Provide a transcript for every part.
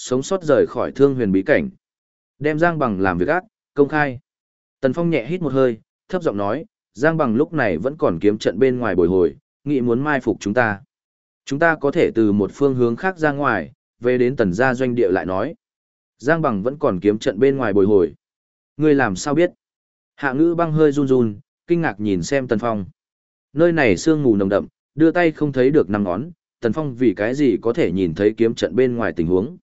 sống sót rời khỏi thương huyền bí cảnh. Đem Giang Bằng làm việc ác, công khai. Tần Phong nhẹ hít một hơi, thấp giọng nói, Giang Bằng lúc này vẫn còn kiếm trận bên ngoài bồi hồi, nghĩ muốn mai phục chúng ta. Chúng ta có thể từ một phương hướng khác ra ngoài, về đến tần gia doanh địa lại nói. Giang Bằng vẫn còn kiếm trận bên ngoài bồi hồi. Ngươi làm sao biết? Hạ ngữ băng hơi run run, kinh ngạc nhìn xem Tần Phong. Nơi này sương mù nồng đậm, đưa tay không thấy được năm ngón, Tần Phong vì cái gì có thể nhìn thấy kiếm trận bên ngoài tình huống.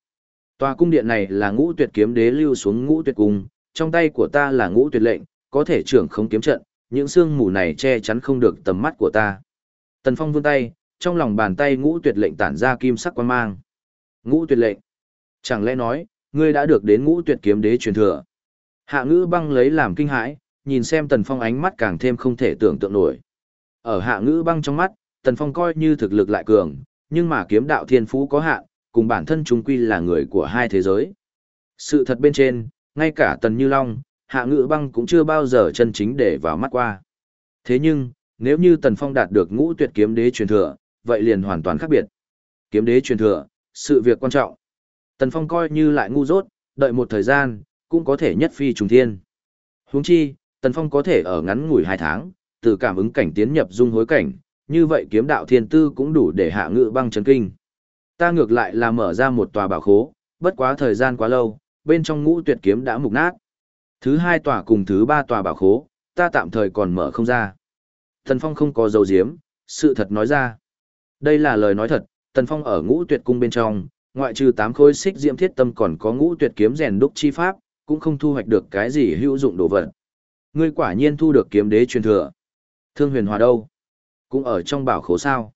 Tòa cung điện này là ngũ tuyệt kiếm đế lưu xuống ngũ tuyệt cung, trong tay của ta là ngũ tuyệt lệnh, có thể trưởng không kiếm trận, những xương mù này che chắn không được tầm mắt của ta. Tần Phong vươn tay, trong lòng bàn tay ngũ tuyệt lệnh tản ra kim sắc quang mang. Ngũ tuyệt lệnh. Chẳng lẽ nói, ngươi đã được đến ngũ tuyệt kiếm đế truyền thừa. Hạ ngữ băng lấy làm kinh hãi, nhìn xem Tần Phong ánh mắt càng thêm không thể tưởng tượng nổi. Ở hạ ngữ băng trong mắt, Tần Phong coi như thực lực lại cường, nhưng mà kiếm đạo thiên phú có hạn, cùng bản thân chúng quy là người của hai thế giới. Sự thật bên trên, ngay cả Tần Như Long, hạ ngự băng cũng chưa bao giờ chân chính để vào mắt qua. Thế nhưng, nếu như Tần Phong đạt được ngũ tuyệt kiếm đế truyền thừa, vậy liền hoàn toàn khác biệt. Kiếm đế truyền thừa, sự việc quan trọng. Tần Phong coi như lại ngu dốt, đợi một thời gian, cũng có thể nhất phi trùng thiên. Huống chi, Tần Phong có thể ở ngắn ngủi hai tháng, từ cảm ứng cảnh tiến nhập dung hối cảnh, như vậy kiếm đạo thiên tư cũng đủ để hạ ngự băng chấn kinh. Ta ngược lại là mở ra một tòa bảo khố, bất quá thời gian quá lâu, bên trong ngũ tuyệt kiếm đã mục nát. Thứ hai tòa cùng thứ ba tòa bảo khố, ta tạm thời còn mở không ra. Tần Phong không có dấu diếm, sự thật nói ra. Đây là lời nói thật, Tần Phong ở ngũ tuyệt cung bên trong, ngoại trừ tám khối xích diễm thiết tâm còn có ngũ tuyệt kiếm rèn đúc chi pháp, cũng không thu hoạch được cái gì hữu dụng đồ vật. Ngươi quả nhiên thu được kiếm đế truyền thừa. Thương huyền hòa đâu? Cũng ở trong bảo khố sao?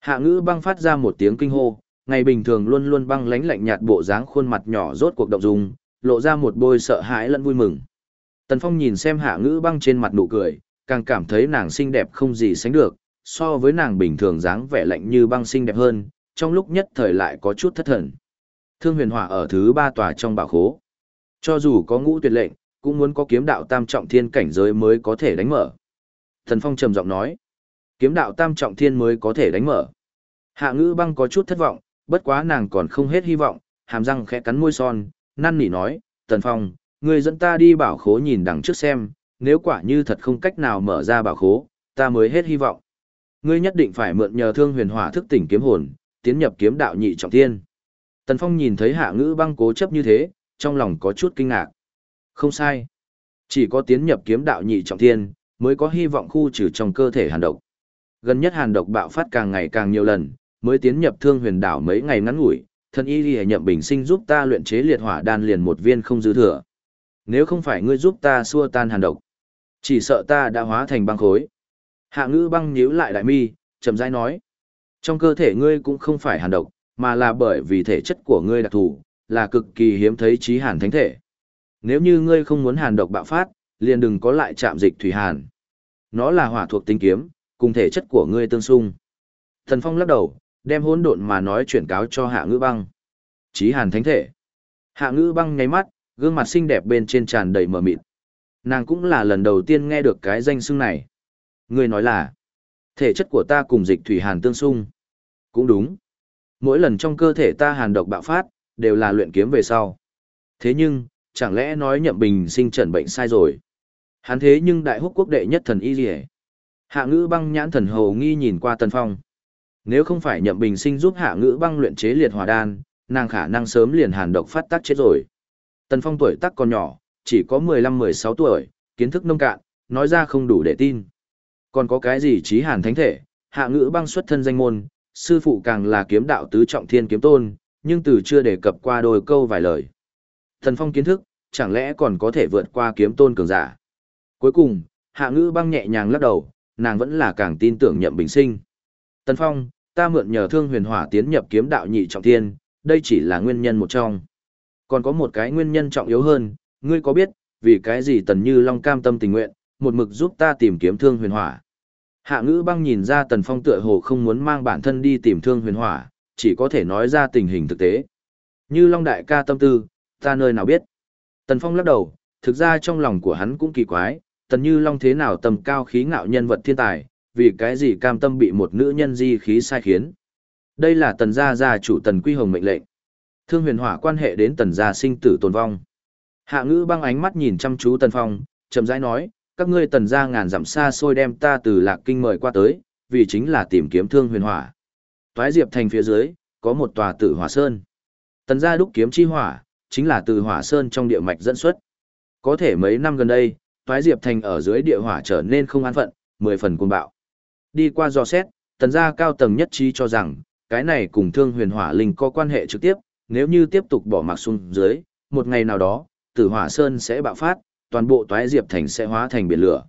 Hạ ngữ băng phát ra một tiếng kinh hô, ngày bình thường luôn luôn băng lánh lạnh nhạt bộ dáng khuôn mặt nhỏ rốt cuộc động dung, lộ ra một bôi sợ hãi lẫn vui mừng. Tần Phong nhìn xem hạ ngữ băng trên mặt nụ cười, càng cảm thấy nàng xinh đẹp không gì sánh được, so với nàng bình thường dáng vẻ lạnh như băng xinh đẹp hơn, trong lúc nhất thời lại có chút thất thần. Thương huyền hỏa ở thứ ba tòa trong bảo khố. Cho dù có ngũ tuyệt lệnh, cũng muốn có kiếm đạo tam trọng thiên cảnh giới mới có thể đánh mở. Thần Phong trầm giọng nói, kiếm đạo tam trọng thiên mới có thể đánh mở. Hạ ngữ băng có chút thất vọng, bất quá nàng còn không hết hy vọng, hàm răng khẽ cắn môi son, năn nỉ nói, Tần Phong, người dẫn ta đi bảo khố nhìn đằng trước xem, nếu quả như thật không cách nào mở ra bảo khố, ta mới hết hy vọng. Ngươi nhất định phải mượn nhờ thương huyền hỏa thức tỉnh kiếm hồn, tiến nhập kiếm đạo nhị trọng thiên. Tần Phong nhìn thấy hạ ngữ băng cố chấp như thế, trong lòng có chút kinh ngạc. Không sai. Chỉ có tiến nhập kiếm đạo nhị trọng thiên, mới có hy vọng khu trừ trong cơ thể hàn độc. Gần nhất hàn độc bạo phát càng ngày càng nhiều lần, mới tiến nhập thương huyền đảo mấy ngày ngắn ngủi, thân y lìa nhậm bình sinh giúp ta luyện chế liệt hỏa đan liền một viên không dư thừa. Nếu không phải ngươi giúp ta xua tan hàn độc, chỉ sợ ta đã hóa thành băng khối. Hạ ngữ băng nhíu lại đại mi, chậm rãi nói. Trong cơ thể ngươi cũng không phải hàn độc, mà là bởi vì thể chất của ngươi đặc thù, là cực kỳ hiếm thấy trí hàn thánh thể. Nếu như ngươi không muốn hàn độc bạo phát, liền đừng có lại chạm dịch thủy hàn. Nó là hỏa thuộc tinh kiếm, cùng thể chất của ngươi tương xung. Thần Phong lắc đầu, đem hỗn độn mà nói chuyển cáo cho Hạ Ngữ Băng. Chí Hàn Thánh thể. Hạ Ngữ Băng nháy mắt, gương mặt xinh đẹp bên trên tràn đầy mờ mịt. Nàng cũng là lần đầu tiên nghe được cái danh xưng này. Ngươi nói là, thể chất của ta cùng dịch thủy hàn tương xung. Cũng đúng. Mỗi lần trong cơ thể ta hàn độc bạo phát, đều là luyện kiếm về sau. Thế nhưng, chẳng lẽ nói nhậm bình sinh trần bệnh sai rồi? Hắn thế nhưng đại húc quốc đệ nhất thần y gì Hạ ngữ băng nhãn thần hầu nghi nhìn qua tân phong. Nếu không phải nhậm bình sinh giúp hạ ngữ băng luyện chế liệt hỏa đan, nàng khả năng sớm liền hàn độc phát tác chết rồi. Tần phong tuổi tác còn nhỏ, chỉ có 15-16 tuổi, kiến thức nông cạn, nói ra không đủ để tin. Còn có cái gì trí hàn thánh thể, hạ ngữ băng xuất thân danh môn, sư phụ càng là kiếm đạo tứ trọng thiên kiếm tôn, nhưng từ chưa đề cập qua đôi câu vài lời. Thần phong kiến thức, chẳng lẽ còn có thể vượt qua kiếm tôn cường giả. Cuối cùng, hạ ngữ băng nhẹ nhàng lắc đầu, nàng vẫn là càng tin tưởng nhậm bình sinh. Tần phong, ta mượn nhờ thương huyền hỏa tiến nhập kiếm đạo nhị trọng thiên, đây chỉ là nguyên nhân một trong. Còn có một cái nguyên nhân trọng yếu hơn, ngươi có biết, vì cái gì tần như long cam tâm tình nguyện, một mực giúp ta tìm kiếm thương huyền hỏa. Hạ ngữ băng nhìn ra tần phong tựa hồ không muốn mang bản thân đi tìm thương huyền hỏa, chỉ có thể nói ra tình hình thực tế. Như long đại ca tâm tư, ta nơi nào biết. Tần phong lắc đầu, thực ra trong lòng của hắn cũng kỳ quái, tần như long thế nào tầm cao khí ngạo nhân vật thiên tài, vì cái gì cam tâm bị một nữ nhân di khí sai khiến. Đây là tần gia gia chủ tần quy hồng mệnh lệnh. Thương huyền hỏa quan hệ đến tần gia sinh tử tồn vong. Hạ ngữ băng ánh mắt nhìn chăm chú tần phong, chậm rãi nói, các ngươi tần gia ngàn dặm xa xôi đem ta từ lạc kinh mời qua tới, vì chính là tìm kiếm thương huyền hỏa. Toái diệp thành phía dưới, có một tòa tử hỏa sơn. Tần gia đúc kiếm chi hỏa, chính là từ hỏa sơn trong địa mạch dẫn xuất. Có thể mấy năm gần đây, Toái Diệp Thành ở dưới địa hỏa trở nên không an phận, mười phần cuồng bạo. Đi qua dò xét, tần gia cao tầng nhất trí cho rằng, cái này cùng thương huyền hỏa linh có quan hệ trực tiếp, nếu như tiếp tục bỏ mặc xuống dưới, một ngày nào đó, tử hỏa sơn sẽ bạo phát, toàn bộ Toái Diệp Thành sẽ hóa thành biển lửa.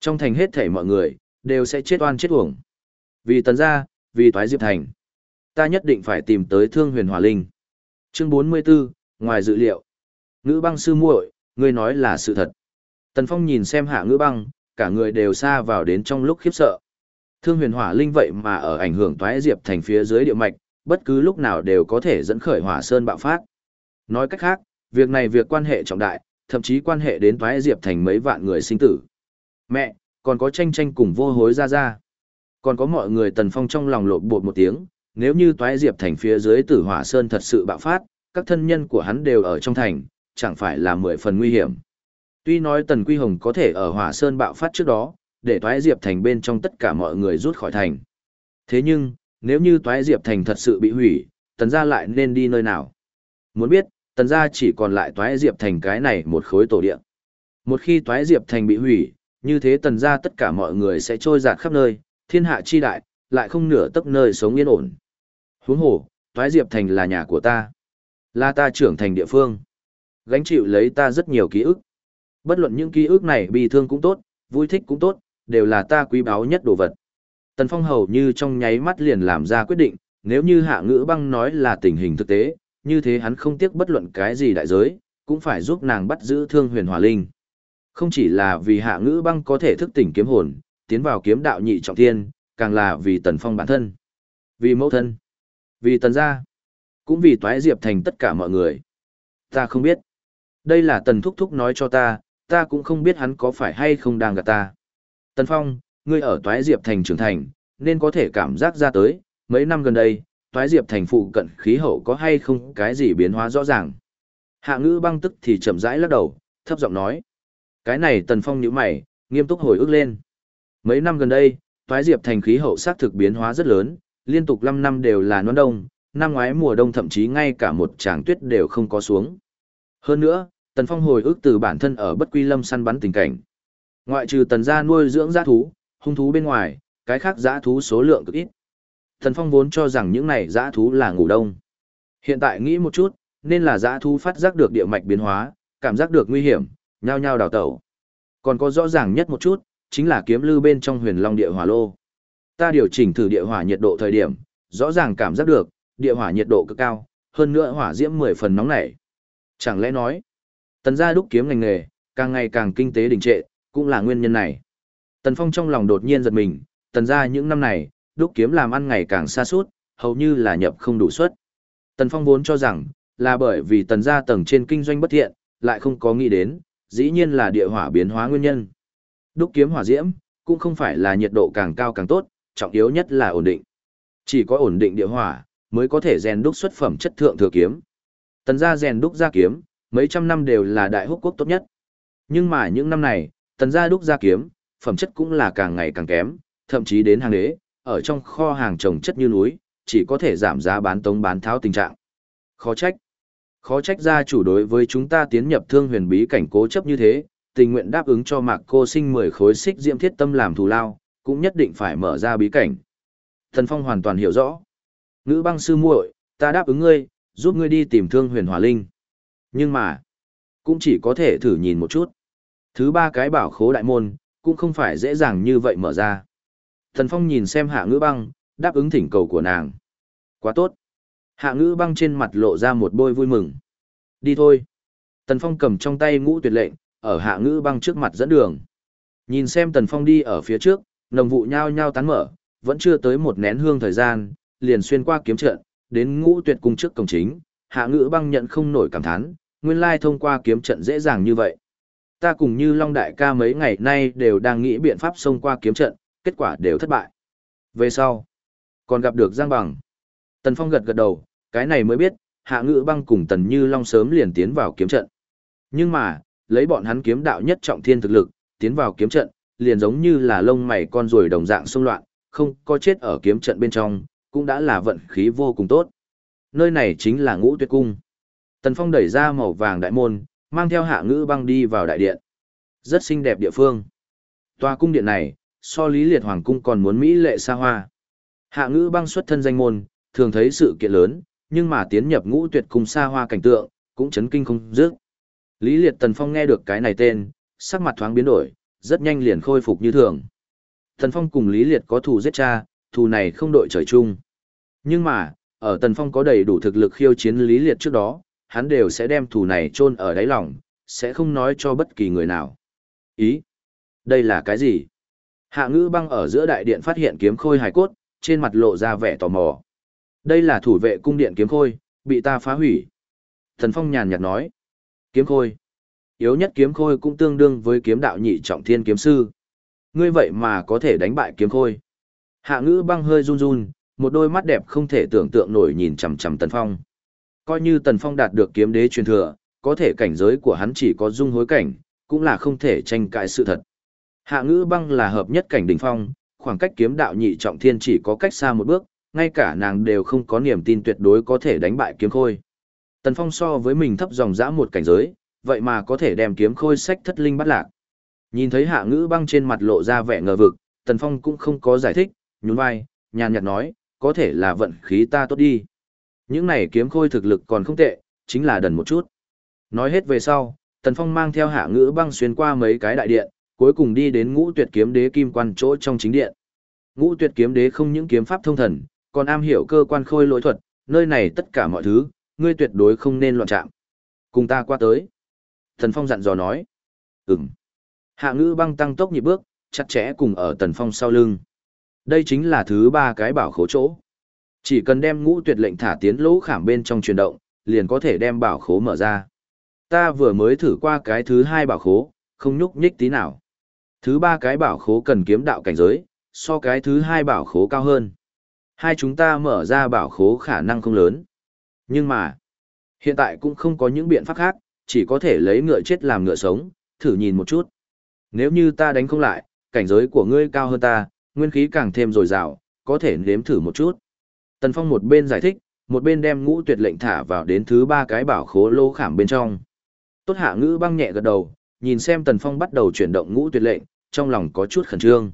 Trong thành hết thảy mọi người, đều sẽ chết oan chết uổng. Vì tần gia, vì Toái Diệp Thành, ta nhất định phải tìm tới thương huyền hỏa linh. Chương 44, ngoài dự liệu. Ngữ băng sư muội, ngươi nói là sự thật. Tần Phong nhìn xem hạ ngữ băng, cả người đều xa vào đến trong lúc khiếp sợ. Thương huyền hỏa linh vậy mà ở ảnh hưởng toái diệp thành phía dưới địa mạch, bất cứ lúc nào đều có thể dẫn khởi hỏa sơn bạo phát. Nói cách khác, việc này việc quan hệ trọng đại, thậm chí quan hệ đến toái diệp thành mấy vạn người sinh tử. Mẹ, còn có tranh tranh cùng vô hối ra ra. Còn có mọi người tần phong trong lòng lộn bột một tiếng, nếu như toái diệp thành phía dưới tử hỏa sơn thật sự bạo phát, các thân nhân của hắn đều ở trong thành, chẳng phải là mười phần nguy hiểm. Tuy nói Tần Quy Hồng có thể ở Hỏa Sơn bạo phát trước đó, để Toái Diệp Thành bên trong tất cả mọi người rút khỏi thành. Thế nhưng, nếu như Toái Diệp Thành thật sự bị hủy, Tần gia lại nên đi nơi nào? Muốn biết, Tần gia chỉ còn lại Toái Diệp Thành cái này một khối tổ địa. Một khi Toái Diệp Thành bị hủy, như thế Tần gia tất cả mọi người sẽ trôi dạt khắp nơi, thiên hạ chi đại, lại không nửa tấc nơi sống yên ổn. Huống hồ, Toái Diệp Thành là nhà của ta. Là ta trưởng thành địa phương. Gánh chịu lấy ta rất nhiều ký ức. Bất luận những ký ức này bi thương cũng tốt, vui thích cũng tốt, đều là ta quý báu nhất đồ vật. Tần Phong hầu như trong nháy mắt liền làm ra quyết định, nếu như hạ ngữ băng nói là tình hình thực tế, như thế hắn không tiếc bất luận cái gì đại giới, cũng phải giúp nàng bắt giữ thương huyền hỏa linh. Không chỉ là vì hạ ngữ băng có thể thức tỉnh kiếm hồn, tiến vào kiếm đạo nhị trọng thiên, càng là vì Tần Phong bản thân, vì mẫu thân, vì Tần gia, cũng vì toái diệp thành tất cả mọi người. Ta không biết. Đây là Tần Thúc Thúc nói cho ta, ta cũng không biết hắn có phải hay không đang gạt ta. Tần Phong, ngươi ở Toái Diệp Thành trưởng thành, nên có thể cảm giác ra tới, mấy năm gần đây, Toái Diệp Thành phụ cận khí hậu có hay không cái gì biến hóa rõ ràng. Hạ ngữ băng tức thì chậm rãi lắc đầu, thấp giọng nói. Cái này Tần Phong nhíu mày, nghiêm túc hồi ức lên. Mấy năm gần đây, Toái Diệp Thành khí hậu xác thực biến hóa rất lớn, liên tục 5 năm đều là nón đông, năm ngoái mùa đông thậm chí ngay cả một tràng tuyết đều không có xuống. Hơn nữa, Tần Phong hồi ức từ bản thân ở bất quy lâm săn bắn tình cảnh. Ngoại trừ tần gia nuôi dưỡng giã thú, hung thú bên ngoài, cái khác giã thú số lượng cực ít. Tần Phong vốn cho rằng những này giã thú là ngủ đông. Hiện tại nghĩ một chút, nên là giã thú phát giác được địa mạch biến hóa, cảm giác được nguy hiểm, nhao nhao đào tẩu. Còn có rõ ràng nhất một chút, chính là kiếm lưu bên trong huyền long địa hỏa lô. Ta điều chỉnh thử địa hỏa nhiệt độ thời điểm, rõ ràng cảm giác được, địa hỏa nhiệt độ cực cao, hơn nữa hỏa diễm 10 phần nóng nảy. Chẳng lẽ nói, Tần gia đúc kiếm ngành nghề, càng ngày càng kinh tế đình trệ, cũng là nguyên nhân này. Tần Phong trong lòng đột nhiên giật mình, tần gia những năm này, đúc kiếm làm ăn ngày càng xa suốt, hầu như là nhập không đủ suất. Tần Phong vốn cho rằng, là bởi vì tần gia tầng trên kinh doanh bất thiện, lại không có nghĩ đến, dĩ nhiên là địa hỏa biến hóa nguyên nhân. Đúc kiếm hỏa diễm, cũng không phải là nhiệt độ càng cao càng tốt, trọng yếu nhất là ổn định. Chỉ có ổn định địa hỏa, mới có thể rèn đúc xuất phẩm chất thượng thừa kiếm. Tần gia rèn đúc ra kiếm, mấy trăm năm đều là đại húc quốc tốt nhất. Nhưng mà những năm này, tần gia đúc gia kiếm, phẩm chất cũng là càng ngày càng kém, thậm chí đến hàng đế, ở trong kho hàng trồng chất như núi, chỉ có thể giảm giá bán tống bán tháo tình trạng. Khó trách. Khó trách gia chủ đối với chúng ta tiến nhập thương huyền bí cảnh cố chấp như thế, tình nguyện đáp ứng cho mạc cô sinh 10 khối xích diễm thiết tâm làm thù lao, cũng nhất định phải mở ra bí cảnh. Thần Phong hoàn toàn hiểu rõ. Ngữ băng sư muội, ta đáp ứng ngươi, giúp ngươi đi tìm thương huyền hỏa linh. Nhưng mà, cũng chỉ có thể thử nhìn một chút. Thứ ba cái bảo khố đại môn, cũng không phải dễ dàng như vậy mở ra. Thần Phong nhìn xem hạ ngữ băng, đáp ứng thỉnh cầu của nàng. Quá tốt. Hạ ngữ băng trên mặt lộ ra một bôi vui mừng. Đi thôi. Tần Phong cầm trong tay ngũ tuyệt lệnh, ở hạ ngữ băng trước mặt dẫn đường. Nhìn xem Tần Phong đi ở phía trước, nồng vụ nhao nhao tán mở, vẫn chưa tới một nén hương thời gian, liền xuyên qua kiếm trận, đến ngũ tuyệt cung trước cổng chính, hạ ngữ băng nhận không nổi cảm thán, nguyên lai thông qua kiếm trận dễ dàng như vậy. Ta cùng như Long Đại ca mấy ngày nay đều đang nghĩ biện pháp xông qua kiếm trận, kết quả đều thất bại. Về sau, còn gặp được Giang Bằng. Tần Phong gật gật đầu, cái này mới biết, Hạ Ngữ Băng cùng Tần Như Long sớm liền tiến vào kiếm trận. Nhưng mà, lấy bọn hắn kiếm đạo nhất trọng thiên thực lực, tiến vào kiếm trận, liền giống như là lông mày con ruồi đồng dạng xung loạn, không có chết ở kiếm trận bên trong, cũng đã là vận khí vô cùng tốt. Nơi này chính là ngũ tuyệt cung. Tần Phong đẩy ra màu vàng đại môn, mang theo hạ ngữ băng đi vào đại điện. Rất xinh đẹp địa phương. Tòa cung điện này, so lý liệt hoàng cung còn muốn mỹ lệ xa hoa. Hạ ngữ băng xuất thân danh môn, thường thấy sự kiện lớn, nhưng mà tiến nhập ngũ tuyệt cung xa hoa cảnh tượng, cũng chấn kinh không dứt. Lý liệt Tần Phong nghe được cái này tên, sắc mặt thoáng biến đổi, rất nhanh liền khôi phục như thường. Tần Phong cùng Lý liệt có thù giết cha, thù này không đội trời chung. Nhưng mà, ở Tần Phong có đầy đủ thực lực khiêu chiến Lý liệt trước đó, hắn đều sẽ đem thù này chôn ở đáy lòng, sẽ không nói cho bất kỳ người nào. Ý? Đây là cái gì? Hạ ngữ băng ở giữa đại điện phát hiện kiếm khôi hài cốt, trên mặt lộ ra vẻ tò mò. Đây là thủ vệ cung điện kiếm khôi, bị ta phá hủy. Thần Phong nhàn nhạt nói. Kiếm khôi. Yếu nhất kiếm khôi cũng tương đương với kiếm đạo nhị trọng thiên kiếm sư. Ngươi vậy mà có thể đánh bại kiếm khôi. Hạ ngữ băng hơi run run, một đôi mắt đẹp không thể tưởng tượng nổi nhìn chằm chằm Tần Phong. Coi như Tần Phong đạt được kiếm đế truyền thừa, có thể cảnh giới của hắn chỉ có dung hối cảnh, cũng là không thể tranh cãi sự thật. Hạ ngữ băng là hợp nhất cảnh đỉnh phong, khoảng cách kiếm đạo nhị trọng thiên chỉ có cách xa một bước, ngay cả nàng đều không có niềm tin tuyệt đối có thể đánh bại kiếm khôi. Tần Phong so với mình thấp dòng dã một cảnh giới, vậy mà có thể đem kiếm khôi sách thất linh bắt lạc. Nhìn thấy hạ ngữ băng trên mặt lộ ra vẻ ngờ vực, Tần Phong cũng không có giải thích, nhún vai, nhàn nhạt nói, có thể là vận khí ta tốt đi. Những này kiếm khôi thực lực còn không tệ, chính là đần một chút. Nói hết về sau, Tần Phong mang theo hạ ngữ băng xuyên qua mấy cái đại điện, cuối cùng đi đến ngũ tuyệt kiếm đế kim quan chỗ trong chính điện. Ngũ tuyệt kiếm đế không những kiếm pháp thông thần, còn am hiểu cơ quan khôi lỗi thuật, nơi này tất cả mọi thứ, ngươi tuyệt đối không nên loạn chạm. Cùng ta qua tới. Tần Phong dặn dò nói. Ừm. Hạ ngữ băng tăng tốc nhịp bước, chặt chẽ cùng ở Tần Phong sau lưng. Đây chính là thứ ba cái bảo khố chỗ. Chỉ cần đem ngũ tuyệt lệnh thả tiến lỗ khảm bên trong chuyển động, liền có thể đem bảo khố mở ra. Ta vừa mới thử qua cái thứ hai bảo khố, không nhúc nhích tí nào. Thứ ba cái bảo khố cần kiếm đạo cảnh giới, so cái thứ hai bảo khố cao hơn. Hai chúng ta mở ra bảo khố khả năng không lớn. Nhưng mà, hiện tại cũng không có những biện pháp khác, chỉ có thể lấy ngựa chết làm ngựa sống, thử nhìn một chút. Nếu như ta đánh không lại, cảnh giới của ngươi cao hơn ta, nguyên khí càng thêm dồi dào, có thể nếm thử một chút. Tần Phong một bên giải thích, một bên đem ngũ tuyệt lệnh thả vào đến thứ ba cái bảo khố lô khảm bên trong. Tốt hạ ngữ băng nhẹ gật đầu, nhìn xem Tần Phong bắt đầu chuyển động ngũ tuyệt lệnh, trong lòng có chút khẩn trương.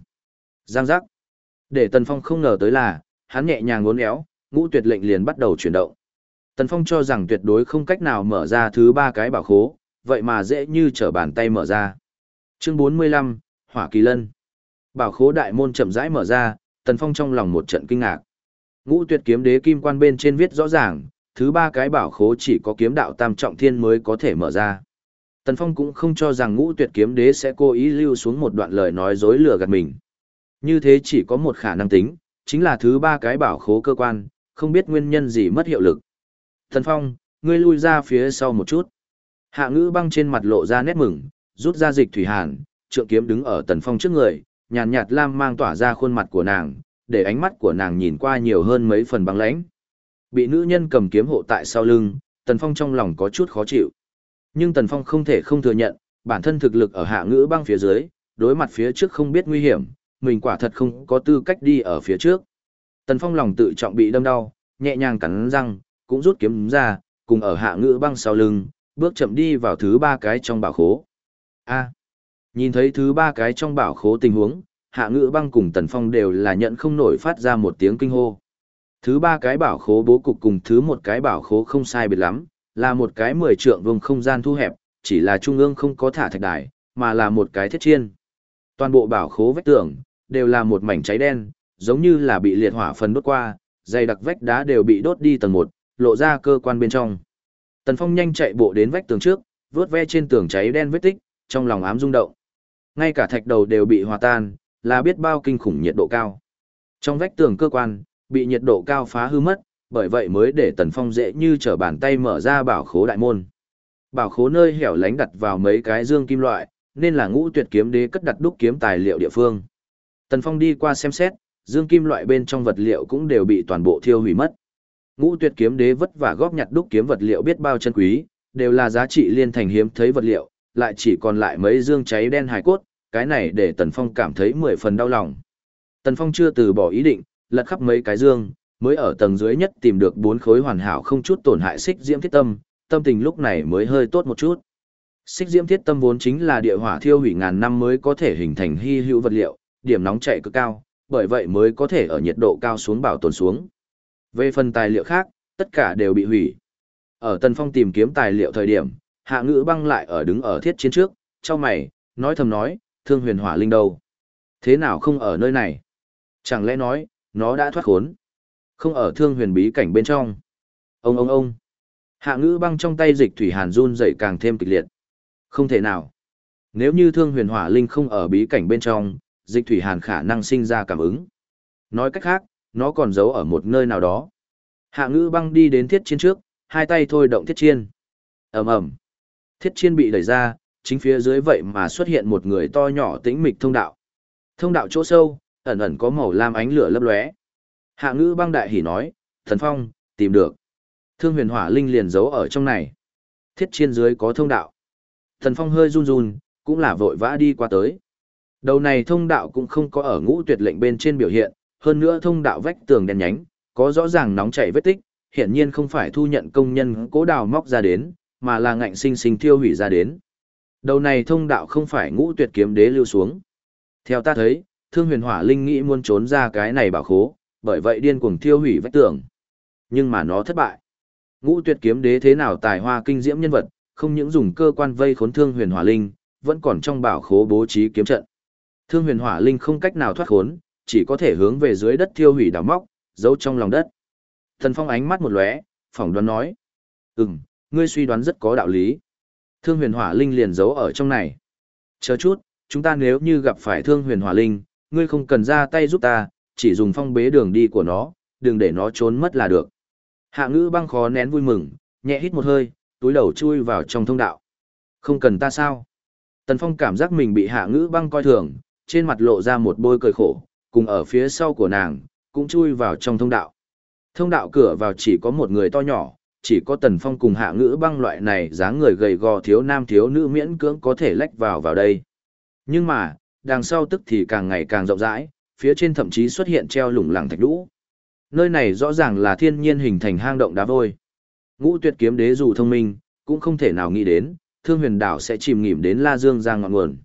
Giang giác. Để Tần Phong không ngờ tới là, hắn nhẹ nhàng ngốn éo, ngũ tuyệt lệnh liền bắt đầu chuyển động. Tần Phong cho rằng tuyệt đối không cách nào mở ra thứ ba cái bảo khố, vậy mà dễ như trở bàn tay mở ra. Chương 45, Hỏa Kỳ Lân. Bảo khố đại môn chậm rãi mở ra, Tần Phong trong lòng một trận kinh ngạc. Ngũ tuyệt kiếm đế kim quan bên trên viết rõ ràng, thứ ba cái bảo khố chỉ có kiếm đạo tam trọng thiên mới có thể mở ra. Tần Phong cũng không cho rằng ngũ tuyệt kiếm đế sẽ cố ý lưu xuống một đoạn lời nói dối lừa gạt mình. Như thế chỉ có một khả năng tính, chính là thứ ba cái bảo khố cơ quan, không biết nguyên nhân gì mất hiệu lực. Tần Phong, ngươi lui ra phía sau một chút. Hạ ngữ băng trên mặt lộ ra nét mừng, rút ra dịch thủy hàn, trượng kiếm đứng ở Tần Phong trước người, nhàn nhạt lam mang tỏa ra khuôn mặt của nàng, để ánh mắt của nàng nhìn qua nhiều hơn mấy phần băng lãnh. Bị nữ nhân cầm kiếm hộ tại sau lưng, Tần Phong trong lòng có chút khó chịu. Nhưng Tần Phong không thể không thừa nhận, bản thân thực lực ở hạ ngữ băng phía dưới, đối mặt phía trước không biết nguy hiểm, mình quả thật không có tư cách đi ở phía trước. Tần Phong lòng tự trọng bị đâm đau, nhẹ nhàng cắn răng, cũng rút kiếm ra, cùng ở hạ ngữ băng sau lưng, bước chậm đi vào thứ ba cái trong bảo khố. A. nhìn thấy thứ ba cái trong bảo khố tình huống, hạ ngữ băng cùng Tần Phong đều là nhận không nổi phát ra một tiếng kinh hô. Thứ ba cái bảo khố bố cục cùng thứ một cái bảo khố không sai biệt lắm, là một cái mười trượng vùng không gian thu hẹp, chỉ là trung ương không có thả thạch đài, mà là một cái thiết chiên. Toàn bộ bảo khố vách tường, đều là một mảnh cháy đen, giống như là bị liệt hỏa phần đốt qua, dày đặc vách đá đều bị đốt đi tầng một, lộ ra cơ quan bên trong. Tần Phong nhanh chạy bộ đến vách tường trước, vớt ve trên tường cháy đen vết tích, trong lòng ám rung động. Ngay cả thạch đầu đều bị hòa tan, là biết bao kinh khủng nhiệt độ cao. Trong vách tường cơ quan, bị nhiệt độ cao phá hư mất, bởi vậy mới để Tần Phong dễ như trở bàn tay mở ra bảo khố đại môn. Bảo khố nơi hẻo lánh đặt vào mấy cái dương kim loại, nên là ngũ tuyệt kiếm đế cất đặt đúc kiếm tài liệu địa phương. Tần Phong đi qua xem xét, dương kim loại bên trong vật liệu cũng đều bị toàn bộ thiêu hủy mất. Ngũ tuyệt kiếm đế vất vả góp nhặt đúc kiếm vật liệu biết bao chân quý, đều là giá trị liên thành hiếm thấy vật liệu, lại chỉ còn lại mấy dương cháy đen hài cốt, cái này để Tần Phong cảm thấy mười phần đau lòng. Tần Phong chưa từ bỏ ý định, lật khắp mấy cái dương, mới ở tầng dưới nhất tìm được bốn khối hoàn hảo không chút tổn hại xích diễm thiết tâm, tâm tình lúc này mới hơi tốt một chút. Xích diễm thiết tâm vốn chính là địa hỏa thiêu hủy ngàn năm mới có thể hình thành hy hữu vật liệu, điểm nóng chạy cực cao, bởi vậy mới có thể ở nhiệt độ cao xuống bảo tồn xuống. Về phần tài liệu khác, tất cả đều bị hủy. Ở Tần Phong tìm kiếm tài liệu thời điểm, hạ ngữ băng lại ở đứng ở thiết chiến trước, cho mày, nói thầm nói, thương huyền hỏa linh đâu? Thế nào không ở nơi này? Chẳng lẽ nói, nó đã thoát khốn? Không ở thương huyền bí cảnh bên trong. Ông ông ông. Hạ ngữ băng trong tay dịch thủy hàn run dậy càng thêm kịch liệt. Không thể nào. Nếu như thương huyền hỏa linh không ở bí cảnh bên trong, dịch thủy hàn khả năng sinh ra cảm ứng. Nói cách khác, nó còn giấu ở một nơi nào đó. Hạ ngữ băng đi đến thiết chiến trước, hai tay thôi động thiết chiên. ầm ầm Thiết chiên bị đẩy ra, chính phía dưới vậy mà xuất hiện một người to nhỏ tĩnh mịch thông đạo. Thông đạo chỗ sâu, ẩn ẩn có màu lam ánh lửa lấp lóe. Hạ ngữ băng đại hỉ nói, thần phong, tìm được. Thương huyền hỏa linh liền giấu ở trong này. Thiết chiên dưới có thông đạo. Thần phong hơi run run, cũng là vội vã đi qua tới. Đầu này thông đạo cũng không có ở ngũ tuyệt lệnh bên trên biểu hiện, hơn nữa thông đạo vách tường đen nhánh, có rõ ràng nóng chảy vết tích, hiển nhiên không phải thu nhận công nhân cố đào móc ra đến, mà là ngạnh sinh sinh thiêu hủy ra đến. Đầu này thông đạo không phải ngũ tuyệt kiếm đế lưu xuống. Theo ta thấy, thương huyền hỏa linh nghĩ muốn trốn ra cái này bảo khố, bởi vậy điên cuồng thiêu hủy vách tường. Nhưng mà nó thất bại. Ngũ tuyệt kiếm đế thế nào tài hoa kinh diễm nhân vật, không những dùng cơ quan vây khốn thương huyền hỏa linh, vẫn còn trong bảo khố bố trí kiếm trận. Thương huyền hỏa linh không cách nào thoát khốn, chỉ có thể hướng về dưới đất thiêu hủy đào móc, giấu trong lòng đất. Thần Phong ánh mắt một lóe, phỏng đoán nói. Ừm, ngươi suy đoán rất có đạo lý. Thương huyền hỏa linh liền giấu ở trong này. Chờ chút, chúng ta nếu như gặp phải thương huyền hỏa linh, ngươi không cần ra tay giúp ta, chỉ dùng phong bế đường đi của nó, đừng để nó trốn mất là được. Hạ ngữ băng khó nén vui mừng, nhẹ hít một hơi, túi đầu chui vào trong thông đạo. Không cần ta sao? Tần Phong cảm giác mình bị hạ ngữ băng coi thường, trên mặt lộ ra một bôi cười khổ, cùng ở phía sau của nàng, cũng chui vào trong thông đạo. Thông đạo cửa vào chỉ có một người to nhỏ, chỉ có Tần Phong cùng hạ ngữ băng loại này dáng người gầy gò thiếu nam thiếu nữ miễn cưỡng có thể lách vào vào đây. Nhưng mà, đằng sau tức thì càng ngày càng rộng rãi, phía trên thậm chí xuất hiện treo lủng lẳng thạch lũ. Nơi này rõ ràng là thiên nhiên hình thành hang động đá vôi. Ngũ tuyệt kiếm đế dù thông minh, cũng không thể nào nghĩ đến, thương huyền đảo sẽ chìm nghỉm đến La Dương ra ngọn nguồn.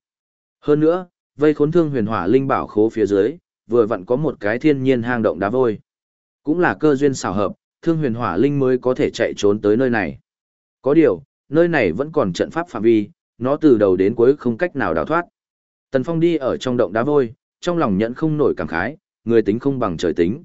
Hơn nữa, vây khốn thương huyền hỏa linh bảo khố phía dưới, vừa vặn có một cái thiên nhiên hang động đá vôi. Cũng là cơ duyên xảo hợp, thương huyền hỏa linh mới có thể chạy trốn tới nơi này. Có điều, nơi này vẫn còn trận pháp phạm vi, nó từ đầu đến cuối không cách nào đào thoát. Tần Phong đi ở trong động đá vôi, trong lòng nhận không nổi cảm khái, người tính không bằng trời tính.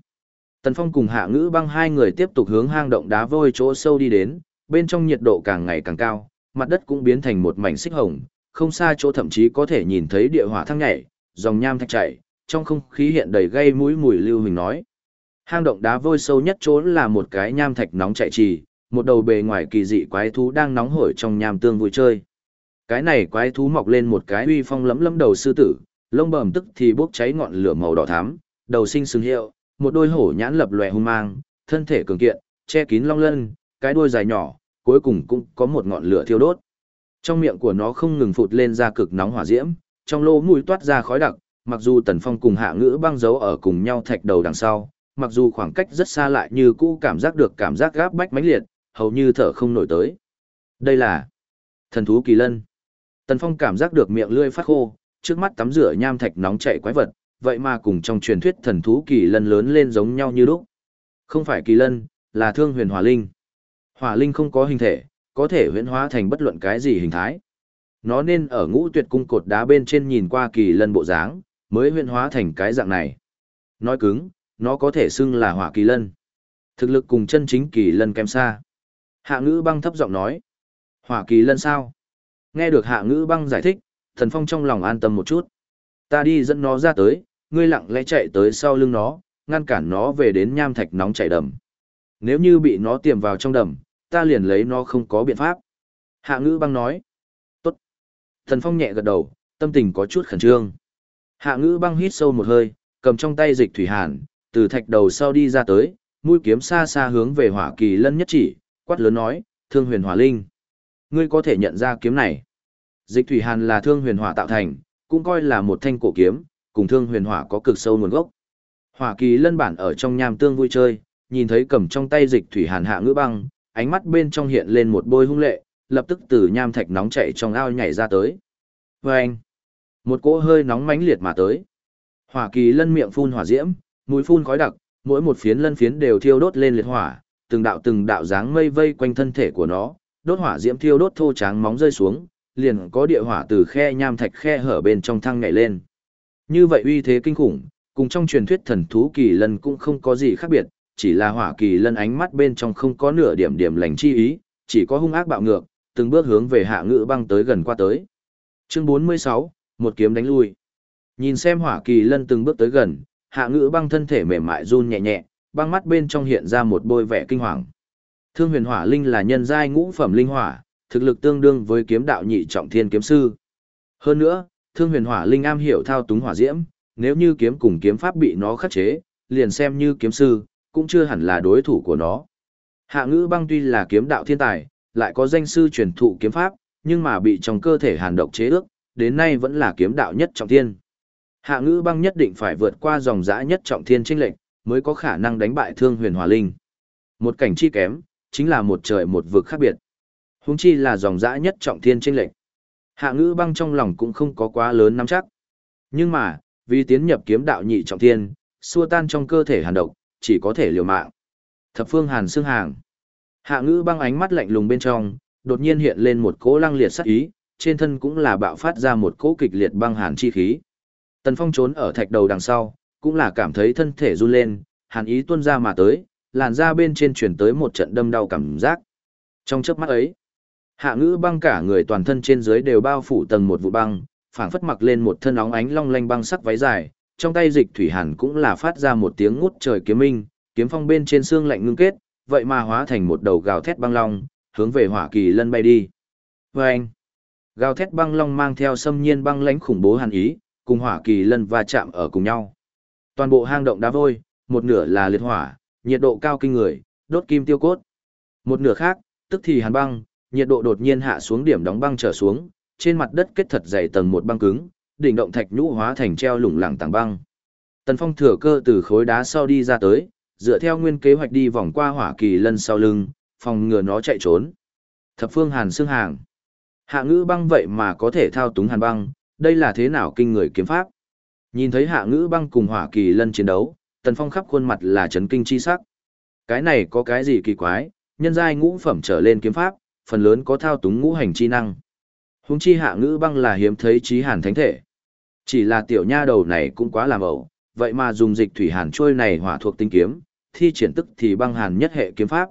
Tần Phong cùng Hạ Ngữ Băng hai người tiếp tục hướng hang động đá vôi chỗ sâu đi đến, bên trong nhiệt độ càng ngày càng cao, mặt đất cũng biến thành một mảnh xích hồng, không xa chỗ thậm chí có thể nhìn thấy địa hỏa thăng nhảy, dòng nham thạch chảy, trong không khí hiện đầy gây mũi mùi lưu hình nói. Hang động đá vôi sâu nhất chỗ là một cái nham thạch nóng chạy trì, một đầu bề ngoài kỳ dị quái thú đang nóng hổi trong nham tương vui chơi. Cái này quái thú mọc lên một cái uy phong lấm lấm đầu sư tử, lông bẩm tức thì bốc cháy ngọn lửa màu đỏ thắm, đầu sinh sừng hiệu, một đôi hổ nhãn lập lòe hung mang, thân thể cường kiện, che kín long lân, cái đuôi dài nhỏ, cuối cùng cũng có một ngọn lửa thiêu đốt. Trong miệng của nó không ngừng phụt lên ra cực nóng hỏa diễm, trong lỗ mũi toát ra khói đặc, mặc dù Tần Phong cùng Hạ Ngữ băng giấu ở cùng nhau thạch đầu đằng sau, mặc dù khoảng cách rất xa lại như cũ cảm giác được cảm giác gáp bách mãnh liệt, hầu như thở không nổi tới. Đây là thần thú kỳ lân. Tần Phong cảm giác được miệng lưỡi phát khô, trước mắt tắm rửa nham thạch nóng chảy quái vật, vậy mà cùng trong truyền thuyết thần thú kỳ lân lớn lên giống nhau như lúc. Không phải kỳ lân, là thương huyền hỏa linh. Hỏa linh không có hình thể, có thể huyễn hóa thành bất luận cái gì hình thái. Nó nên ở ngũ tuyệt cung cột đá bên trên nhìn qua kỳ lân bộ dáng, mới huyễn hóa thành cái dạng này. Nói cứng, nó có thể xưng là hỏa kỳ lân. Thực lực cùng chân chính kỳ lân kém xa. Hạ ngữ băng thấp giọng nói. Hỏa kỳ lân sao? Nghe được hạ ngữ băng giải thích, thần phong trong lòng an tâm một chút. Ta đi dẫn nó ra tới, ngươi lặng lẽ chạy tới sau lưng nó, ngăn cản nó về đến nham thạch nóng chảy đầm. Nếu như bị nó tiềm vào trong đầm, ta liền lấy nó không có biện pháp. Hạ ngữ băng nói. Tốt. Thần phong nhẹ gật đầu, tâm tình có chút khẩn trương. Hạ ngữ băng hít sâu một hơi, cầm trong tay dịch thủy hàn, từ thạch đầu sau đi ra tới, mũi kiếm xa xa hướng về hỏa kỳ lân nhất chỉ, quát lớn nói, thương huyền hỏa linh. Ngươi có thể nhận ra kiếm này. Dịch thủy hàn là thương huyền hỏa tạo thành, cũng coi là một thanh cổ kiếm, cùng thương huyền hỏa có cực sâu nguồn gốc. Hỏa kỳ lân bản ở trong nham tương vui chơi, nhìn thấy cầm trong tay dịch thủy hàn hạ ngữ băng, ánh mắt bên trong hiện lên một bôi hung lệ, lập tức từ nham thạch nóng chảy trong ao nhảy ra tới. Vâng! anh, một cỗ hơi nóng mãnh liệt mà tới. Hỏa kỳ lân miệng phun hỏa diễm, mũi phun khói đặc, mỗi một phiến lân phiến đều thiêu đốt lên liệt hỏa, từng đạo từng đạo dáng mây vây quanh thân thể của nó, đốt hỏa diễm thiêu đốt thô tráng móng rơi xuống, liền có địa hỏa từ khe nham thạch khe hở bên trong thăng nhảy lên. Như vậy uy thế kinh khủng, cùng trong truyền thuyết thần thú kỳ lân cũng không có gì khác biệt, chỉ là hỏa kỳ lân ánh mắt bên trong không có nửa điểm điểm lành chi ý, chỉ có hung ác bạo ngược, từng bước hướng về hạ ngữ băng tới gần qua tới. Chương 46, một kiếm đánh lui. Nhìn xem hỏa kỳ lân từng bước tới gần, hạ ngữ băng thân thể mềm mại run nhẹ nhẹ, băng mắt bên trong hiện ra một bôi vẻ kinh hoàng. Thương huyền hỏa linh là nhân giai ngũ phẩm linh hỏa, thực lực tương đương với kiếm đạo nhị trọng thiên kiếm sư. Hơn nữa, thương huyền hỏa linh am hiểu thao túng hỏa diễm, nếu như kiếm cùng kiếm pháp bị nó khắc chế, liền xem như kiếm sư, cũng chưa hẳn là đối thủ của nó. Hạ ngữ băng tuy là kiếm đạo thiên tài, lại có danh sư truyền thụ kiếm pháp, nhưng mà bị trong cơ thể hàn độc chế ước, đến nay vẫn là kiếm đạo nhất trọng thiên. Hạ ngữ băng nhất định phải vượt qua dòng dã nhất trọng thiên trinh lệnh, mới có khả năng đánh bại thương huyền hòa linh. Một cảnh chi kém, chính là một trời một vực khác biệt. Húng chi là dòng dã nhất trọng thiên trinh lệnh. Hạ ngữ băng trong lòng cũng không có quá lớn nắm chắc. Nhưng mà, vì tiến nhập kiếm đạo nhị trọng thiên, xua tan trong cơ thể hàn độc, chỉ có thể liều mạng. Thập phương hàn xương hàng. Hạ ngữ băng ánh mắt lạnh lùng bên trong, đột nhiên hiện lên một cỗ lăng liệt sắc ý, trên thân cũng là bạo phát ra một cỗ kịch liệt băng hàn chi khí. Tần Phong trốn ở thạch đầu đằng sau, cũng là cảm thấy thân thể run lên, hàn ý tuôn ra mà tới, làn da bên trên chuyển tới một trận đâm đau cảm giác. Trong chớp mắt ấy, hạ ngữ băng cả người toàn thân trên dưới đều bao phủ tầng một vụ băng, phảng phất mặc lên một thân óng ánh long lanh băng sắc váy dài, trong tay dịch thủy hàn cũng là phát ra một tiếng ngút trời kiếm minh, kiếm phong bên trên xương lạnh ngưng kết, vậy mà hóa thành một đầu gào thét băng long, hướng về hỏa kỳ lân bay đi. Và anh, gào thét băng long mang theo xâm nhiên băng lãnh khủng bố hàn ý, cùng hỏa kỳ lân va chạm ở cùng nhau. Toàn bộ hang động đá vôi, một nửa là liệt hỏa, nhiệt độ cao kinh người, đốt kim tiêu cốt. Một nửa khác, tức thì hàn băng, nhiệt độ đột nhiên hạ xuống điểm đóng băng trở xuống, trên mặt đất kết thật dày tầng một băng cứng, đỉnh động thạch nhũ hóa thành treo lủng lẳng tảng băng. Tần Phong thừa cơ từ khối đá sau đi ra tới, dựa theo nguyên kế hoạch đi vòng qua hỏa kỳ lân sau lưng, phòng ngừa nó chạy trốn. Thập phương hàn xương hàng. Hạ ngữ băng vậy mà có thể thao túng hàn băng, đây là thế nào kinh người kiếm pháp. Nhìn thấy hạ ngữ băng cùng hỏa kỳ lân chiến đấu, tần phong khắp khuôn mặt là chấn kinh chi sắc. Cái này có cái gì kỳ quái, nhân giai ngũ phẩm trở lên kiếm pháp, phần lớn có thao túng ngũ hành chi năng. Húng chi hạ ngữ băng là hiếm thấy trí hàn thánh thể. Chỉ là tiểu nha đầu này cũng quá làm ẩu, vậy mà dùng dịch thủy hàn trôi này hỏa thuộc tinh kiếm, thi triển tức thì băng hàn nhất hệ kiếm pháp.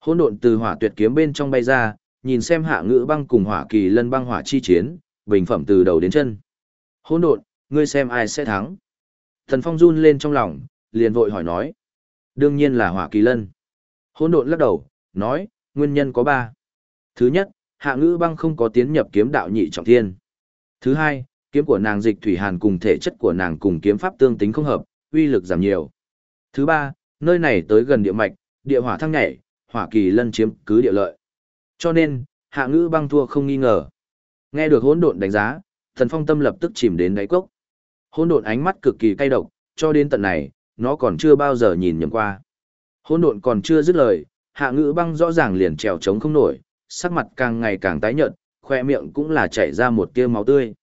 Hỗn độn từ hỏa tuyệt kiếm bên trong bay ra, nhìn xem hạ ngữ băng cùng hỏa kỳ lân băng hỏa chi chiến, bình phẩm từ đầu đến chân. Hỗn độn, ngươi xem ai sẽ thắng. Thần Phong run lên trong lòng, liền vội hỏi nói. Đương nhiên là hỏa kỳ lân. Hỗn độn lắc đầu, nói, nguyên nhân có ba. Thứ nhất, hạ ngữ băng không có tiến nhập kiếm đạo nhị trọng thiên. Thứ hai, kiếm của nàng dịch thủy hàn cùng thể chất của nàng cùng kiếm pháp tương tính không hợp, uy lực giảm nhiều. Thứ ba, nơi này tới gần địa mạch, địa hỏa thăng nhảy, hỏa kỳ lân chiếm cứ địa lợi. Cho nên, hạ ngữ băng thua không nghi ngờ. Nghe được hỗn độn đánh giá, thần phong tâm lập tức chìm đến đáy cốc. Hỗn độn ánh mắt cực kỳ cay độc, cho đến tận này, nó còn chưa bao giờ nhìn nhầm qua. Hỗn độn còn chưa dứt lời, hạ ngữ băng rõ ràng liền trèo trống không nổi, sắc mặt càng ngày càng tái nhợt, khoe miệng cũng là chảy ra một tia máu tươi.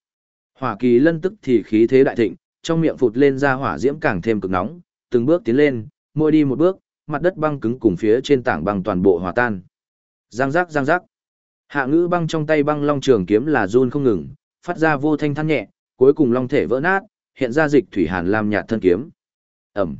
Hỏa kỳ lân tức thì khí thế đại thịnh, trong miệng phụt lên ra hỏa diễm càng thêm cực nóng, từng bước tiến lên, mỗi đi một bước, mặt đất băng cứng cùng phía trên tảng băng toàn bộ hòa tan. Giang giác giang giác. Hạ ngữ băng trong tay băng long trường kiếm là run không ngừng, phát ra vô thanh than nhẹ, cuối cùng long thể vỡ nát, hiện ra dịch thủy hàn làm nhạt thân kiếm. Ẩm.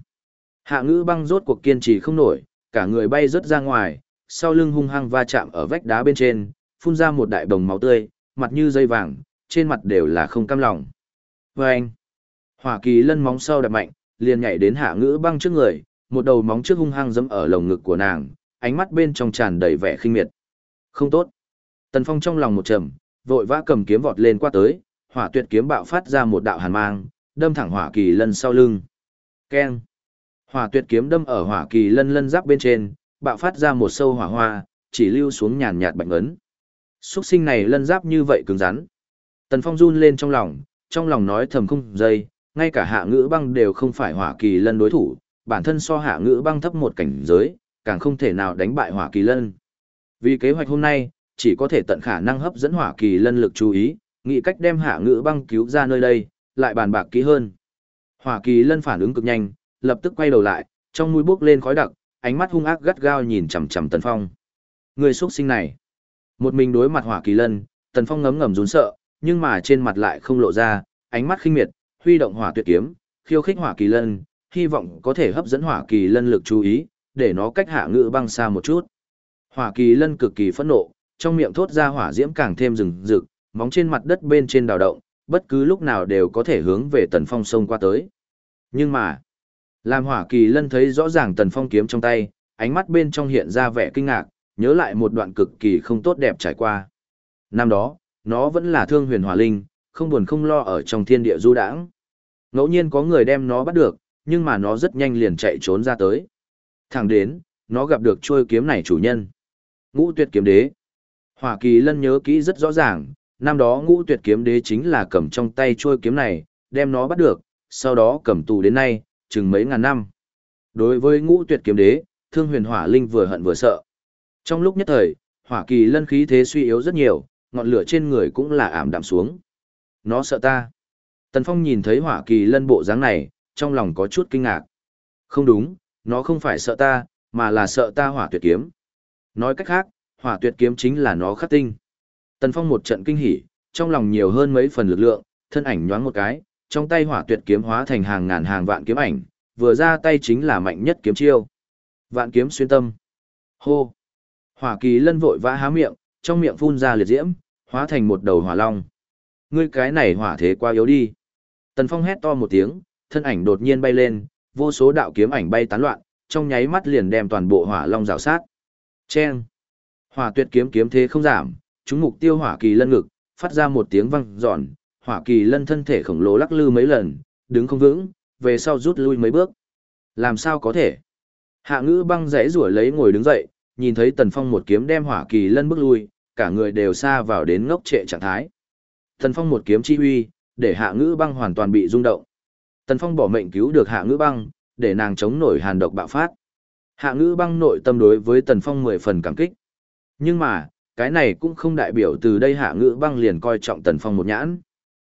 Hạ ngữ băng rốt cuộc kiên trì không nổi, cả người bay rớt ra ngoài, sau lưng hung hăng va chạm ở vách đá bên trên, phun ra một đại bồng máu tươi, mặt như dây vàng, trên mặt đều là không cam lòng. Và anh, hỏa kỳ lân móng sau đập mạnh, liền nhảy đến hạ ngữ băng trước người, một đầu móng trước hung hăng dẫm ở lồng ngực của nàng, ánh mắt bên trong tràn đầy vẻ khinh miệt. Không tốt. Tần Phong trong lòng một trầm, vội vã cầm kiếm vọt lên qua tới, hỏa tuyệt kiếm bạo phát ra một đạo hàn mang, đâm thẳng hỏa kỳ lân sau lưng. Keng. Hỏa tuyệt kiếm đâm ở hỏa kỳ lân lân giáp bên trên, bạo phát ra một sâu hỏa hoa, chỉ lưu xuống nhàn nhạt bạch ấn. Xuất sinh này lân giáp như vậy cứng rắn. Tần Phong run lên trong lòng, trong lòng nói thầm không dây, ngay cả hạ ngữ băng đều không phải hỏa kỳ lân đối thủ, bản thân so hạ ngữ băng thấp một cảnh giới, càng không thể nào đánh bại hỏa kỳ lân. Vì kế hoạch hôm nay, chỉ có thể tận khả năng hấp dẫn hỏa kỳ lân lực chú ý, nghĩ cách đem hạ ngữ băng cứu ra nơi đây, lại bàn bạc kỹ hơn. Hỏa kỳ lân phản ứng cực nhanh, lập tức quay đầu lại, trong mũi bước lên khói đặc, ánh mắt hung ác gắt gao nhìn chằm chằm Tần Phong. Người xuất sinh này, một mình đối mặt hỏa kỳ lân, Tần Phong ngấm ngầm rún sợ, nhưng mà trên mặt lại không lộ ra, ánh mắt khinh miệt, huy động hỏa tuyệt kiếm, khiêu khích hỏa kỳ lân, hy vọng có thể hấp dẫn hỏa kỳ lân lực chú ý, để nó cách hạ ngữ băng xa một chút. Hỏa kỳ lân cực kỳ phẫn nộ, trong miệng thốt ra hỏa diễm càng thêm rừng rực, móng trên mặt đất bên trên đào động, bất cứ lúc nào đều có thể hướng về tần phong sông qua tới. Nhưng mà, làm hỏa kỳ lân thấy rõ ràng tần phong kiếm trong tay, ánh mắt bên trong hiện ra vẻ kinh ngạc, nhớ lại một đoạn cực kỳ không tốt đẹp trải qua. Năm đó, nó vẫn là thương huyền hỏa linh, không buồn không lo ở trong thiên địa du đãng. Ngẫu nhiên có người đem nó bắt được, nhưng mà nó rất nhanh liền chạy trốn ra tới. Thẳng đến, nó gặp được trôi kiếm này chủ nhân. Ngũ tuyệt kiếm đế. Hỏa kỳ lân nhớ kỹ rất rõ ràng, năm đó ngũ tuyệt kiếm đế chính là cầm trong tay chuôi kiếm này, đem nó bắt được, sau đó cầm tù đến nay, chừng mấy ngàn năm. Đối với ngũ tuyệt kiếm đế, thương huyền hỏa linh vừa hận vừa sợ. Trong lúc nhất thời, hỏa kỳ lân khí thế suy yếu rất nhiều, ngọn lửa trên người cũng là ảm đạm xuống. Nó sợ ta. Tần Phong nhìn thấy hỏa kỳ lân bộ dáng này, trong lòng có chút kinh ngạc. Không đúng, nó không phải sợ ta, mà là sợ ta hỏa tuyệt kiếm. Nói cách khác, hỏa tuyệt kiếm chính là nó khắc tinh. Tần Phong một trận kinh hỉ, trong lòng nhiều hơn mấy phần lực lượng, thân ảnh nhoáng một cái, trong tay hỏa tuyệt kiếm hóa thành hàng ngàn hàng vạn kiếm ảnh, vừa ra tay chính là mạnh nhất kiếm chiêu. Vạn kiếm xuyên tâm. Hô. Hỏa kỳ lân vội vã há miệng, trong miệng phun ra liệt diễm, hóa thành một đầu hỏa long. Ngươi cái này hỏa thế quá yếu đi. Tần Phong hét to một tiếng, thân ảnh đột nhiên bay lên, vô số đạo kiếm ảnh bay tán loạn, trong nháy mắt liền đem toàn bộ hỏa long rào sát. Chen! Hỏa tuyệt kiếm kiếm thế không giảm, chúng mục tiêu hỏa kỳ lân ngực, phát ra một tiếng vang giòn, hỏa kỳ lân thân thể khổng lồ lắc lư mấy lần, đứng không vững, về sau rút lui mấy bước. Làm sao có thể? Hạ ngữ băng rẽ rủa lấy ngồi đứng dậy, nhìn thấy tần phong một kiếm đem hỏa kỳ lân bước lui, cả người đều xa vào đến ngốc trệ trạng thái. Tần phong một kiếm chi huy, để hạ ngữ băng hoàn toàn bị rung động. Tần phong bỏ mệnh cứu được hạ ngữ băng, để nàng chống nổi hàn độc bạo phát. Hạ ngữ băng nội tâm đối với tần phong mười phần cảm kích. Nhưng mà, cái này cũng không đại biểu từ đây hạ ngữ băng liền coi trọng tần phong một nhãn.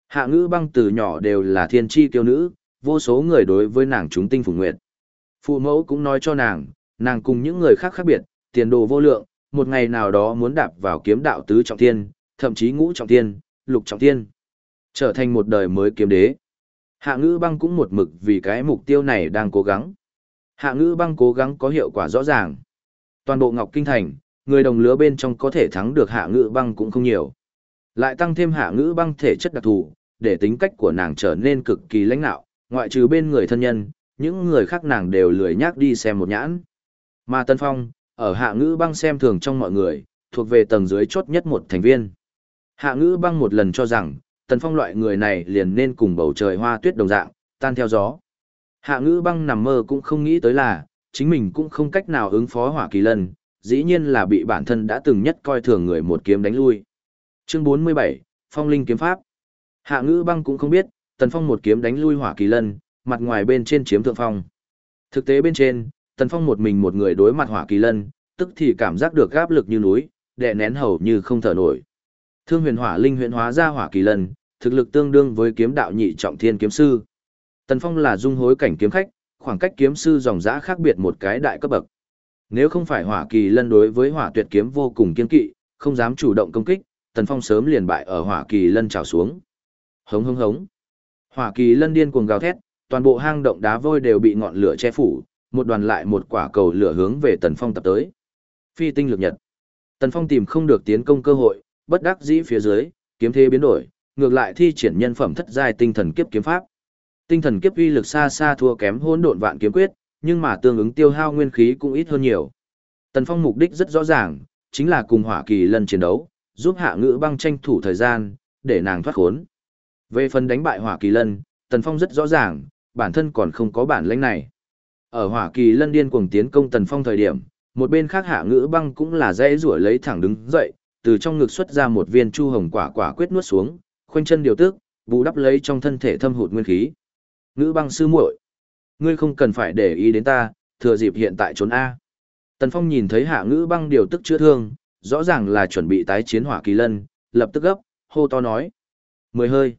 Hạ ngữ băng từ nhỏ đều là thiên tri kiêu nữ, vô số người đối với nàng chúng tinh phủ nguyệt. Phụ mẫu cũng nói cho nàng, nàng cùng những người khác khác biệt, tiền đồ vô lượng, một ngày nào đó muốn đạp vào kiếm đạo tứ trọng thiên, thậm chí ngũ trọng thiên, lục trọng thiên, trở thành một đời mới kiếm đế. Hạ ngữ băng cũng một mực vì cái mục tiêu này đang cố gắng. Hạ ngữ băng cố gắng có hiệu quả rõ ràng. Toàn bộ Ngọc Kinh Thành, người đồng lứa bên trong có thể thắng được hạ ngữ băng cũng không nhiều. Lại tăng thêm hạ ngữ băng thể chất đặc thù, để tính cách của nàng trở nên cực kỳ lãnh nạo, ngoại trừ bên người thân nhân, những người khác nàng đều lười nhác đi xem một nhãn. Mà Tân Phong, ở hạ ngữ băng xem thường trong mọi người, thuộc về tầng dưới chốt nhất một thành viên. Hạ ngữ băng một lần cho rằng, Tần Phong loại người này liền nên cùng bầu trời hoa tuyết đồng dạng, tan theo gió. Hạ ngữ băng nằm mơ cũng không nghĩ tới là, chính mình cũng không cách nào ứng phó hỏa kỳ lân, dĩ nhiên là bị bản thân đã từng nhất coi thường người một kiếm đánh lui. Chương 47, Phong Linh Kiếm Pháp Hạ ngữ băng cũng không biết, Tần Phong một kiếm đánh lui hỏa kỳ lân, mặt ngoài bên trên chiếm thượng phong. Thực tế bên trên, Tần Phong một mình một người đối mặt hỏa kỳ lân, tức thì cảm giác được áp lực như núi, đè nén hầu như không thở nổi. Thương huyền hỏa linh huyền hóa ra hỏa kỳ lân, thực lực tương đương với kiếm đạo nhị trọng thiên kiếm sư. Tần Phong là dung hối cảnh kiếm khách, khoảng cách kiếm sư dòng dã khác biệt một cái đại cấp bậc. Nếu không phải hỏa kỳ lân đối với hỏa tuyệt kiếm vô cùng kiên kỵ, không dám chủ động công kích, Tần Phong sớm liền bại ở hỏa kỳ lân trào xuống. Hống hống hống. Hỏa kỳ lân điên cuồng gào thét, toàn bộ hang động đá vôi đều bị ngọn lửa che phủ, một đoàn lại một quả cầu lửa hướng về Tần Phong tập tới. Phi tinh lực nhật. Tần Phong tìm không được tiến công cơ hội, bất đắc dĩ phía dưới, kiếm thế biến đổi, ngược lại thi triển nhân phẩm thất giai tinh thần kiếp kiếm pháp. Tinh thần kiếp uy lực xa xa thua kém hỗn độn vạn kiếm quyết, nhưng mà tương ứng tiêu hao nguyên khí cũng ít hơn nhiều. Tần Phong mục đích rất rõ ràng, chính là cùng Hỏa Kỳ Lân chiến đấu, giúp Hạ Ngữ Băng tranh thủ thời gian, để nàng thoát khốn. Về phần đánh bại Hỏa Kỳ Lân, Tần Phong rất rõ ràng, bản thân còn không có bản lĩnh này. Ở Hỏa Kỳ Lân điên cuồng tiến công Tần Phong thời điểm, một bên khác Hạ Ngữ Băng cũng là dễ rủa lấy thẳng đứng dậy, từ trong ngực xuất ra một viên chu hồng quả quả quyết nuốt xuống, khoanh chân điều tức, bù đắp lấy trong thân thể thâm hụt nguyên khí. Ngữ Băng sư muội, ngươi không cần phải để ý đến ta, thừa dịp hiện tại trốn a. Tần Phong nhìn thấy Hạ Ngữ Băng điều tức chữa thương, rõ ràng là chuẩn bị tái chiến Hỏa Kỳ Lân, lập tức gấp, hô to nói: "Mười hơi."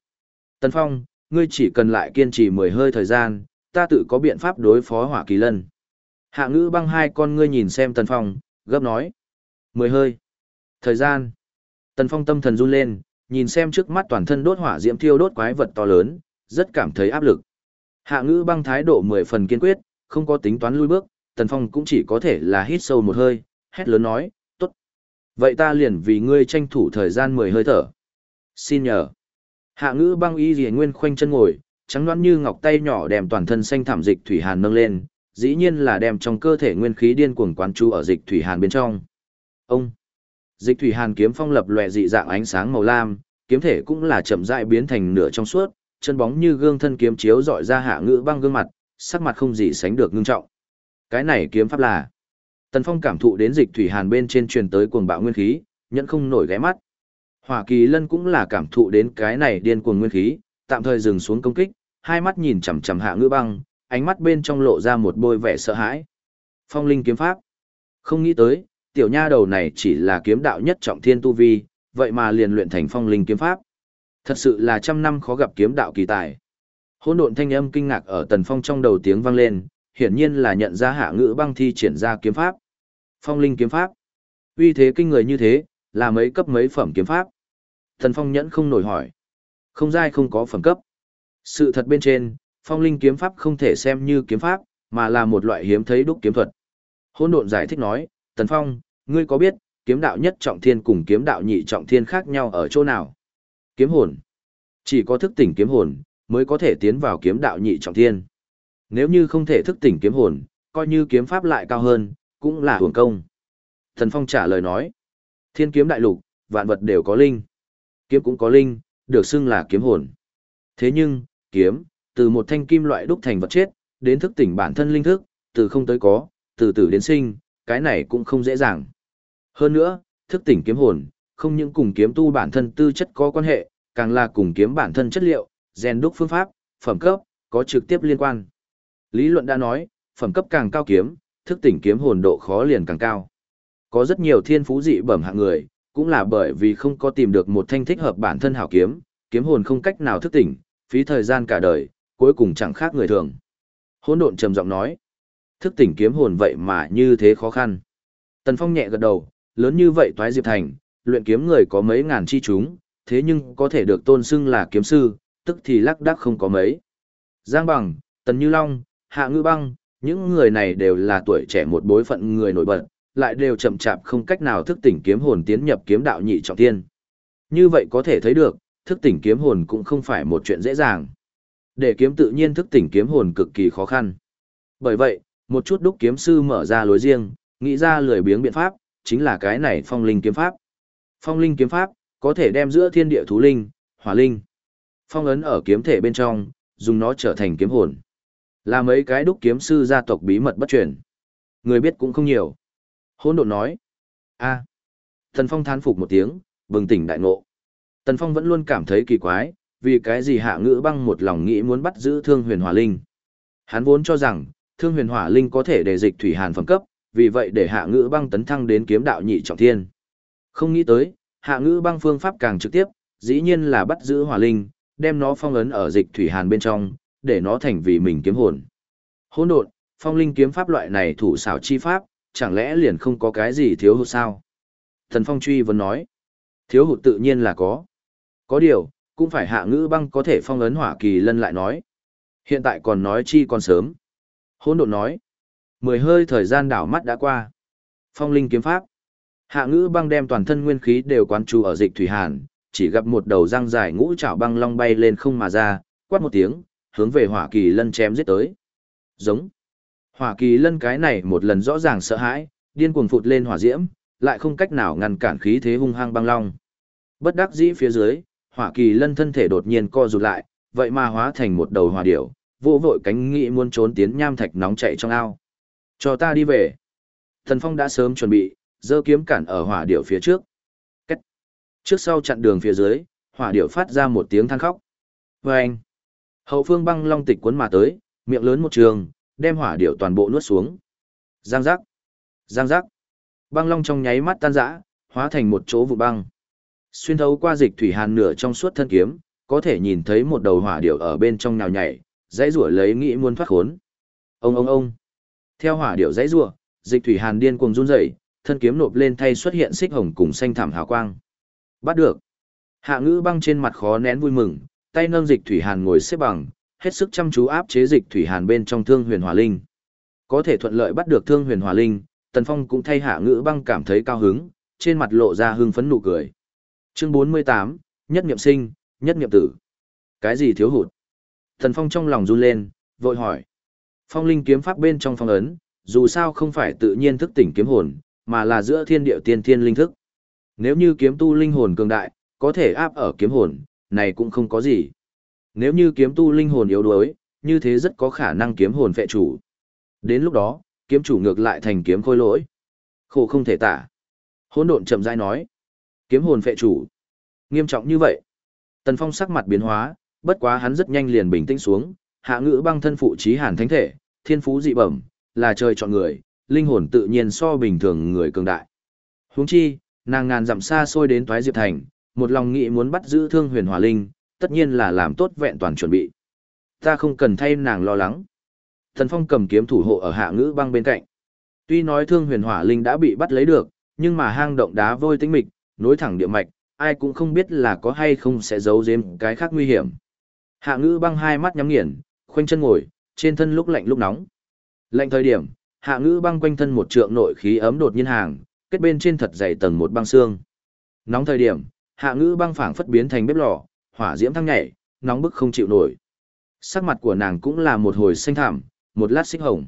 Tần Phong, ngươi chỉ cần lại kiên trì mười hơi thời gian, ta tự có biện pháp đối phó hỏa kỳ lân. Hạ ngữ băng hai con ngươi nhìn xem Tần Phong, gấp nói. Mười hơi. Thời gian. Tần Phong tâm thần run lên, nhìn xem trước mắt toàn thân đốt hỏa diễm thiêu đốt quái vật to lớn, rất cảm thấy áp lực. Hạ ngữ băng thái độ mười phần kiên quyết, không có tính toán lui bước, Tần Phong cũng chỉ có thể là hít sâu một hơi, hét lớn nói, tốt. Vậy ta liền vì ngươi tranh thủ thời gian mười hơi thở. Xin nhờ. Hạ ngữ băng y rìa nguyên khoanh chân ngồi, trắng đoán như ngọc tay nhỏ đem toàn thân xanh thảm dịch thủy hàn nâng lên, dĩ nhiên là đem trong cơ thể nguyên khí điên cuồng quán chú ở dịch thủy hàn bên trong. Ông Dịch thủy hàn kiếm phong lập lòe dị dạng ánh sáng màu lam, kiếm thể cũng là chậm rãi biến thành nửa trong suốt, chân bóng như gương thân kiếm chiếu dọi ra hạ ngữ băng gương mặt, sắc mặt không gì sánh được ngưng trọng. Cái này kiếm pháp là Tần Phong cảm thụ đến dịch thủy hàn bên trên truyền tới cuồng bạo nguyên khí, nhẫn không nổi ghé mắt. Hỏa Kỳ Lân cũng là cảm thụ đến cái này điên cuồng nguyên khí, tạm thời dừng xuống công kích, hai mắt nhìn chằm chằm Hạ Ngữ Băng, ánh mắt bên trong lộ ra một bôi vẻ sợ hãi. Phong linh kiếm pháp. Không nghĩ tới, tiểu nha đầu này chỉ là kiếm đạo nhất trọng thiên tu vi, vậy mà liền luyện thành phong linh kiếm pháp. Thật sự là trăm năm khó gặp kiếm đạo kỳ tài. Hỗn độn thanh âm kinh ngạc ở Tần Phong trong đầu tiếng vang lên, hiển nhiên là nhận ra Hạ Ngữ Băng thi triển ra kiếm pháp. Phong linh kiếm pháp. Uy thế kinh người như thế, là mấy cấp mấy phẩm kiếm pháp. tần Phong nhẫn không nổi hỏi. Không dai không có phẩm cấp. Sự thật bên trên, phong linh kiếm pháp không thể xem như kiếm pháp, mà là một loại hiếm thấy đúc kiếm thuật. hỗn độn giải thích nói, Tần Phong, ngươi có biết, kiếm đạo nhất trọng thiên cùng kiếm đạo nhị trọng thiên khác nhau ở chỗ nào? Kiếm hồn. Chỉ có thức tỉnh kiếm hồn, mới có thể tiến vào kiếm đạo nhị trọng thiên. Nếu như không thể thức tỉnh kiếm hồn, coi như kiếm pháp lại cao hơn, cũng là hưởng công. Thần Phong trả lời nói, thiên kiếm đại lục, vạn vật đều có linh. Kiếm cũng có linh, được xưng là kiếm hồn. Thế nhưng, kiếm, từ một thanh kim loại đúc thành vật chết, đến thức tỉnh bản thân linh thức, từ không tới có, từ từ đến sinh, cái này cũng không dễ dàng. Hơn nữa, thức tỉnh kiếm hồn, không những cùng kiếm tu bản thân tư chất có quan hệ, càng là cùng kiếm bản thân chất liệu, rèn đúc phương pháp, phẩm cấp, có trực tiếp liên quan. Lý luận đã nói, phẩm cấp càng cao kiếm, thức tỉnh kiếm hồn độ khó liền càng cao. Có rất nhiều thiên phú dị bẩm hạng người, cũng là bởi vì không có tìm được một thanh thích hợp bản thân hảo kiếm, kiếm hồn không cách nào thức tỉnh, phí thời gian cả đời, cuối cùng chẳng khác người thường. Hỗn độn trầm giọng nói, thức tỉnh kiếm hồn vậy mà như thế khó khăn. Tần Phong nhẹ gật đầu, lớn như vậy toái diệp thành, luyện kiếm người có mấy ngàn chi chúng, thế nhưng có thể được tôn xưng là kiếm sư, tức thì lắc đắc không có mấy. Giang Bằng, Tần Như Long, Hạ Ngư Băng, những người này đều là tuổi trẻ một bối phận người nổi bật, lại đều chậm chạp không cách nào thức tỉnh kiếm hồn tiến nhập kiếm đạo nhị trọng thiên. Như vậy có thể thấy được, thức tỉnh kiếm hồn cũng không phải một chuyện dễ dàng. Để kiếm tự nhiên thức tỉnh kiếm hồn cực kỳ khó khăn. Bởi vậy, một chút đúc kiếm sư mở ra lối riêng, nghĩ ra lười biếng biện pháp, chính là cái này phong linh kiếm pháp. Phong linh kiếm pháp, có thể đem giữa thiên địa thú linh, hỏa linh, phong ấn ở kiếm thể bên trong, dùng nó trở thành kiếm hồn. Là mấy cái đúc kiếm sư gia tộc bí mật bất truyền. Người biết cũng không nhiều. Hôn độn nói. a Tần Phong thán phục một tiếng, bừng tỉnh đại ngộ. Tần Phong vẫn luôn cảm thấy kỳ quái, vì cái gì hạ ngữ băng một lòng nghĩ muốn bắt giữ thương huyền hỏa linh. Hắn vốn cho rằng, thương huyền hỏa linh có thể để dịch thủy hàn phẩm cấp, vì vậy để hạ ngữ băng tấn thăng đến kiếm đạo nhị trọng thiên. Không nghĩ tới, hạ ngữ băng phương pháp càng trực tiếp, dĩ nhiên là bắt giữ hỏa linh, đem nó phong ấn ở dịch thủy hàn bên trong, để nó thành vì mình kiếm hồn. Hỗn độn, phong linh kiếm pháp loại này thủ xảo chi pháp, chẳng lẽ liền không có cái gì thiếu hụt sao? Thần Phong truy vấn nói, thiếu hụt tự nhiên là có. Có điều, cũng phải hạ ngữ băng có thể phong ấn hỏa kỳ lân lại nói. Hiện tại còn nói chi còn sớm. hỗn độn nói, mười hơi thời gian đảo mắt đã qua. Phong linh kiếm pháp. Hạ ngữ băng đem toàn thân nguyên khí đều quán chú ở dịch thủy hàn, chỉ gặp một đầu răng dài ngũ trảo băng long bay lên không mà ra, quát một tiếng, hướng về hỏa kỳ lân chém giết tới. Giống. Hỏa kỳ lân cái này một lần rõ ràng sợ hãi, điên cuồng phụt lên hỏa diễm, lại không cách nào ngăn cản khí thế hung hăng băng long. Bất đắc dĩ phía dưới, hỏa kỳ lân thân thể đột nhiên co rụt lại, vậy mà hóa thành một đầu hỏa điểu, vô vội cánh nghĩ muốn trốn tiến nham thạch nóng chạy trong ao. Cho ta đi về. Thần Phong đã sớm chuẩn bị, giơ kiếm cản ở hỏa điểu phía trước. Cách. Trước sau chặn đường phía dưới, hỏa điểu phát ra một tiếng than khóc. Và anh. Hậu phương băng long tịch cuốn mà tới, miệng lớn một trường, đem hỏa điểu toàn bộ nuốt xuống. Giang giác. Giang giác. Băng long trong nháy mắt tan rã, hóa thành một chỗ vụ băng. Xuyên thấu qua dịch thủy hàn nửa trong suốt thân kiếm, có thể nhìn thấy một đầu hỏa điểu ở bên trong nhào nhảy, dãy rủa lấy nghĩ muốn thoát khốn. Ông ông ông. Theo hỏa điểu dãy rủa, dịch thủy hàn điên cuồng run rẩy, thân kiếm nộp lên thay xuất hiện xích hồng cùng xanh thảm hào quang. Bắt được. Hạ ngữ băng trên mặt khó nén vui mừng, tay nâng dịch thủy hàn ngồi xếp bằng, hết sức chăm chú áp chế dịch thủy hàn bên trong thương huyền hỏa linh. Có thể thuận lợi bắt được thương huyền hỏa linh, Tần Phong cũng thay hạ ngữ băng cảm thấy cao hứng, trên mặt lộ ra hưng phấn nụ cười. Chương 48, nhất niệm sinh, nhất niệm tử. Cái gì thiếu hụt? Tần Phong trong lòng run lên, vội hỏi. Phong linh kiếm pháp bên trong phong ấn, dù sao không phải tự nhiên thức tỉnh kiếm hồn, mà là giữa thiên địa tiên thiên linh thức. Nếu như kiếm tu linh hồn cường đại, có thể áp ở kiếm hồn, này cũng không có gì. Nếu như kiếm tu linh hồn yếu đuối, như thế rất có khả năng kiếm hồn phệ chủ. Đến lúc đó, kiếm chủ ngược lại thành kiếm khôi lỗi. Khổ không thể tả. Hỗn độn chậm rãi nói. Kiếm hồn phệ chủ. Nghiêm trọng như vậy. Tần Phong sắc mặt biến hóa, bất quá hắn rất nhanh liền bình tĩnh xuống, hạ ngữ băng thân phụ trí hàn thánh thể, thiên phú dị bẩm, là trời chọn người, linh hồn tự nhiên so bình thường người cường đại. Huống chi, nàng ngàn dặm xa xôi đến toái diệp thành, một lòng nghĩ muốn bắt giữ thương huyền hỏa linh, tất nhiên là làm tốt vẹn toàn chuẩn bị. Ta không cần thay nàng lo lắng. Thần Phong cầm kiếm thủ hộ ở hạ ngữ băng bên cạnh. Tuy nói thương huyền hỏa linh đã bị bắt lấy được, nhưng mà hang động đá vôi tĩnh mịch, nối thẳng địa mạch, ai cũng không biết là có hay không sẽ giấu giếm cái khác nguy hiểm. Hạ ngữ băng hai mắt nhắm nghiền, khoanh chân ngồi, trên thân lúc lạnh lúc nóng. Lạnh thời điểm, hạ ngữ băng quanh thân một trượng nội khí ấm đột nhiên hàng, kết bên trên thật dày tầng một băng xương. Nóng thời điểm, hạ ngữ băng phảng phất biến thành bếp lò, hỏa diễm thăng nhảy, nóng bức không chịu nổi. Sắc mặt của nàng cũng là một hồi xanh thảm, một lát xích hồng.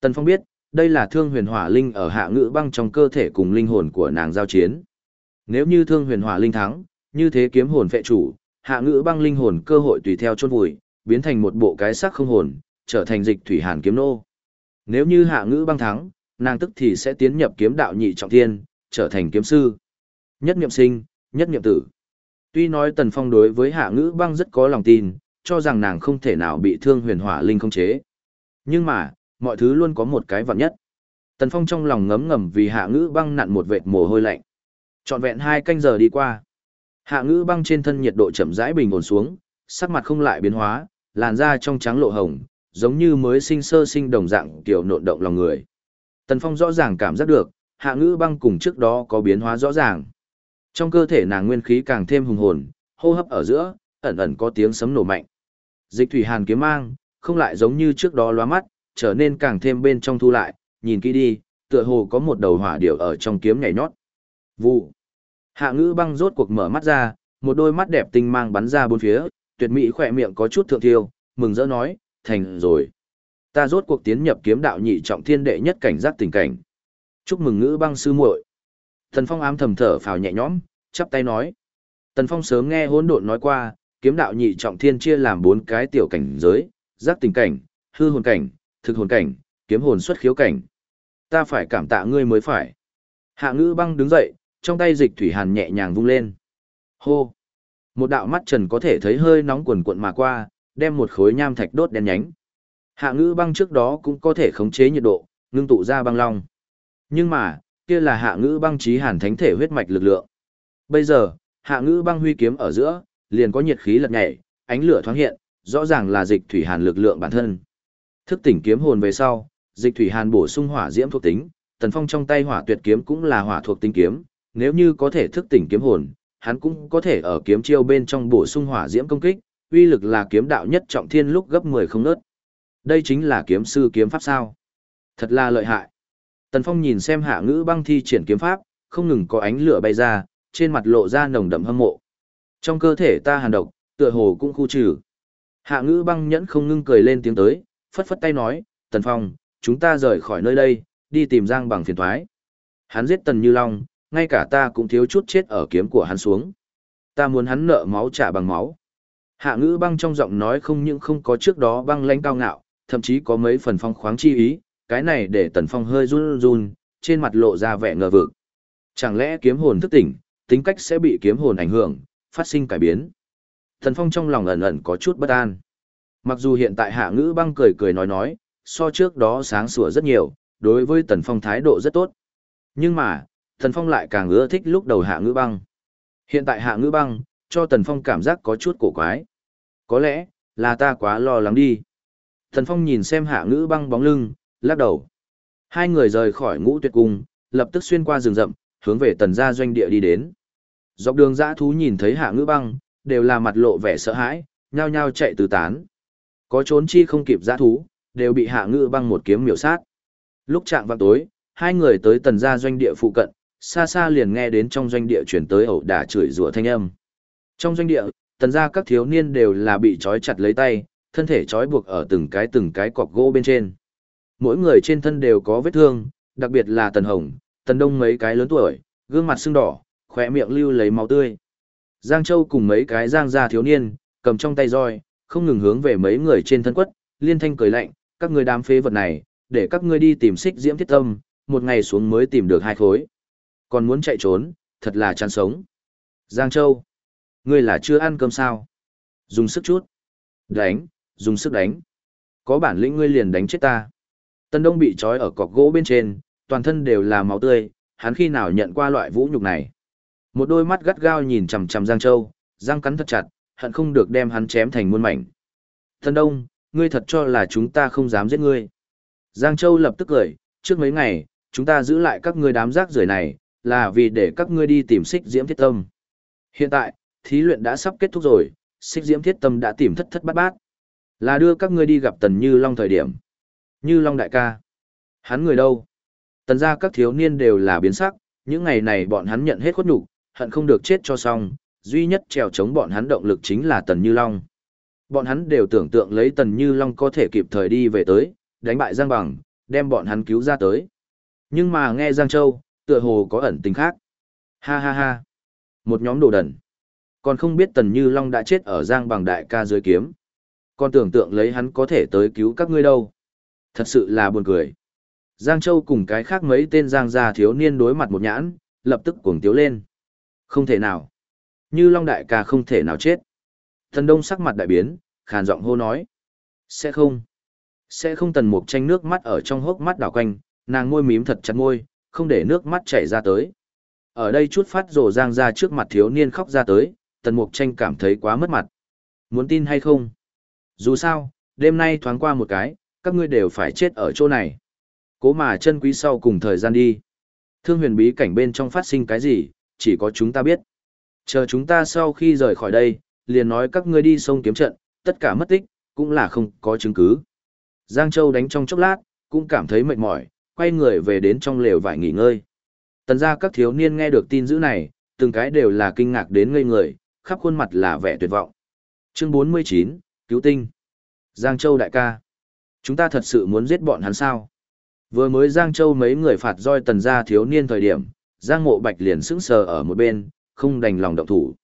Tần Phong biết, đây là thương huyền hỏa linh ở hạ ngữ băng trong cơ thể cùng linh hồn của nàng giao chiến. Nếu như thương huyền hỏa linh thắng, như thế kiếm hồn phệ chủ, hạ ngữ băng linh hồn cơ hội tùy theo chôn vùi, biến thành một bộ cái xác không hồn, trở thành dịch thủy hàn kiếm nô. Nếu như hạ ngữ băng thắng, nàng tức thì sẽ tiến nhập kiếm đạo nhị trọng thiên, trở thành kiếm sư. Nhất niệm sinh, nhất niệm tử. Tuy nói Tần Phong đối với hạ ngữ băng rất có lòng tin, cho rằng nàng không thể nào bị thương huyền hỏa linh không chế. Nhưng mà, mọi thứ luôn có một cái vặn nhất. Tần Phong trong lòng ngấm ngầm vì hạ ngữ băng nặn một vệt mồ hôi lạnh. Trọn vẹn hai canh giờ đi qua. Hạ ngữ băng trên thân nhiệt độ chậm rãi bình ổn xuống, sắc mặt không lại biến hóa, làn da trong trắng lộ hồng, giống như mới sinh sơ sinh đồng dạng kiểu nộn động lòng người. Tần Phong rõ ràng cảm giác được, hạ ngữ băng cùng trước đó có biến hóa rõ ràng. Trong cơ thể nàng nguyên khí càng thêm hùng hồn, hô hấp ở giữa, ẩn ẩn có tiếng sấm nổ mạnh. Dịch thủy hàn kiếm mang, không lại giống như trước đó lóa mắt, trở nên càng thêm bên trong thu lại, nhìn kỹ đi, tựa hồ có một đầu hỏa điểu ở trong kiếm nhảy nhót. Vụ. Hạ ngữ băng rốt cuộc mở mắt ra, một đôi mắt đẹp tinh mang bắn ra bốn phía, tuyệt mỹ khỏe miệng có chút thượng thiêu, mừng rỡ nói, thành rồi. Ta rốt cuộc tiến nhập kiếm đạo nhị trọng thiên đệ nhất cảnh giác tình cảnh. Chúc mừng ngữ băng sư muội. Tần Phong ám thầm thở phào nhẹ nhõm, chắp tay nói. Tần Phong sớm nghe hỗn độn nói qua, kiếm đạo nhị trọng thiên chia làm bốn cái tiểu cảnh giới, giác tình cảnh, hư hồn cảnh, thực hồn cảnh, kiếm hồn xuất khiếu cảnh. Ta phải cảm tạ ngươi mới phải. Hạ ngữ băng đứng dậy, trong tay dịch thủy hàn nhẹ nhàng vung lên. Hô! Một đạo mắt trần có thể thấy hơi nóng quần cuộn mà qua, đem một khối nham thạch đốt đen nhánh. Hạ ngữ băng trước đó cũng có thể khống chế nhiệt độ, ngưng tụ ra băng long. Nhưng mà, kia là hạ ngữ băng trí hàn thánh thể huyết mạch lực lượng. Bây giờ, hạ ngữ băng huy kiếm ở giữa, liền có nhiệt khí lật nhảy, ánh lửa thoáng hiện, rõ ràng là dịch thủy hàn lực lượng bản thân. Thức tỉnh kiếm hồn về sau, dịch thủy hàn bổ sung hỏa diễm thuộc tính, tần phong trong tay hỏa tuyệt kiếm cũng là hỏa thuộc tính kiếm, nếu như có thể thức tỉnh kiếm hồn, hắn cũng có thể ở kiếm chiêu bên trong bổ sung hỏa diễm công kích, uy lực là kiếm đạo nhất trọng thiên lúc gấp 10 không nớt. Đây chính là kiếm sư kiếm pháp sao? Thật là lợi hại. Tần Phong nhìn xem hạ ngữ băng thi triển kiếm pháp, không ngừng có ánh lửa bay ra, trên mặt lộ ra nồng đậm hâm mộ. Trong cơ thể ta hàn độc, tựa hồ cũng khu trừ. Hạ ngữ băng nhẫn không ngưng cười lên tiếng tới, phất phất tay nói, Tần Phong, chúng ta rời khỏi nơi đây, đi tìm Giang bằng phiền thoái. Hắn giết Tần Như Long, ngay cả ta cũng thiếu chút chết ở kiếm của hắn xuống. Ta muốn hắn nợ máu trả bằng máu. Hạ ngữ băng trong giọng nói không những không có trước đó băng lãnh cao ngạo, thậm chí có mấy phần phong khoáng chi ý, cái này để tần phong hơi run run, trên mặt lộ ra vẻ ngờ vực. Chẳng lẽ kiếm hồn thức tỉnh, tính cách sẽ bị kiếm hồn ảnh hưởng, phát sinh cải biến. Tần phong trong lòng ẩn ẩn có chút bất an. Mặc dù hiện tại hạ ngữ băng cười cười nói nói, so trước đó sáng sủa rất nhiều, đối với tần phong thái độ rất tốt. Nhưng mà, tần phong lại càng ưa thích lúc đầu hạ ngữ băng. Hiện tại hạ ngữ băng, cho tần phong cảm giác có chút cổ quái. Có lẽ, là ta quá lo lắng đi. Tần phong nhìn xem hạ ngữ băng bóng lưng, lắc đầu. Hai người rời khỏi ngũ tuyệt cung, lập tức xuyên qua rừng rậm, hướng về tần gia doanh địa đi đến. Dọc đường dã thú nhìn thấy hạ ngữ băng, đều là mặt lộ vẻ sợ hãi, nhao nhao chạy tứ tán. Có trốn chi không kịp dã thú, đều bị hạ ngữ băng một kiếm miểu sát. Lúc chạm vào tối, hai người tới tần gia doanh địa phụ cận, xa xa liền nghe đến trong doanh địa chuyển tới ẩu đả chửi rủa thanh âm. Trong doanh địa, tần gia các thiếu niên đều là bị trói chặt lấy tay, thân thể trói buộc ở từng cái từng cái cọc gỗ bên trên. Mỗi người trên thân đều có vết thương, đặc biệt là tần hồng, tần đông mấy cái lớn tuổi, gương mặt sưng đỏ, khỏe miệng lưu lấy máu tươi. Giang Châu cùng mấy cái giang gia thiếu niên, cầm trong tay roi, không ngừng hướng về mấy người trên thân quất, liên thanh cười lạnh, các người đám phế vật này, để các ngươi đi tìm xích diễm thiết tâm, một ngày xuống mới tìm được hai khối. Còn muốn chạy trốn, thật là chán sống. Giang Châu, ngươi là chưa ăn cơm sao? Dùng sức chút. Đánh, dùng sức đánh. Có bản lĩnh ngươi liền đánh chết ta. Tân Đông bị trói ở cọc gỗ bên trên, toàn thân đều là máu tươi, hắn khi nào nhận qua loại vũ nhục này. Một đôi mắt gắt gao nhìn chằm chằm Giang Châu, răng cắn thật chặt, hận không được đem hắn chém thành muôn mảnh. Tân Đông, ngươi thật cho là chúng ta không dám giết ngươi. Giang Châu lập tức cười, trước mấy ngày, chúng ta giữ lại các ngươi đám rác rưởi này, là vì để các ngươi đi tìm xích diễm thiết tâm. Hiện tại, thí luyện đã sắp kết thúc rồi, xích diễm thiết tâm đã tìm thất thất bát bát. Là đưa các ngươi đi gặp Tần Như Long thời điểm. Như Long đại ca. Hắn người đâu? Tần ra các thiếu niên đều là biến sắc, những ngày này bọn hắn nhận hết khuất nhục, hận không được chết cho xong, duy nhất trèo chống bọn hắn động lực chính là Tần Như Long. Bọn hắn đều tưởng tượng lấy Tần Như Long có thể kịp thời đi về tới, đánh bại Giang Bằng, đem bọn hắn cứu ra tới. Nhưng mà nghe Giang Châu, tựa hồ có ẩn tình khác. Ha ha ha. Một nhóm đồ đần. Còn không biết Tần Như Long đã chết ở Giang Bằng đại ca dưới kiếm. Còn tưởng tượng lấy hắn có thể tới cứu các ngươi đâu. Thật sự là buồn cười. Giang Châu cùng cái khác mấy tên Giang gia thiếu niên đối mặt một nhãn, lập tức cuồng tiếu lên. Không thể nào. Như Long đại ca không thể nào chết. Thần Đông sắc mặt đại biến, khàn giọng hô nói. Sẽ không. Sẽ không tần mục tranh nước mắt ở trong hốc mắt đảo quanh, nàng môi mím thật chặt môi, không để nước mắt chảy ra tới. Ở đây chút phát rồ giang ra trước mặt thiếu niên khóc ra tới, tần mục tranh cảm thấy quá mất mặt. Muốn tin hay không? Dù sao, đêm nay thoáng qua một cái, các ngươi đều phải chết ở chỗ này. Cố mà chân quý sau cùng thời gian đi. Thương huyền bí cảnh bên trong phát sinh cái gì, chỉ có chúng ta biết. Chờ chúng ta sau khi rời khỏi đây, liền nói các ngươi đi sông kiếm trận, tất cả mất tích, cũng là không có chứng cứ. Giang Châu đánh trong chốc lát, cũng cảm thấy mệt mỏi, quay người về đến trong lều vải nghỉ ngơi. Tần ra các thiếu niên nghe được tin dữ này, từng cái đều là kinh ngạc đến ngây người, khắp khuôn mặt là vẻ tuyệt vọng. Chương 49, Cứu tinh. Giang Châu đại ca. Chúng ta thật sự muốn giết bọn hắn sao? Vừa mới Giang Châu mấy người phạt roi tần ra thiếu niên thời điểm, Giang Mộ Bạch liền sững sờ ở một bên, không đành lòng động thủ.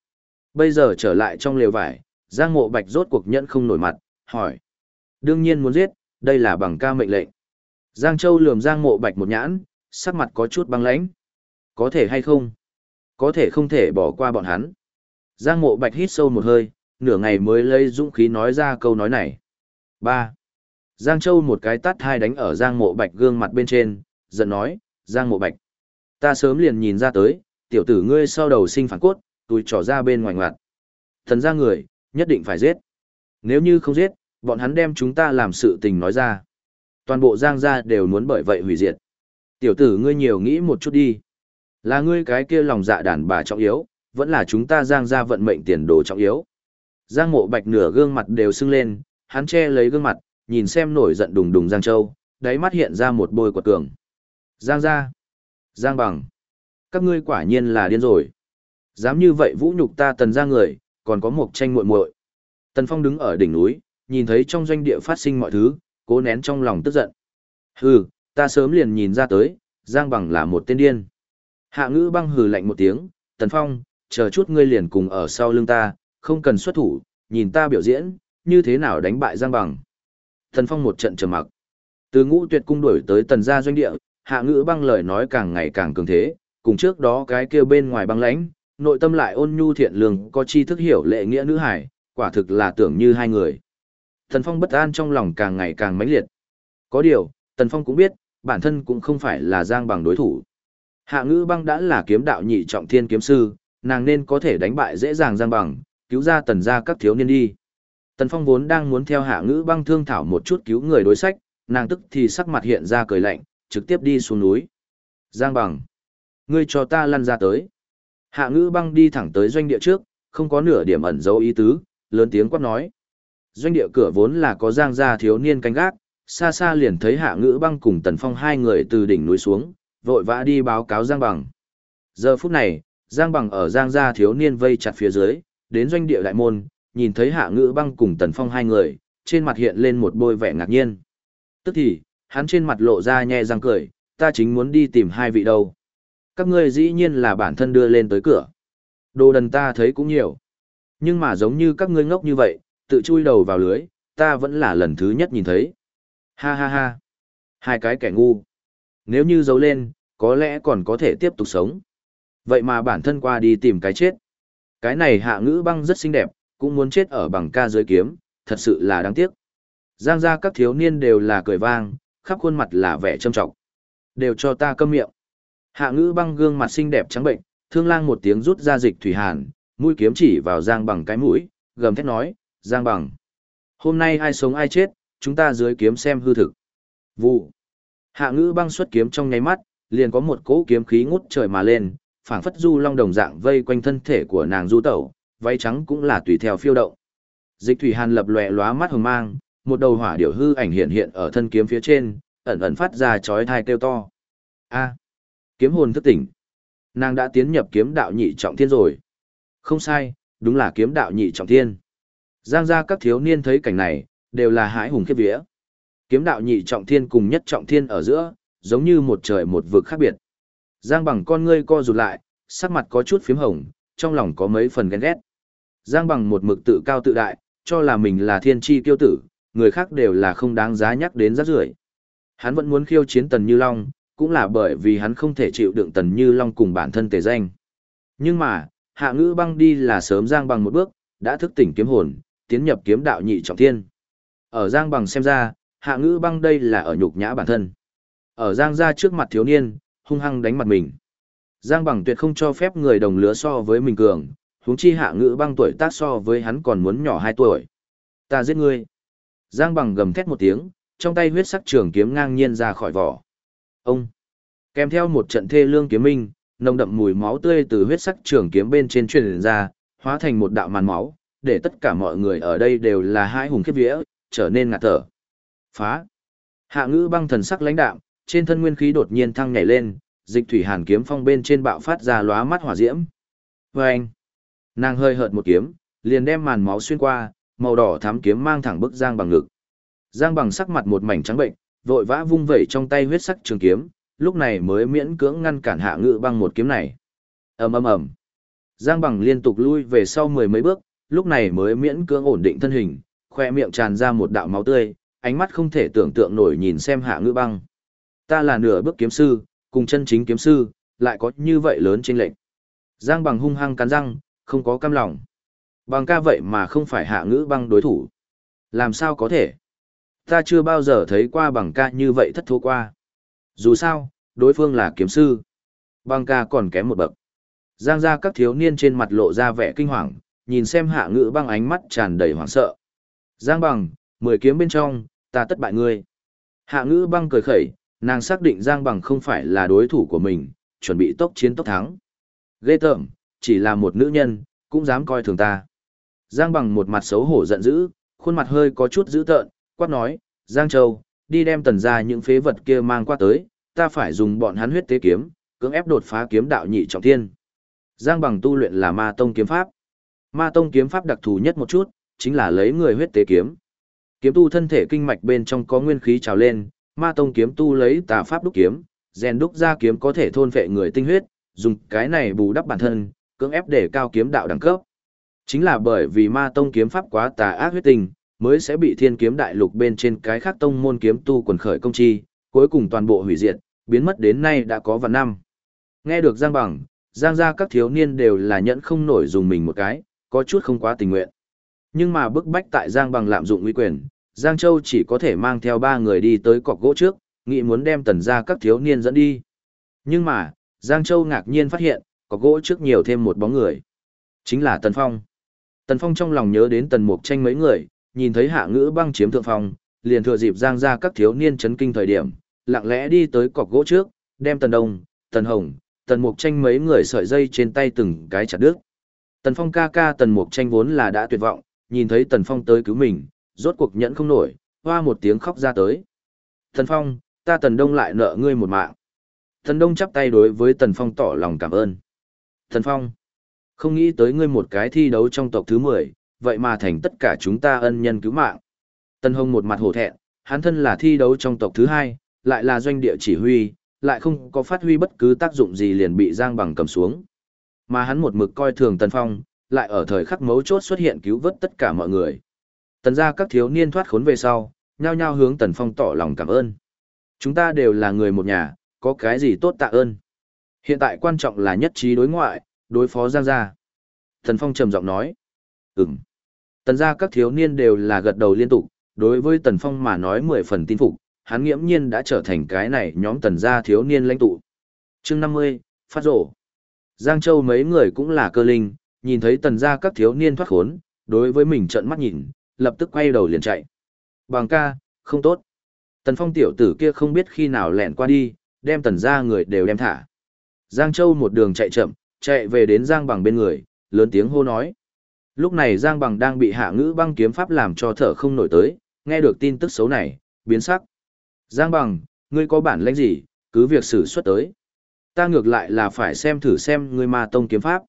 Bây giờ trở lại trong lều vải, Giang Mộ Bạch rốt cuộc nhẫn không nổi mặt, hỏi. Đương nhiên muốn giết, đây là bằng ca mệnh lệnh. Giang Châu lườm Giang Mộ Bạch một nhãn, sắc mặt có chút băng lãnh. Có thể hay không? Có thể không thể bỏ qua bọn hắn. Giang Mộ Bạch hít sâu một hơi, nửa ngày mới lấy dũng khí nói ra câu nói này. 3. Giang Châu một cái tát hai đánh ở Giang Mộ Bạch gương mặt bên trên, giận nói, Giang Mộ Bạch. Ta sớm liền nhìn ra tới, tiểu tử ngươi sau đầu sinh phản cốt, tôi trỏ ra bên ngoài ngoặt. Thần ra người, nhất định phải giết. Nếu như không giết, bọn hắn đem chúng ta làm sự tình nói ra. Toàn bộ Giang gia đều muốn bởi vậy hủy diệt. Tiểu tử ngươi nhiều nghĩ một chút đi. Là ngươi cái kia lòng dạ đàn bà trọng yếu, vẫn là chúng ta Giang gia vận mệnh tiền đồ trọng yếu. Giang mộ bạch nửa gương mặt đều sưng lên, hắn che lấy gương mặt, nhìn xem nổi giận đùng đùng Giang Châu, đáy mắt hiện ra một bôi quật cường. Giang gia. Giang bằng. Các ngươi quả nhiên là điên rồi. Dám như vậy vũ nhục ta tần ra người, còn có một tranh muội muội. Tần Phong đứng ở đỉnh núi, nhìn thấy trong doanh địa phát sinh mọi thứ, cố nén trong lòng tức giận. Hừ, ta sớm liền nhìn ra tới, Giang Bằng là một tên điên. Hạ ngữ băng hừ lạnh một tiếng, Tần Phong, chờ chút ngươi liền cùng ở sau lưng ta, không cần xuất thủ, nhìn ta biểu diễn, như thế nào đánh bại Giang Bằng. Thần Phong một trận trầm mặc. Từ ngũ tuyệt cung đuổi tới tần gia doanh địa, hạ ngữ băng lời nói càng ngày càng cường thế, cùng trước đó cái kia bên ngoài băng lãnh, nội tâm lại ôn nhu thiện lương có chi thức hiểu lệ nghĩa nữ hải, quả thực là tưởng như hai người. Thần Phong bất an trong lòng càng ngày càng mãnh liệt. Có điều, Tần Phong cũng biết, bản thân cũng không phải là Giang Bằng đối thủ. Hạ ngữ băng đã là kiếm đạo nhị trọng thiên kiếm sư, nàng nên có thể đánh bại dễ dàng Giang Bằng, cứu ra tần gia các thiếu niên đi. Tần Phong vốn đang muốn theo hạ ngữ băng thương thảo một chút cứu người đối sách, nàng tức thì sắc mặt hiện ra cười lạnh, trực tiếp đi xuống núi. Giang Bằng, ngươi cho ta lăn ra tới. Hạ ngữ băng đi thẳng tới doanh địa trước, không có nửa điểm ẩn dấu ý tứ, lớn tiếng quát nói. Doanh địa cửa vốn là có giang gia thiếu niên canh gác, xa xa liền thấy hạ ngữ băng cùng tần phong hai người từ đỉnh núi xuống, vội vã đi báo cáo Giang Bằng. Giờ phút này, Giang Bằng ở Giang gia thiếu niên vây chặt phía dưới, đến doanh địa đại môn, nhìn thấy hạ ngữ băng cùng tần phong hai người, trên mặt hiện lên một bôi vẻ ngạc nhiên. Tức thì, hắn trên mặt lộ ra nhẹ răng cười, ta chính muốn đi tìm hai vị đâu. Các ngươi dĩ nhiên là bản thân đưa lên tới cửa. Đồ đần ta thấy cũng nhiều. Nhưng mà giống như các ngươi ngốc như vậy, tự chui đầu vào lưới, ta vẫn là lần thứ nhất nhìn thấy. Ha ha ha. Hai cái kẻ ngu. Nếu như giấu lên, có lẽ còn có thể tiếp tục sống. Vậy mà bản thân qua đi tìm cái chết. Cái này hạ ngữ băng rất xinh đẹp, cũng muốn chết ở bằng ca dưới kiếm, thật sự là đáng tiếc. Giang ra các thiếu niên đều là cười vang, khắp khuôn mặt là vẻ trâm trọng. Đều cho ta câm miệng. Hạ ngữ băng gương mặt xinh đẹp trắng bệnh, thương lang một tiếng rút ra dịch thủy hàn, mũi kiếm chỉ vào Giang bằng cái mũi, gầm thét nói, Giang bằng. Hôm nay ai sống ai chết, chúng ta dưới kiếm xem hư thực. Vụ. Hạ ngữ băng xuất kiếm trong nháy mắt, liền có một cỗ kiếm khí ngút trời mà lên, phảng phất du long đồng dạng vây quanh thân thể của nàng du tẩu, váy trắng cũng là tùy theo phiêu động. Dịch thủy hàn lập lòe lóa mắt hồng mang, một đầu hỏa điểu hư ảnh hiện hiện ở thân kiếm phía trên, ẩn ẩn phát ra chói tai kêu to. A, kiếm hồn thức tỉnh. Nàng đã tiến nhập kiếm đạo nhị trọng thiên rồi. Không sai, đúng là kiếm đạo nhị trọng thiên. Giang gia các thiếu niên thấy cảnh này, đều là hãi hùng khiếp vía. Kiếm đạo nhị trọng thiên cùng nhất trọng thiên ở giữa, giống như một trời một vực khác biệt. Giang bằng con ngươi co rụt lại, sắc mặt có chút phím hồng, trong lòng có mấy phần ghen ghét. Giang bằng một mực tự cao tự đại, cho là mình là thiên tri kiêu tử, người khác đều là không đáng giá nhắc đến rác rưởi. Hắn vẫn muốn khiêu chiến Tần Như Long, cũng là bởi vì hắn không thể chịu đựng Tần Như Long cùng bản thân tề danh. Nhưng mà, hạ ngữ băng đi là sớm Giang bằng một bước, đã thức tỉnh kiếm hồn, tiến nhập kiếm đạo nhị trọng thiên. Ở Giang bằng xem ra, hạ ngữ băng đây là ở nhục nhã bản thân. Ở Giang gia trước mặt thiếu niên, hung hăng đánh mặt mình. Giang bằng tuyệt không cho phép người đồng lứa so với mình cường, huống chi hạ ngữ băng tuổi tác so với hắn còn muốn nhỏ 2 tuổi. Ta giết ngươi. Giang bằng gầm thét một tiếng, trong tay huyết sắc trường kiếm ngang nhiên ra khỏi vỏ. Ông. Kèm theo một trận thê lương kiếm minh, nồng đậm mùi máu tươi từ huyết sắc trường kiếm bên trên truyền ra, hóa thành một đạo màn máu, để tất cả mọi người ở đây đều là hai hùng khiếp vía, trở nên ngạt thở. Phá. Hạ ngữ băng thần sắc lãnh đạm, trên thân nguyên khí đột nhiên thăng nhảy lên, dịch thủy hàn kiếm phong bên trên bạo phát ra lóa mắt hỏa diễm. Và anh, nàng hơi hợt một kiếm, liền đem màn máu xuyên qua, màu đỏ thắm kiếm mang thẳng bức Giang bằng ngực. Giang bằng sắc mặt một mảnh trắng bệnh, vội vã vung vẩy trong tay huyết sắc trường kiếm, lúc này mới miễn cưỡng ngăn cản hạ ngự băng một kiếm này. ầm ầm ầm, Giang bằng liên tục lui về sau mười mấy bước, lúc này mới miễn cưỡng ổn định thân hình, khoe miệng tràn ra một đạo máu tươi, ánh mắt không thể tưởng tượng nổi nhìn xem hạ ngự băng. Ta là nửa bước kiếm sư, cùng chân chính kiếm sư, lại có như vậy lớn trên lệnh. Giang bằng hung hăng cắn răng, không có cam lòng. Bằng ca vậy mà không phải hạ ngữ băng đối thủ. Làm sao có thể? Ta chưa bao giờ thấy qua bằng ca như vậy thất thua qua. Dù sao, đối phương là kiếm sư. Bằng ca còn kém một bậc. Giang ra các thiếu niên trên mặt lộ ra vẻ kinh hoàng, nhìn xem hạ ngữ băng ánh mắt tràn đầy hoảng sợ. Giang bằng, mười kiếm bên trong, ta tất bại ngươi. Hạ ngữ băng cười khẩy, nàng xác định Giang Bằng không phải là đối thủ của mình, chuẩn bị tốc chiến tốc thắng. Ghê tởm, chỉ là một nữ nhân, cũng dám coi thường ta. Giang Bằng một mặt xấu hổ giận dữ, khuôn mặt hơi có chút dữ tợn, quát nói, Giang Châu, đi đem tần ra những phế vật kia mang qua tới, ta phải dùng bọn hắn huyết tế kiếm, cưỡng ép đột phá kiếm đạo nhị trọng thiên. Giang Bằng tu luyện là ma tông kiếm pháp. Ma tông kiếm pháp đặc thù nhất một chút, chính là lấy người huyết tế kiếm. Kiếm tu thân thể kinh mạch bên trong có nguyên khí trào lên, ma tông kiếm tu lấy tà pháp đúc kiếm, rèn đúc ra kiếm có thể thôn phệ người tinh huyết, dùng cái này bù đắp bản thân, cưỡng ép để cao kiếm đạo đẳng cấp. Chính là bởi vì ma tông kiếm pháp quá tà ác huyết tình, mới sẽ bị thiên kiếm đại lục bên trên cái khác tông môn kiếm tu quần khởi công chi, cuối cùng toàn bộ hủy diệt, biến mất đến nay đã có vạn năm. Nghe được Giang Bằng, Giang gia các thiếu niên đều là nhẫn không nổi dùng mình một cái, có chút không quá tình nguyện. Nhưng mà bức bách tại Giang Bằng lạm dụng uy quyền, Giang Châu chỉ có thể mang theo ba người đi tới cọc gỗ trước, nghĩ muốn đem tần gia các thiếu niên dẫn đi. Nhưng mà, Giang Châu ngạc nhiên phát hiện, cọc gỗ trước nhiều thêm một bóng người. Chính là Tần Phong. Tần Phong trong lòng nhớ đến Tần Mục Tranh mấy người, nhìn thấy hạ ngữ băng chiếm thượng phong, liền thừa dịp Giang gia các thiếu niên chấn kinh thời điểm, lặng lẽ đi tới cọc gỗ trước, đem Tần Đông, Tần Hồng, Tần Mục Tranh mấy người sợi dây trên tay từng cái chặt đứt. Tần Phong ca ca Tần Mục Tranh vốn là đã tuyệt vọng, nhìn thấy Tần Phong tới cứu mình, rốt cuộc nhẫn không nổi, hoa một tiếng khóc ra tới. Thần Phong, ta Tần Đông lại nợ ngươi một mạng. Thần Đông chắp tay đối với Tần Phong tỏ lòng cảm ơn. Thần Phong, không nghĩ tới ngươi một cái thi đấu trong tộc thứ 10, vậy mà thành tất cả chúng ta ân nhân cứu mạng. Tần Hồng một mặt hổ thẹn, hắn thân là thi đấu trong tộc thứ 2, lại là doanh địa chỉ huy, lại không có phát huy bất cứ tác dụng gì liền bị Giang Bằng cầm xuống. Mà hắn một mực coi thường Tần Phong, lại ở thời khắc mấu chốt xuất hiện cứu vớt tất cả mọi người. Tần gia các thiếu niên thoát khốn về sau, nhao nhao hướng Tần Phong tỏ lòng cảm ơn. Chúng ta đều là người một nhà, có cái gì tốt tạ ơn. Hiện tại quan trọng là nhất trí đối ngoại, đối phó Giang gia. Tần Phong trầm giọng nói. Ừm. Tần gia các thiếu niên đều là gật đầu liên tục, đối với Tần Phong mà nói mười phần tin phục, hắn nghiễm nhiên đã trở thành cái này nhóm tần gia thiếu niên lãnh tụ. chương 50, phát rổ. Giang Châu mấy người cũng là cơ linh, nhìn thấy tần gia các thiếu niên thoát khốn, đối với mình trợn mắt nhìn, lập tức quay đầu liền chạy. Bằng ca, không tốt. Tần phong tiểu tử kia không biết khi nào lẹn qua đi, đem tần gia người đều đem thả. Giang Châu một đường chạy chậm, chạy về đến Giang bằng bên người, lớn tiếng hô nói. Lúc này Giang bằng đang bị hạ ngữ băng kiếm pháp làm cho thở không nổi tới, nghe được tin tức xấu này, biến sắc. Giang bằng, ngươi có bản lĩnh gì, cứ việc xử xuất tới. Ta ngược lại là phải xem thử xem ngươi ma tông kiếm pháp.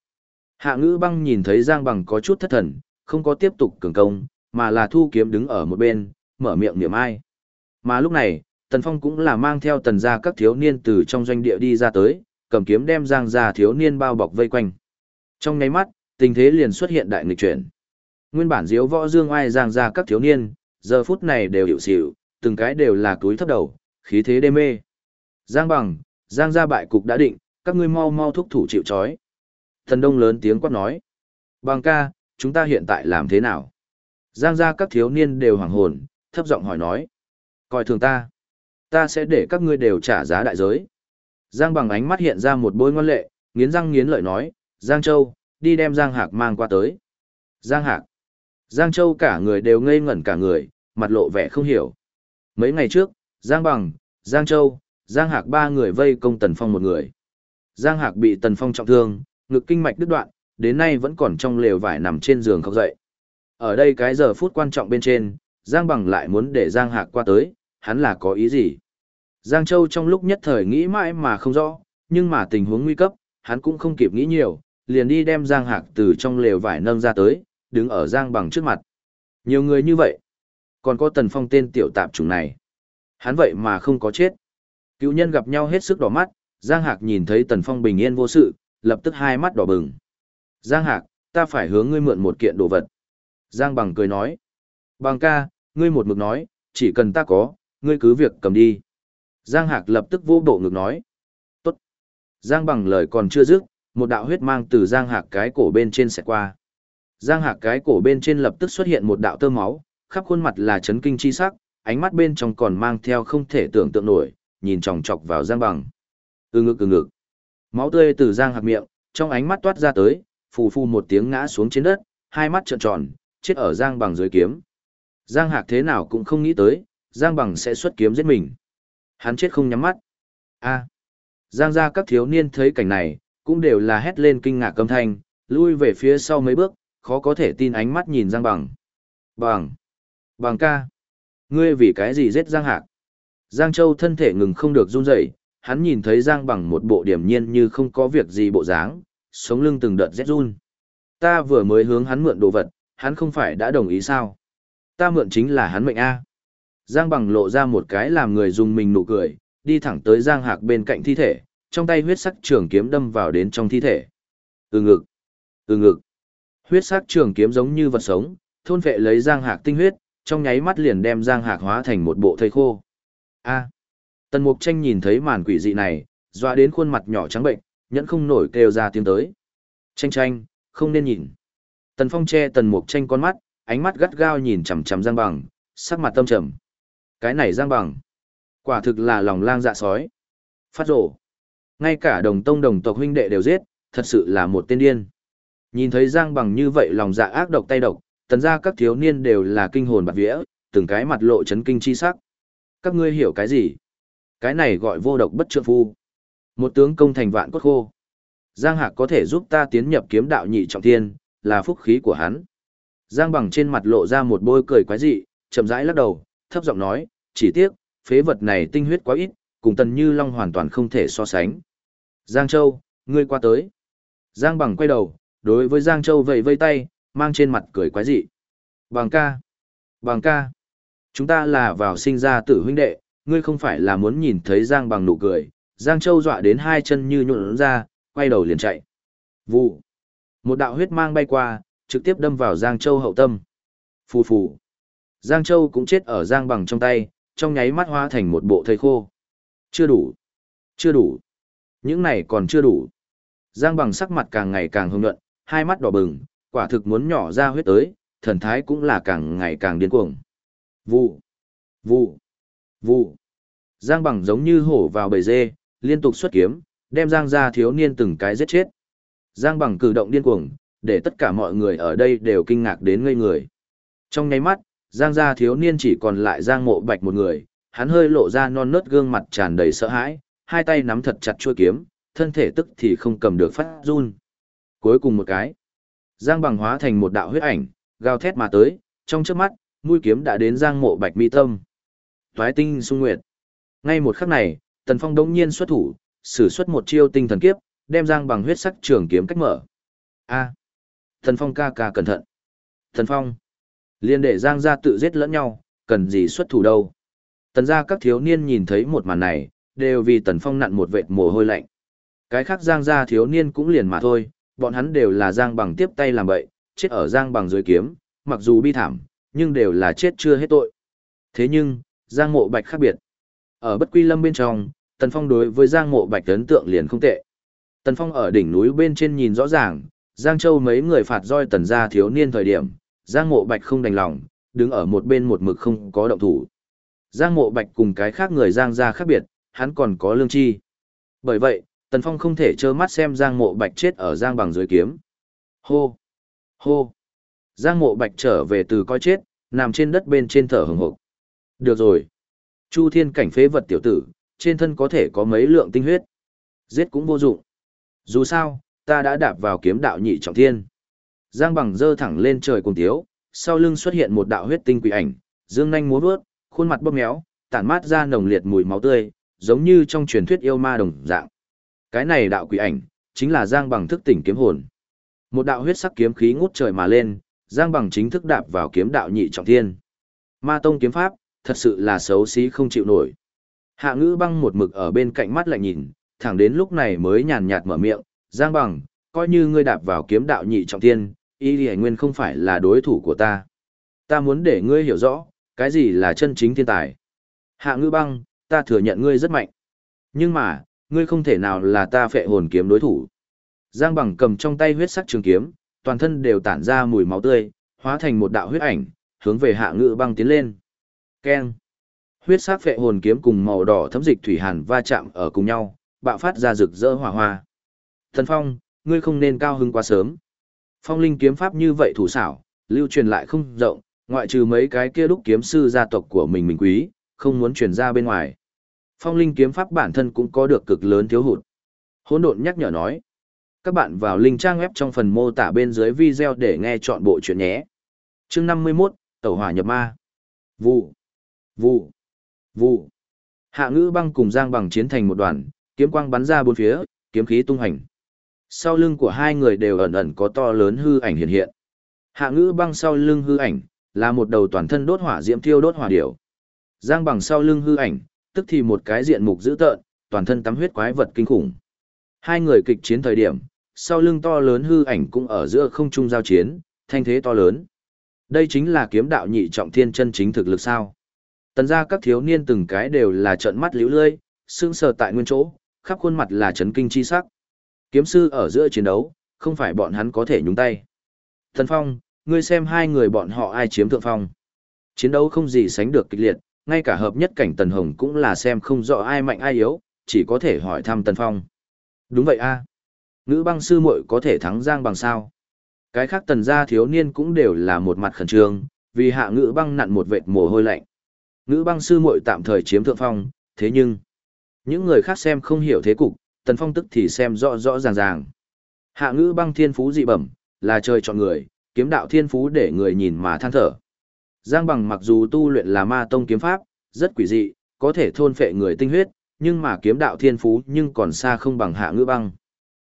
Hạ ngữ băng nhìn thấy Giang bằng có chút thất thần, không có tiếp tục cường công, mà là thu kiếm đứng ở một bên, mở miệng niệm ai. Mà lúc này, Tần Phong cũng là mang theo tần gia các thiếu niên từ trong doanh địa đi ra tới, cầm kiếm đem Giang gia thiếu niên bao bọc vây quanh. Trong nháy mắt, tình thế liền xuất hiện đại nghịch chuyển. Nguyên bản diếu võ dương ai Giang gia các thiếu niên, giờ phút này đều hiểu xỉu, từng cái đều là túi thấp đầu, khí thế đê mê. Giang bằng, Giang gia bại cục đã định, các ngươi mau mau thúc thủ chịu trói. Thần Đông lớn tiếng quát nói. Bằng ca, chúng ta hiện tại làm thế nào? Giang gia các thiếu niên đều hoảng hồn, thấp giọng hỏi nói. Coi thường ta. Ta sẽ để các ngươi đều trả giá đại giới. Giang bằng ánh mắt hiện ra một bôi ngoan lệ, nghiến răng nghiến lợi nói. Giang Châu, đi đem Giang Hạc mang qua tới. Giang Hạc. Giang Châu cả người đều ngây ngẩn cả người, mặt lộ vẻ không hiểu. Mấy ngày trước, Giang Bằng, Giang Châu, Giang Hạc ba người vây công Tần Phong một người. Giang Hạc bị Tần Phong trọng thương, ngực kinh mạch đứt đoạn, đến nay vẫn còn trong lều vải nằm trên giường không dậy. Ở đây cái giờ phút quan trọng bên trên, Giang Bằng lại muốn để Giang Hạc qua tới, hắn là có ý gì? Giang Châu trong lúc nhất thời nghĩ mãi mà không rõ, nhưng mà tình huống nguy cấp, hắn cũng không kịp nghĩ nhiều, liền đi đem Giang Hạc từ trong lều vải nâng ra tới, đứng ở Giang Bằng trước mặt. Nhiều người như vậy, còn có Tần Phong tên tiểu tạp chủng này. Hắn vậy mà không có chết. Cựu nhân gặp nhau hết sức đỏ mắt, Giang Hạc nhìn thấy Tần Phong bình yên vô sự, lập tức hai mắt đỏ bừng. Giang Hạc, ta phải hướng ngươi mượn một kiện đồ vật. Giang Bằng cười nói. Bằng ca, ngươi một mực nói, chỉ cần ta có, ngươi cứ việc cầm đi. Giang Hạc lập tức vô bộ ngực nói. Tốt. Giang Bằng lời còn chưa dứt, một đạo huyết mang từ Giang Hạc cái cổ bên trên sẽ qua. Giang Hạc cái cổ bên trên lập tức xuất hiện một đạo tơ máu, khắp khuôn mặt là chấn kinh chi sắc, ánh mắt bên trong còn mang theo không thể tưởng tượng nổi, nhìn chòng chọc vào Giang Bằng. Ừ ngực ừ ngực. Máu tươi từ Giang Hạc miệng, trong ánh mắt toát ra tới, phù phù một tiếng ngã xuống trên đất, hai mắt trợn tròn, chết ở Giang Bằng dưới kiếm. Giang Hạc thế nào cũng không nghĩ tới, Giang Bằng sẽ xuất kiếm giết mình. Hắn chết không nhắm mắt. A. Giang gia các thiếu niên thấy cảnh này, cũng đều là hét lên kinh ngạc âm thanh, lui về phía sau mấy bước, khó có thể tin ánh mắt nhìn Giang Bằng. Bằng. Bằng ca. Ngươi vì cái gì giết Giang Hạc? Giang Châu thân thể ngừng không được run rẩy, hắn nhìn thấy Giang bằng một bộ điểm nhiên như không có việc gì bộ dáng, sống lưng từng đợt rét run. Ta vừa mới hướng hắn mượn đồ vật, hắn không phải đã đồng ý sao? Ta mượn chính là hắn mệnh A. Giang bằng lộ ra một cái làm người dùng mình nụ cười, đi thẳng tới Giang Hạc bên cạnh thi thể, trong tay huyết sắc trường kiếm đâm vào đến trong thi thể. Ừ ngực, ừ ngực. Huyết sắc trường kiếm giống như vật sống, thôn vệ lấy Giang Hạc tinh huyết, trong nháy mắt liền đem Giang Hạc hóa thành một bộ thây khô. A. Tần Mục Tranh nhìn thấy màn quỷ dị này, dọa đến khuôn mặt nhỏ trắng bệnh, nhẫn không nổi kêu ra tiếng tới. Tranh tranh, không nên nhìn. Tần Phong che Tần Mục Tranh con mắt, ánh mắt gắt gao nhìn chằm chằm Giang Bằng, sắc mặt tâm trầm. Cái này Giang Bằng, quả thực là lòng lang dạ sói. Phát rổ. Ngay cả đồng tông đồng tộc huynh đệ đều giết, thật sự là một tên điên. Nhìn thấy Giang Bằng như vậy lòng dạ ác độc tay độc, tần ra các thiếu niên đều là kinh hồn bạt vía, từng cái mặt lộ chấn kinh chi sắc. Các ngươi hiểu cái gì? Cái này gọi vô độc bất trượng phu. Một tướng công thành vạn cốt khô. Giang Hạc có thể giúp ta tiến nhập kiếm đạo nhị trọng thiên, là phúc khí của hắn. Giang Bằng trên mặt lộ ra một bôi cười quái dị, chậm rãi lắc đầu, thấp giọng nói, chỉ tiếc, phế vật này tinh huyết quá ít, cùng Tần Như Long hoàn toàn không thể so sánh. Giang Châu, ngươi qua tới. Giang Bằng quay đầu, đối với Giang Châu vẫy vây tay, mang trên mặt cười quái dị. Bằng ca. Bằng ca. Chúng ta là vào sinh ra tử huynh đệ, ngươi không phải là muốn nhìn thấy Giang Bằng nụ cười. Giang Châu dọa đến hai chân như nhuộn ra, quay đầu liền chạy. Vụ. Một đạo huyết mang bay qua, trực tiếp đâm vào Giang Châu hậu tâm. Phù phù. Giang Châu cũng chết ở Giang Bằng trong tay, trong nháy mắt hóa thành một bộ thây khô. Chưa đủ. Chưa đủ. Những này còn chưa đủ. Giang Bằng sắc mặt càng ngày càng hưng nhuận, hai mắt đỏ bừng, quả thực muốn nhỏ ra huyết tới, thần thái cũng là càng ngày càng điên cuồng. Vụ. Vụ. Vụ. Giang Bằng giống như hổ vào bầy dê, liên tục xuất kiếm, đem Giang gia thiếu niên từng cái giết chết. Giang Bằng cử động điên cuồng, để tất cả mọi người ở đây đều kinh ngạc đến ngây người. Trong nháy mắt, Giang gia thiếu niên chỉ còn lại Giang Mộ Bạch một người, hắn hơi lộ ra non nớt gương mặt tràn đầy sợ hãi, hai tay nắm thật chặt chuôi kiếm, thân thể tức thì không cầm được phát run. Cuối cùng một cái, Giang Bằng hóa thành một đạo huyết ảnh, gào thét mà tới, trong chớp mắt, mũi kiếm đã đến Giang Mộ Bạch mi tâm. Toái tinh sung nguyệt. Ngay một khắc này, Tần Phong đống nhiên xuất thủ, sử xuất một chiêu tinh thần kiếp, đem Giang Bằng huyết sắc trường kiếm cách mở. A. thần Phong ca ca cẩn thận. Thần Phong. Liên để Giang gia tự giết lẫn nhau, cần gì xuất thủ đâu. Tần gia các thiếu niên nhìn thấy một màn này, đều vì Tần Phong nặn một vệt mồ hôi lạnh. Cái khác Giang gia thiếu niên cũng liền mà thôi, bọn hắn đều là Giang bằng tiếp tay làm bậy, chết ở Giang bằng dưới kiếm, mặc dù bi thảm, nhưng đều là chết chưa hết tội. Thế nhưng, Giang mộ bạch khác biệt. Ở bất quy lâm bên trong, Tần Phong đối với Giang mộ bạch ấn tượng liền không tệ. Tần Phong ở đỉnh núi bên trên nhìn rõ ràng, Giang Châu mấy người phạt roi tần gia thiếu niên thời điểm, Giang mộ bạch không đành lòng, đứng ở một bên một mực không có động thủ. Giang mộ bạch cùng cái khác người Giang gia khác biệt, hắn còn có lương chi. Bởi vậy, Tần Phong không thể trơ mắt xem Giang Mộ Bạch chết ở Giang bằng dưới kiếm. Hô! Hô! Giang Mộ Bạch trở về từ coi chết, nằm trên đất bên trên thở hừng hực. Được rồi. Chu Thiên cảnh phế vật tiểu tử, trên thân có thể có mấy lượng tinh huyết. Giết cũng vô dụng. Dù sao, ta đã đạp vào kiếm đạo nhị trọng thiên. Giang bằng dơ thẳng lên trời cùng tiếu, sau lưng xuất hiện một đạo huyết tinh quỷ ảnh, dương nhanh múa vớt, khuôn mặt bóp méo, tản mát ra nồng liệt mùi máu tươi, giống như trong truyền thuyết yêu ma đồng dạng. Cái này đạo quỷ ảnh, chính là Giang Bằng thức tỉnh kiếm hồn. Một đạo huyết sắc kiếm khí ngút trời mà lên, Giang Bằng chính thức đạp vào kiếm đạo nhị trọng thiên. Ma tông kiếm pháp, thật sự là xấu xí không chịu nổi. Hạ ngữ băng một mực ở bên cạnh mắt lại nhìn, thẳng đến lúc này mới nhàn nhạt mở miệng, Giang Bằng, coi như ngươi đạp vào kiếm đạo nhị trọng thiên, y lì nguyên không phải là đối thủ của ta. Ta muốn để ngươi hiểu rõ, cái gì là chân chính thiên tài. Hạ ngữ băng, ta thừa nhận ngươi rất mạnh. Nhưng mà, ngươi không thể nào là ta phệ hồn kiếm đối thủ. Giang bằng cầm trong tay huyết sắc trường kiếm, toàn thân đều tản ra mùi máu tươi, hóa thành một đạo huyết ảnh, hướng về hạ Ngữ băng tiến lên. Keng! Huyết sắc phệ hồn kiếm cùng màu đỏ thấm dịch thủy hàn va chạm ở cùng nhau, bạo phát ra rực rỡ hỏa hoa. Thần Phong, ngươi không nên cao hứng quá sớm. Phong linh kiếm pháp như vậy thủ xảo, lưu truyền lại không rộng, ngoại trừ mấy cái kia đúc kiếm sư gia tộc của mình mình quý, không muốn truyền ra bên ngoài. Phong linh kiếm pháp bản thân cũng có được cực lớn thiếu hụt. Hỗn độn nhắc nhở nói. Các bạn vào link trang web trong phần mô tả bên dưới video để nghe chọn bộ chuyện nhé. Chương 51, Tẩu hỏa nhập ma. Vụ. Vụ. Vụ. Hạ ngữ băng cùng Giang bằng chiến thành một đoàn, kiếm quang bắn ra bốn phía, kiếm khí tung hành. Sau lưng của hai người đều ẩn ẩn có to lớn hư ảnh hiện hiện. Hạ ngữ băng sau lưng hư ảnh, là một đầu toàn thân đốt hỏa diễm thiêu đốt hỏa điểu. Giang bằng sau lưng hư ảnh, tức thì một cái diện mục dữ tợn, toàn thân tắm huyết quái vật kinh khủng. Hai người kịch chiến thời điểm, sau lưng to lớn hư ảnh cũng ở giữa không trung giao chiến, thanh thế to lớn. Đây chính là kiếm đạo nhị trọng thiên chân chính thực lực sao. Tần ra các thiếu niên từng cái đều là trợn mắt liễu lơi, sững sờ tại nguyên chỗ, khắp khuôn mặt là chấn kinh chi sắc. Kiếm sư ở giữa chiến đấu, không phải bọn hắn có thể nhúng tay. Thần Phong, ngươi xem hai người bọn họ ai chiếm thượng phong. Chiến đấu không gì sánh được kịch liệt, ngay cả hợp nhất cảnh Tần Hồng cũng là xem không rõ ai mạnh ai yếu, chỉ có thể hỏi thăm Tần Phong. Đúng vậy a nữ băng sư muội có thể thắng Giang bằng sao? Cái khác tần gia thiếu niên cũng đều là một mặt khẩn trương, vì hạ ngữ băng nặn một vệt mồ hôi lạnh. Ngữ băng sư muội tạm thời chiếm thượng phong, thế nhưng, những người khác xem không hiểu thế cục, tần phong tức thì xem rõ rõ ràng ràng. Hạ ngữ băng thiên phú dị bẩm, là trời chọn người, kiếm đạo thiên phú để người nhìn mà than thở. Giang bằng mặc dù tu luyện là ma tông kiếm pháp, rất quỷ dị, có thể thôn phệ người tinh huyết, nhưng mà kiếm đạo thiên phú nhưng còn xa không bằng hạ ngữ băng.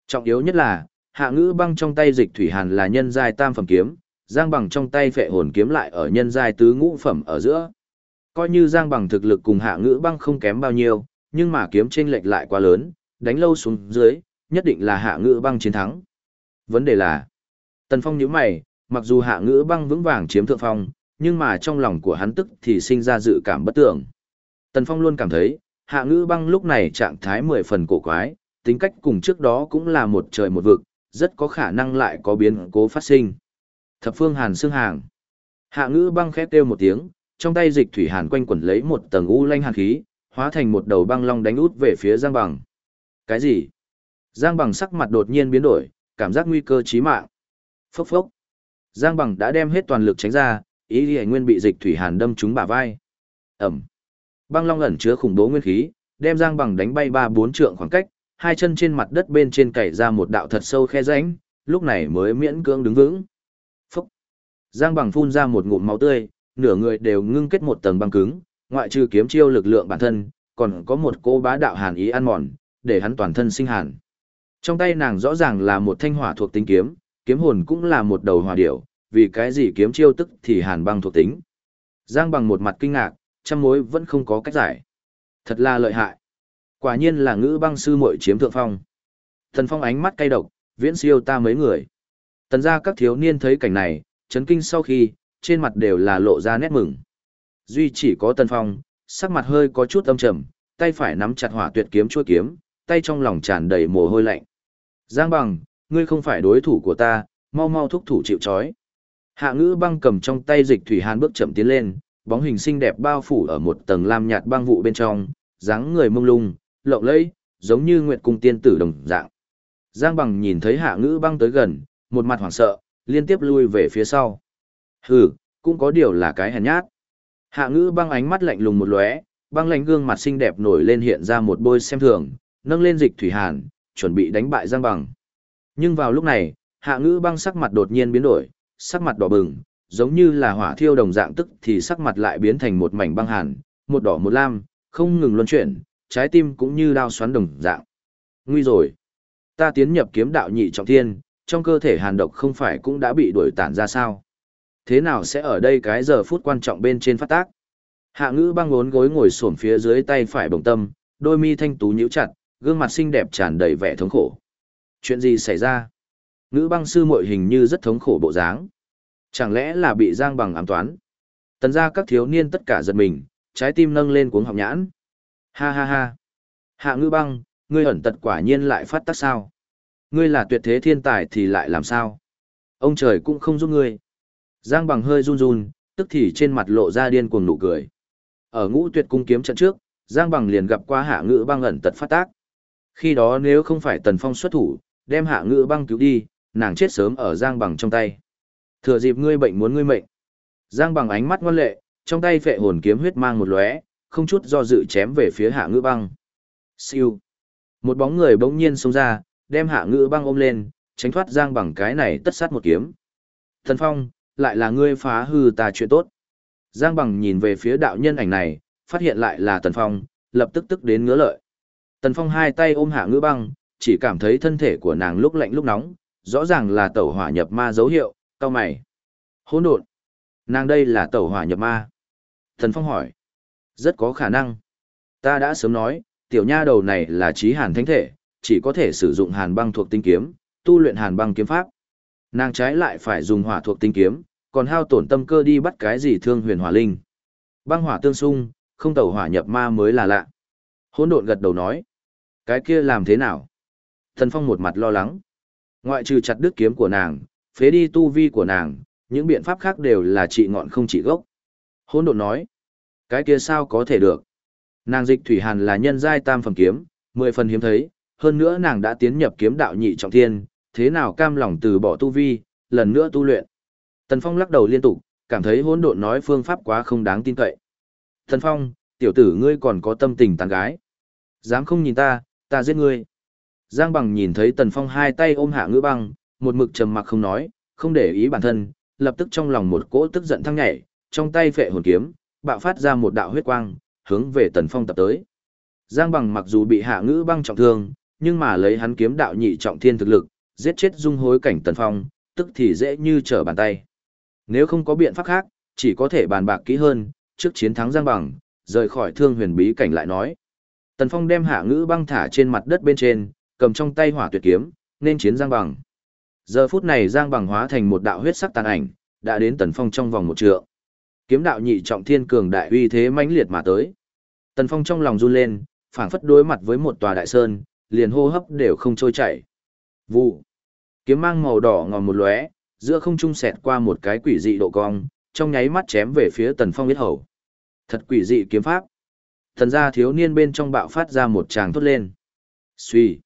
Trọng yếu nhất là, hạ ngữ băng trong tay dịch thủy hàn là nhân giai tam phẩm kiếm, giang bằng trong tay phệ hồn kiếm lại ở nhân giai tứ ngũ phẩm ở giữa. Coi như giang bằng thực lực cùng hạ ngữ băng không kém bao nhiêu, nhưng mà kiếm chênh lệch lại quá lớn, đánh lâu xuống dưới, nhất định là hạ ngữ băng chiến thắng. Vấn đề là, Tần Phong nhíu mày, mặc dù hạ ngữ băng vững vàng chiếm thượng phong, nhưng mà trong lòng của hắn tức thì sinh ra dự cảm bất tưởng. Tần Phong luôn cảm thấy, hạ ngữ băng lúc này trạng thái mười phần cổ quái, tính cách cùng trước đó cũng là một trời một vực, rất có khả năng lại có biến cố phát sinh. Thập phương hàn xương hàng. Hạ ngữ băng khét kêu một tiếng, trong tay dịch thủy hàn quanh quẩn lấy một tầng u lanh hàn khí, hóa thành một đầu băng long đánh út về phía Giang Bằng. Cái gì? Giang Bằng sắc mặt đột nhiên biến đổi, cảm giác nguy cơ chí mạng. Phốc phốc. Giang Bằng đã đem hết toàn lực tránh ra, ý lý nguyên bị dịch thủy hàn đâm trúng bả vai. Ẩm. Băng long ẩn chứa khủng bố nguyên khí, đem Giang Bằng đánh bay ba bốn trượng khoảng cách, hai chân trên mặt đất bên trên cày ra một đạo thật sâu khe rãnh, lúc này mới miễn cưỡng đứng vững. Phốc. Giang bằng phun ra một ngụm máu tươi, nửa người đều ngưng kết một tầng băng cứng, ngoại trừ kiếm chiêu lực lượng bản thân, còn có một cô bá đạo hàn ý ăn mòn, để hắn toàn thân sinh hàn. Trong tay nàng rõ ràng là một thanh hỏa thuộc tính kiếm, kiếm hồn cũng là một đầu hỏa điểu, vì cái gì kiếm chiêu tức thì hàn băng thuộc tính. Giang bằng một mặt kinh ngạc, trăm mối vẫn không có cách giải. Thật là lợi hại. Quả nhiên là ngữ băng sư muội chiếm thượng phong. Thần phong ánh mắt cay độc, viễn siêu ta mấy người. Tần ra các thiếu niên thấy cảnh này, chấn kinh sau khi, trên mặt đều là lộ ra nét mừng. Duy chỉ có tần phong, sắc mặt hơi có chút âm trầm, tay phải nắm chặt hỏa tuyệt kiếm chua kiếm, tay trong lòng tràn đầy mồ hôi lạnh. Giang bằng, ngươi không phải đối thủ của ta, mau mau thúc thủ chịu chói. Hạ ngữ băng cầm trong tay dịch thủy hàn bước chậm tiến lên, bóng hình xinh đẹp bao phủ ở một tầng lam nhạt băng vụ bên trong, dáng người mông lung, lộng lẫy, giống như nguyệt cung tiên tử đồng dạng. Giang Bằng nhìn thấy Hạ Ngữ Băng tới gần, một mặt hoảng sợ, liên tiếp lui về phía sau. Hừ, cũng có điều là cái hèn nhát. Hạ Ngữ Băng ánh mắt lạnh lùng một lóe, băng lãnh gương mặt xinh đẹp nổi lên hiện ra một bôi xem thường, nâng lên dịch thủy hàn, chuẩn bị đánh bại Giang Bằng. Nhưng vào lúc này, Hạ Ngữ Băng sắc mặt đột nhiên biến đổi, sắc mặt đỏ bừng, giống như là hỏa thiêu đồng dạng tức thì sắc mặt lại biến thành một mảnh băng hàn, một đỏ một lam, không ngừng luân chuyển, trái tim cũng như đao xoắn đồng dạng. Nguy rồi. Ta tiến nhập kiếm đạo nhị trọng thiên, trong cơ thể hàn độc không phải cũng đã bị đuổi tản ra sao? Thế nào sẽ ở đây cái giờ phút quan trọng bên trên phát tác? Hạ ngữ băng ngốn gối ngồi xổm phía dưới tay phải bồng tâm, đôi mi thanh tú nhíu chặt, gương mặt xinh đẹp tràn đầy vẻ thống khổ. Chuyện gì xảy ra? Ngữ băng sư muội hình như rất thống khổ bộ dáng. Chẳng lẽ là bị giang bằng ám toán? Tần ra các thiếu niên tất cả giật mình, trái tim nâng lên cuống họng nhãn. Ha ha ha. Hạ ngữ băng, ngươi ẩn tật quả nhiên lại phát tác sao. Ngươi là tuyệt thế thiên tài thì lại làm sao. Ông trời cũng không giúp ngươi. Giang bằng hơi run run, tức thì trên mặt lộ ra điên cuồng nụ cười. Ở ngũ tuyệt cung kiếm trận trước, Giang bằng liền gặp qua hạ ngữ băng ẩn tật phát tác. Khi đó nếu không phải tần phong xuất thủ, đem hạ ngữ băng cứu đi, nàng chết sớm ở Giang bằng trong tay. Thừa dịp ngươi bệnh muốn ngươi mệnh. Giang bằng ánh mắt ngoan lệ, trong tay phệ hồn kiếm huyết mang một lóe, không chút do dự chém về phía hạ ngữ băng. Siêu. Một bóng người bỗng nhiên xông ra, đem hạ ngữ băng ôm lên, tránh thoát giang bằng cái này tất sát một kiếm. Thần Phong, lại là ngươi phá hư ta chuyện tốt. Giang bằng nhìn về phía đạo nhân ảnh này, phát hiện lại là Tần Phong, lập tức tức đến ngứa lợi. Tần Phong hai tay ôm hạ ngữ băng, chỉ cảm thấy thân thể của nàng lúc lạnh lúc nóng, rõ ràng là tẩu hỏa nhập ma dấu hiệu, cao mày. Hỗn độn. Nàng đây là tẩu hỏa nhập ma. Tần Phong hỏi. Rất có khả năng. Ta đã sớm nói, tiểu nha đầu này là trí hàn thánh thể, chỉ có thể sử dụng hàn băng thuộc tinh kiếm, tu luyện hàn băng kiếm pháp. Nàng trái lại phải dùng hỏa thuộc tinh kiếm, còn hao tổn tâm cơ đi bắt cái gì thương huyền hỏa linh. Băng hỏa tương xung, không tẩu hỏa nhập ma mới là lạ. Hỗn độn gật đầu nói. Cái kia làm thế nào? Thần Phong một mặt lo lắng. Ngoại trừ chặt đứt kiếm của nàng, phế đi tu vi của nàng, những biện pháp khác đều là trị ngọn không trị gốc. Hỗn độn nói. Cái kia sao có thể được? Nàng dịch thủy hàn là nhân giai tam phẩm kiếm, mười phần hiếm thấy, hơn nữa nàng đã tiến nhập kiếm đạo nhị trọng thiên, thế nào cam lòng từ bỏ tu vi, lần nữa tu luyện. Tần Phong lắc đầu liên tục, cảm thấy hỗn độn nói phương pháp quá không đáng tin cậy. Tần Phong, tiểu tử ngươi còn có tâm tình tàn gái. Dám không nhìn ta, ta giết ngươi. Giang bằng nhìn thấy Tần Phong hai tay ôm hạ ngữ băng, một mực trầm mặc không nói, không để ý bản thân, lập tức trong lòng một cỗ tức giận thăng nhảy, trong tay phệ hồn kiếm, bạo phát ra một đạo huyết quang, hướng về Tần Phong tập tới. Giang bằng mặc dù bị hạ ngữ băng trọng thương, nhưng mà lấy hắn kiếm đạo nhị trọng thiên thực lực, giết chết dung hối cảnh Tần Phong, tức thì dễ như trở bàn tay. Nếu không có biện pháp khác, chỉ có thể bàn bạc kỹ hơn, trước chiến thắng Giang bằng, rời khỏi thương huyền bí cảnh lại nói. Tần Phong đem hạ ngữ băng thả trên mặt đất bên trên, cầm trong tay hỏa tuyệt kiếm, nên chiến Giang bằng. Giờ phút này Giang bằng hóa thành một đạo huyết sắc tàn ảnh, đã đến Tần Phong trong vòng một trượng. Kiếm đạo nhị trọng thiên cường đại uy thế mãnh liệt mà tới. Tần Phong trong lòng run lên, phảng phất đối mặt với một tòa đại sơn, liền hô hấp đều không trôi chảy. Vụ. Kiếm mang màu đỏ ngòm một lóe, giữa không trung xẹt qua một cái quỷ dị độ cong, trong nháy mắt chém về phía Tần Phong biết hầu. Thật quỷ dị kiếm pháp. Thần gia thiếu niên bên trong bạo phát ra một tràng thốt lên. Suy.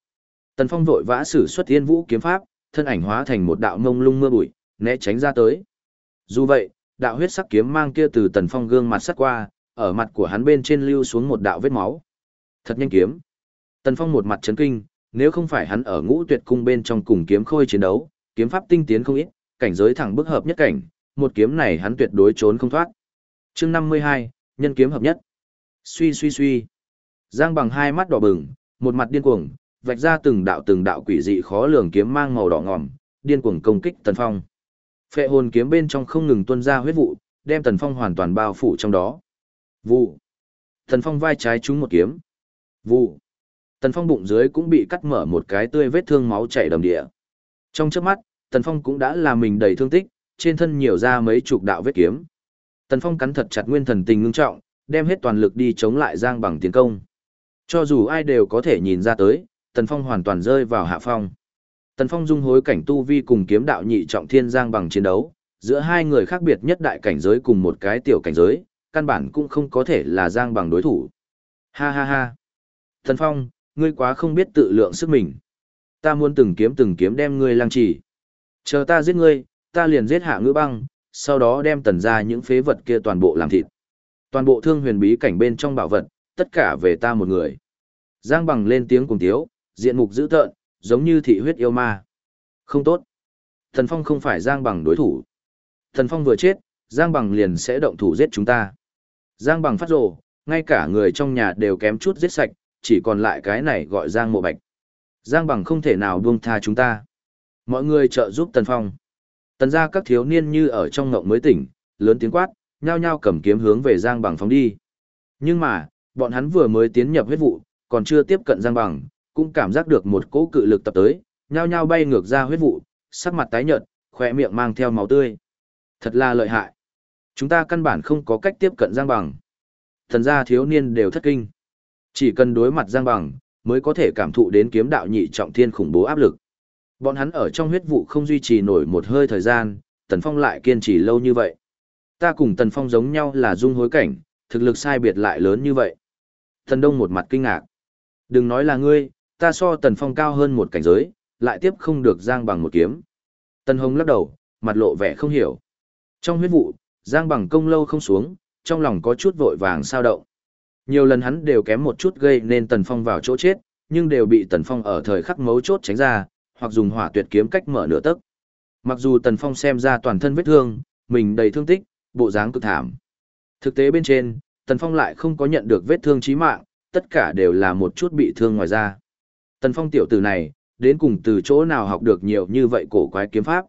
Tần Phong vội vã sử xuất thiên vũ kiếm pháp, thân ảnh hóa thành một đạo mông lung mưa bụi, né tránh ra tới. Dù vậy, đạo huyết sắc kiếm mang kia từ Tần Phong gương mặt sắt qua, ở mặt của hắn bên trên lưu xuống một đạo vết máu. Thật nhanh kiếm. Tần Phong một mặt chấn kinh, nếu không phải hắn ở ngũ tuyệt cung bên trong cùng kiếm khôi chiến đấu, kiếm pháp tinh tiến không ít, cảnh giới thẳng bức hợp nhất cảnh, một kiếm này hắn tuyệt đối trốn không thoát. Chương 52, nhân kiếm hợp nhất. Suy suy suy. Giang bằng hai mắt đỏ bừng, một mặt điên cuồng, vạch ra từng đạo từng đạo quỷ dị khó lường kiếm mang màu đỏ ngòm, điên cuồng công kích Tần Phong. Phệ hồn kiếm bên trong không ngừng tuôn ra huyết vụ, đem Tần Phong hoàn toàn bao phủ trong đó. Vụ. Tần Phong vai trái trúng một kiếm. Vụ. Tần Phong bụng dưới cũng bị cắt mở một cái tươi vết thương máu chảy đầm địa. Trong chớp mắt, Tần Phong cũng đã làm mình đầy thương tích, trên thân nhiều ra mấy chục đạo vết kiếm. Tần Phong cắn thật chặt nguyên thần tình ngưng trọng, đem hết toàn lực đi chống lại Giang Bằng tiến công. Cho dù ai đều có thể nhìn ra tới, Tần Phong hoàn toàn rơi vào hạ phong. Tần Phong dung hối cảnh tu vi cùng kiếm đạo nhị trọng thiên Giang Bằng chiến đấu, giữa hai người khác biệt nhất đại cảnh giới cùng một cái tiểu cảnh giới, căn bản cũng không có thể là Giang Bằng đối thủ. Ha ha ha. Tần Phong, ngươi quá không biết tự lượng sức mình. Ta muốn từng kiếm từng kiếm đem ngươi lăng trì. Chờ ta giết ngươi, ta liền giết hạ ngữ băng, sau đó đem tần ra những phế vật kia toàn bộ làm thịt. Toàn bộ thương huyền bí cảnh bên trong bảo vật, tất cả về ta một người. Giang bằng lên tiếng cùng tiếu, diện mục dữ tợn, giống như thị huyết yêu ma. Không tốt. Thần Phong không phải Giang bằng đối thủ. Thần Phong vừa chết, Giang bằng liền sẽ động thủ giết chúng ta. Giang bằng phát rồ, ngay cả người trong nhà đều kém chút giết sạch, chỉ còn lại cái này gọi Giang mộ bạch. Giang bằng không thể nào buông tha chúng ta. Mọi người trợ giúp Tần Phong. Tần ra các thiếu niên như ở trong ngộng mới tỉnh, lớn tiếng quát, nhao nhao cầm kiếm hướng về Giang bằng phóng đi. Nhưng mà, bọn hắn vừa mới tiến nhập huyết vụ, còn chưa tiếp cận Giang bằng, cũng cảm giác được một cỗ cự lực tập tới, nhao nhao bay ngược ra huyết vụ, sắc mặt tái nhợt, khỏe miệng mang theo máu tươi. Thật là lợi hại. Chúng ta căn bản không có cách tiếp cận Giang bằng. Thần gia thiếu niên đều thất kinh. Chỉ cần đối mặt Giang bằng, mới có thể cảm thụ đến kiếm đạo nhị trọng thiên khủng bố áp lực. Bọn hắn ở trong huyết vụ không duy trì nổi một hơi thời gian, Tần Phong lại kiên trì lâu như vậy. Ta cùng Tần Phong giống nhau là dung hối cảnh, thực lực sai biệt lại lớn như vậy. tần Đông một mặt kinh ngạc. Đừng nói là ngươi, ta so Tần Phong cao hơn một cảnh giới, lại tiếp không được Giang bằng một kiếm. Tần Hồng lắc đầu, mặt lộ vẻ không hiểu. Trong huyết vụ, Giang bằng công lâu không xuống, trong lòng có chút vội vàng sao động. Nhiều lần hắn đều kém một chút gây nên Tần Phong vào chỗ chết, nhưng đều bị Tần Phong ở thời khắc mấu chốt tránh ra, hoặc dùng hỏa tuyệt kiếm cách mở nửa tấc. Mặc dù Tần Phong xem ra toàn thân vết thương, mình đầy thương tích, bộ dáng cực thảm. Thực tế bên trên, Tần Phong lại không có nhận được vết thương chí mạng, tất cả đều là một chút bị thương ngoài da. Tần Phong tiểu tử này, đến cùng từ chỗ nào học được nhiều như vậy cổ quái kiếm pháp.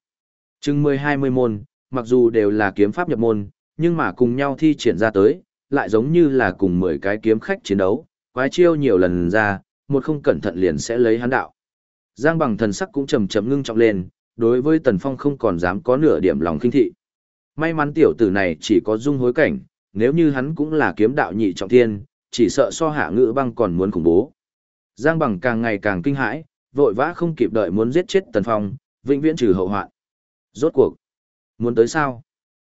Chừng 10-20 môn, mặc dù đều là kiếm pháp nhập môn, nhưng mà cùng nhau thi triển ra tới, lại giống như là cùng 10 cái kiếm khách chiến đấu, quái chiêu nhiều lần ra, một không cẩn thận liền sẽ lấy hắn đạo. Giang bằng thần sắc cũng trầm trầm ngưng trọng lên, đối với Tần Phong không còn dám có nửa điểm lòng kinh thị. May mắn tiểu tử này chỉ có dung hối cảnh, nếu như hắn cũng là kiếm đạo nhị trọng thiên, chỉ sợ so hạ ngữ băng còn muốn khủng bố. Giang bằng càng ngày càng kinh hãi, vội vã không kịp đợi muốn giết chết Tần Phong, vĩnh viễn trừ hậu hoạn. Rốt cuộc, muốn tới sao?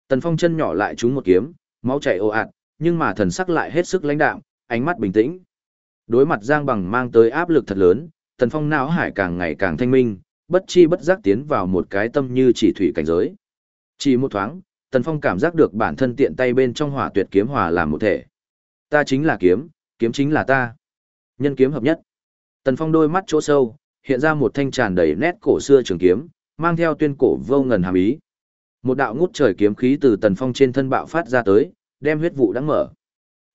Tần Phong chân nhỏ lại trúng một kiếm, máu chảy ồ ạt, nhưng mà thần sắc lại hết sức lãnh đạm, ánh mắt bình tĩnh. Đối mặt Giang Bằng mang tới áp lực thật lớn, Tần Phong não hải càng ngày càng thanh minh, bất chi bất giác tiến vào một cái tâm như chỉ thủy cảnh giới. Chỉ một thoáng, Tần Phong cảm giác được bản thân tiện tay bên trong hỏa tuyệt kiếm hòa làm một thể. Ta chính là kiếm, kiếm chính là ta. Nhân kiếm hợp nhất. Tần Phong đôi mắt chỗ sâu, hiện ra một thanh tràn đầy nét cổ xưa trường kiếm, mang theo tuyên cổ vô ngần hàm ý. Một đạo ngút trời kiếm khí từ Tần Phong trên thân bạo phát ra tới, đem huyết vụ đang mở.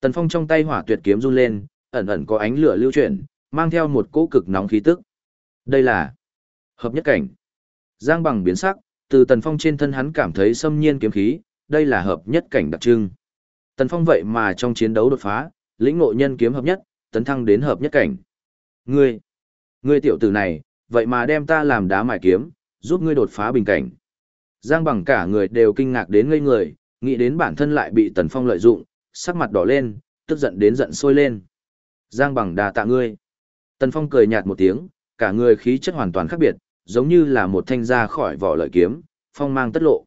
Tần Phong trong tay hỏa tuyệt kiếm run lên, ẩn ẩn có ánh lửa lưu chuyển, mang theo một cỗ cực nóng khí tức. Đây là hợp nhất cảnh. Giang bằng biến sắc, từ Tần Phong trên thân hắn cảm thấy xâm nhiên kiếm khí, đây là hợp nhất cảnh đặc trưng. Tần Phong vậy mà trong chiến đấu đột phá, lĩnh ngộ nhân kiếm hợp nhất, tấn thăng đến hợp nhất cảnh. Ngươi, ngươi tiểu tử này, vậy mà đem ta làm đá mài kiếm, giúp ngươi đột phá bình cảnh. Giang bằng cả người đều kinh ngạc đến ngây người, nghĩ đến bản thân lại bị Tần Phong lợi dụng, sắc mặt đỏ lên, tức giận đến giận sôi lên. Giang bằng đà tạ ngươi. Tần Phong cười nhạt một tiếng, cả người khí chất hoàn toàn khác biệt, giống như là một thanh ra khỏi vỏ lợi kiếm, phong mang tất lộ.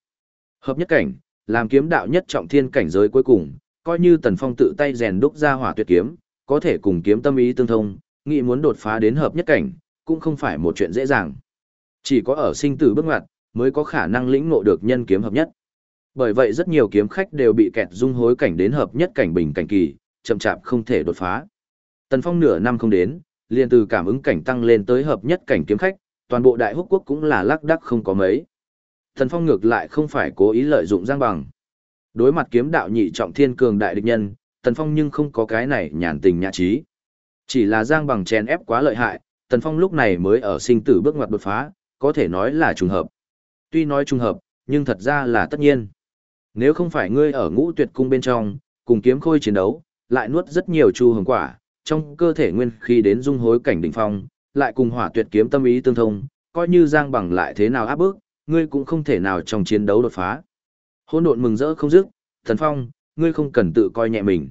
Hợp nhất cảnh, làm kiếm đạo nhất trọng thiên cảnh giới cuối cùng, coi như Tần Phong tự tay rèn đúc ra hỏa tuyệt kiếm, có thể cùng kiếm tâm ý tương thông, nghĩ muốn đột phá đến hợp nhất cảnh, cũng không phải một chuyện dễ dàng. Chỉ có ở sinh tử bước ngoặt, mới có khả năng lĩnh ngộ được nhân kiếm hợp nhất. Bởi vậy rất nhiều kiếm khách đều bị kẹt dung hối cảnh đến hợp nhất cảnh bình cảnh kỳ, chậm chạp không thể đột phá. Tần Phong nửa năm không đến, liền từ cảm ứng cảnh tăng lên tới hợp nhất cảnh kiếm khách, toàn bộ đại húc quốc cũng là lắc đắc không có mấy. thần Phong ngược lại không phải cố ý lợi dụng Giang Bằng. Đối mặt kiếm đạo nhị trọng thiên cường đại địch nhân, Tần Phong nhưng không có cái này nhàn tình nhã trí. Chỉ là Giang Bằng chèn ép quá lợi hại, Tần Phong lúc này mới ở sinh tử bước ngoặt đột phá, có thể nói là trùng hợp. Tuy nói trùng hợp, nhưng thật ra là tất nhiên. Nếu không phải ngươi ở ngũ tuyệt cung bên trong, cùng kiếm khôi chiến đấu, lại nuốt rất nhiều chu hồng quả, trong cơ thể nguyên khí đến dung hối cảnh đỉnh phong, lại cùng hỏa tuyệt kiếm tâm ý tương thông, coi như Giang Bằng lại thế nào áp bức, ngươi cũng không thể nào trong chiến đấu đột phá. Hỗn độn mừng rỡ không dứt, Thần Phong, ngươi không cần tự coi nhẹ mình.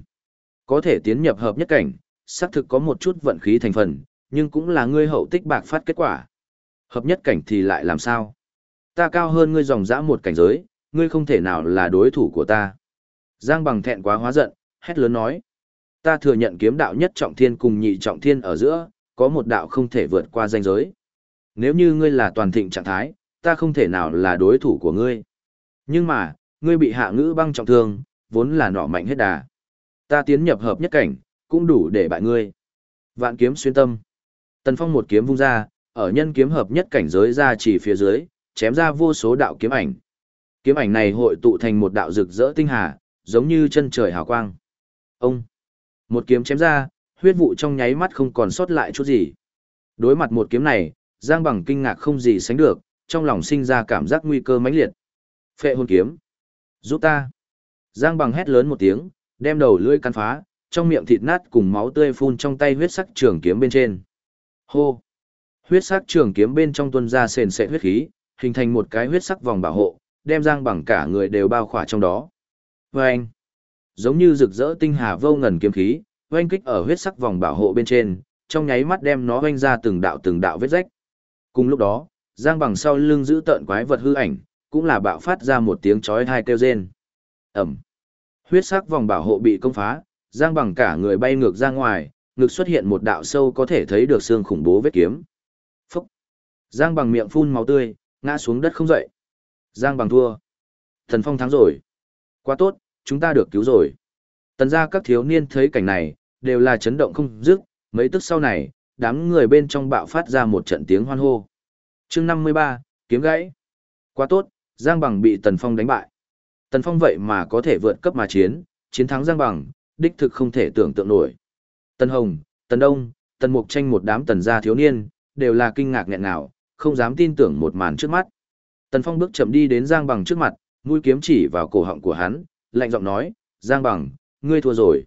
Có thể tiến nhập hợp nhất cảnh, xác thực có một chút vận khí thành phần, nhưng cũng là ngươi hậu tích bạc phát kết quả. Hợp nhất cảnh thì lại làm sao? Ta cao hơn ngươi dòng dã một cảnh giới, ngươi không thể nào là đối thủ của ta. Giang bằng thẹn quá hóa giận, hét lớn nói. Ta thừa nhận kiếm đạo nhất trọng thiên cùng nhị trọng thiên ở giữa, có một đạo không thể vượt qua danh giới. Nếu như ngươi là toàn thịnh trạng thái, ta không thể nào là đối thủ của ngươi. Nhưng mà, ngươi bị hạ ngữ băng trọng thương, vốn là nọ mạnh hết đà. Ta tiến nhập hợp nhất cảnh, cũng đủ để bại ngươi. Vạn kiếm xuyên tâm. Tần Phong một kiếm vung ra, ở nhân kiếm hợp nhất cảnh giới ra chỉ phía dưới, chém ra vô số đạo kiếm ảnh. Kiếm ảnh này hội tụ thành một đạo rực rỡ tinh hà, giống như chân trời hào quang. Ông! Một kiếm chém ra, huyết vụ trong nháy mắt không còn sót lại chút gì. Đối mặt một kiếm này, Giang Bằng kinh ngạc không gì sánh được, trong lòng sinh ra cảm giác nguy cơ mãnh liệt. Phệ hồn kiếm! Giúp ta! Giang Bằng hét lớn một tiếng, đem đầu lưỡi cắn phá, trong miệng thịt nát cùng máu tươi phun trong tay huyết sắc trường kiếm bên trên. Hô! Huyết sắc trường kiếm bên trong tuôn ra sền sệt huyết khí, hình thành một cái huyết sắc vòng bảo hộ, đem Giang Bằng cả người đều bao khỏa trong đó. Vâng! Giống như rực rỡ tinh hà vô ngần kiếm khí, oanh kích ở huyết sắc vòng bảo hộ bên trên, trong nháy mắt đem nó oanh ra từng đạo từng đạo vết rách. Cùng lúc đó, Giang Bằng sau lưng giữ tợn quái vật hư ảnh, cũng là bạo phát ra một tiếng chói tai kêu rên. Ầm. Huyết sắc vòng bảo hộ bị công phá, Giang Bằng cả người bay ngược ra ngoài, ngực xuất hiện một đạo sâu có thể thấy được xương khủng bố vết kiếm. Phúc. Giang Bằng miệng phun máu tươi, ngã xuống đất không dậy. Giang Bằng thua. Thần Phong thắng rồi. Quá tốt, chúng ta được cứu rồi. Tần ra các thiếu niên thấy cảnh này, đều là chấn động không dứt, mấy tức sau này, đám người bên trong bạo phát ra một trận tiếng hoan hô. chương 53, kiếm gãy. Quá tốt, Giang Bằng bị Tần Phong đánh bại. Tần Phong vậy mà có thể vượt cấp mà chiến, chiến thắng Giang Bằng, đích thực không thể tưởng tượng nổi. Tần Hồng, Tần Đông, Tần Mục tranh một đám tần gia thiếu niên, đều là kinh ngạc nghẹn ngào, không dám tin tưởng một màn trước mắt. Tần Phong bước chậm đi đến Giang Bằng trước mặt, mũi kiếm chỉ vào cổ họng của hắn, lạnh giọng nói, Giang Bằng, ngươi thua rồi.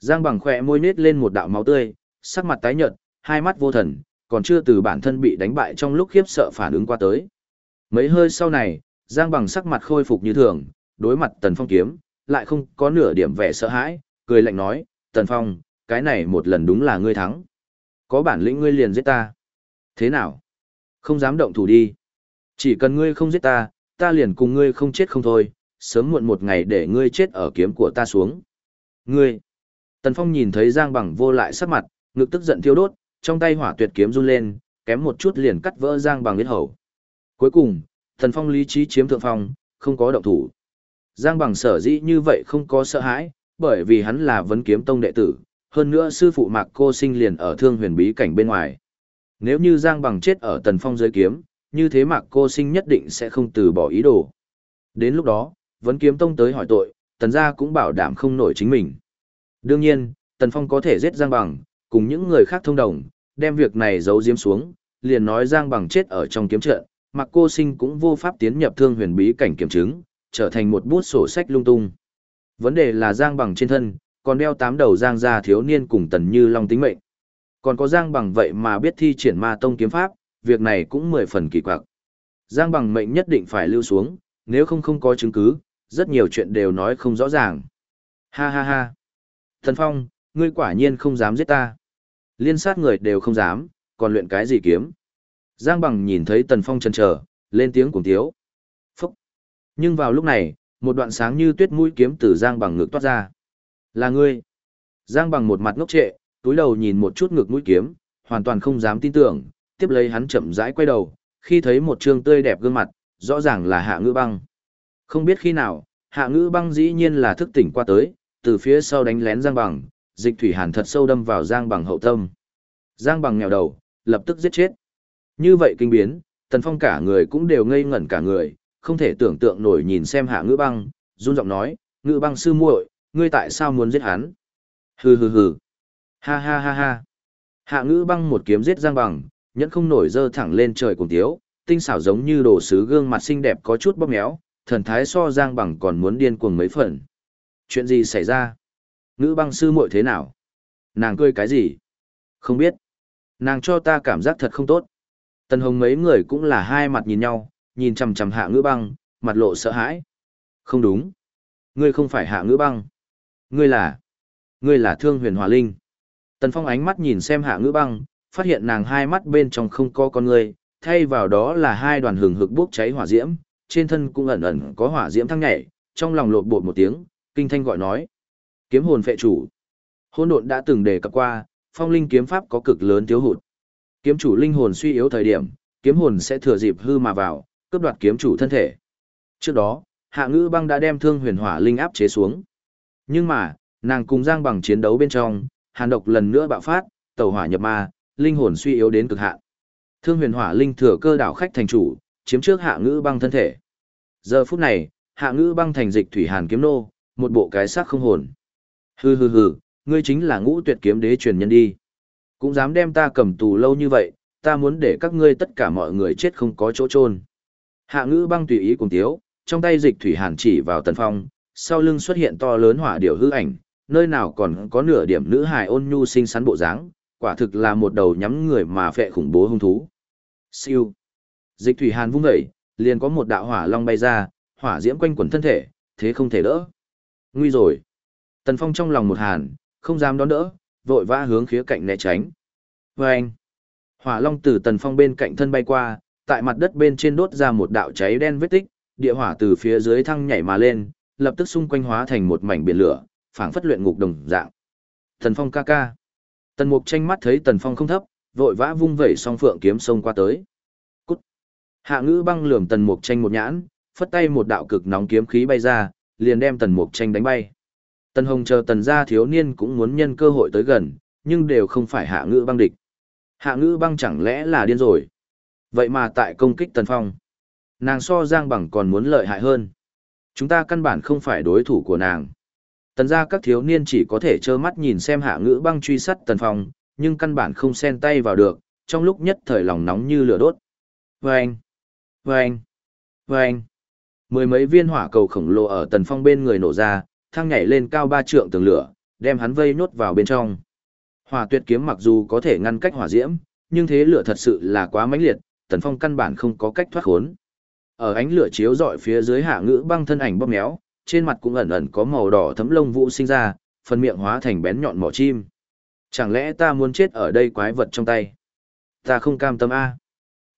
Giang Bằng khỏe môi nết lên một đạo máu tươi, sắc mặt tái nhợt, hai mắt vô thần, còn chưa từ bản thân bị đánh bại trong lúc khiếp sợ phản ứng qua tới. Mấy hơi sau này, Giang Bằng sắc mặt khôi phục như thường, đối mặt Tần Phong kiếm, lại không có nửa điểm vẻ sợ hãi, cười lạnh nói, Tần Phong, cái này một lần đúng là ngươi thắng. Có bản lĩnh ngươi liền giết ta. Thế nào? Không dám động thủ đi. Chỉ cần ngươi không giết ta, ta liền cùng ngươi không chết không thôi, sớm muộn một ngày để ngươi chết ở kiếm của ta xuống. Ngươi! Tần Phong nhìn thấy Giang Bằng vô lại sắc mặt, ngực tức giận thiêu đốt, trong tay hỏa tuyệt kiếm run lên, kém một chút liền cắt vỡ Giang Bằng huyết hầu. Cuối cùng, Tần Phong lý trí chiếm thượng phong, không có động thủ. Giang Bằng sở dĩ như vậy không có sợ hãi, bởi vì hắn là vấn kiếm tông đệ tử, hơn nữa sư phụ Mạc Cô Sinh liền ở Thương Huyền Bí cảnh bên ngoài. Nếu như Giang Bằng chết ở Tần Phong dưới kiếm, như thế Mạc Cô Sinh nhất định sẽ không từ bỏ ý đồ. Đến lúc đó, vấn kiếm tông tới hỏi tội, Tần gia cũng bảo đảm không nổi chính mình. Đương nhiên, Tần Phong có thể giết Giang Bằng, cùng những người khác thông đồng, đem việc này giấu giếm xuống, liền nói Giang Bằng chết ở trong kiếm trận, mặc Cô Sinh cũng vô pháp tiến nhập Thương Huyền Bí cảnh kiểm chứng, trở thành một bút sổ sách lung tung. Vấn đề là Giang Bằng trên thân, còn đeo tám đầu Giang gia thiếu niên cùng Tần Như Long tính mệnh. Còn có Giang Bằng vậy mà biết thi triển ma tông kiếm pháp, việc này cũng mười phần kỳ quặc. Giang Bằng mệnh nhất định phải lưu xuống, nếu không không có chứng cứ, rất nhiều chuyện đều nói không rõ ràng. Ha ha ha. Thần Phong, ngươi quả nhiên không dám giết ta. Liên sát người đều không dám, còn luyện cái gì kiếm. Giang Bằng nhìn thấy Tần Phong chần chờ, lên tiếng cùng tiếu. Phúc. Nhưng vào lúc này, một đoạn sáng như tuyết mũi kiếm từ Giang Bằng ngực toát ra. Là ngươi. Giang Bằng một mặt ngốc trệ, túi đầu nhìn một chút ngực mũi kiếm, hoàn toàn không dám tin tưởng, tiếp lấy hắn chậm rãi quay đầu, khi thấy một trương tươi đẹp gương mặt, rõ ràng là Hạ Ngữ Băng. Không biết khi nào, Hạ Ngữ Băng dĩ nhiên là thức tỉnh qua tới, từ phía sau đánh lén Giang Bằng, dịch thủy hàn thật sâu đâm vào Giang Bằng hậu tâm. Giang Bằng nghèo đầu, lập tức giết chết. Như vậy kinh biến, Tần Phong cả người cũng đều ngây ngẩn cả người, không thể tưởng tượng nổi nhìn xem Hạ Ngữ Băng, run giọng nói, "Ngữ Băng sư muội, ngươi tại sao muốn giết hắn?" Hừ hừ hừ. Ha ha ha ha. Hạ Ngữ Băng một kiếm giết Giang Bằng, nhẫn không nổi dơ thẳng lên trời cùng tiếu, tinh xảo giống như đồ sứ gương mặt xinh đẹp có chút bóp méo, thần thái so Giang Bằng còn muốn điên cuồng mấy phần. Chuyện gì xảy ra? Ngữ băng sư muội thế nào? Nàng cười cái gì? Không biết. Nàng cho ta cảm giác thật không tốt. Tần Hồng mấy người cũng là hai mặt nhìn nhau, nhìn chằm chằm hạ ngữ băng, mặt lộ sợ hãi. Không đúng. Ngươi không phải hạ ngữ băng. Ngươi là... Ngươi là thương huyền hòa linh. Tần Phong ánh mắt nhìn xem hạ ngữ băng, phát hiện nàng hai mắt bên trong không có con người, thay vào đó là hai đoàn hừng hực bốc cháy hỏa diễm, trên thân cũng ẩn ẩn có hỏa diễm thăng nhảy, trong lòng lột bột một tiếng, kinh thanh gọi nói. Kiếm hồn phệ chủ. Hôn độn đã từng đề cập qua, phong linh kiếm pháp có cực lớn thiếu hụt. Kiếm chủ linh hồn suy yếu thời điểm, kiếm hồn sẽ thừa dịp hư mà vào, cướp đoạt kiếm chủ thân thể. Trước đó, Hạ Ngữ Băng đã đem Thương Huyền Hỏa linh áp chế xuống. Nhưng mà, nàng cùng Giang Bằng chiến đấu bên trong, hàn độc lần nữa bạo phát, tẩu hỏa nhập ma, linh hồn suy yếu đến cực hạn. Thương Huyền Hỏa linh thừa cơ đảo khách thành chủ, chiếm trước Hạ Ngữ Băng thân thể. Giờ phút này, Hạ Ngữ Băng thành dịch thủy hàn kiếm nô, một bộ cái xác không hồn. Hừ hừ hừ, ngươi chính là ngũ tuyệt kiếm đế truyền nhân đi. Cũng dám đem ta cầm tù lâu như vậy, ta muốn để các ngươi tất cả mọi người chết không có chỗ chôn. Hạ ngữ băng tùy ý cùng tiếu, trong tay dịch thủy hàn chỉ vào tần phong, sau lưng xuất hiện to lớn hỏa điểu hư ảnh, nơi nào còn có nửa điểm nữ hài ôn nhu xinh xắn bộ dáng, quả thực là một đầu nhắm người mà phệ khủng bố hung thú. Siêu. Dịch thủy hàn vung dậy, liền có một đạo hỏa long bay ra, hỏa diễm quanh quẩn thân thể, thế không thể đỡ. Nguy rồi. Tần Phong trong lòng một hàn, không dám đón đỡ, vội vã hướng khía cạnh né tránh. Và anh, hỏa long từ Tần Phong bên cạnh thân bay qua, tại mặt đất bên trên đốt ra một đạo cháy đen vết tích, địa hỏa từ phía dưới thăng nhảy mà lên, lập tức xung quanh hóa thành một mảnh biển lửa, phảng phất luyện ngục đồng dạng. Tần Phong ca ca. Tần Mục tranh mắt thấy Tần Phong không thấp, vội vã vung vẩy song phượng kiếm xông qua tới. Hạ ngữ băng lườm Tần Mục tranh một nhãn, phất tay một đạo cực nóng kiếm khí bay ra, liền đem Tần Mục tranh đánh bay. Tần Hồng chờ tần gia thiếu niên cũng muốn nhân cơ hội tới gần, nhưng đều không phải hạ ngữ băng địch. Hạ ngữ băng chẳng lẽ là điên rồi. Vậy mà tại công kích tần phong. Nàng so giang bằng còn muốn lợi hại hơn. Chúng ta căn bản không phải đối thủ của nàng. Tần gia các thiếu niên chỉ có thể trơ mắt nhìn xem hạ ngữ băng truy sát tần phong, nhưng căn bản không xen tay vào được, trong lúc nhất thời lòng nóng như lửa đốt. Vâng! Vâng! Vâng! Mười mấy viên hỏa cầu khổng lồ ở tần phong bên người nổ ra, thang nhảy lên cao ba trượng tường lửa, đem hắn vây nốt vào bên trong. Hỏa tuyệt kiếm mặc dù có thể ngăn cách hỏa diễm, nhưng thế lửa thật sự là quá mãnh liệt, Tần Phong căn bản không có cách thoát khốn. Ở ánh lửa chiếu rọi phía dưới hạ ngữ băng thân ảnh bóp méo, trên mặt cũng ẩn ẩn có màu đỏ thấm lông vũ sinh ra, phần miệng hóa thành bén nhọn mỏ chim. Chẳng lẽ ta muốn chết ở đây quái vật trong tay? Ta không cam tâm a.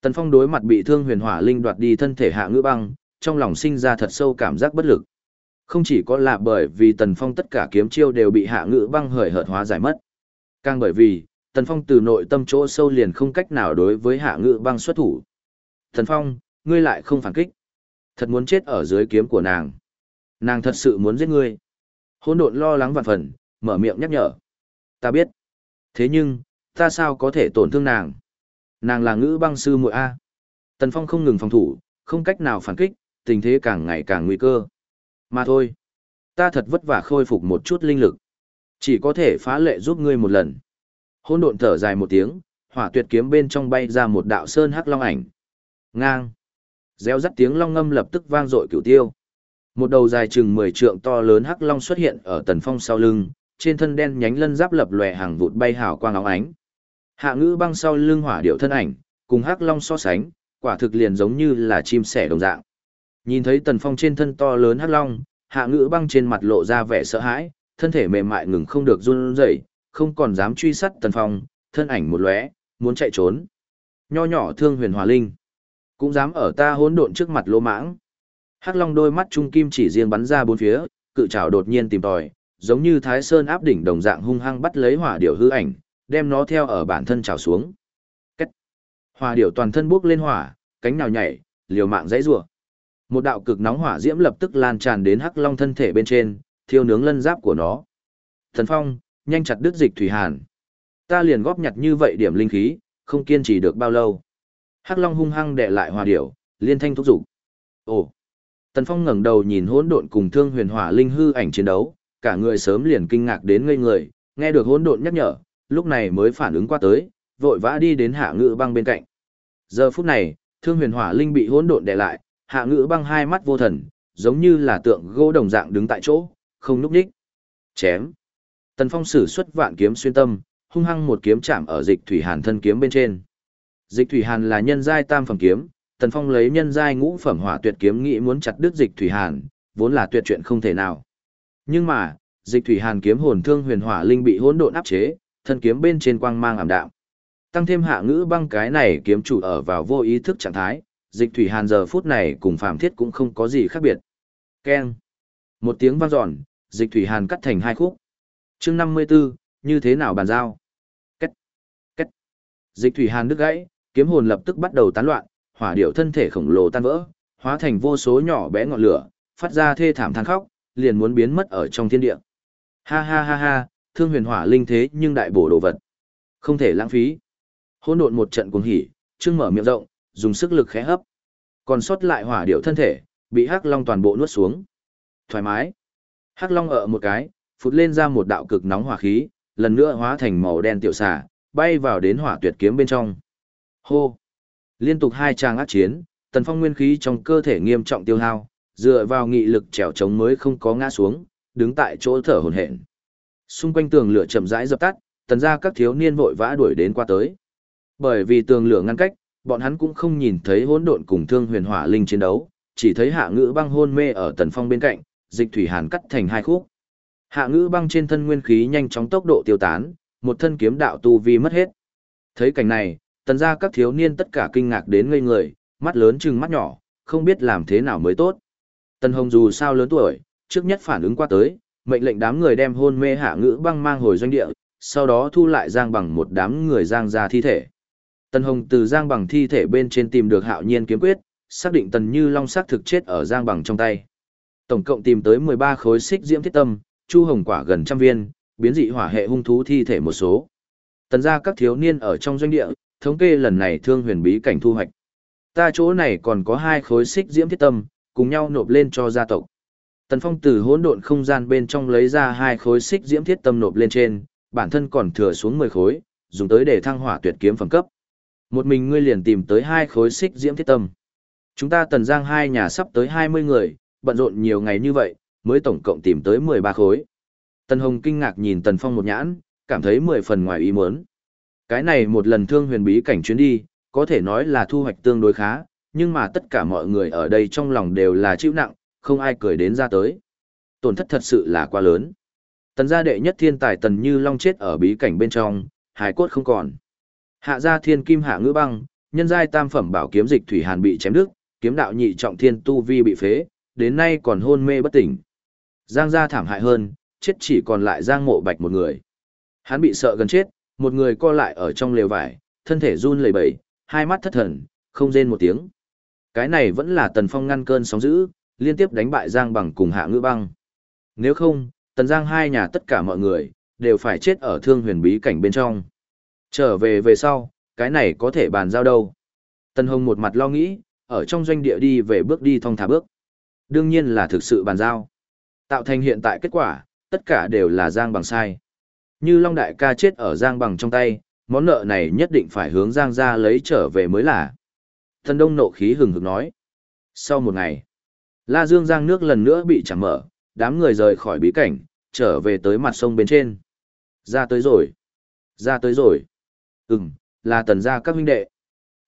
Tần Phong đối mặt bị thương huyền hỏa linh đoạt đi thân thể hạ ngữ băng, trong lòng sinh ra thật sâu cảm giác bất lực. Không chỉ có là bởi vì Tần Phong tất cả kiếm chiêu đều bị hạ ngữ băng hời hợt hóa giải mất. Càng bởi vì, Tần Phong từ nội tâm chỗ sâu liền không cách nào đối với hạ ngữ băng xuất thủ. Tần Phong, ngươi lại không phản kích. Thật muốn chết ở dưới kiếm của nàng. Nàng thật sự muốn giết ngươi. Hôn độn lo lắng vạn phần, mở miệng nhắc nhở. Ta biết. Thế nhưng, ta sao có thể tổn thương nàng? Nàng là ngữ băng sư muội A. Tần Phong không ngừng phòng thủ, không cách nào phản kích, tình thế càng ngày càng nguy cơ. Mà thôi. Ta thật vất vả khôi phục một chút linh lực. Chỉ có thể phá lệ giúp ngươi một lần. Hôn độn thở dài một tiếng, hỏa tuyệt kiếm bên trong bay ra một đạo sơn hắc long ảnh. Ngang. gieo rắt tiếng long ngâm lập tức vang dội cửu tiêu. Một đầu dài chừng 10 trượng to lớn hắc long xuất hiện ở tần phong sau lưng, trên thân đen nhánh lân giáp lập lòe hàng vụt bay hào quang óng ánh. Hạ ngữ băng sau lưng hỏa điệu thân ảnh, cùng hắc long so sánh, quả thực liền giống như là chim sẻ đồng dạng. Nhìn thấy tần phong trên thân to lớn hắc long, hạ ngữ băng trên mặt lộ ra vẻ sợ hãi, thân thể mềm mại ngừng không được run rẩy, không còn dám truy sát tần phong, thân ảnh một lóe, muốn chạy trốn. Nho nhỏ thương huyền hòa linh, cũng dám ở ta hỗn độn trước mặt lô mãng. Hắc long đôi mắt trung kim chỉ riêng bắn ra bốn phía, cự trảo đột nhiên tìm tòi, giống như thái sơn áp đỉnh đồng dạng hung hăng bắt lấy hỏa điểu hư ảnh, đem nó theo ở bản thân trào xuống. Cách. Hỏa điểu toàn thân bốc lên hỏa, cánh nào nhảy, liều mạng dãy rủa. Một đạo cực nóng hỏa diễm lập tức lan tràn đến Hắc Long thân thể bên trên, thiêu nướng lân giáp của nó. Thần Phong, nhanh chặt đứt dịch thủy hàn. Ta liền góp nhặt như vậy điểm linh khí, không kiên trì được bao lâu. Hắc Long hung hăng đè lại hòa điểu, liên thanh thúc giục. Ồ. Tần Phong ngẩng đầu nhìn hỗn độn cùng Thương Huyền Hỏa Linh hư ảnh chiến đấu, cả người sớm liền kinh ngạc đến ngây người, nghe được hỗn độn nhắc nhở, lúc này mới phản ứng qua tới, vội vã đi đến Hạ ngữ Băng bên cạnh. Giờ phút này, Thương Huyền Hỏa Linh bị hỗn độn đè lại, Hạ ngữ Băng hai mắt vô thần, giống như là tượng gỗ đồng dạng đứng tại chỗ, không núp đích. Chém. Tần Phong sử xuất vạn kiếm xuyên tâm, hung hăng một kiếm chạm ở Dịch Thủy Hàn thân kiếm bên trên. Dịch Thủy Hàn là nhân giai tam phẩm kiếm, Tần Phong lấy nhân giai ngũ phẩm hỏa tuyệt kiếm nghĩ muốn chặt đứt Dịch Thủy Hàn, vốn là tuyệt chuyện không thể nào. Nhưng mà, Dịch Thủy Hàn kiếm hồn thương huyền hỏa linh bị hỗn độn áp chế, thân kiếm bên trên quang mang ảm đạm. Tăng thêm hạ ngữ băng cái này kiếm chủ ở vào vô ý thức trạng thái, Dịch Thủy Hàn giờ phút này cùng phàm thiết cũng không có gì khác biệt. Keng. Một tiếng vang dọn, Dịch Thủy Hàn cắt thành hai khúc. Chương 54, như thế nào bàn giao? Cách. Cách. Dịch Thủy Hàn đứt gãy, kiếm hồn lập tức bắt đầu tán loạn, hỏa điệu thân thể khổng lồ tan vỡ, hóa thành vô số nhỏ bé ngọn lửa, phát ra thê thảm than khóc, liền muốn biến mất ở trong thiên địa. Ha ha ha ha, thương huyền hỏa linh thế nhưng đại bổ đồ vật. Không thể lãng phí. Hỗn độn một trận cuồng hỉ, trương mở miệng rộng, dùng sức lực khẽ hấp. Còn sót lại hỏa điệu thân thể, bị Hắc Long toàn bộ nuốt xuống. Thoải mái. Hắc Long ở một cái, phụt lên ra một đạo cực nóng hỏa khí, lần nữa hóa thành màu đen tiểu xà, bay vào đến hỏa tuyệt kiếm bên trong. Hô. Liên tục hai trang ác chiến, tần phong nguyên khí trong cơ thể nghiêm trọng tiêu hao, dựa vào nghị lực trèo chống mới không có ngã xuống, đứng tại chỗ thở hổn hển. Xung quanh tường lửa chậm rãi dập tắt, tần ra các thiếu niên vội vã đuổi đến qua tới. Bởi vì tường lửa ngăn cách, bọn hắn cũng không nhìn thấy hỗn độn cùng thương huyền hỏa linh chiến đấu, chỉ thấy hạ ngữ băng hôn mê ở tần phong bên cạnh, dịch thủy hàn cắt thành hai khúc. Hạ ngữ băng trên thân nguyên khí nhanh chóng tốc độ tiêu tán, một thân kiếm đạo tu vi mất hết. Thấy cảnh này, tần ra các thiếu niên tất cả kinh ngạc đến ngây người, mắt lớn chừng mắt nhỏ, không biết làm thế nào mới tốt. Tần Hồng dù sao lớn tuổi, trước nhất phản ứng qua tới, mệnh lệnh đám người đem hôn mê hạ ngữ băng mang hồi doanh địa, sau đó thu lại giang bằng một đám người giang ra thi thể. Tần Hồng từ giang bằng thi thể bên trên tìm được hạo nhiên kiếm quyết, xác định tần như long xác thực chết ở giang bằng trong tay. Tổng cộng tìm tới 13 khối xích diễm thiết tâm, chu hồng quả gần trăm viên, biến dị hỏa hệ hung thú thi thể một số. Tần ra các thiếu niên ở trong doanh địa, thống kê lần này thương huyền bí cảnh thu hoạch. Ta chỗ này còn có hai khối xích diễm thiết tâm, cùng nhau nộp lên cho gia tộc. Tần Phong từ hỗn độn không gian bên trong lấy ra hai khối xích diễm thiết tâm nộp lên trên, bản thân còn thừa xuống 10 khối, dùng tới để thăng hỏa tuyệt kiếm phẩm cấp. Một mình ngươi liền tìm tới hai khối xích diễm thiết tâm. Chúng ta tần giang hai nhà sắp tới 20 người, bận rộn nhiều ngày như vậy, mới tổng cộng tìm tới 13 khối. Tần Hồng kinh ngạc nhìn Tần Phong một nhãn, cảm thấy 10 phần ngoài ý muốn. Cái này một lần thương huyền bí cảnh chuyến đi, có thể nói là thu hoạch tương đối khá, nhưng mà tất cả mọi người ở đây trong lòng đều là chịu nặng, không ai cười đến ra tới. Tổn thất thật sự là quá lớn. Tần gia đệ nhất thiên tài tần như long chết ở bí cảnh bên trong, hải cốt không còn. Hạ gia thiên kim hạ ngữ băng, nhân giai tam phẩm bảo kiếm dịch thủy hàn bị chém đứt, kiếm đạo nhị trọng thiên tu vi bị phế, đến nay còn hôn mê bất tỉnh. Giang gia thảm hại hơn, chết chỉ còn lại Giang Mộ Bạch một người. Hắn bị sợ gần chết, một người co lại ở trong lều vải, thân thể run lẩy bẩy, hai mắt thất thần, không rên một tiếng. Cái này vẫn là Tần Phong ngăn cơn sóng dữ, liên tiếp đánh bại Giang Bằng cùng Hạ Ngữ Băng. Nếu không, Tần Giang hai nhà tất cả mọi người đều phải chết ở thương huyền bí cảnh bên trong. Trở về về sau, cái này có thể bàn giao đâu. Tần Hồng một mặt lo nghĩ, ở trong doanh địa đi về bước đi thong thả bước. Đương nhiên là thực sự bàn giao. Tạo thành hiện tại kết quả, tất cả đều là Giang Bằng sai. Như Long Đại ca chết ở Giang Bằng trong tay, món nợ này nhất định phải hướng Giang ra lấy trở về mới là. Thần Đông nộ khí hừng hực nói. Sau một ngày, La Dương Giang nước lần nữa bị chẳng mở, đám người rời khỏi bí cảnh, trở về tới mặt sông bên trên. Ra tới rồi. Ra tới rồi. Ừm, là tần gia các huynh đệ.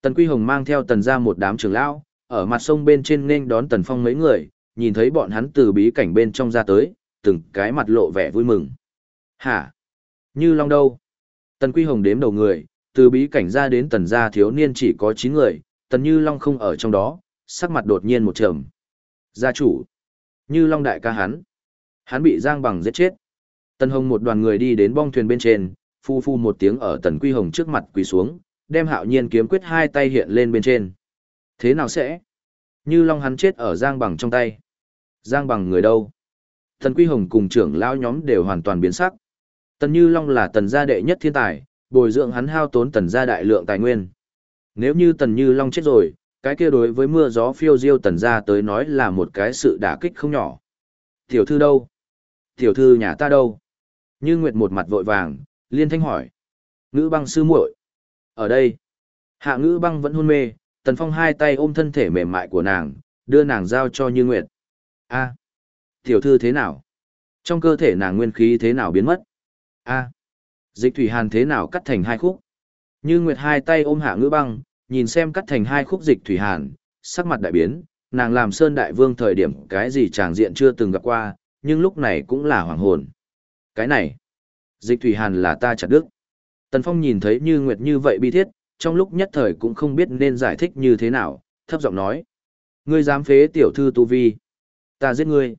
Tần Quy Hồng mang theo tần gia một đám trưởng lão, ở mặt sông bên trên nên đón tần phong mấy người, nhìn thấy bọn hắn từ bí cảnh bên trong ra tới, từng cái mặt lộ vẻ vui mừng. Hả? Như Long đâu? Tần Quy Hồng đếm đầu người, từ bí cảnh ra đến tần gia thiếu niên chỉ có 9 người, tần Như Long không ở trong đó, sắc mặt đột nhiên một trầm. Gia chủ. Như Long đại ca hắn. Hắn bị Giang Bằng giết chết. Tần Hồng một đoàn người đi đến bong thuyền bên trên, phu phu một tiếng ở Tần Quy Hồng trước mặt quỳ xuống, đem hạo nhiên kiếm quyết hai tay hiện lên bên trên. Thế nào sẽ? Như Long hắn chết ở Giang Bằng trong tay. Giang Bằng người đâu? Tần Quy Hồng cùng trưởng lão nhóm đều hoàn toàn biến sắc. Tần Như Long là tần gia đệ nhất thiên tài, bồi dưỡng hắn hao tốn tần gia đại lượng tài nguyên. Nếu như tần Như Long chết rồi, cái kia đối với mưa gió phiêu diêu tần gia tới nói là một cái sự đả kích không nhỏ. Tiểu thư đâu? Tiểu thư nhà ta đâu? Như Nguyệt một mặt vội vàng, liên thanh hỏi. Ngữ băng sư muội Ở đây. Hạ ngữ băng vẫn hôn mê, tần phong hai tay ôm thân thể mềm mại của nàng, đưa nàng giao cho Như Nguyệt. a Tiểu thư thế nào? Trong cơ thể nàng nguyên khí thế nào biến mất? a Dịch thủy hàn thế nào cắt thành hai khúc? Như Nguyệt hai tay ôm hạ ngữ băng, nhìn xem cắt thành hai khúc dịch thủy hàn, sắc mặt đại biến, nàng làm Sơn Đại Vương thời điểm cái gì chàng diện chưa từng gặp qua, nhưng lúc này cũng là hoàng hồn. Cái này, dịch thủy hàn là ta chặt đức. Tần Phong nhìn thấy Như Nguyệt như vậy bi thiết, trong lúc nhất thời cũng không biết nên giải thích như thế nào, thấp giọng nói. Ngươi dám phế tiểu thư tu vi. Ta giết ngươi.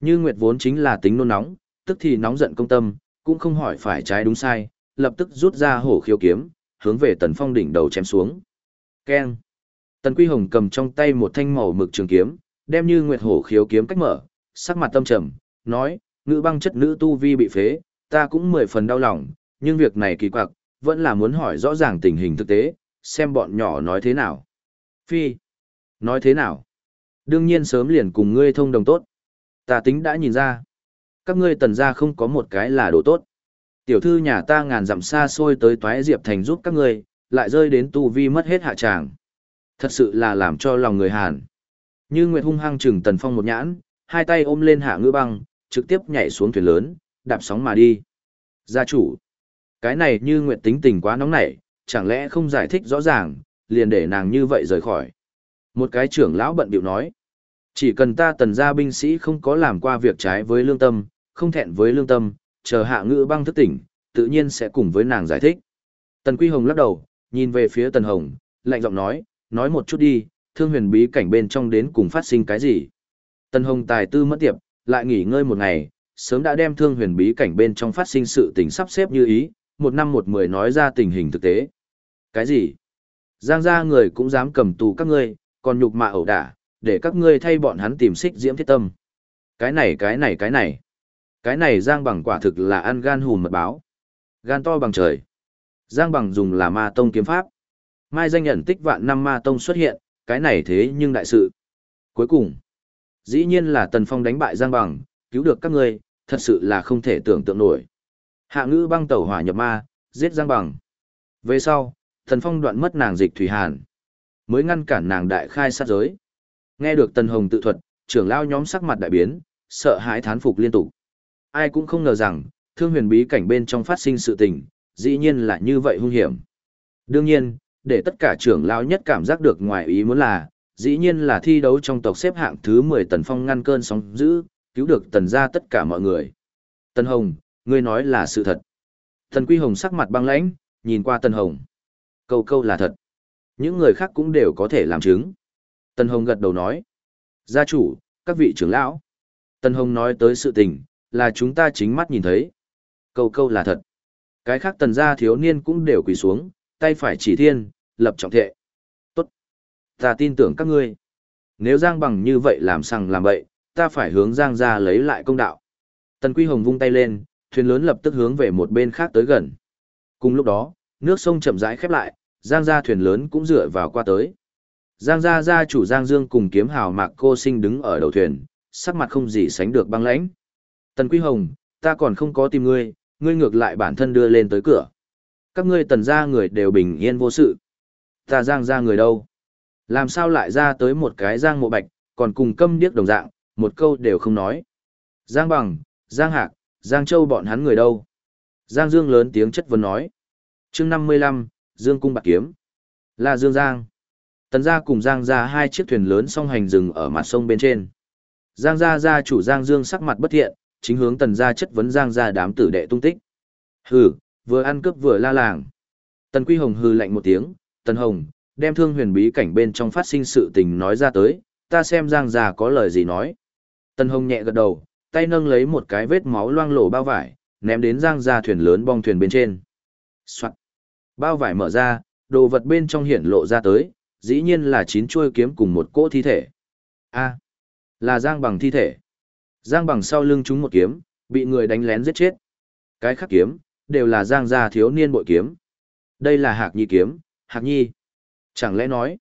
Như Nguyệt vốn chính là tính nôn nóng, tức thì nóng giận công tâm, cũng không hỏi phải trái đúng sai, lập tức rút ra hổ khiêu kiếm, hướng về Tần Phong đỉnh đầu chém xuống. Keng. Tần Quy Hồng cầm trong tay một thanh màu mực trường kiếm, đem như nguyệt hổ khiếu kiếm cách mở, sắc mặt tâm trầm, nói, ngữ băng chất nữ tu vi bị phế, ta cũng mười phần đau lòng, nhưng việc này kỳ quặc, vẫn là muốn hỏi rõ ràng tình hình thực tế, xem bọn nhỏ nói thế nào. Phi. Nói thế nào? Đương nhiên sớm liền cùng ngươi thông đồng tốt. Ta tính đã nhìn ra. Các ngươi tần gia không có một cái là đồ tốt. Tiểu thư nhà ta ngàn dặm xa xôi tới toái diệp thành giúp các ngươi, lại rơi đến tu vi mất hết hạ tràng. Thật sự là làm cho lòng người Hàn. Như Nguyệt hung hăng trừng Tần Phong một nhãn, hai tay ôm lên hạ ngư băng, trực tiếp nhảy xuống thuyền lớn, đạp sóng mà đi. Gia chủ, cái này như Nguyệt tính tình quá nóng nảy, chẳng lẽ không giải thích rõ ràng, liền để nàng như vậy rời khỏi. Một cái trưởng lão bận biểu nói, chỉ cần ta tần gia binh sĩ không có làm qua việc trái với lương tâm, không thẹn với lương tâm, chờ hạ ngữ băng thức tỉnh, tự nhiên sẽ cùng với nàng giải thích. Tần Quy Hồng lắc đầu, nhìn về phía Tần Hồng, lạnh giọng nói, nói một chút đi, thương huyền bí cảnh bên trong đến cùng phát sinh cái gì. Tần Hồng tài tư mất tiệp, lại nghỉ ngơi một ngày, sớm đã đem thương huyền bí cảnh bên trong phát sinh sự tình sắp xếp như ý, một năm một mười nói ra tình hình thực tế. Cái gì? Giang gia người cũng dám cầm tù các ngươi, còn nhục mạ ẩu đả, để các ngươi thay bọn hắn tìm xích diễm thiết tâm. Cái này cái này cái này. Cái này Giang bằng quả thực là ăn gan hùn mật báo. Gan to bằng trời. Giang bằng dùng là ma tông kiếm pháp. Mai danh nhận tích vạn năm ma tông xuất hiện, cái này thế nhưng đại sự. Cuối cùng, dĩ nhiên là Tần Phong đánh bại Giang bằng, cứu được các ngươi, thật sự là không thể tưởng tượng nổi. Hạ ngữ băng tẩu hỏa nhập ma, giết Giang bằng. Về sau, Tần Phong đoạn mất nàng dịch thủy hàn, mới ngăn cản nàng đại khai sát giới. Nghe được Tần Hồng tự thuật, trưởng lao nhóm sắc mặt đại biến, sợ hãi thán phục liên tục. Ai cũng không ngờ rằng, thương huyền bí cảnh bên trong phát sinh sự tình, dĩ nhiên là như vậy hung hiểm. Đương nhiên, để tất cả trưởng lão nhất cảm giác được ngoài ý muốn là, dĩ nhiên là thi đấu trong tộc xếp hạng thứ 10 Tần Phong ngăn cơn sóng dữ, cứu được Tần gia tất cả mọi người. Tần Hồng, ngươi nói là sự thật. Tần Quy Hồng sắc mặt băng lãnh, nhìn qua Tần Hồng. Câu câu là thật. Những người khác cũng đều có thể làm chứng. Tần Hồng gật đầu nói. Gia chủ, các vị trưởng lão. Tần Hồng nói tới sự tình, là chúng ta chính mắt nhìn thấy. Câu câu là thật. Cái khác tần gia thiếu niên cũng đều quỳ xuống, tay phải chỉ thiên, lập trọng thệ. Tốt. Ta tin tưởng các ngươi. Nếu Giang bằng như vậy làm sằng làm bậy, ta phải hướng Giang ra lấy lại công đạo. Tần Quy Hồng vung tay lên, thuyền lớn lập tức hướng về một bên khác tới gần. Cùng lúc đó, nước sông chậm rãi khép lại, Giang ra thuyền lớn cũng dựa vào qua tới. Giang gia gia chủ Giang Dương cùng kiếm hào mạc cô sinh đứng ở đầu thuyền, sắc mặt không gì sánh được băng lãnh. Tần Quy Hồng, ta còn không có tìm ngươi, ngươi ngược lại bản thân đưa lên tới cửa. Các ngươi tần gia người đều bình yên vô sự. Ta Giang gia người đâu? Làm sao lại ra tới một cái Giang mộ bạch, còn cùng câm điếc đồng dạng, một câu đều không nói. Giang bằng, Giang hạc, Giang châu bọn hắn người đâu? Giang Dương lớn tiếng chất vấn nói. chương 55, Dương cung bạc kiếm. Là Dương Giang. Tần gia cùng Giang gia hai chiếc thuyền lớn song hành dừng ở mặt sông bên trên. Giang gia gia chủ Giang Dương sắc mặt bất thiện, chính hướng tần gia chất vấn Giang gia đám tử đệ tung tích. Hừ, vừa ăn cướp vừa la làng. Tần Quy Hồng hừ lạnh một tiếng, Tần Hồng, đem thương huyền bí cảnh bên trong phát sinh sự tình nói ra tới, ta xem Giang gia có lời gì nói. Tần Hồng nhẹ gật đầu, tay nâng lấy một cái vết máu loang lổ bao vải, ném đến Giang gia thuyền lớn bong thuyền bên trên. Soạn. Bao vải mở ra, đồ vật bên trong hiển lộ ra tới, dĩ nhiên là chín chuôi kiếm cùng một cỗ thi thể. A, là Giang Bằng thi thể. Giang Bằng sau lưng chúng một kiếm, bị người đánh lén giết chết. Cái khác kiếm, đều là Giang gia thiếu niên bội kiếm. Đây là Hạc Nhi kiếm, Hạc Nhi. Chẳng lẽ nói,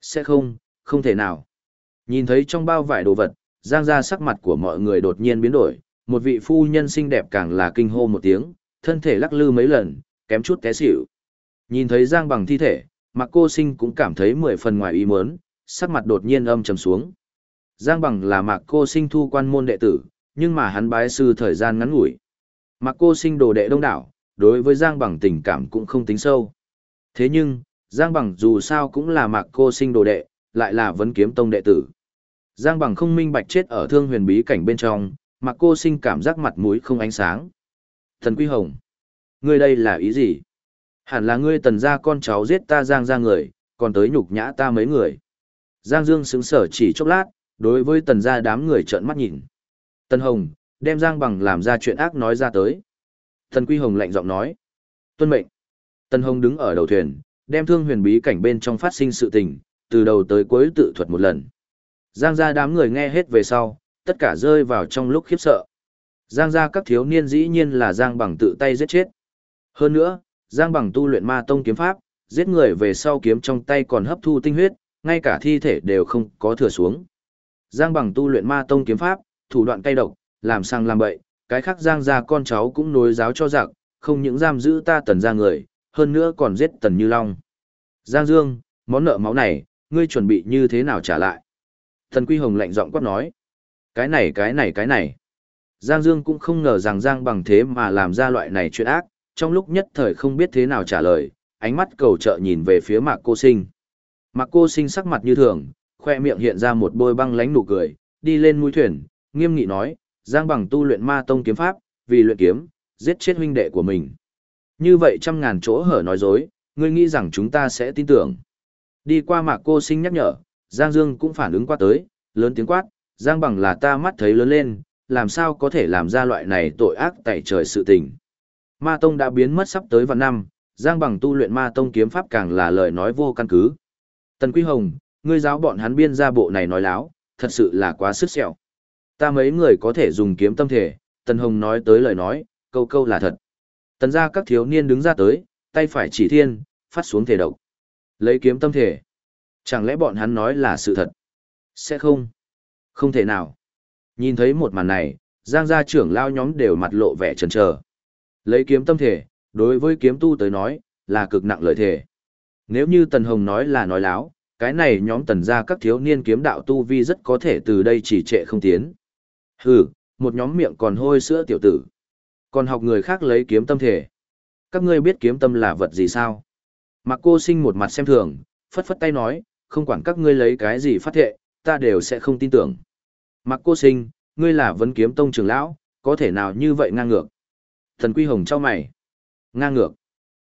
sẽ không, không thể nào. Nhìn thấy trong bao vải đồ vật, Giang gia sắc mặt của mọi người đột nhiên biến đổi, một vị phu nhân xinh đẹp càng là kinh hô một tiếng, thân thể lắc lư mấy lần, kém chút té xỉu. Nhìn thấy Giang Bằng thi thể, mặc Cô Sinh cũng cảm thấy mười phần ngoài ý muốn, sắc mặt đột nhiên âm trầm xuống. Giang Bằng là Mạc Cô Sinh thu quan môn đệ tử, nhưng mà hắn bái sư thời gian ngắn ngủi. Mạc Cô Sinh đồ đệ đông đảo, đối với Giang Bằng tình cảm cũng không tính sâu. Thế nhưng, Giang Bằng dù sao cũng là Mạc Cô Sinh đồ đệ, lại là vấn kiếm tông đệ tử. Giang Bằng không minh bạch chết ở thương huyền bí cảnh bên trong, Mạc Cô Sinh cảm giác mặt mũi không ánh sáng. Thần Quy Hồng, ngươi đây là ý gì? Hẳn là ngươi tần gia con cháu giết ta Giang ra người, còn tới nhục nhã ta mấy người. Giang Dương sững sở chỉ chốc lát, đối với tần gia đám người trợn mắt nhìn. Tần Hồng, đem Giang Bằng làm ra chuyện ác nói ra tới. Tần Quy Hồng lạnh giọng nói. Tuân mệnh. Tần Hồng đứng ở đầu thuyền, đem thương huyền bí cảnh bên trong phát sinh sự tình, từ đầu tới cuối tự thuật một lần. Giang gia đám người nghe hết về sau, tất cả rơi vào trong lúc khiếp sợ. Giang gia các thiếu niên dĩ nhiên là Giang Bằng tự tay giết chết. Hơn nữa, Giang bằng tu luyện ma tông kiếm pháp, giết người về sau kiếm trong tay còn hấp thu tinh huyết, ngay cả thi thể đều không có thừa xuống. Giang bằng tu luyện ma tông kiếm pháp, thủ đoạn cay độc, làm sang làm bậy, cái khác Giang gia con cháu cũng nối giáo cho giặc, không những giam giữ ta tần ra người, hơn nữa còn giết tần như long. Giang Dương, món nợ máu này, ngươi chuẩn bị như thế nào trả lại? Thần Quy Hồng lạnh giọng quát nói. Cái này cái này cái này. Giang Dương cũng không ngờ rằng Giang bằng thế mà làm ra loại này chuyện ác, trong lúc nhất thời không biết thế nào trả lời, ánh mắt cầu trợ nhìn về phía mạc cô sinh. Mạc cô sinh sắc mặt như thường, khoe miệng hiện ra một bôi băng lánh nụ cười, đi lên mũi thuyền, nghiêm nghị nói, giang bằng tu luyện ma tông kiếm pháp, vì luyện kiếm, giết chết huynh đệ của mình. Như vậy trăm ngàn chỗ hở nói dối, ngươi nghĩ rằng chúng ta sẽ tin tưởng. Đi qua mạc cô sinh nhắc nhở, Giang Dương cũng phản ứng qua tới, lớn tiếng quát, Giang bằng là ta mắt thấy lớn lên, làm sao có thể làm ra loại này tội ác tại trời sự tình. Ma Tông đã biến mất sắp tới vạn năm, Giang bằng tu luyện Ma Tông kiếm pháp càng là lời nói vô căn cứ. Tần Quy Hồng, ngươi giáo bọn hắn biên ra bộ này nói láo, thật sự là quá sức sẹo. Ta mấy người có thể dùng kiếm tâm thể, Tần Hồng nói tới lời nói, câu câu là thật. Tần ra các thiếu niên đứng ra tới, tay phải chỉ thiên, phát xuống thể độc. Lấy kiếm tâm thể. Chẳng lẽ bọn hắn nói là sự thật? Sẽ không. Không thể nào. Nhìn thấy một màn này, Giang gia trưởng lao nhóm đều mặt lộ vẻ chần chờ. Lấy kiếm tâm thể, đối với kiếm tu tới nói, là cực nặng lợi thể. Nếu như Tần Hồng nói là nói láo, cái này nhóm tần gia các thiếu niên kiếm đạo tu vi rất có thể từ đây chỉ trệ không tiến. Hừ, một nhóm miệng còn hôi sữa tiểu tử. Còn học người khác lấy kiếm tâm thể. Các ngươi biết kiếm tâm là vật gì sao? Mặc cô sinh một mặt xem thường, phất phất tay nói, không quản các ngươi lấy cái gì phát thệ, ta đều sẽ không tin tưởng. Mặc cô sinh, ngươi là vấn kiếm tông trưởng lão, có thể nào như vậy ngang ngược? Thần Quy Hồng cho mày. Ngang ngược.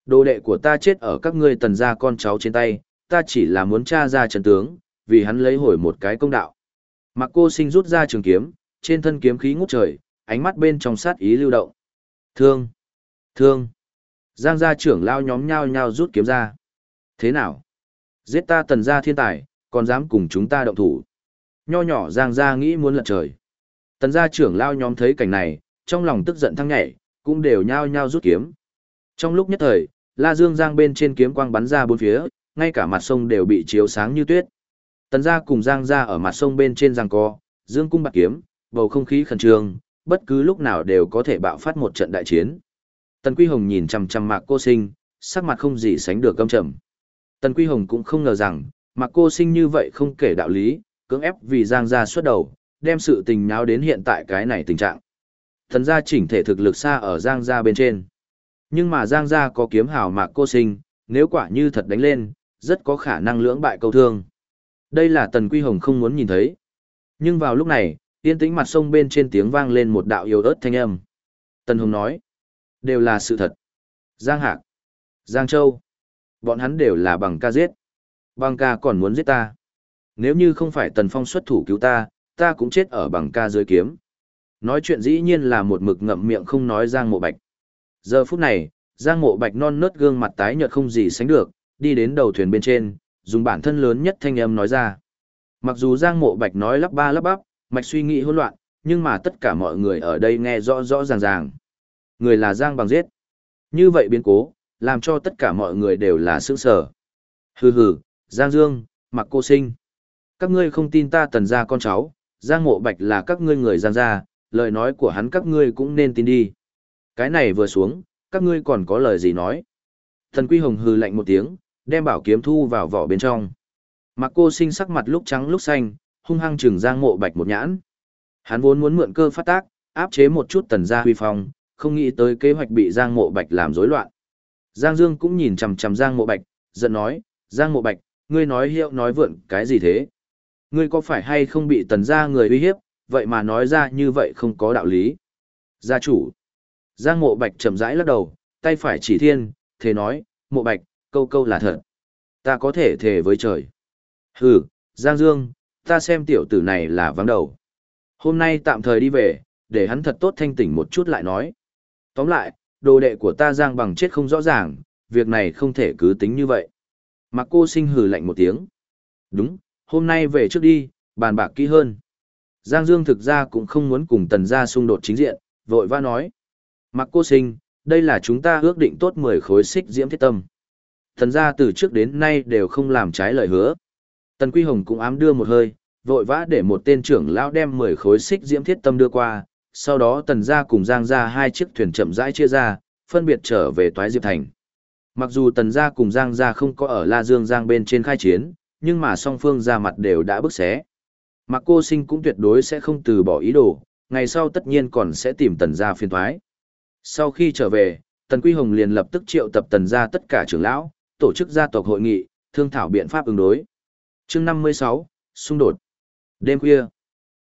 Đồ đệ của ta chết ở các ngươi tần gia con cháu trên tay, ta chỉ là muốn tra ra trận tướng, vì hắn lấy hồi một cái công đạo. Mặc cô sinh rút ra trường kiếm, trên thân kiếm khí ngút trời, ánh mắt bên trong sát ý lưu động. Thương! Thương! Giang gia trưởng lao nhóm nhau nhau rút kiếm ra. Thế nào? Giết ta tần gia thiên tài, còn dám cùng chúng ta động thủ. Nho nhỏ Giang gia nghĩ muốn lật trời. Tần gia trưởng lao nhóm thấy cảnh này, trong lòng tức giận thăng nhảy, cũng đều nhao nhao rút kiếm. Trong lúc nhất thời, La Dương Giang bên trên kiếm quang bắn ra bốn phía, ngay cả mặt sông đều bị chiếu sáng như tuyết. Tần gia cùng Giang gia ở mặt sông bên trên giằng co, dương cung bạc kiếm, bầu không khí khẩn trương, bất cứ lúc nào đều có thể bạo phát một trận đại chiến. Tần Quy Hồng nhìn chằm chằm Mạc Cô Sinh, sắc mặt không gì sánh được căm trầm. Tần Quy Hồng cũng không ngờ rằng, Mạc Cô Sinh như vậy không kể đạo lý, cưỡng ép vì Giang gia xuất đầu, đem sự tình nháo đến hiện tại cái này tình trạng. Thần gia chỉnh thể thực lực xa ở Giang gia bên trên. Nhưng mà Giang gia có kiếm hào Mạc Cô Sinh, nếu quả như thật đánh lên, rất có khả năng lưỡng bại câu thương. Đây là Tần Quy Hồng không muốn nhìn thấy. Nhưng vào lúc này, yên tĩnh mặt sông bên trên tiếng vang lên một đạo yếu ớt thanh âm. Tần Hồng nói, đều là sự thật. Giang Hạc, Giang Châu, bọn hắn đều là bằng ca giết. Bằng ca còn muốn giết ta. Nếu như không phải Tần Phong xuất thủ cứu ta, ta cũng chết ở bằng ca dưới kiếm. Nói chuyện dĩ nhiên là một mực ngậm miệng không nói Giang Mộ Bạch. Giờ phút này, Giang Mộ Bạch non nớt gương mặt tái nhợt không gì sánh được, đi đến đầu thuyền bên trên, dùng bản thân lớn nhất thanh âm nói ra. Mặc dù Giang Mộ Bạch nói lắp ba lắp bắp, mạch suy nghĩ hỗn loạn, nhưng mà tất cả mọi người ở đây nghe rõ rõ ràng ràng. Người là Giang bằng giết. Như vậy biến cố, làm cho tất cả mọi người đều là sững sở. Hừ hừ, Giang Dương, mặc cô sinh. Các ngươi không tin ta tần gia con cháu, Giang Mộ Bạch là các ngươi người Giang gia, lời nói của hắn các ngươi cũng nên tin đi. Cái này vừa xuống, các ngươi còn có lời gì nói? Thần Quy Hồng hừ lạnh một tiếng, đem bảo kiếm thu vào vỏ bên trong. Mặc cô sinh sắc mặt lúc trắng lúc xanh, hung hăng trừng Giang Mộ Bạch một nhãn. Hắn vốn muốn mượn cơ phát tác, áp chế một chút tần gia huy phong, không nghĩ tới kế hoạch bị Giang Mộ Bạch làm rối loạn. Giang Dương cũng nhìn chằm chằm Giang Mộ Bạch, giận nói, Giang Mộ Bạch, ngươi nói hiệu nói vượn cái gì thế? Ngươi có phải hay không bị tần gia người uy hiếp, vậy mà nói ra như vậy không có đạo lý. Gia chủ. Giang Mộ Bạch chậm rãi lắc đầu, tay phải chỉ thiên, thế nói, Mộ Bạch, câu câu là thật. Ta có thể thề với trời. Hừ, Giang Dương, ta xem tiểu tử này là vắng đầu. Hôm nay tạm thời đi về, để hắn thật tốt thanh tỉnh một chút lại nói. Tóm lại, đồ đệ của ta Giang bằng chết không rõ ràng, việc này không thể cứ tính như vậy. Mặc cô sinh hừ lạnh một tiếng. Đúng, hôm nay về trước đi, bàn bạc kỹ hơn. Giang Dương thực ra cũng không muốn cùng tần gia xung đột chính diện, vội va nói. Mặc cô sinh, đây là chúng ta ước định tốt 10 khối xích diễm thiết tâm. Tần gia từ trước đến nay đều không làm trái lời hứa. Tần Quy Hồng cũng ám đưa một hơi, vội vã để một tên trưởng lão đem 10 khối xích diễm thiết tâm đưa qua, sau đó tần gia cùng giang gia hai chiếc thuyền chậm rãi chia ra, phân biệt trở về toái diệp thành. Mặc dù tần gia cùng giang gia không có ở La Dương Giang bên trên khai chiến, nhưng mà song phương ra mặt đều đã bức xé. Mặc cô sinh cũng tuyệt đối sẽ không từ bỏ ý đồ, ngày sau tất nhiên còn sẽ tìm tần gia phiên thoái. Sau khi trở về, tần quy hồng liền lập tức triệu tập tần gia tất cả trưởng lão, tổ chức gia tộc hội nghị, thương thảo biện pháp ứng đối. chương 56, xung đột. Đêm khuya,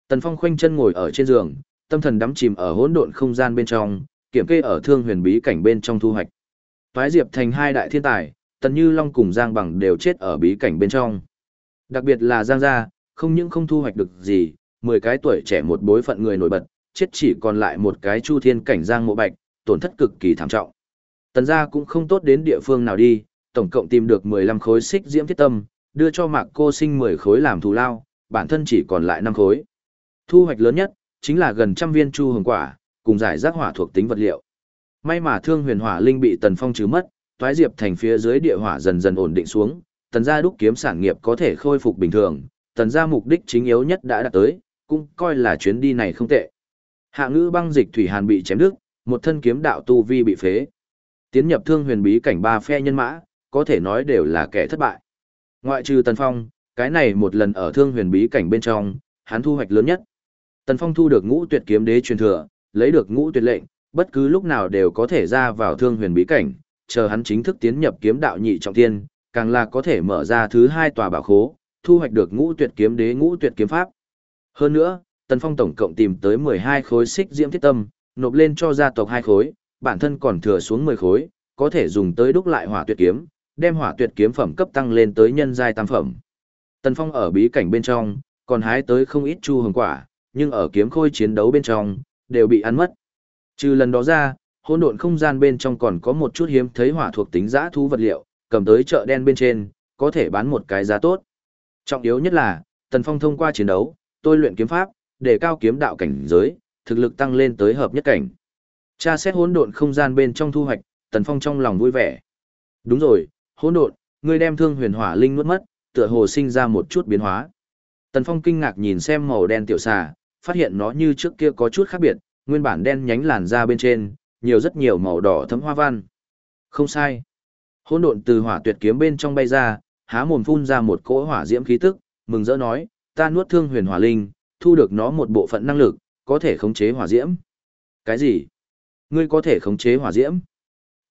tần phong khoanh chân ngồi ở trên giường, tâm thần đắm chìm ở hỗn độn không gian bên trong, kiểm kê ở thương huyền bí cảnh bên trong thu hoạch. Toái Diệp thành hai đại thiên tài, Tần Như Long cùng Giang Bằng đều chết ở bí cảnh bên trong. Đặc biệt là Giang gia, không những không thu hoạch được gì, 10 cái tuổi trẻ một bối phận người nổi bật, chết chỉ còn lại một cái Chu Thiên cảnh Giang Mộ Bạch, tổn thất cực kỳ thảm trọng. Tần gia cũng không tốt đến địa phương nào đi, tổng cộng tìm được 15 khối xích diễm thiết tâm, đưa cho Mạc Cô Sinh 10 khối làm thù lao, bản thân chỉ còn lại 5 khối. Thu hoạch lớn nhất chính là gần trăm viên chu hồng quả, cùng giải rác hỏa thuộc tính vật liệu. May mà thương huyền hỏa linh bị Tần Phong trừ mất, toái diệp thành phía dưới địa hỏa dần dần ổn định xuống, tần gia đúc kiếm sản nghiệp có thể khôi phục bình thường, tần gia mục đích chính yếu nhất đã đạt tới, cũng coi là chuyến đi này không tệ. Hạ ngữ băng dịch thủy hàn bị chém đứt, một thân kiếm đạo tu vi bị phế. Tiến nhập thương huyền bí cảnh ba phe nhân mã, có thể nói đều là kẻ thất bại. Ngoại trừ Tần Phong, cái này một lần ở thương huyền bí cảnh bên trong, hắn thu hoạch lớn nhất. Tần Phong thu được ngũ tuyệt kiếm đế truyền thừa, lấy được ngũ tuyệt lệnh, bất cứ lúc nào đều có thể ra vào thương huyền bí cảnh, chờ hắn chính thức tiến nhập kiếm đạo nhị trọng thiên, càng là có thể mở ra thứ hai tòa bảo khố, thu hoạch được ngũ tuyệt kiếm đế ngũ tuyệt kiếm pháp. Hơn nữa, Tần Phong tổng cộng tìm tới 12 khối xích diễm thiết tâm, nộp lên cho gia tộc hai khối, bản thân còn thừa xuống 10 khối, có thể dùng tới đúc lại hỏa tuyệt kiếm, đem hỏa tuyệt kiếm phẩm cấp tăng lên tới nhân giai tam phẩm. Tần Phong ở bí cảnh bên trong, còn hái tới không ít chu hồng quả, nhưng ở kiếm khôi chiến đấu bên trong, đều bị ăn mất. Trừ lần đó ra, hỗn độn không gian bên trong còn có một chút hiếm thấy hỏa thuộc tính giã thú vật liệu, cầm tới chợ đen bên trên, có thể bán một cái giá tốt. Trọng yếu nhất là, Tần Phong thông qua chiến đấu, tôi luyện kiếm pháp, để cao kiếm đạo cảnh giới, thực lực tăng lên tới hợp nhất cảnh. Tra xét hỗn độn không gian bên trong thu hoạch, Tần Phong trong lòng vui vẻ. Đúng rồi, hỗn độn, ngươi đem thương huyền hỏa linh nuốt mất, tựa hồ sinh ra một chút biến hóa. Tần Phong kinh ngạc nhìn xem màu đen tiểu xà, phát hiện nó như trước kia có chút khác biệt, nguyên bản đen nhánh làn da bên trên, nhiều rất nhiều màu đỏ thấm hoa văn. Không sai. Hỗn độn từ hỏa tuyệt kiếm bên trong bay ra, há mồm phun ra một cỗ hỏa diễm khí tức, mừng rỡ nói, ta nuốt thương huyền hỏa linh, thu được nó một bộ phận năng lực, có thể khống chế hỏa diễm. Cái gì? Ngươi có thể khống chế hỏa diễm?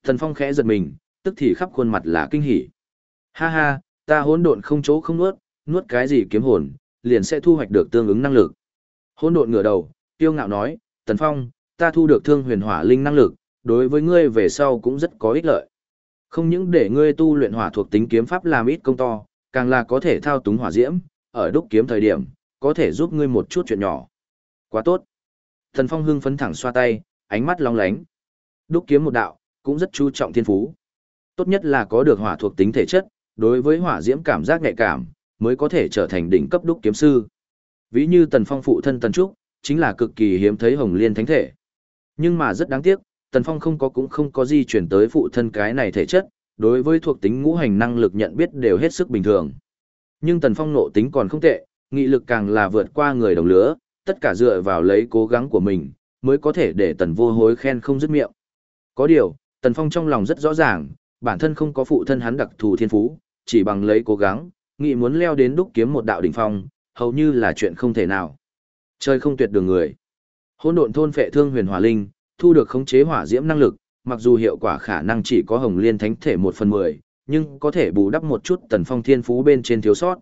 Thần Phong khẽ giật mình, tức thì khắp khuôn mặt là kinh hỉ. Ha ha, ta hỗn độn không chỗ không nuốt, nuốt cái gì kiếm hồn, liền sẽ thu hoạch được tương ứng năng lực. Hỗn độn ngửa đầu, tiêu ngạo nói, Tần Phong, ta thu được thương huyền hỏa linh năng lực, đối với ngươi về sau cũng rất có ích lợi. Không những để ngươi tu luyện hỏa thuộc tính kiếm pháp làm ít công to, càng là có thể thao túng hỏa diễm, ở đúc kiếm thời điểm, có thể giúp ngươi một chút chuyện nhỏ. Quá tốt. Thần Phong hưng phấn thẳng xoa tay, ánh mắt long lánh. Đúc kiếm một đạo, cũng rất chú trọng thiên phú. Tốt nhất là có được hỏa thuộc tính thể chất, đối với hỏa diễm cảm giác nhạy cảm, mới có thể trở thành đỉnh cấp đúc kiếm sư. Ví như Tần Phong phụ thân Tần Trúc, chính là cực kỳ hiếm thấy hồng liên thánh thể. Nhưng mà rất đáng tiếc, Tần Phong không có cũng không có di chuyển tới phụ thân cái này thể chất, đối với thuộc tính ngũ hành năng lực nhận biết đều hết sức bình thường. Nhưng Tần Phong nộ tính còn không tệ, nghị lực càng là vượt qua người đồng lứa, tất cả dựa vào lấy cố gắng của mình, mới có thể để Tần vô hối khen không dứt miệng. Có điều, Tần Phong trong lòng rất rõ ràng, bản thân không có phụ thân hắn đặc thù thiên phú, chỉ bằng lấy cố gắng, nghị muốn leo đến đúc kiếm một đạo đỉnh phong, hầu như là chuyện không thể nào. Chơi không tuyệt đường người. Hỗn độn thôn phệ thương huyền hỏa linh, thu được khống chế hỏa diễm năng lực, mặc dù hiệu quả khả năng chỉ có hồng liên thánh thể một phần mười, nhưng có thể bù đắp một chút tần phong thiên phú bên trên thiếu sót.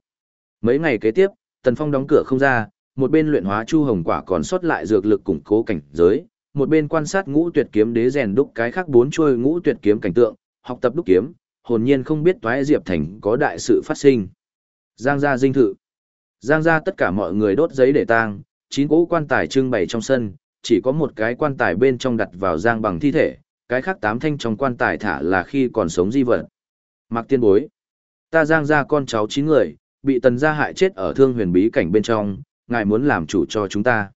Mấy ngày kế tiếp, tần phong đóng cửa không ra, một bên luyện hóa chu hồng quả còn sót lại dược lực củng cố cảnh giới, một bên quan sát ngũ tuyệt kiếm đế rèn đúc cái khác bốn chuôi ngũ tuyệt kiếm cảnh tượng, học tập đúc kiếm, hồn nhiên không biết toái diệp thành có đại sự phát sinh. Giang gia dinh thự. Giang gia tất cả mọi người đốt giấy để tang, chín cỗ quan tài trưng bày trong sân, chỉ có một cái quan tài bên trong đặt vào giang bằng thi thể, cái khác tám thanh trong quan tài thả là khi còn sống di vật. Mặc tiên bối. Ta giang gia con cháu chín người, bị tần gia hại chết ở thương huyền bí cảnh bên trong, ngài muốn làm chủ cho chúng ta.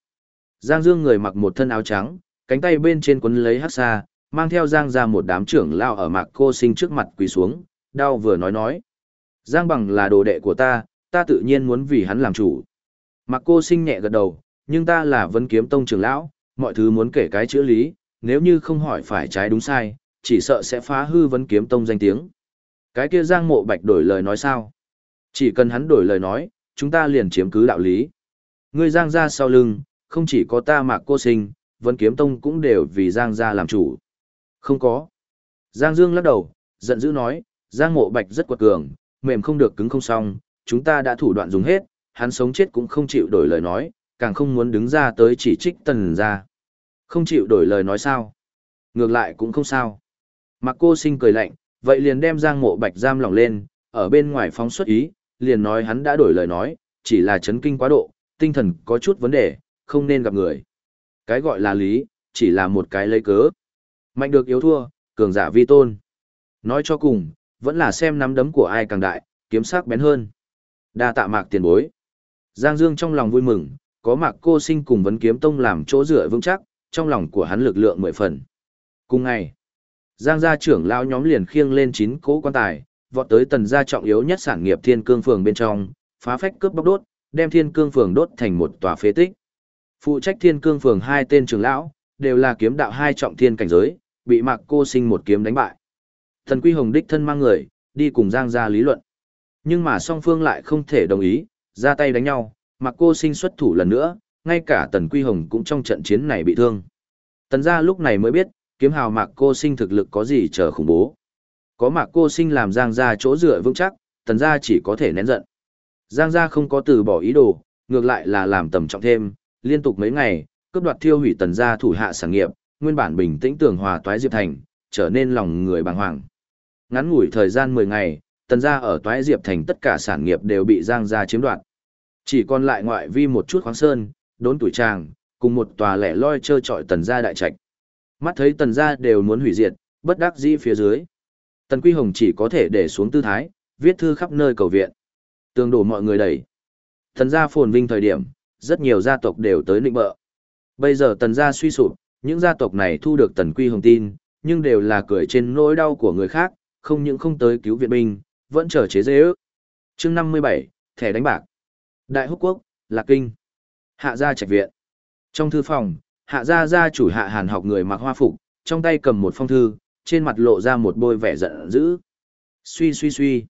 Giang Dương người mặc một thân áo trắng, cánh tay bên trên quấn lấy hắc sa, mang theo Giang ra một đám trưởng lao ở mạc cô sinh trước mặt quỳ xuống, đau vừa nói nói. Giang bằng là đồ đệ của ta, ta tự nhiên muốn vì hắn làm chủ. Mạc cô sinh nhẹ gật đầu, nhưng ta là vấn kiếm tông trưởng lão, mọi thứ muốn kể cái chữ lý, nếu như không hỏi phải trái đúng sai, chỉ sợ sẽ phá hư vấn kiếm tông danh tiếng. Cái kia Giang mộ bạch đổi lời nói sao? Chỉ cần hắn đổi lời nói, chúng ta liền chiếm cứ đạo lý. Ngươi Giang ra sau lưng, không chỉ có ta mạc cô sinh, vấn kiếm tông cũng đều vì Giang ra làm chủ. Không có. Giang Dương lắc đầu, giận dữ nói, Giang mộ bạch rất quật cường, mềm không được cứng không xong, chúng ta đã thủ đoạn dùng hết, hắn sống chết cũng không chịu đổi lời nói, càng không muốn đứng ra tới chỉ trích tần ra. Không chịu đổi lời nói sao? Ngược lại cũng không sao. Mặc cô sinh cười lạnh, vậy liền đem Giang mộ bạch giam lỏng lên, ở bên ngoài phóng xuất ý, liền nói hắn đã đổi lời nói, chỉ là chấn kinh quá độ, tinh thần có chút vấn đề, không nên gặp người. Cái gọi là lý, chỉ là một cái lấy cớ. Mạnh được yếu thua, cường giả vi tôn. Nói cho cùng, vẫn là xem nắm đấm của ai càng đại, kiếm sắc bén hơn. Đa tạ mạc tiền bối. Giang Dương trong lòng vui mừng, có mạc cô sinh cùng vấn kiếm tông làm chỗ dựa vững chắc, trong lòng của hắn lực lượng mười phần. Cùng ngày, Giang gia trưởng lao nhóm liền khiêng lên chín cỗ quan tài, vọt tới tần gia trọng yếu nhất sản nghiệp thiên cương phường bên trong, phá phách cướp bóc đốt, đem thiên cương phường đốt thành một tòa phế tích. Phụ trách thiên cương phường hai tên trưởng lão, đều là kiếm đạo hai trọng thiên cảnh giới, bị mạc cô sinh một kiếm đánh bại. Thần Quy Hồng đích thân mang người, đi cùng Giang gia lý luận. Nhưng mà song phương lại không thể đồng ý, ra tay đánh nhau, mạc cô sinh xuất thủ lần nữa, ngay cả Tần Quy Hồng cũng trong trận chiến này bị thương. Tần gia lúc này mới biết, kiếm hào mạc cô sinh thực lực có gì chờ khủng bố. Có mạc cô sinh làm Giang gia chỗ dựa vững chắc, tần gia chỉ có thể nén giận. Giang gia không có từ bỏ ý đồ, ngược lại là làm tầm trọng thêm, liên tục mấy ngày, cướp đoạt thiêu hủy tần gia thủ hạ sản nghiệp, nguyên bản bình tĩnh tường hòa toái diệp thành, trở nên lòng người bàng hoàng. Ngắn ngủi thời gian 10 ngày, tần gia ở toái diệp thành tất cả sản nghiệp đều bị Giang gia chiếm đoạt. Chỉ còn lại ngoại vi một chút khoáng sơn, đốn tuổi tràng, cùng một tòa lẻ loi trơ trọi tần gia đại trạch. Mắt thấy tần gia đều muốn hủy diệt, bất đắc dĩ phía dưới. Tần Quy Hồng chỉ có thể để xuống tư thái, viết thư khắp nơi cầu viện. Tương đổ mọi người đẩy. Tần gia phồn vinh thời điểm, rất nhiều gia tộc đều tới nịnh bợ. Bây giờ tần gia suy sụp, những gia tộc này thu được tần Quy Hồng tin, nhưng đều là cười trên nỗi đau của người khác, không những không tới cứu viện binh, vẫn trở chế dễ ước. chương 57, thẻ đánh bạc. Đại Húc Quốc, Lạc Kinh. Hạ gia trạch viện. Trong thư phòng, hạ gia gia chủ hạ hàn học người mặc hoa phục, trong tay cầm một phong thư, trên mặt lộ ra một bôi vẻ giận dữ. Suy suy suy.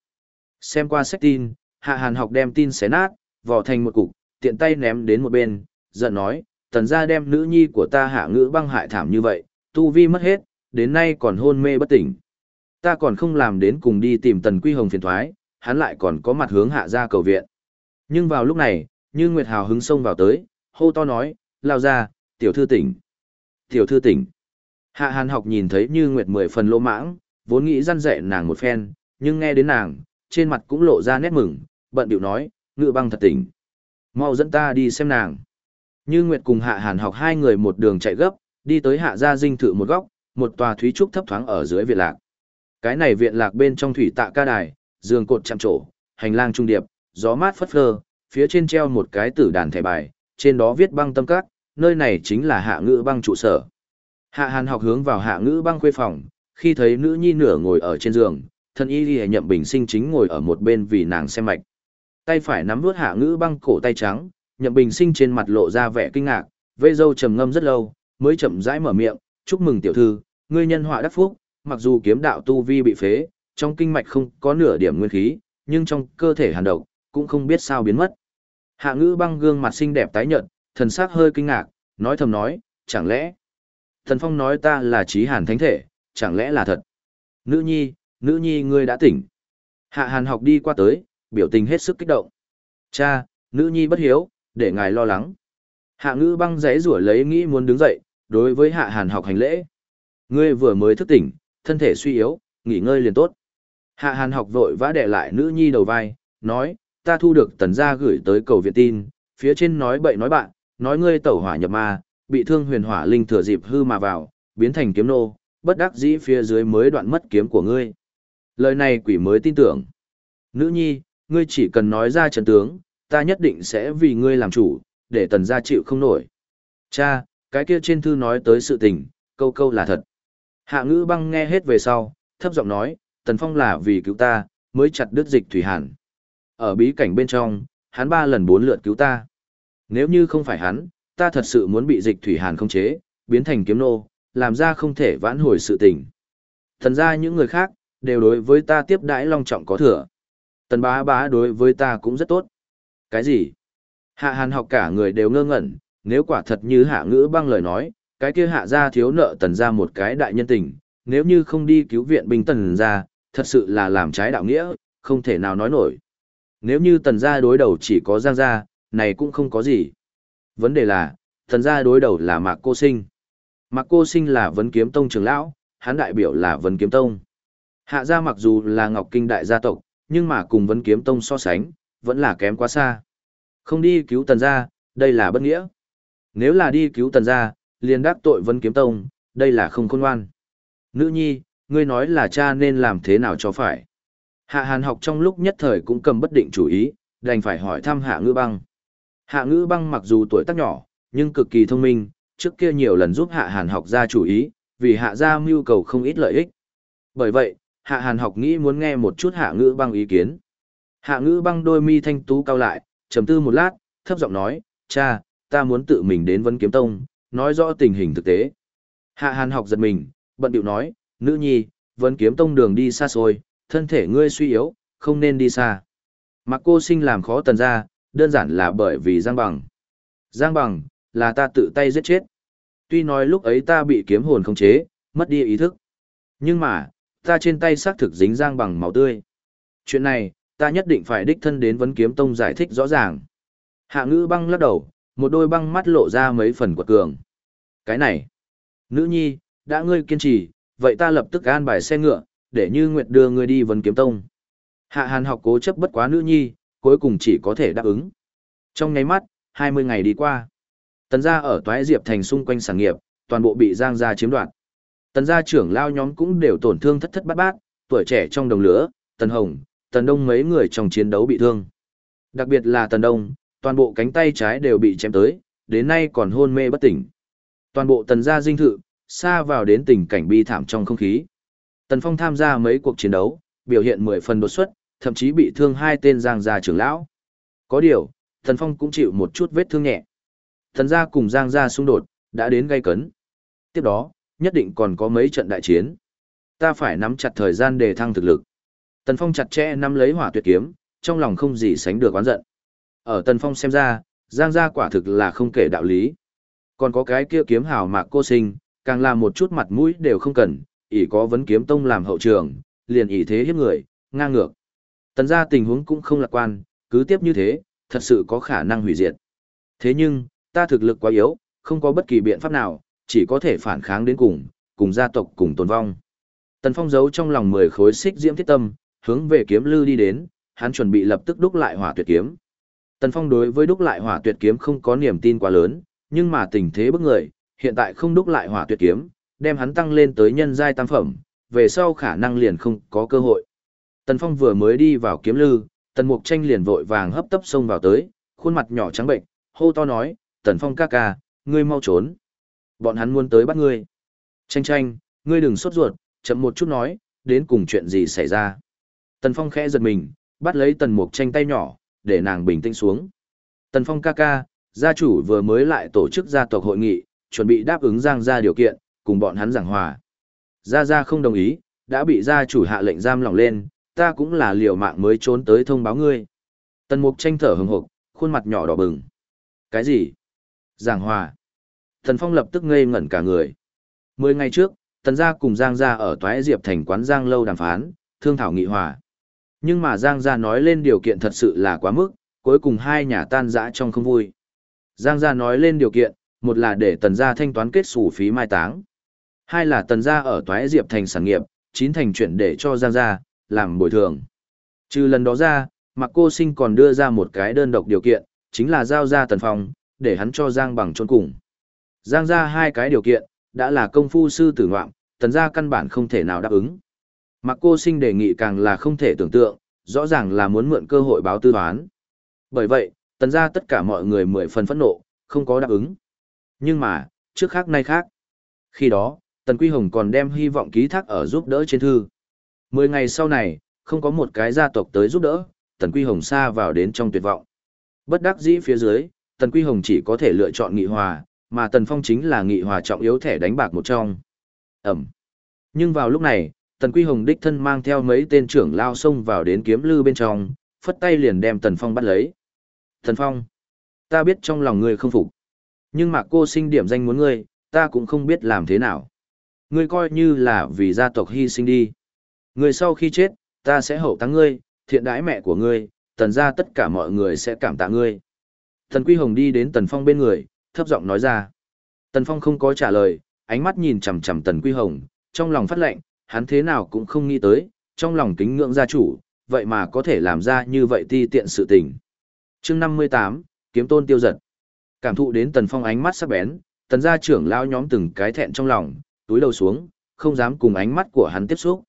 Xem qua sách tin, hạ hàn học đem tin xé nát, vỏ thành một cục, tiện tay ném đến một bên, giận nói, tần gia đem nữ nhi của ta hạ ngữ băng hại thảm như vậy, tu vi mất hết, đến nay còn hôn mê bất tỉnh. Ta còn không làm đến cùng đi tìm tần quy hồng phiền thoái, hắn lại còn có mặt hướng hạ gia cầu viện. Nhưng vào lúc này, như Nguyệt Hào hứng sông vào tới, hô to nói, lao ra, tiểu thư tỉnh. Tiểu thư tỉnh. Hạ hàn học nhìn thấy như Nguyệt mười phần lỗ mãng, vốn nghĩ răn dạy nàng một phen, nhưng nghe đến nàng, trên mặt cũng lộ ra nét mừng, bận điệu nói, ngự băng thật tỉnh. Mau dẫn ta đi xem nàng. Như Nguyệt cùng Hạ Hàn học hai người một đường chạy gấp, đi tới Hạ Gia Dinh thự một góc, một tòa thúy trúc thấp thoáng ở dưới viện lạc. Cái này viện lạc bên trong thủy tạ ca đài, giường cột chạm trổ, hành lang trung điệp, gió mát phất phơ, phía trên treo một cái tử đàn thẻ bài, trên đó viết băng tâm các, nơi này chính là hạ ngữ băng trụ sở. Hạ hàn học hướng vào hạ ngữ băng khuê phòng, khi thấy nữ nhi nửa ngồi ở trên giường, thân y ghi nhậm bình sinh chính ngồi ở một bên vì nàng xem mạch. Tay phải nắm vuốt hạ ngữ băng cổ tay trắng, nhậm bình sinh trên mặt lộ ra vẻ kinh ngạc, vây dâu trầm ngâm rất lâu, mới chậm rãi mở miệng, chúc mừng tiểu thư, ngươi nhân họa đắc phúc, mặc dù kiếm đạo tu vi bị phế, trong kinh mạch không có nửa điểm nguyên khí, nhưng trong cơ thể hàn độc, cũng không biết sao biến mất. Hạ ngữ băng gương mặt xinh đẹp tái nhợt, thần sắc hơi kinh ngạc, nói thầm nói, chẳng lẽ... Thần Phong nói ta là trí hàn thánh thể, chẳng lẽ là thật? Nữ nhi, nữ nhi ngươi đã tỉnh. Hạ hàn học đi qua tới, biểu tình hết sức kích động. Cha, nữ nhi bất hiếu, để ngài lo lắng. Hạ ngữ băng giấy rủa lấy nghĩ muốn đứng dậy, đối với hạ hàn học hành lễ. Ngươi vừa mới thức tỉnh, thân thể suy yếu, nghỉ ngơi liền tốt. Hạ hàn học vội vã đè lại nữ nhi đầu vai, nói, ta thu được tần gia gửi tới cầu viện tin, phía trên nói bậy nói bạn, nói ngươi tẩu hỏa nhập ma, bị thương huyền hỏa linh thừa dịp hư mà vào, biến thành kiếm nô, bất đắc dĩ phía dưới mới đoạn mất kiếm của ngươi. Lời này quỷ mới tin tưởng. Nữ nhi, ngươi chỉ cần nói ra trận tướng, ta nhất định sẽ vì ngươi làm chủ, để tần gia chịu không nổi. Cha, cái kia trên thư nói tới sự tình, câu câu là thật. Hạ ngữ băng nghe hết về sau, thấp giọng nói, tần phong là vì cứu ta, mới chặt đứt dịch thủy hàn. Ở bí cảnh bên trong, hắn ba lần bốn lượt cứu ta. Nếu như không phải hắn, ta thật sự muốn bị dịch thủy hàn không chế, biến thành kiếm nô, làm ra không thể vãn hồi sự tình. Thần ra những người khác, đều đối với ta tiếp đãi long trọng có thừa. Tần bá bá đối với ta cũng rất tốt. Cái gì? Hạ hàn học cả người đều ngơ ngẩn, nếu quả thật như hạ ngữ băng lời nói, cái kia hạ ra thiếu nợ tần ra một cái đại nhân tình, nếu như không đi cứu viện binh tần ra, thật sự là làm trái đạo nghĩa, không thể nào nói nổi. Nếu như tần gia đối đầu chỉ có giang gia, này cũng không có gì. Vấn đề là, tần gia đối đầu là mạc cô sinh. Mạc cô sinh là vấn kiếm tông trưởng lão, hắn đại biểu là vấn kiếm tông. Hạ gia mặc dù là ngọc kinh đại gia tộc, nhưng mà cùng vấn kiếm tông so sánh, vẫn là kém quá xa. Không đi cứu tần gia, đây là bất nghĩa. Nếu là đi cứu tần gia, liền đắc tội vấn kiếm tông, đây là không khôn ngoan. Nữ nhi, ngươi nói là cha nên làm thế nào cho phải. Hạ Hàn học trong lúc nhất thời cũng cầm bất định chủ ý, đành phải hỏi thăm Hạ Ngữ Băng. Hạ Ngữ Băng mặc dù tuổi tác nhỏ, nhưng cực kỳ thông minh, trước kia nhiều lần giúp Hạ Hàn học ra chủ ý, vì Hạ gia mưu cầu không ít lợi ích. Bởi vậy, Hạ Hàn học nghĩ muốn nghe một chút Hạ Ngữ Băng ý kiến. Hạ Ngữ Băng đôi mi thanh tú cao lại, trầm tư một lát, thấp giọng nói, cha, ta muốn tự mình đến Vân Kiếm Tông, nói rõ tình hình thực tế. Hạ Hàn học giật mình, bận điệu nói, nữ nhi, Vân Kiếm Tông đường đi xa xôi, thân thể ngươi suy yếu, không nên đi xa. Mặc cô sinh làm khó tần ra, đơn giản là bởi vì Giang Bằng. Giang Bằng, là ta tự tay giết chết. Tuy nói lúc ấy ta bị kiếm hồn khống chế, mất đi ý thức. Nhưng mà, ta trên tay xác thực dính giang bằng máu tươi. Chuyện này, ta nhất định phải đích thân đến vấn kiếm tông giải thích rõ ràng. Hạ ngữ băng lắc đầu, một đôi băng mắt lộ ra mấy phần quật cường. Cái này, nữ nhi, đã ngươi kiên trì, vậy ta lập tức an bài xe ngựa, để như nguyệt đưa ngươi đi vấn kiếm tông. Hạ hàn học cố chấp bất quá nữ nhi, cuối cùng chỉ có thể đáp ứng. Trong nháy mắt, 20 ngày đi qua. Tần gia ở Toái Diệp thành xung quanh sản nghiệp, toàn bộ bị Giang gia chiếm đoạt. Tần gia trưởng lao nhóm cũng đều tổn thương thất thất bát bát, tuổi trẻ trong đồng lửa, Tần Hồng, Tần Đông mấy người trong chiến đấu bị thương. Đặc biệt là Tần Đông, toàn bộ cánh tay trái đều bị chém tới, đến nay còn hôn mê bất tỉnh. Toàn bộ Tần gia dinh thự, xa vào đến tình cảnh bi thảm trong không khí. Tần Phong tham gia mấy cuộc chiến đấu, biểu hiện mười phần đột xuất, thậm chí bị thương hai tên Giang gia trưởng lão. Có điều, Tần Phong cũng chịu một chút vết thương nhẹ. Tần gia cùng Giang gia xung đột, đã đến gây cấn. Tiếp đó, nhất định còn có mấy trận đại chiến. Ta phải nắm chặt thời gian để thăng thực lực. Tần Phong chặt chẽ nắm lấy hỏa tuyệt kiếm, trong lòng không gì sánh được oán giận. Ở Tần Phong xem ra, Giang gia quả thực là không kể đạo lý. Còn có cái kia kiếm hào mạc cô sinh, càng là một chút mặt mũi đều không cần, ỷ có vấn kiếm tông làm hậu trường, liền ỷ thế hiếp người, ngang ngược. Tần gia tình huống cũng không lạc quan, cứ tiếp như thế, thật sự có khả năng hủy diệt. Thế nhưng, ta thực lực quá yếu, không có bất kỳ biện pháp nào, chỉ có thể phản kháng đến cùng, cùng gia tộc cùng tồn vong. Tần Phong giấu trong lòng 10 khối xích diễm thiết tâm, hướng về kiếm lư đi đến, hắn chuẩn bị lập tức đúc lại hỏa tuyệt kiếm. Tần Phong đối với đúc lại hỏa tuyệt kiếm không có niềm tin quá lớn, nhưng mà tình thế bức người, hiện tại không đúc lại hỏa tuyệt kiếm, đem hắn tăng lên tới nhân giai tam phẩm, về sau khả năng liền không có cơ hội. Tần Phong vừa mới đi vào kiếm lư, Tần Mục Tranh liền vội vàng hấp tấp xông vào tới, khuôn mặt nhỏ trắng bệnh, hô to nói, Tần Phong ca ca, ngươi mau trốn. Bọn hắn muốn tới bắt ngươi. Tranh tranh, ngươi đừng sốt ruột, chậm một chút nói, đến cùng chuyện gì xảy ra. Tần Phong khẽ giật mình, bắt lấy Tần Mục Tranh tay nhỏ, để nàng bình tĩnh xuống. Tần Phong ca ca, gia chủ vừa mới lại tổ chức gia tộc hội nghị, chuẩn bị đáp ứng Giang gia điều kiện, cùng bọn hắn giảng hòa. Gia Gia không đồng ý, đã bị gia chủ hạ lệnh giam lỏng lên, ta cũng là liều mạng mới trốn tới thông báo ngươi. Tần Mục tranh thở hừng hực, khuôn mặt nhỏ đỏ bừng. Cái gì? Giảng hòa. Tần Phong lập tức ngây ngẩn cả người. Mười ngày trước, Tần gia cùng Giang gia ở Toái Diệp thành quán Giang lâu đàm phán, thương thảo nghị hòa. Nhưng mà Giang gia nói lên điều kiện thật sự là quá mức, cuối cùng hai nhà tan rã trong không vui. Giang gia nói lên điều kiện, một là để Tần gia thanh toán kết sủ phí mai táng. Hai là Tần gia ở Toái Diệp thành sản nghiệp, chín thành chuyển để cho Giang gia, làm bồi thường. Trừ lần đó ra, Mạc Cô Sinh còn đưa ra một cái đơn độc điều kiện, chính là giao ra Tần Phong, để hắn cho Giang bằng trôn cùng. Giang ra hai cái điều kiện, đã là công phu sư tử ngoạm, Tần gia căn bản không thể nào đáp ứng. Mặc Cô Sinh đề nghị càng là không thể tưởng tượng, rõ ràng là muốn mượn cơ hội báo tư toán. Bởi vậy, Tần gia tất cả mọi người mười phần phẫn nộ, không có đáp ứng. Nhưng mà, trước khác nay khác. Khi đó, Tần Quy Hồng còn đem hy vọng ký thác ở giúp đỡ trên thư. Mười ngày sau này, không có một cái gia tộc tới giúp đỡ, Tần Quy Hồng xa vào đến trong tuyệt vọng. Bất đắc dĩ phía dưới, Tần Quy Hồng chỉ có thể lựa chọn nghị hòa, mà Tần Phong chính là nghị hòa trọng yếu thẻ đánh bạc một trong. Ẩm. Nhưng vào lúc này, Tần Quy Hồng đích thân mang theo mấy tên trưởng lao xông vào đến kiếm lư bên trong, phất tay liền đem Tần Phong bắt lấy. Tần Phong, ta biết trong lòng ngươi không phục. Nhưng mà cô sinh điểm danh muốn ngươi, ta cũng không biết làm thế nào. Ngươi coi như là vì gia tộc hy sinh đi. Ngươi sau khi chết, ta sẽ hậu táng ngươi, thiện đãi mẹ của ngươi, tần ra tất cả mọi người sẽ cảm tạ ngươi. Tần Quy Hồng đi đến Tần Phong bên người, thấp giọng nói ra. Tần Phong không có trả lời, ánh mắt nhìn chằm chằm Tần Quy Hồng, trong lòng phát lệnh, hắn thế nào cũng không nghĩ tới, trong lòng kính ngưỡng gia chủ, vậy mà có thể làm ra như vậy ti tiện sự tình. chương 58, kiếm tôn tiêu giật. Cảm thụ đến Tần Phong ánh mắt sắc bén, Tần gia trưởng lao nhóm từng cái thẹn trong lòng, túi đầu xuống, không dám cùng ánh mắt của hắn tiếp xúc.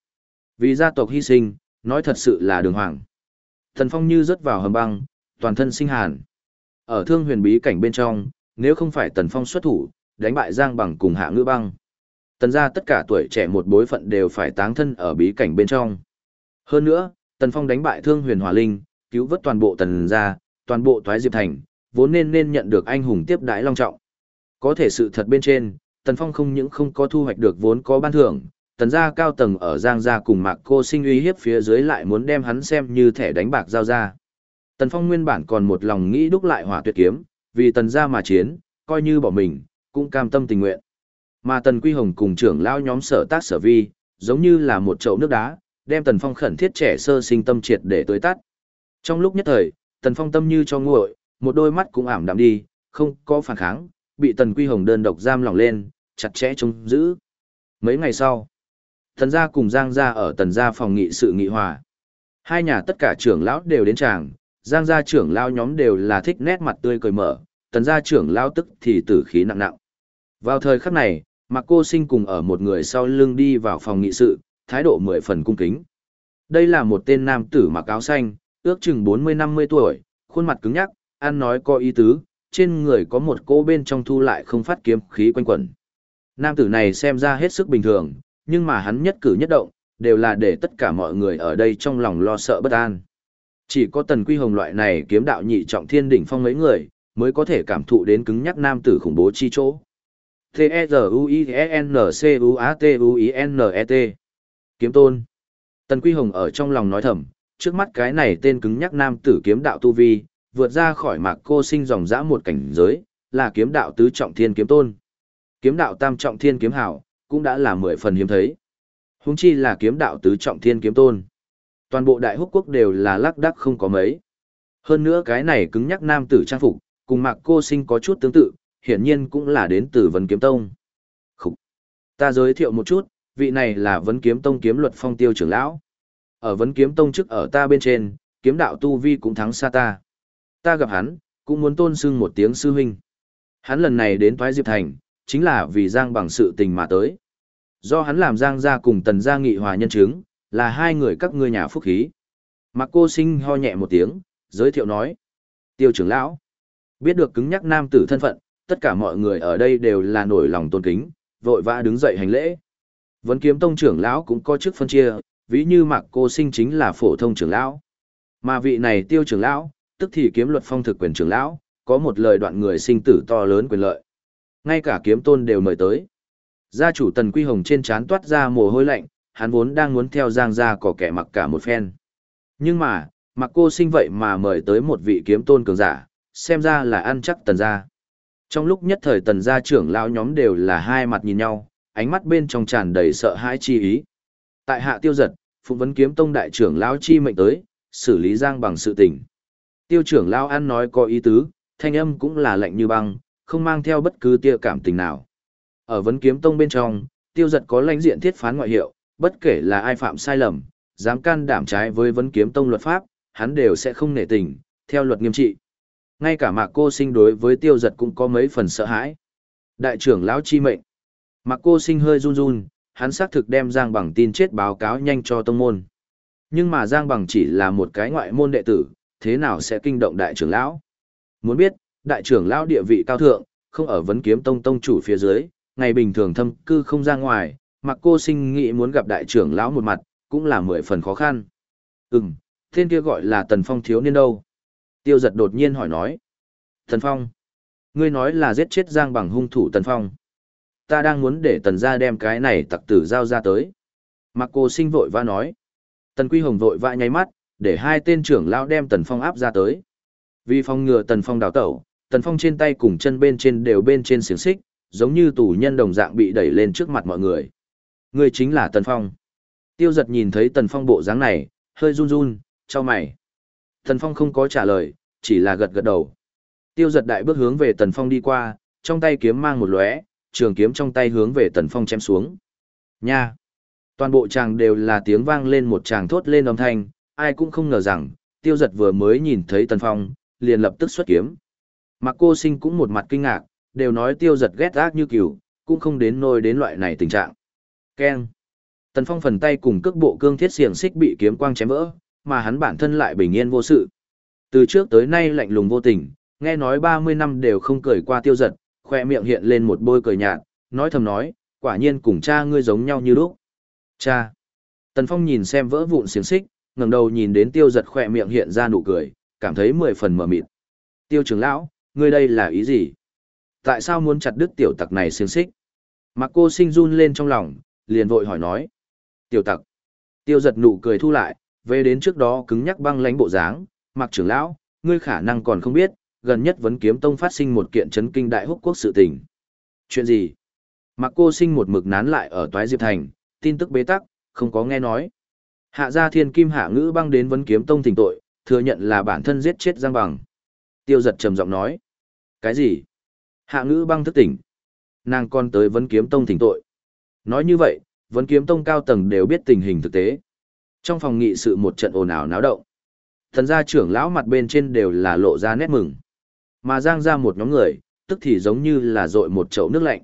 Vì gia tộc hy sinh, nói thật sự là đường hoàng. tần Phong như rớt vào hầm băng, toàn thân sinh hàn. Ở thương huyền bí cảnh bên trong, nếu không phải Tần Phong xuất thủ, đánh bại Giang Bằng cùng hạ ngữ băng. Tần gia tất cả tuổi trẻ một bối phận đều phải táng thân ở bí cảnh bên trong. Hơn nữa, Tần Phong đánh bại thương huyền hòa linh, cứu vớt toàn bộ Tần gia, toàn bộ Thoái Diệp Thành, vốn nên nên nhận được anh hùng tiếp đãi long trọng. Có thể sự thật bên trên, Tần Phong không những không có thu hoạch được vốn có ban thưởng, tần gia cao tầng ở Giang gia cùng Mạc Cô Sinh uy hiếp phía dưới lại muốn đem hắn xem như thẻ đánh bạc giao ra. Tần Phong nguyên bản còn một lòng nghĩ đúc lại hỏa tuyệt kiếm, vì tần gia mà chiến, coi như bỏ mình, cũng cam tâm tình nguyện. Mà tần Quy Hồng cùng trưởng lão nhóm sở tác sở vi, giống như là một chậu nước đá, đem Tần Phong khẩn thiết trẻ sơ sinh tâm triệt để tưới tắt. Trong lúc nhất thời, Tần Phong tâm như cho nguội, một đôi mắt cũng ảm đạm đi, không có phản kháng, bị Tần Quy Hồng đơn độc giam lỏng lên, chặt chẽ trông giữ. Mấy ngày sau, Tần gia cùng Giang gia ở Tần gia phòng nghị sự nghị hòa. Hai nhà tất cả trưởng lão đều đến tràng, Giang gia trưởng lão nhóm đều là thích nét mặt tươi cười mở, Tần gia trưởng lão tức thì tử khí nặng nặng. Vào thời khắc này, Mặc Cô Sinh cùng ở một người sau lưng đi vào phòng nghị sự, thái độ mười phần cung kính. Đây là một tên nam tử mặc áo xanh, ước chừng 40-50 tuổi, khuôn mặt cứng nhắc, ăn nói có ý tứ, trên người có một cô bên trong thu lại không phát kiếm khí quanh quẩn. Nam tử này xem ra hết sức bình thường, nhưng mà hắn nhất cử nhất động, đều là để tất cả mọi người ở đây trong lòng lo sợ bất an. Chỉ có tần quy hồng loại này kiếm đạo nhị trọng thiên đỉnh phong mấy người, mới có thể cảm thụ đến cứng nhắc nam tử khủng bố chi chỗ. T-E-Z-U-I-E-N-C-U-A-T-U-I-N-E-T. Kiếm tôn. Tần Quy Hồng ở trong lòng nói thầm, trước mắt cái này tên cứng nhắc nam tử kiếm đạo tu vi, vượt ra khỏi mạc cô sinh dòng dã một cảnh giới, là kiếm đạo tứ trọng thiên kiếm tôn. Kiếm đạo tam trọng thiên kiếm hảo, cũng đã là mười phần hiếm thấy. Húng chi là kiếm đạo tứ trọng thiên kiếm tôn. Toàn bộ đại húc quốc đều là lắc đắc không có mấy. Hơn nữa cái này cứng nhắc nam tử trang phục, cùng mạc cô sinh có chút tương tự, hiển nhiên cũng là đến từ vấn kiếm tông. Khủ. Ta giới thiệu một chút, vị này là vấn kiếm tông kiếm luật phong tiêu trưởng lão. Ở vấn kiếm tông trước ở ta bên trên, kiếm đạo tu vi cũng thắng xa ta. Ta gặp hắn, cũng muốn tôn sưng một tiếng sư huynh. Hắn lần này đến Thoái Diệp Thành, chính là vì Giang bằng sự tình mà tới. Do hắn làm Giang gia cùng tần gia nghị hòa nhân chứng, là hai người các ngươi nhà phúc khí. Mặc cô sinh ho nhẹ một tiếng, giới thiệu nói. Tiêu trưởng lão, biết được cứng nhắc nam tử thân phận, tất cả mọi người ở đây đều là nổi lòng tôn kính, vội vã đứng dậy hành lễ. Vấn kiếm tông trưởng lão cũng có chức phân chia, ví như mặc cô sinh chính là phổ thông trưởng lão. Mà vị này tiêu trưởng lão, tức thì kiếm luật phong thực quyền trưởng lão, có một lời đoạn người sinh tử to lớn quyền lợi. Ngay cả kiếm tôn đều mời tới. Gia chủ Tần Quy Hồng trên trán toát ra mồ hôi lạnh, hắn vốn đang muốn theo Giang gia có kẻ mặc cả một phen. Nhưng mà, mặc cô sinh vậy mà mời tới một vị kiếm tôn cường giả, xem ra là ăn chắc Tần gia. Trong lúc nhất thời Tần gia trưởng lão nhóm đều là hai mặt nhìn nhau, ánh mắt bên trong tràn đầy sợ hãi chi ý. Tại hạ tiêu giật, phụng vấn kiếm tông đại trưởng lão chi mệnh tới, xử lý giang bằng sự tình. Tiêu trưởng lão ăn nói có ý tứ, thanh âm cũng là lạnh như băng, không mang theo bất cứ tia cảm tình nào. Ở vấn kiếm tông bên trong, tiêu giật có lãnh diện thiết phán ngoại hiệu, bất kể là ai phạm sai lầm, dám can đảm trái với vấn kiếm tông luật pháp, hắn đều sẽ không nể tình, theo luật nghiêm trị. Ngay cả mạc cô sinh đối với tiêu giật cũng có mấy phần sợ hãi. Đại trưởng lão chi mệnh. Mạc cô sinh hơi run run, hắn xác thực đem Giang Bằng tin chết báo cáo nhanh cho tông môn. Nhưng mà Giang Bằng chỉ là một cái ngoại môn đệ tử, thế nào sẽ kinh động đại trưởng lão? Muốn biết, đại trưởng lão địa vị cao thượng, không ở vấn kiếm tông tông chủ phía dưới, ngày bình thường thâm cư không ra ngoài, mặc cô sinh nghĩ muốn gặp đại trưởng lão một mặt, cũng là mười phần khó khăn. Ừm, tên kia gọi là Tần Phong thiếu niên đâu? Tiêu giật đột nhiên hỏi nói. Tần Phong? Ngươi nói là giết chết Giang bằng hung thủ Tần Phong. Ta đang muốn để Tần gia đem cái này tặc tử giao ra tới. Mạc cô sinh vội vã nói. Tần Quy Hồng vội vã nháy mắt, để hai tên trưởng lão đem Tần Phong áp ra tới. Vì Phong ngừa Tần Phong đào tẩu, Tần Phong trên tay cùng chân bên trên đều bên trên xiềng xích, giống như tù nhân đồng dạng bị đẩy lên trước mặt mọi người. Người chính là Tần Phong. Tiêu giật nhìn thấy Tần Phong bộ dáng này, hơi run run, cho mày. Tần Phong không có trả lời, chỉ là gật gật đầu. Tiêu giật đại bước hướng về Tần Phong đi qua, trong tay kiếm mang một lóe, trường kiếm trong tay hướng về Tần Phong chém xuống. Nha! Toàn bộ chàng đều là tiếng vang lên một chàng thốt lên âm thanh, ai cũng không ngờ rằng, tiêu giật vừa mới nhìn thấy Tần Phong, liền lập tức xuất kiếm. Mặc cô sinh cũng một mặt kinh ngạc, đều nói tiêu giật ghét ác như cừu, cũng không đến nôi đến loại này tình trạng. Keng. Tần Phong phần tay cùng cước bộ cương thiết xiềng xích bị kiếm quang chém vỡ, mà hắn bản thân lại bình yên vô sự. Từ trước tới nay lạnh lùng vô tình, nghe nói 30 năm đều không cười qua tiêu giật, khoe miệng hiện lên một bôi cười nhạt, nói thầm nói, quả nhiên cùng cha ngươi giống nhau như lúc. Cha. Tần Phong nhìn xem vỡ vụn xiềng xích, ngẩng đầu nhìn đến tiêu giật khoe miệng hiện ra nụ cười, cảm thấy mười phần mờ mịt. Tiêu trưởng lão, ngươi đây là ý gì? Tại sao muốn chặt đứt tiểu tặc này xiềng xích? Mặc cô sinh run lên trong lòng, liền vội hỏi nói. Tiểu tặc. Tiêu giật nụ cười thu lại, về đến trước đó cứng nhắc băng lánh bộ dáng, mặc trưởng lão, ngươi khả năng còn không biết, gần nhất vấn kiếm tông phát sinh một kiện chấn kinh đại húc quốc sự tình. Chuyện gì? Mặc cô sinh một mực nán lại ở toái diệp thành, tin tức bế tắc, không có nghe nói. Hạ gia thiên kim hạ ngữ băng đến vấn kiếm tông thỉnh tội, thừa nhận là bản thân giết chết Giang Bằng. Tiêu giật trầm giọng nói. Cái gì? Hạ ngữ băng thức tỉnh. Nàng còn tới vấn kiếm tông thỉnh tội. Nói như vậy, vấn kiếm tông cao tầng đều biết tình hình thực tế. Trong phòng nghị sự một trận ồn ào náo động. Thần gia trưởng lão mặt bên trên đều là lộ ra nét mừng. Mà Giang ra một nhóm người, tức thì giống như là dội một chậu nước lạnh.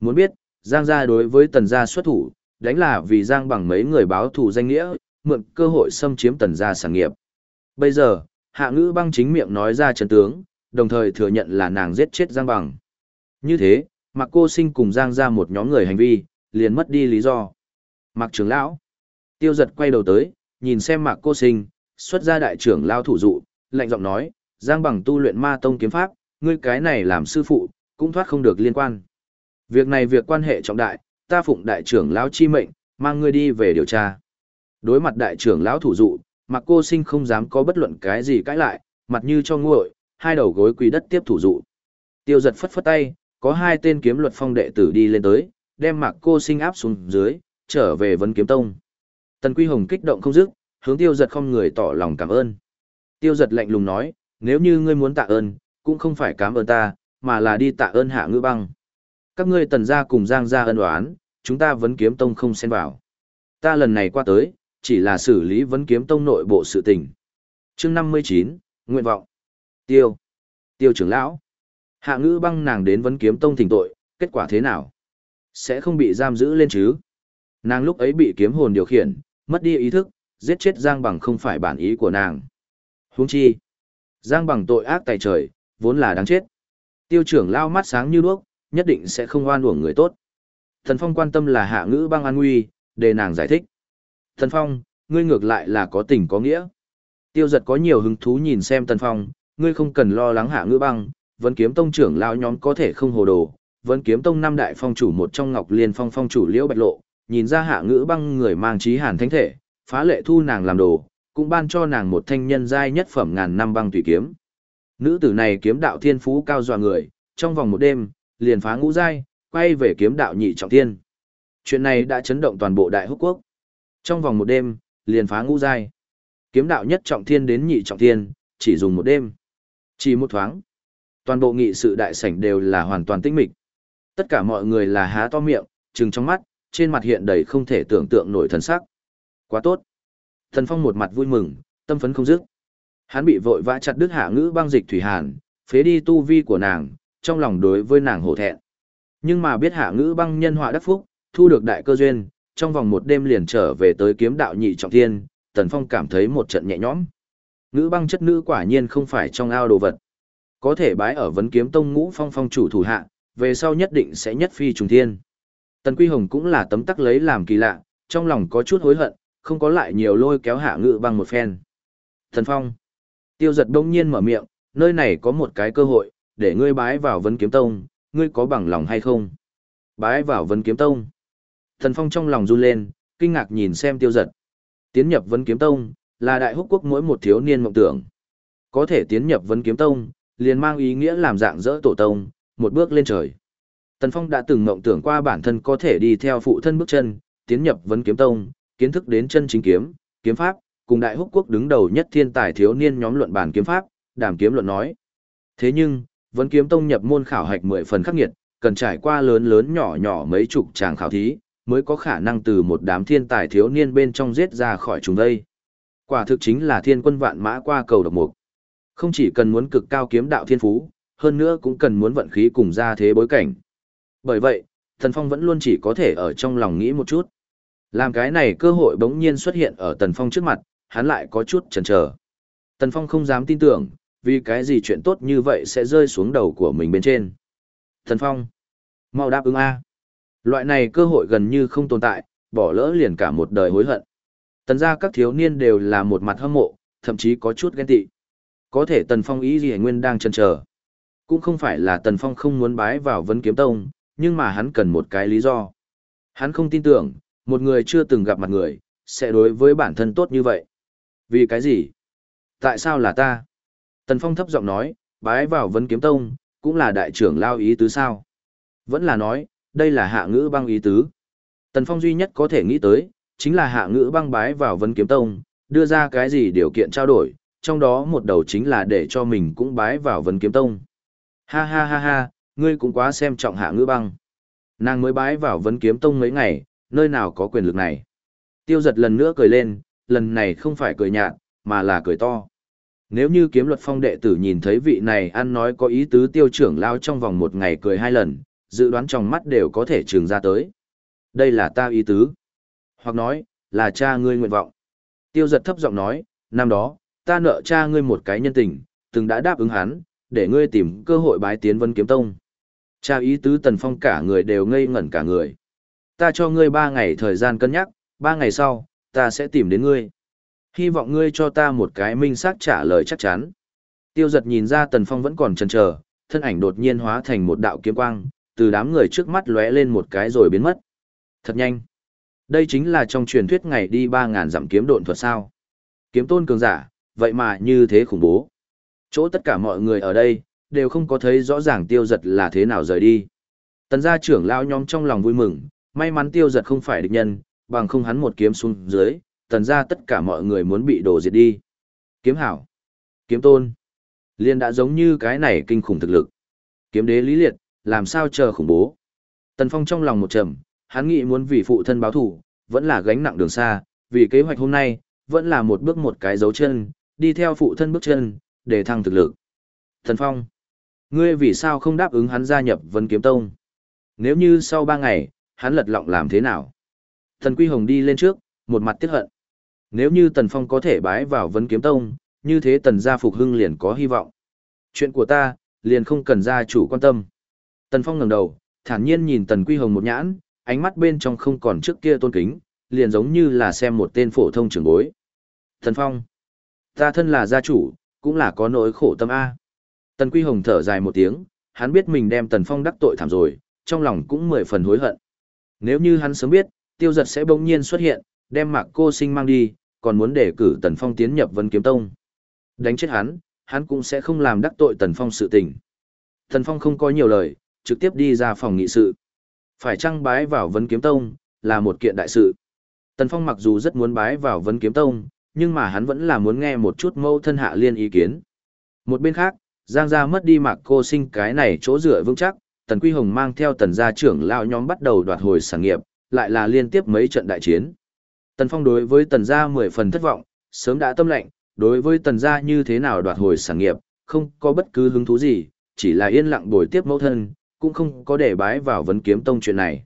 Muốn biết, Giang gia đối với tần gia xuất thủ, đánh là vì Giang bằng mấy người báo thù danh nghĩa, mượn cơ hội xâm chiếm tần gia sản nghiệp. Bây giờ, hạ ngữ băng chính miệng nói ra trần tướng, đồng thời thừa nhận là nàng giết chết Giang bằng. Như thế, mặc cô sinh cùng Giang ra một nhóm người hành vi, liền mất đi lý do. Mặc trưởng lão, tiêu giật quay đầu tới, nhìn xem mạc cô sinh, xuất ra đại trưởng lao thủ dụ, lạnh giọng nói, Giang bằng tu luyện ma tông kiếm pháp, ngươi cái này làm sư phụ, cũng thoát không được liên quan. Việc này việc quan hệ trọng đại, ta phụng đại trưởng lão chi mệnh, mang ngươi đi về điều tra. Đối mặt đại trưởng lão thủ dụ, mặc cô sinh không dám có bất luận cái gì cãi lại, mặt như cho nguội, hai đầu gối quỳ đất tiếp thủ dụ. Tiêu giật phất phất tay, có hai tên kiếm luật phong đệ tử đi lên tới, đem mặc cô sinh áp xuống dưới, trở về vấn kiếm tông. Tần Quy Hồng kích động không dứt, hướng tiêu giật không người tỏ lòng cảm ơn. Tiêu giật lạnh lùng nói, nếu như ngươi muốn tạ ơn, cũng không phải cảm ơn ta, mà là đi tạ ơn hạ ngư băng. Các ngươi tần gia cùng giang gia ân oán, chúng ta vấn kiếm tông không xen vào. Ta lần này qua tới, chỉ là xử lý vấn kiếm tông nội bộ sự tình. chương 59, Nguyện vọng. Tiêu. Tiêu trưởng lão. Hạ ngữ băng nàng đến vấn kiếm tông thỉnh tội, kết quả thế nào? Sẽ không bị giam giữ lên chứ? Nàng lúc ấy bị kiếm hồn điều khiển, mất đi ý thức, giết chết Giang Bằng không phải bản ý của nàng. Huống chi. Giang Bằng tội ác tài trời, vốn là đáng chết. Tiêu trưởng lao mắt sáng như đuốc, nhất định sẽ không oan uổng người tốt. Thần Phong quan tâm là hạ ngữ băng an nguy, để nàng giải thích. Thần Phong, ngươi ngược lại là có tình có nghĩa. Tiêu giật có nhiều hứng thú nhìn xem Thần Phong, ngươi không cần lo lắng hạ ngữ băng, vẫn kiếm tông trưởng lao nhóm có thể không hồ đồ. Vẫn kiếm tông năm đại phong chủ một trong ngọc liên phong phong chủ liễu bạch lộ, nhìn ra hạ ngữ băng người mang trí hàn thánh thể, phá lệ thu nàng làm đồ, cũng ban cho nàng một thanh nhân giai nhất phẩm ngàn năm băng tùy kiếm. Nữ tử này kiếm đạo thiên phú cao dọa người, trong vòng một đêm, liền phá ngũ giai, quay về kiếm đạo nhị trọng thiên. Chuyện này đã chấn động toàn bộ đại húc quốc. Trong vòng một đêm, liền phá ngũ giai. Kiếm đạo nhất trọng thiên đến nhị trọng thiên, chỉ dùng một đêm. Chỉ một thoáng. Toàn bộ nghị sự đại sảnh đều là hoàn toàn tĩnh mịch. Tất cả mọi người là há to miệng, trừng trong mắt, trên mặt hiện đầy không thể tưởng tượng nổi thần sắc. Quá tốt. Thần Phong một mặt vui mừng, tâm phấn không dứt. Hắn bị vội vã chặt đứt hạ ngữ băng dịch thủy hàn, phế đi tu vi của nàng, trong lòng đối với nàng hổ thẹn. Nhưng mà biết hạ ngữ băng nhân họa đắc phúc, thu được đại cơ duyên, trong vòng một đêm liền trở về tới kiếm đạo nhị trọng thiên, Tần Phong cảm thấy một trận nhẹ nhõm. Ngữ băng chất nữ quả nhiên không phải trong ao đồ vật. Có thể bái ở vấn kiếm tông ngũ phong phong chủ thủ hạ, về sau nhất định sẽ nhất phi trùng thiên. Tần Quy Hồng cũng là tấm tắc lấy làm kỳ lạ, trong lòng có chút hối hận, không có lại nhiều lôi kéo hạ ngự bằng một phen. Thần Phong. Tiêu giật đông nhiên mở miệng, nơi này có một cái cơ hội, để ngươi bái vào vấn kiếm tông, ngươi có bằng lòng hay không? Bái vào vấn kiếm tông. Thần Phong trong lòng run lên, kinh ngạc nhìn xem tiêu giật. Tiến nhập vấn kiếm tông, là đại húc quốc mỗi một thiếu niên mộng tưởng. Có thể tiến nhập vấn kiếm tông, liền mang ý nghĩa làm dạng dỡ tổ tông, một bước lên trời. Tần Phong đã từng mộng tưởng qua bản thân có thể đi theo phụ thân bước chân, tiến nhập vấn kiếm tông, kiến thức đến chân chính kiếm, kiếm pháp, cùng đại húc quốc đứng đầu nhất thiên tài thiếu niên nhóm luận bản kiếm pháp, đàm kiếm luận nói. Thế nhưng, vấn kiếm tông nhập môn khảo hạch mười phần khắc nghiệt, cần trải qua lớn lớn nhỏ nhỏ mấy chục tràng khảo thí, mới có khả năng từ một đám thiên tài thiếu niên bên trong giết ra khỏi chúng đây. Quả thực chính là thiên quân vạn mã qua cầu độc mục. Không chỉ cần muốn cực cao kiếm đạo thiên phú, hơn nữa cũng cần muốn vận khí cùng ra thế bối cảnh. Bởi vậy, Thần Phong vẫn luôn chỉ có thể ở trong lòng nghĩ một chút. Làm cái này cơ hội bỗng nhiên xuất hiện ở Tần Phong trước mặt, hắn lại có chút chần chờ. Tần Phong không dám tin tưởng, vì cái gì chuyện tốt như vậy sẽ rơi xuống đầu của mình bên trên. Tần Phong, mau đáp ứng A. Loại này cơ hội gần như không tồn tại, bỏ lỡ liền cả một đời hối hận. Tần ra các thiếu niên đều là một mặt hâm mộ, thậm chí có chút ghen tị. Có thể Tần Phong ý gì nguyên đang chần chờ. Cũng không phải là Tần Phong không muốn bái vào vấn kiếm tông, nhưng mà hắn cần một cái lý do. Hắn không tin tưởng, một người chưa từng gặp mặt người, sẽ đối với bản thân tốt như vậy. Vì cái gì? Tại sao là ta? Tần Phong thấp giọng nói, bái vào vấn kiếm tông, cũng là đại trưởng lao ý tứ sao? Vẫn là nói, đây là hạ ngữ băng ý tứ. Tần Phong duy nhất có thể nghĩ tới, chính là hạ ngữ băng bái vào vấn kiếm tông, đưa ra cái gì điều kiện trao đổi, trong đó một đầu chính là để cho mình cũng bái vào vấn kiếm tông. Ha ha ha ha, ngươi cũng quá xem trọng hạ ngữ băng. Nàng mới bái vào vấn kiếm tông mấy ngày, nơi nào có quyền lực này. Tiêu giật lần nữa cười lên, lần này không phải cười nhạt, mà là cười to. Nếu như kiếm luật phong đệ tử nhìn thấy vị này ăn nói có ý tứ tiêu trưởng lao trong vòng một ngày cười hai lần, dự đoán trong mắt đều có thể trường ra tới. Đây là ta ý tứ. Hoặc nói, là cha ngươi nguyện vọng. Tiêu giật thấp giọng nói, năm đó, ta nợ cha ngươi một cái nhân tình, từng đã đáp ứng hắn, để ngươi tìm cơ hội bái tiến vân kiếm tông. Cha ý tứ tần phong cả người đều ngây ngẩn cả người. Ta cho ngươi ba ngày thời gian cân nhắc, ba ngày sau, ta sẽ tìm đến ngươi. Hy vọng ngươi cho ta một cái minh xác trả lời chắc chắn. Tiêu giật nhìn ra tần phong vẫn còn chần chờ, thân ảnh đột nhiên hóa thành một đạo kiếm quang, từ đám người trước mắt lóe lên một cái rồi biến mất. Thật nhanh. Đây chính là trong truyền thuyết ngày đi 3.000 dặm kiếm độn thuật sao. Kiếm tôn cường giả, vậy mà như thế khủng bố. Chỗ tất cả mọi người ở đây, đều không có thấy rõ ràng tiêu giật là thế nào rời đi. Tần gia trưởng lao nhóm trong lòng vui mừng, may mắn tiêu giật không phải địch nhân, bằng không hắn một kiếm xuống dưới, tần gia tất cả mọi người muốn bị đổ diệt đi. Kiếm hảo, kiếm tôn, liên đã giống như cái này kinh khủng thực lực. Kiếm đế lý liệt, làm sao chờ khủng bố. Tần Phong trong lòng một trầm, hắn nghĩ muốn vì phụ thân báo thủ, vẫn là gánh nặng đường xa, vì kế hoạch hôm nay, vẫn là một bước một cái dấu chân, đi theo phụ thân bước chân, để thăng thực lực. Tần Phong, ngươi vì sao không đáp ứng hắn gia nhập Vân Kiếm Tông? Nếu như sau ba ngày, hắn lật lọng làm thế nào? Thần Quy Hồng đi lên trước, một mặt tiếc hận. Nếu như Tần Phong có thể bái vào Vân Kiếm Tông, như thế Tần gia phục hưng liền có hy vọng. Chuyện của ta, liền không cần gia chủ quan tâm. Tần Phong ngẩng đầu, thản nhiên nhìn Tần Quy Hồng một nhãn, ánh mắt bên trong không còn trước kia tôn kính, liền giống như là xem một tên phổ thông trưởng bối. Tần Phong, ta thân là gia chủ, cũng là có nỗi khổ tâm A. Tần Quy Hồng thở dài một tiếng, hắn biết mình đem Tần Phong đắc tội thảm rồi, trong lòng cũng mười phần hối hận. Nếu như hắn sớm biết, tiêu giật sẽ bỗng nhiên xuất hiện, đem mạc cô sinh mang đi, còn muốn để cử Tần Phong tiến nhập Vân Kiếm Tông. Đánh chết hắn, hắn cũng sẽ không làm đắc tội Tần Phong sự tình. Tần Phong không có nhiều lời, trực tiếp đi ra phòng nghị sự. Phải trăng bái vào Vân Kiếm Tông, là một kiện đại sự. Tần Phong mặc dù rất muốn bái vào Vân Kiếm Tông, nhưng mà hắn vẫn là muốn nghe một chút mâu thân hạ liên ý kiến. Một bên khác, Giang gia mất đi mạc cô sinh cái này chỗ dựa vững chắc, Tần Quy Hồng mang theo tần gia trưởng lão nhóm bắt đầu đoạt hồi sản nghiệp, lại là liên tiếp mấy trận đại chiến. Tần Phong đối với tần gia mười phần thất vọng, sớm đã tâm lệnh, đối với tần gia như thế nào đoạt hồi sản nghiệp, không có bất cứ hứng thú gì, chỉ là yên lặng bồi tiếp mẫu thân, cũng không có để bái vào vấn kiếm tông chuyện này.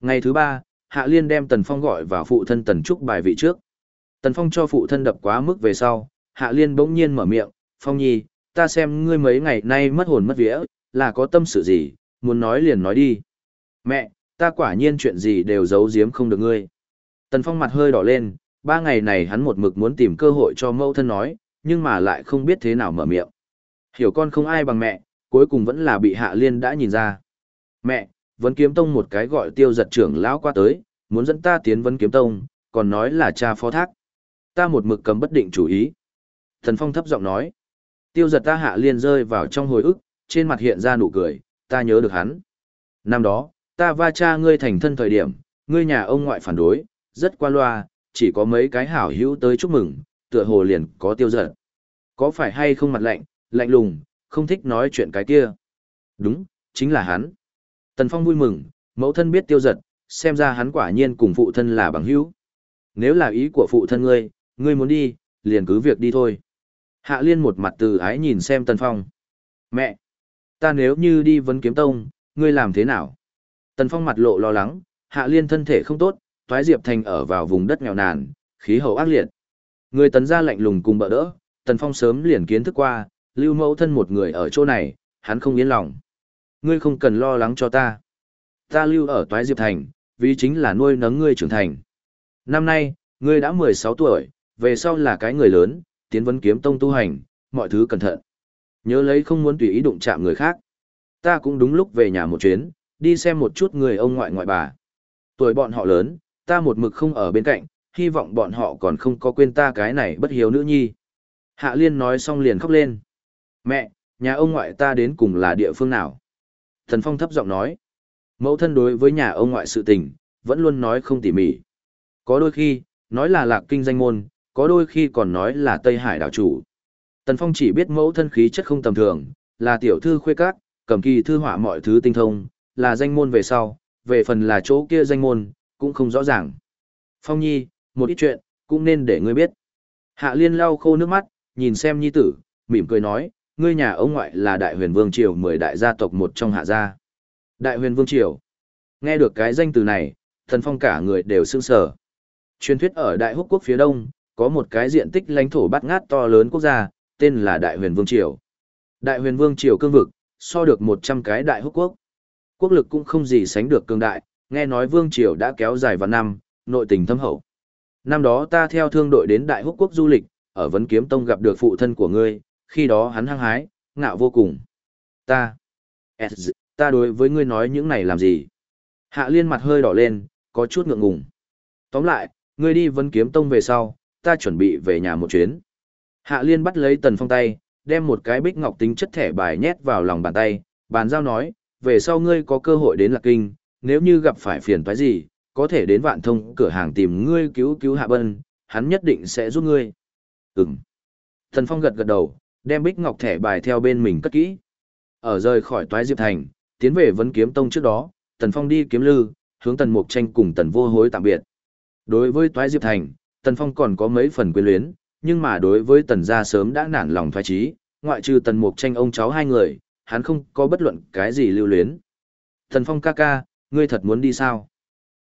Ngày thứ ba, Hạ Liên đem Tần Phong gọi vào phụ thân Tần Trúc bài vị trước. Tần Phong cho phụ thân đập quá mức về sau, Hạ Liên bỗng nhiên mở miệng, Phong Nhi, ta xem ngươi mấy ngày nay mất hồn mất vía, là có tâm sự gì, muốn nói liền nói đi. Mẹ, ta quả nhiên chuyện gì đều giấu giếm không được ngươi. Tần Phong mặt hơi đỏ lên, ba ngày này hắn một mực muốn tìm cơ hội cho mẫu thân nói, nhưng mà lại không biết thế nào mở miệng. Hiểu con không ai bằng mẹ, cuối cùng vẫn là bị Hạ Liên đã nhìn ra. Mẹ, vẫn Kiếm Tông một cái gọi tiêu giật trưởng lão qua tới, muốn dẫn ta tiến Vấn Kiếm Tông, còn nói là cha phó thác. Ta một mực cầm bất định chủ ý. Thần Phong thấp giọng nói. Tiêu giật ta Hạ Liên rơi vào trong hồi ức, trên mặt hiện ra nụ cười, ta nhớ được hắn. Năm đó, ta va cha ngươi thành thân thời điểm, ngươi nhà ông ngoại phản đối, rất qua loa, chỉ có mấy cái hảo hữu tới chúc mừng, tựa hồ liền có tiêu giật. Có phải hay không mặt lạnh, lạnh lùng, không thích nói chuyện cái kia. Đúng, chính là hắn. Tần Phong vui mừng, mẫu thân biết tiêu giật, xem ra hắn quả nhiên cùng phụ thân là bằng hữu. Nếu là ý của phụ thân ngươi, ngươi muốn đi, liền cứ việc đi thôi. Hạ Liên một mặt từ ái nhìn xem Tần Phong. Mẹ! Ta nếu như đi vấn kiếm tông, ngươi làm thế nào? Tần Phong mặt lộ lo lắng, Hạ Liên thân thể không tốt, Toái Diệp Thành ở vào vùng đất nghèo nàn, khí hậu ác liệt. Người tần gia lạnh lùng cùng bỡ đỡ, Tần Phong sớm liền kiến thức qua, lưu mẫu thân một người ở chỗ này, hắn không yên lòng. Ngươi không cần lo lắng cho ta. Ta lưu ở Toái Diệp Thành, vì chính là nuôi nấng ngươi trưởng thành. Năm nay, ngươi đã 16 tuổi, về sau là cái người lớn, tiến vấn kiếm tông tu hành, mọi thứ cẩn thận. Nhớ lấy không muốn tùy ý đụng chạm người khác. Ta cũng đúng lúc về nhà một chuyến, đi xem một chút người ông ngoại ngoại bà. Tuổi bọn họ lớn, ta một mực không ở bên cạnh, hy vọng bọn họ còn không có quên ta cái này bất hiếu nữ nhi. Hạ Liên nói xong liền khóc lên. Mẹ, nhà ông ngoại ta đến cùng là địa phương nào? Thần Phong thấp giọng nói. Mẫu thân đối với nhà ông ngoại sự tình, vẫn luôn nói không tỉ mỉ. Có đôi khi, nói là lạc kinh danh môn, có đôi khi còn nói là Tây Hải đảo chủ. Tần Phong chỉ biết mẫu thân khí chất không tầm thường, là tiểu thư khuê các, cầm kỳ thư họa mọi thứ tinh thông, là danh môn về sau, về phần là chỗ kia danh môn, cũng không rõ ràng. Phong Nhi, một ít chuyện, cũng nên để ngươi biết. Hạ Liên lau khô nước mắt, nhìn xem Nhi tử, mỉm cười nói, ngươi nhà ông ngoại là đại huyền vương triều mười đại gia tộc một trong hạ gia. Đại huyền vương triều. Nghe được cái danh từ này, thần phong cả người đều sương sờ. Truyền thuyết ở Đại Húc quốc phía đông, có một cái diện tích lãnh thổ bát ngát to lớn quốc gia, tên là Đại huyền vương triều. Đại huyền vương triều cương vực, so được 100 cái Đại Húc quốc. Quốc lực cũng không gì sánh được cường đại, nghe nói vương triều đã kéo dài vào năm, nội tình thâm hậu. Năm đó ta theo thương đội đến Đại Húc quốc du lịch, ở Vấn Kiếm Tông gặp được phụ thân của ngươi, khi đó hắn hăng hái, ngạo vô cùng. Ta, ta đối với ngươi nói những này làm gì? Hạ liên mặt hơi đỏ lên, có chút ngượng ngùng. Tóm lại, ngươi đi Vấn Kiếm Tông về sau, ta chuẩn bị về nhà một chuyến. Hạ liên bắt lấy tần phong tay, đem một cái bích ngọc tính chất thẻ bài nhét vào lòng bàn tay, bàn giao nói, về sau ngươi có cơ hội đến Lạc Kinh, nếu như gặp phải phiền toái gì, có thể đến vạn thông cửa hàng tìm ngươi cứu cứu Hạ Bân, hắn nhất định sẽ giúp ngươi. Ừm. Tần Phong gật gật đầu, đem bích ngọc thẻ bài theo bên mình cất kỹ. Ở rời khỏi toái diệp thành, tiến về vấn kiếm tông trước đó, Tần Phong đi kiếm lư, hướng Tần Mục Tranh cùng Tần Vô Hối tạm biệt. Đối với toái diệp thành, Tần Phong còn có mấy phần quyến luyến, nhưng mà đối với Tần gia sớm đã nản lòng thoái trí, ngoại trừ Tần Mục Tranh ông cháu hai người, hắn không có bất luận cái gì lưu luyến. Tần Phong ca ca, ngươi thật muốn đi sao?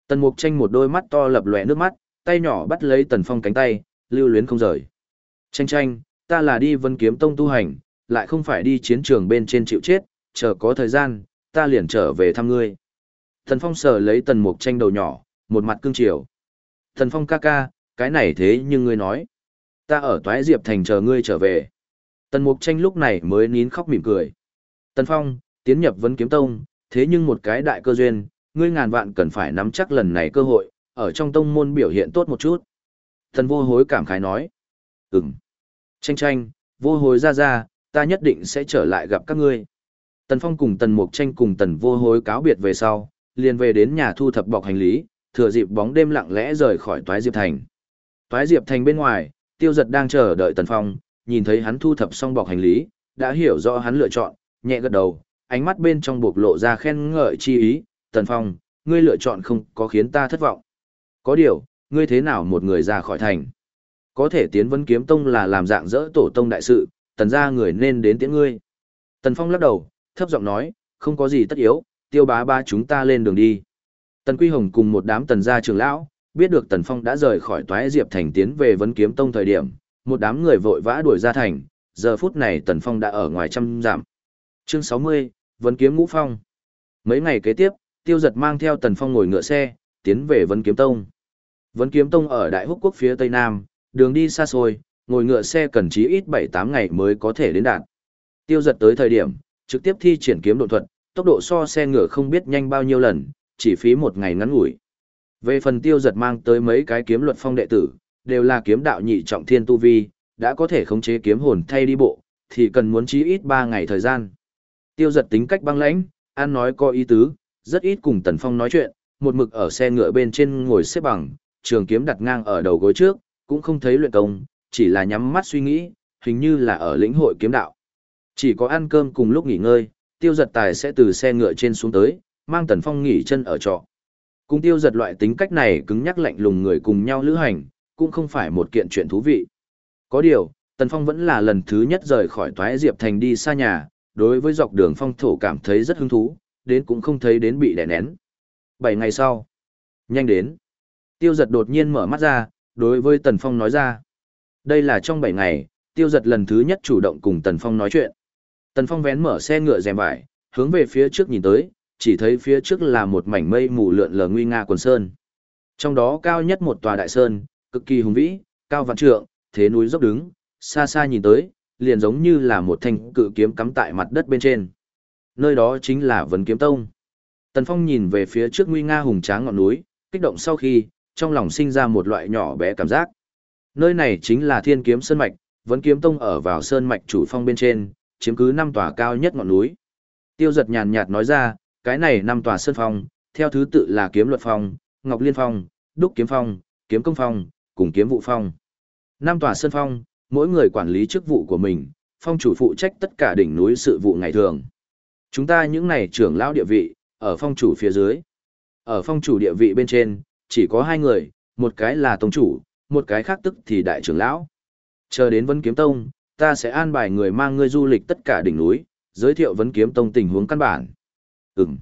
Tần Mục Tranh một đôi mắt to lập lòe nước mắt, tay nhỏ bắt lấy Tần Phong cánh tay, lưu luyến không rời. Tranh tranh, ta là đi vân kiếm tông tu hành, lại không phải đi chiến trường bên trên chịu chết, chờ có thời gian, ta liền trở về thăm ngươi. Thần Phong sờ lấy tần mục tranh đầu nhỏ, một mặt cương triều. Thần Phong ca ca, cái này thế nhưng ngươi nói. Ta ở toái diệp thành chờ ngươi trở về. Tần mục tranh lúc này mới nín khóc mỉm cười. Tần Phong, tiến nhập vấn kiếm tông, thế nhưng một cái đại cơ duyên, ngươi ngàn vạn cần phải nắm chắc lần này cơ hội, ở trong tông môn biểu hiện tốt một chút. Tần vô hối cảm khái nói. Ừm. Tranh tranh, vô hối ra ra, ta nhất định sẽ trở lại gặp các ngươi. Tần Phong cùng Tần Mục Tranh cùng Tần Vô Hối cáo biệt về sau, liền về đến nhà thu thập bọc hành lý, thừa dịp bóng đêm lặng lẽ rời khỏi Toái Diệp Thành. Toái Diệp Thành bên ngoài, Tiêu Giật đang chờ đợi Tần Phong, nhìn thấy hắn thu thập xong bọc hành lý, đã hiểu rõ hắn lựa chọn, nhẹ gật đầu, ánh mắt bên trong bộc lộ ra khen ngợi chi ý, "Tần Phong, ngươi lựa chọn không có khiến ta thất vọng. Có điều, ngươi thế nào một người ra khỏi thành?" Có thể tiến vấn kiếm tông là làm dạng dỡ tổ tông đại sự, tần gia người nên đến tiễn ngươi. Tần Phong lắc đầu, thấp giọng nói, không có gì tất yếu, tiêu bá ba chúng ta lên đường đi. Tần Quy Hồng cùng một đám tần gia trưởng lão, biết được Tần Phong đã rời khỏi toái diệp thành tiến về vấn kiếm tông thời điểm, một đám người vội vã đuổi ra thành, giờ phút này Tần Phong đã ở ngoài trăm giảm. Chương 60, vấn kiếm ngũ phong. Mấy ngày kế tiếp, tiêu giật mang theo Tần Phong ngồi ngựa xe, tiến về vấn kiếm tông. Vấn kiếm tông ở Đại Húc Quốc phía Tây Nam, đường đi xa xôi, ngồi ngựa xe cần chí ít 7-8 ngày mới có thể đến đạt. Tiêu giật tới thời điểm, trực tiếp thi triển kiếm độ thuật, tốc độ so xe ngựa không biết nhanh bao nhiêu lần, chỉ phí một ngày ngắn ngủi. Về phần tiêu giật mang tới mấy cái kiếm luật phong đệ tử, đều là kiếm đạo nhị trọng thiên tu vi, đã có thể khống chế kiếm hồn thay đi bộ, thì cần muốn chí ít 3 ngày thời gian. Tiêu giật tính cách băng lãnh, ăn nói có ý tứ, rất ít cùng Tần Phong nói chuyện, một mực ở xe ngựa bên trên ngồi xếp bằng, trường kiếm đặt ngang ở đầu gối trước, cũng không thấy luyện công, chỉ là nhắm mắt suy nghĩ, hình như là ở lĩnh hội kiếm đạo. Chỉ có ăn cơm cùng lúc nghỉ ngơi, tiêu giật tài sẽ từ xe ngựa trên xuống tới, mang tần phong nghỉ chân ở trọ. Cùng tiêu giật loại tính cách này cứng nhắc lạnh lùng người cùng nhau lữ hành, cũng không phải một kiện chuyện thú vị. Có điều, tần phong vẫn là lần thứ nhất rời khỏi toái diệp thành đi xa nhà, đối với dọc đường phong thổ cảm thấy rất hứng thú, đến cũng không thấy đến bị đè nén. Bảy ngày sau, nhanh đến. Tiêu giật đột nhiên mở mắt ra, đối với Tần Phong nói ra. Đây là trong bảy ngày, tiêu giật lần thứ nhất chủ động cùng Tần Phong nói chuyện. Tần Phong vén mở xe ngựa rèm vải, hướng về phía trước nhìn tới, chỉ thấy phía trước là một mảnh mây mù lượn lờ nguy nga quần sơn. Trong đó cao nhất một tòa đại sơn, cực kỳ hùng vĩ, cao vạn trượng, thế núi dốc đứng, xa xa nhìn tới, liền giống như là một thanh cự kiếm cắm tại mặt đất bên trên. Nơi đó chính là Vấn Kiếm Tông. Tần Phong nhìn về phía trước nguy nga hùng tráng ngọn núi, kích động sau khi, trong lòng sinh ra một loại nhỏ bé cảm giác. Nơi này chính là Thiên Kiếm Sơn Mạch, vấn kiếm tông ở vào Sơn Mạch chủ phong bên trên, chiếm cứ năm tòa cao nhất ngọn núi. Tiêu giật nhàn nhạt nói ra, cái này năm tòa Sơn Phong, theo thứ tự là Kiếm Luật Phong, Ngọc Liên Phong, Đúc Kiếm Phong, Kiếm Công Phong, cùng Kiếm Vụ Phong. Năm tòa sơn phong, mỗi người quản lý chức vụ của mình, phong chủ phụ trách tất cả đỉnh núi sự vụ ngày thường. Chúng ta những này trưởng lão địa vị, ở phong chủ phía dưới. Ở phong chủ địa vị bên trên, chỉ có hai người, một cái là tông chủ, một cái khác tức thì đại trưởng lão. Chờ đến vấn Kiếm Tông, ta sẽ an bài người mang ngươi du lịch tất cả đỉnh núi, giới thiệu vấn Kiếm Tông tình huống căn bản. Ừm.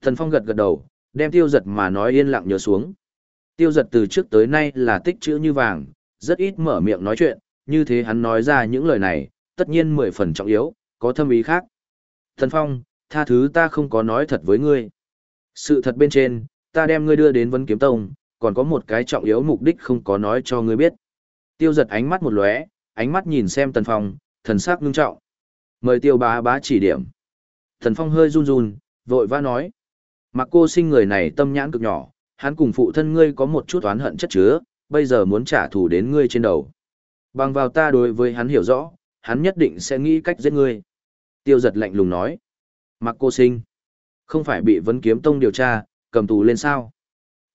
Thần Phong gật gật đầu, đem tiêu giật mà nói yên lặng nhớ xuống. Tiêu giật từ trước tới nay là tích chữ như vàng, rất ít mở miệng nói chuyện, như thế hắn nói ra những lời này, tất nhiên mười phần trọng yếu, có thâm ý khác. Thần Phong, tha thứ ta không có nói thật với ngươi. Sự thật bên trên, ta đem ngươi đưa đến Vân Kiếm Tông, còn có một cái trọng yếu mục đích không có nói cho ngươi biết. Tiêu giật ánh mắt một lóe, ánh mắt nhìn xem Tần Phong, thần sắc ngưng trọng. Mời tiêu bá bá chỉ điểm. Tần Phong hơi run run, vội vã nói. Mặc cô sinh người này tâm nhãn cực nhỏ, hắn cùng phụ thân ngươi có một chút oán hận chất chứa, bây giờ muốn trả thù đến ngươi trên đầu. Bằng vào ta đối với hắn hiểu rõ, hắn nhất định sẽ nghĩ cách giết ngươi. Tiêu giật lạnh lùng nói. Mặc cô sinh. Không phải bị vấn kiếm tông điều tra, cầm tù lên sao?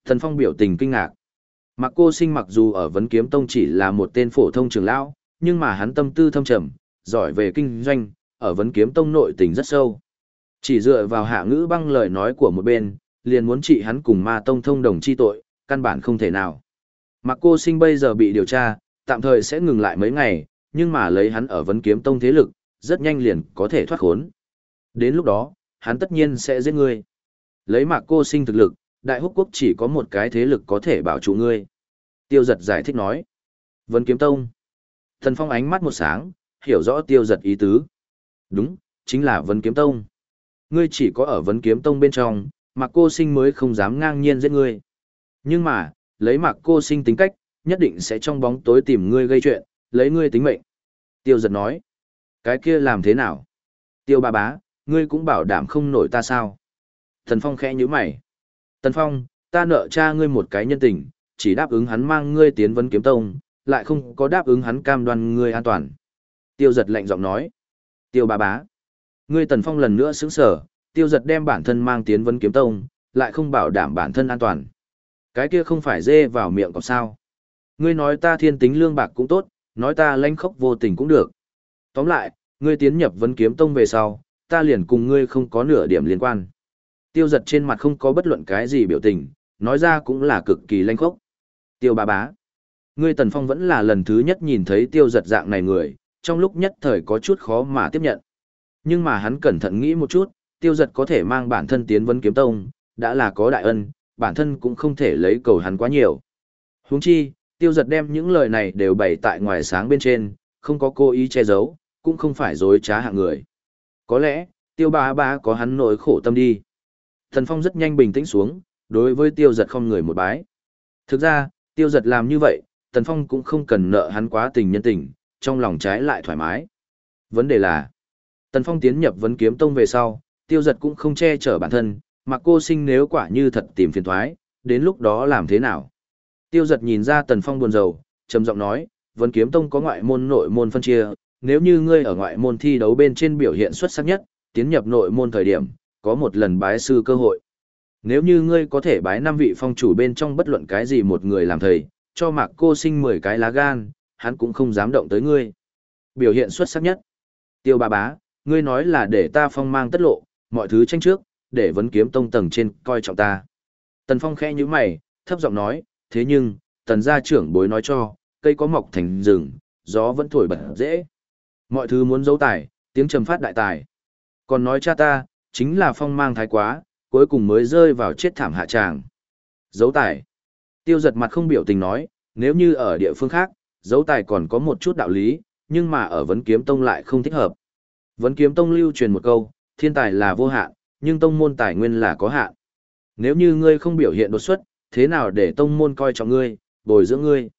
Thần Phong biểu tình kinh ngạc. Mặc cô sinh mặc dù ở vấn kiếm tông chỉ là một tên phổ thông trưởng lão, nhưng mà hắn tâm tư thâm trầm, giỏi về kinh doanh, ở vấn kiếm tông nội tình rất sâu. Chỉ dựa vào hạ ngữ băng lời nói của một bên, liền muốn trị hắn cùng ma tông thông đồng chi tội, căn bản không thể nào. Mặc cô sinh bây giờ bị điều tra, tạm thời sẽ ngừng lại mấy ngày, nhưng mà lấy hắn ở vấn kiếm tông thế lực, rất nhanh liền có thể thoát khốn. Đến lúc đó, hắn tất nhiên sẽ giết ngươi. Lấy mạc cô sinh thực lực, đại húc quốc chỉ có một cái thế lực có thể bảo trụ ngươi. Tiêu giật giải thích nói. Vấn kiếm tông. Thần phong ánh mắt một sáng, hiểu rõ tiêu giật ý tứ. Đúng, chính là vấn kiếm tông. Ngươi chỉ có ở vấn kiếm tông bên trong, mặc cô sinh mới không dám ngang nhiên giết ngươi. Nhưng mà, lấy mặc cô sinh tính cách, nhất định sẽ trong bóng tối tìm ngươi gây chuyện, lấy ngươi tính mệnh. Tiêu giật nói. Cái kia làm thế nào? Tiêu ba bá, ngươi cũng bảo đảm không nổi ta sao? Thần Phong khẽ nhíu mày. Tần Phong, ta nợ cha ngươi một cái nhân tình, chỉ đáp ứng hắn mang ngươi tiến vấn kiếm tông, lại không có đáp ứng hắn cam đoan ngươi an toàn. Tiêu giật lạnh giọng nói. Tiêu ba bá. Ngươi Tần Phong lần nữa sững sờ, tiêu giật đem bản thân mang tiến vấn kiếm tông, lại không bảo đảm bản thân an toàn. Cái kia không phải dê vào miệng còn sao. Ngươi nói ta thiên tính lương bạc cũng tốt, nói ta lanh khốc vô tình cũng được. Tóm lại, ngươi tiến nhập vấn kiếm tông về sau, ta liền cùng ngươi không có nửa điểm liên quan. Tiêu giật trên mặt không có bất luận cái gì biểu tình, nói ra cũng là cực kỳ lanh khốc. Tiêu bà bá. Ngươi Tần Phong vẫn là lần thứ nhất nhìn thấy tiêu giật dạng này người, trong lúc nhất thời có chút khó mà tiếp nhận. Nhưng mà hắn cẩn thận nghĩ một chút, tiêu giật có thể mang bản thân tiến vấn kiếm tông, đã là có đại ân, bản thân cũng không thể lấy cầu hắn quá nhiều. Huống chi, tiêu giật đem những lời này đều bày tại ngoài sáng bên trên, không có cố ý che giấu, cũng không phải dối trá hạng người. Có lẽ, tiêu bá bá có hắn nỗi khổ tâm đi. Thần Phong rất nhanh bình tĩnh xuống, đối với tiêu giật không người một bái. Thực ra, tiêu giật làm như vậy, Thần Phong cũng không cần nợ hắn quá tình nhân tình, trong lòng trái lại thoải mái. Vấn đề là, Tần Phong tiến nhập vấn kiếm tông về sau, tiêu giật cũng không che chở bản thân, mà cô sinh nếu quả như thật tìm phiền thoái, đến lúc đó làm thế nào? Tiêu giật nhìn ra Tần Phong buồn rầu, trầm giọng nói, vấn kiếm tông có ngoại môn nội môn phân chia, nếu như ngươi ở ngoại môn thi đấu bên trên biểu hiện xuất sắc nhất, tiến nhập nội môn thời điểm, có một lần bái sư cơ hội. Nếu như ngươi có thể bái năm vị phong chủ bên trong bất luận cái gì một người làm thầy, cho mạc cô sinh 10 cái lá gan, hắn cũng không dám động tới ngươi. Biểu hiện xuất sắc nhất. Tiêu bà bá, ngươi nói là để ta phong mang tất lộ, mọi thứ tranh trước, để vấn kiếm tông tầng trên coi trọng ta. Tần phong khẽ như mày, thấp giọng nói, thế nhưng, tần gia trưởng bối nói cho, cây có mọc thành rừng, gió vẫn thổi bật dễ. Mọi thứ muốn giấu tài, tiếng trầm phát đại tài. Còn nói cha ta, chính là phong mang thái quá, cuối cùng mới rơi vào chết thảm hạ tràng. Giấu tài. Tiêu giật mặt không biểu tình nói, nếu như ở địa phương khác, giấu tài còn có một chút đạo lý, nhưng mà ở vấn kiếm tông lại không thích hợp. Vấn kiếm tông lưu truyền một câu, thiên tài là vô hạn, nhưng tông môn tài nguyên là có hạn. Nếu như ngươi không biểu hiện đột xuất, thế nào để tông môn coi trọng ngươi, bồi dưỡng ngươi?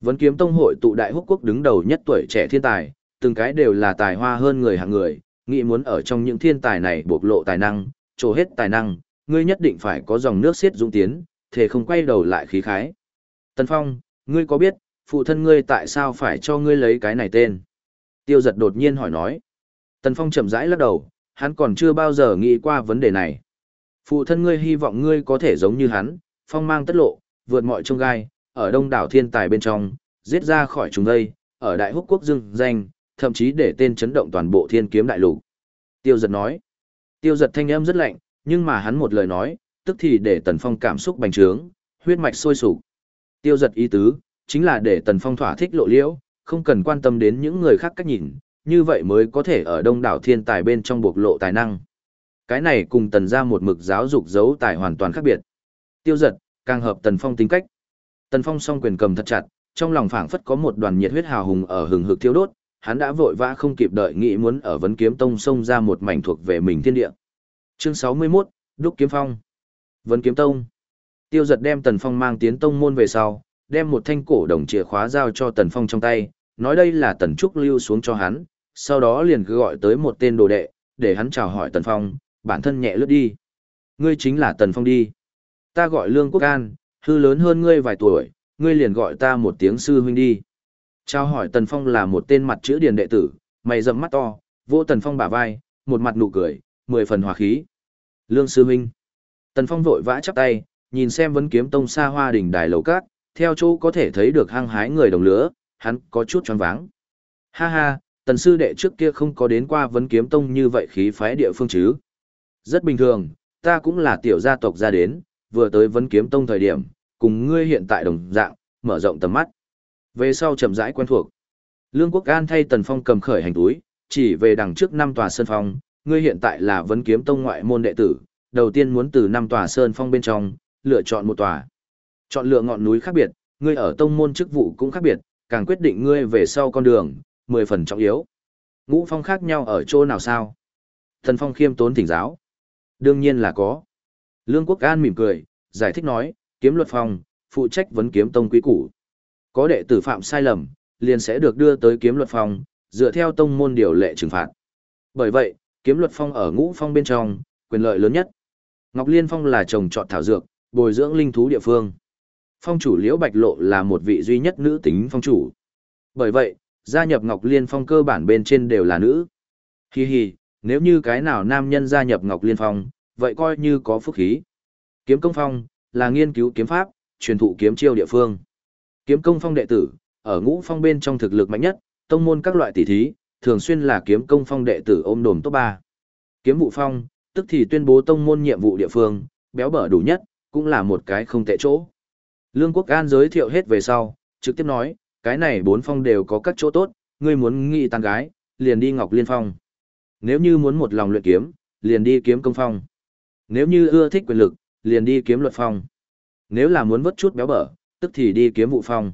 Vấn kiếm tông hội tụ đại húc quốc đứng đầu nhất tuổi trẻ thiên tài, từng cái đều là tài hoa hơn người hàng người, nghĩ muốn ở trong những thiên tài này bộc lộ tài năng, trổ hết tài năng, ngươi nhất định phải có dòng nước xiết dũng tiến, thể không quay đầu lại khí khái. Tần Phong, ngươi có biết, phụ thân ngươi tại sao phải cho ngươi lấy cái này tên? Tiêu giật đột nhiên hỏi nói. Tần Phong chậm rãi lắc đầu, hắn còn chưa bao giờ nghĩ qua vấn đề này. Phụ thân ngươi hy vọng ngươi có thể giống như hắn, phong mang tất lộ, vượt mọi trông gai, ở đông đảo thiên tài bên trong, giết ra khỏi chúng đây, ở đại húc quốc dương danh, thậm chí để tên chấn động toàn bộ thiên kiếm đại lục. Tiêu giật nói, tiêu giật thanh âm rất lạnh, nhưng mà hắn một lời nói, tức thì để tần phong cảm xúc bành trướng, huyết mạch sôi sục. Tiêu giật ý tứ, chính là để tần phong thỏa thích lộ liễu, không cần quan tâm đến những người khác cách nhìn, như vậy mới có thể ở đông đảo thiên tài bên trong bộc lộ tài năng. Cái này cùng tần ra một mực giáo dục giấu tài hoàn toàn khác biệt. Tiêu giật, càng hợp tần phong tính cách. Tần phong song quyền cầm thật chặt, trong lòng phảng phất có một đoàn nhiệt huyết hào hùng ở hừng hực thiêu đốt, hắn đã vội vã không kịp đợi nghĩ muốn ở vấn kiếm tông xông ra một mảnh thuộc về mình thiên địa. Chương 61, Đúc Kiếm Phong. Vấn Kiếm Tông. Tiêu giật đem Tần Phong mang tiến tông môn về sau, đem một thanh cổ đồng chìa khóa giao cho Tần Phong trong tay, nói đây là Tần Trúc lưu xuống cho hắn, sau đó liền gọi tới một tên đồ đệ, để hắn chào hỏi Tần Phong, bản thân nhẹ lướt đi. Ngươi chính là Tần Phong đi. Ta gọi Lương Quốc An, hư lớn hơn ngươi vài tuổi, ngươi liền gọi ta một tiếng sư huynh đi. Chào hỏi Tần Phong là một tên mặt chữ điền đệ tử, mày rậm mắt to, vỗ Tần Phong bả vai, một mặt nụ cười, mười phần hòa khí. Lương sư huynh. Tần Phong vội vã chắp tay, nhìn xem vấn kiếm tông xa hoa đỉnh đài lầu cát, theo chỗ có thể thấy được hăng hái người đồng lứa, hắn có chút choáng váng. Ha ha, tần sư đệ trước kia không có đến qua vấn kiếm tông như vậy khí phái địa phương chứ. Rất bình thường, ta cũng là tiểu gia tộc ra đến, vừa tới vấn kiếm tông thời điểm, cùng ngươi hiện tại đồng dạng, mở rộng tầm mắt. Về sau chậm rãi quen thuộc. Lương Quốc An thay Tần Phong cầm khởi hành túi, chỉ về đằng trước năm tòa sơn phong, ngươi hiện tại là vấn kiếm tông ngoại môn đệ tử, đầu tiên muốn từ năm tòa sơn phong bên trong, lựa chọn một tòa. Chọn lựa ngọn núi khác biệt, ngươi ở tông môn chức vụ cũng khác biệt, càng quyết định ngươi về sau con đường, mười phần trọng yếu. Ngũ phong khác nhau ở chỗ nào sao? Thần phong khiêm tốn thỉnh giáo. Đương nhiên là có. Lương Quốc An mỉm cười, giải thích nói, kiếm luật phong, phụ trách vấn kiếm tông quý củ. Có đệ tử phạm sai lầm, liền sẽ được đưa tới kiếm luật phong, dựa theo tông môn điều lệ trừng phạt. Bởi vậy, kiếm luật phong ở ngũ phong bên trong, quyền lợi lớn nhất. Ngọc Liên Phong là trồng trọt thảo dược, bồi dưỡng linh thú địa phương. Phong chủ Liễu Bạch Lộ là một vị duy nhất nữ tính phong chủ. Bởi vậy, gia nhập Ngọc Liên Phong cơ bản bên trên đều là nữ. Hi hi, nếu như cái nào nam nhân gia nhập Ngọc Liên Phong, vậy coi như có phúc khí. Kiếm công phong, là nghiên cứu kiếm pháp, truyền thụ kiếm chiêu địa phương. Kiếm công phong đệ tử, ở ngũ phong bên trong thực lực mạnh nhất, tông môn các loại tỷ thí, thường xuyên là kiếm công phong đệ tử ôm đồm top 3. Kiếm vụ phong, tức thì tuyên bố tông môn nhiệm vụ địa phương, béo bở đủ nhất, cũng là một cái không tệ chỗ. Lương Quốc An giới thiệu hết về sau, trực tiếp nói, cái này bốn phong đều có các chỗ tốt, ngươi muốn nghị tàn gái, liền đi Ngọc Liên Phong. Nếu như muốn một lòng luyện kiếm, liền đi kiếm công phong. Nếu như ưa thích quyền lực, liền đi kiếm luật phong. Nếu là muốn vớt chút béo bở, tức thì đi kiếm vụ phong.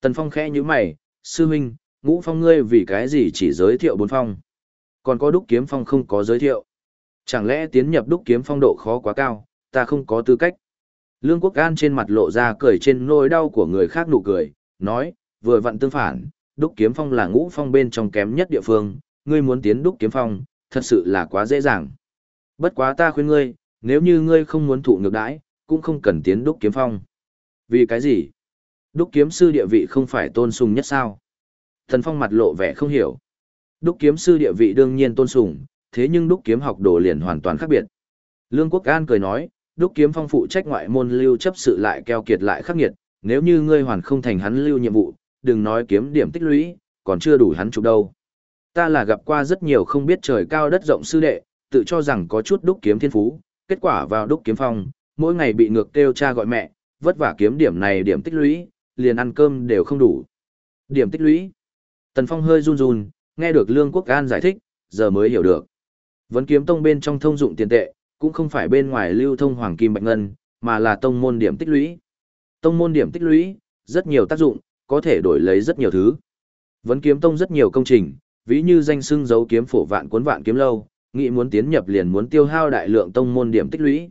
Tần Phong khẽ như mày, sư huynh, ngũ phong ngươi vì cái gì chỉ giới thiệu bốn phong. Còn có đúc kiếm phong không có giới thiệu. Chẳng lẽ tiến nhập đúc kiếm phong độ khó quá cao, ta không có tư cách. Lương Quốc An trên mặt lộ ra cười trên nỗi đau của người khác nụ cười, nói, vừa vặn tương phản, đúc kiếm phong là ngũ phong bên trong kém nhất địa phương, ngươi muốn tiến đúc kiếm phong, thật sự là quá dễ dàng. Bất quá ta khuyên ngươi, nếu như ngươi không muốn thụ ngược đãi, cũng không cần tiến đúc kiếm phong. Vì cái gì? Đúc kiếm sư địa vị không phải tôn sùng nhất sao? Thần phong mặt lộ vẻ không hiểu. Đúc kiếm sư địa vị đương nhiên tôn sùng, thế nhưng đúc kiếm học đồ liền hoàn toàn khác biệt. Lương Quốc An cười nói, đúc kiếm phong phụ trách ngoại môn lưu chấp sự lại keo kiệt lại khắc nghiệt, nếu như ngươi hoàn không thành hắn lưu nhiệm vụ, đừng nói kiếm điểm tích lũy, còn chưa đủ hắn chụp đâu. Ta là gặp qua rất nhiều không biết trời cao đất rộng sư đệ, tự cho rằng có chút đúc kiếm thiên phú, kết quả vào đúc kiếm phong, mỗi ngày bị ngược kêu cha gọi mẹ, vất vả kiếm điểm này điểm tích lũy, liền ăn cơm đều không đủ. Điểm tích lũy. Tần Phong hơi run run, nghe được Lương Quốc An giải thích, giờ mới hiểu được. Vấn kiếm tông bên trong thông dụng tiền tệ, cũng không phải bên ngoài lưu thông hoàng kim bạch ngân, mà là tông môn điểm tích lũy. Tông môn điểm tích lũy, rất nhiều tác dụng, có thể đổi lấy rất nhiều thứ. Vấn kiếm tông rất nhiều công trình, ví như danh xưng dấu kiếm phổ vạn cuốn vạn kiếm lâu, nghĩ muốn tiến nhập liền muốn tiêu hao đại lượng tông môn điểm tích lũy.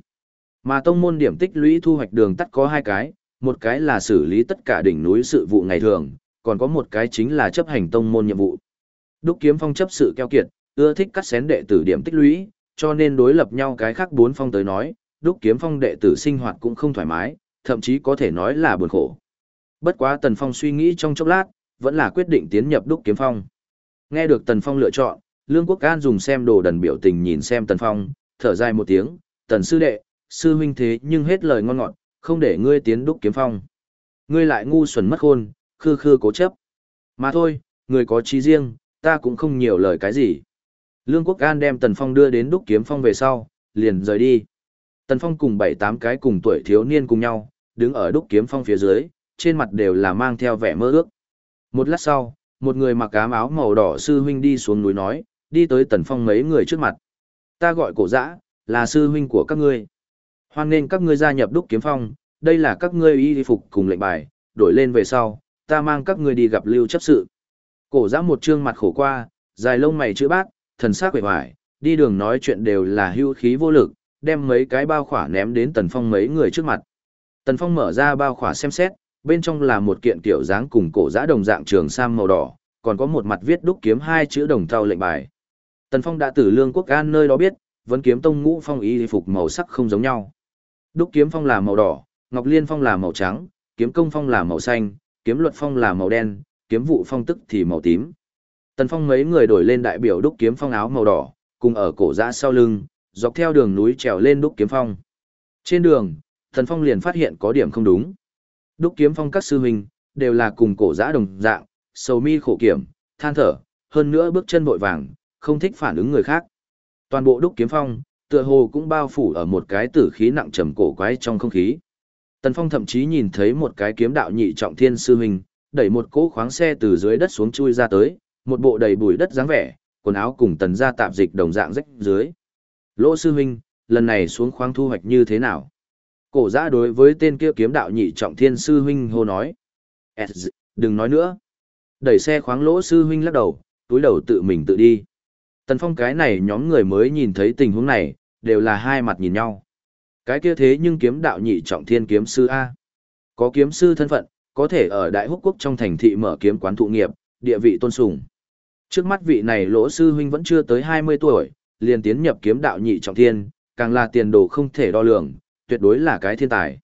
Mà tông môn điểm tích lũy thu hoạch đường tắt có hai cái, một cái là xử lý tất cả đỉnh núi sự vụ ngày thường, còn có một cái chính là chấp hành tông môn nhiệm vụ. Đúc kiếm phong chấp sự keo kiệt, ưa thích cắt xén đệ tử điểm tích lũy, cho nên đối lập nhau cái khác bốn phong tới nói, đúc kiếm phong đệ tử sinh hoạt cũng không thoải mái, thậm chí có thể nói là buồn khổ. Bất quá Tần Phong suy nghĩ trong chốc lát, vẫn là quyết định tiến nhập đúc kiếm phong. Nghe được Tần Phong lựa chọn, Lương Quốc Can dùng xem đồ đần biểu tình nhìn xem Tần Phong, thở dài một tiếng, Tần sư đệ, sư huynh thế nhưng hết lời ngon ngọt, không để ngươi tiến đúc kiếm phong. Ngươi lại ngu xuẩn mất khôn, khư khư cố chấp. Mà thôi, người có trí riêng, ta cũng không nhiều lời cái gì. Lương Quốc Can đem Tần Phong đưa đến đúc kiếm phong về sau, liền rời đi. Tần Phong cùng bảy tám cái cùng tuổi thiếu niên cùng nhau, đứng ở đúc kiếm phong phía dưới, trên mặt đều là mang theo vẻ mơ ước. Một lát sau, một người mặc ám áo màu đỏ sư huynh đi xuống núi nói, đi tới Tần Phong mấy người trước mặt. Ta gọi cổ dã, là sư huynh của các ngươi. Hoan nên các ngươi gia nhập đúc kiếm phong, đây là các ngươi y phục cùng lệnh bài, đổi lên về sau, ta mang các ngươi đi gặp lưu chấp sự. Cổ dã một trương mặt khổ qua, dài lông mày chữ bát, thần sắc quệ hoài, đi đường nói chuyện đều là hưu khí vô lực, đem mấy cái bao khỏa ném đến Tần Phong mấy người trước mặt. Tần Phong mở ra bao khỏa xem xét, bên trong là một kiện tiểu dáng cùng cổ giã đồng dạng trường sam màu đỏ, còn có một mặt viết đúc kiếm hai chữ đồng thau lệnh bài. Tần Phong đã từ Lương Quốc An nơi đó biết, vẫn kiếm tông ngũ phong y phục màu sắc không giống nhau. Đúc kiếm phong là màu đỏ, Ngọc Liên phong là màu trắng, kiếm công phong là màu xanh, kiếm luật phong là màu đen, kiếm vụ phong tức thì màu tím. Tần Phong mấy người đổi lên đại biểu đúc kiếm phong áo màu đỏ, cùng ở cổ giã sau lưng, dọc theo đường núi trèo lên đúc kiếm phong. Trên đường, Tần Phong liền phát hiện có điểm không đúng. Đúc kiếm phong các sư huynh, đều là cùng cổ giã đồng dạng, sầu mi khổ kiểm, than thở, hơn nữa bước chân vội vàng, không thích phản ứng người khác. Toàn bộ đúc kiếm phong, tựa hồ cũng bao phủ ở một cái tử khí nặng trầm cổ quái trong không khí. Tần Phong thậm chí nhìn thấy một cái kiếm đạo nhị trọng thiên sư huynh, đẩy một cỗ khoáng xe từ dưới đất xuống chui ra tới, một bộ đầy bụi đất dáng vẻ, quần áo cùng tần gia tạp dịch đồng dạng rách dưới. Lỗ sư huynh, lần này xuống khoáng thu hoạch như thế nào? Cổ giã đối với tên kia kiếm đạo nhị trọng thiên sư huynh hô nói. Đừng nói nữa. Đẩy xe khoáng lỗ sư huynh lắc đầu, túi đầu tự mình tự đi. Tần phong cái này nhóm người mới nhìn thấy tình huống này, đều là hai mặt nhìn nhau. Cái kia thế nhưng kiếm đạo nhị trọng thiên kiếm sư A. Có kiếm sư thân phận, có thể ở đại húc quốc trong thành thị mở kiếm quán thụ nghiệp, địa vị tôn sùng. Trước mắt vị này lỗ sư huynh vẫn chưa tới 20 tuổi, liền tiến nhập kiếm đạo nhị trọng thiên, càng là tiền đồ không thể đo lường, tuyệt đối là cái thiên tài.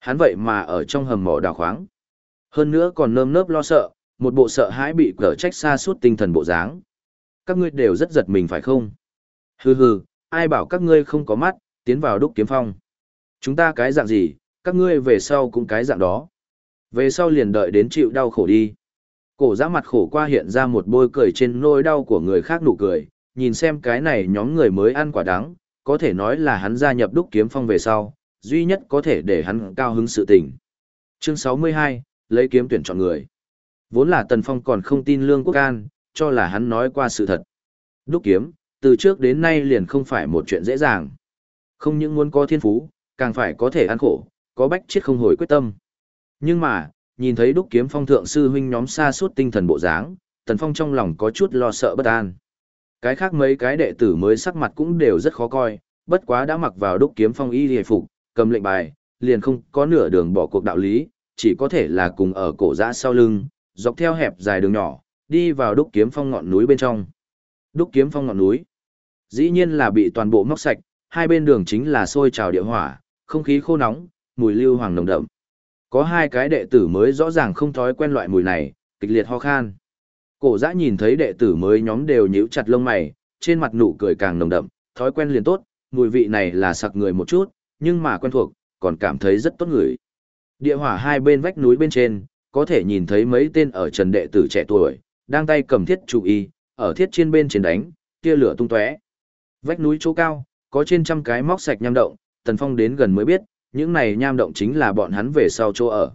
Hắn vậy mà ở trong hầm mỏ đào khoáng. Hơn nữa còn nơm nớp lo sợ, một bộ sợ hãi bị cở trách xa suốt tinh thần bộ dáng. Các ngươi đều rất giật mình phải không? Hừ hừ, ai bảo các ngươi không có mắt, tiến vào đúc kiếm phong. Chúng ta cái dạng gì, các ngươi về sau cũng cái dạng đó. Về sau liền đợi đến chịu đau khổ đi. Cổ giã mặt khổ qua hiện ra một bôi cười trên nỗi đau của người khác nụ cười, nhìn xem cái này nhóm người mới ăn quả đắng, có thể nói là hắn gia nhập đúc kiếm phong về sau, duy nhất có thể để hắn cao hứng sự tình. Chương 62, lấy kiếm tuyển chọn người. Vốn là Tần Phong còn không tin Lương Quốc An, cho là hắn nói qua sự thật. Đúc kiếm, từ trước đến nay liền không phải một chuyện dễ dàng. Không những muốn có thiên phú, càng phải có thể ăn khổ, có bách chết không hồi quyết tâm. Nhưng mà, nhìn thấy đúc kiếm phong thượng sư huynh nhóm xa suốt tinh thần bộ dáng, Tần Phong trong lòng có chút lo sợ bất an. Cái khác mấy cái đệ tử mới sắc mặt cũng đều rất khó coi, bất quá đã mặc vào đúc kiếm phong y hề phục, cầm lệnh bài, liền không có nửa đường bỏ cuộc đạo lý, chỉ có thể là cùng ở cổ giã sau lưng, dọc theo hẹp dài đường nhỏ, đi vào đúc kiếm phong ngọn núi bên trong. Đúc kiếm phong ngọn núi, dĩ nhiên là bị toàn bộ móc sạch, hai bên đường chính là sôi trào địa hỏa, không khí khô nóng, mùi lưu hoàng nồng đậm. Có hai cái đệ tử mới rõ ràng không thói quen loại mùi này, kịch liệt ho khan. Cổ giã nhìn thấy đệ tử mới nhóm đều nhíu chặt lông mày, trên mặt nụ cười càng nồng đậm, thói quen liền tốt, mùi vị này là sặc người một chút, nhưng mà quen thuộc, còn cảm thấy rất tốt người. Địa hỏa hai bên vách núi bên trên, có thể nhìn thấy mấy tên ở trần đệ tử trẻ tuổi, đang tay cầm thiết chủ y, ở thiết trên bên trên đánh, tia lửa tung tóe. Vách núi chỗ cao, có trên trăm cái móc sạch nham động, Tần Phong đến gần mới biết, những này nham động chính là bọn hắn về sau chỗ ở.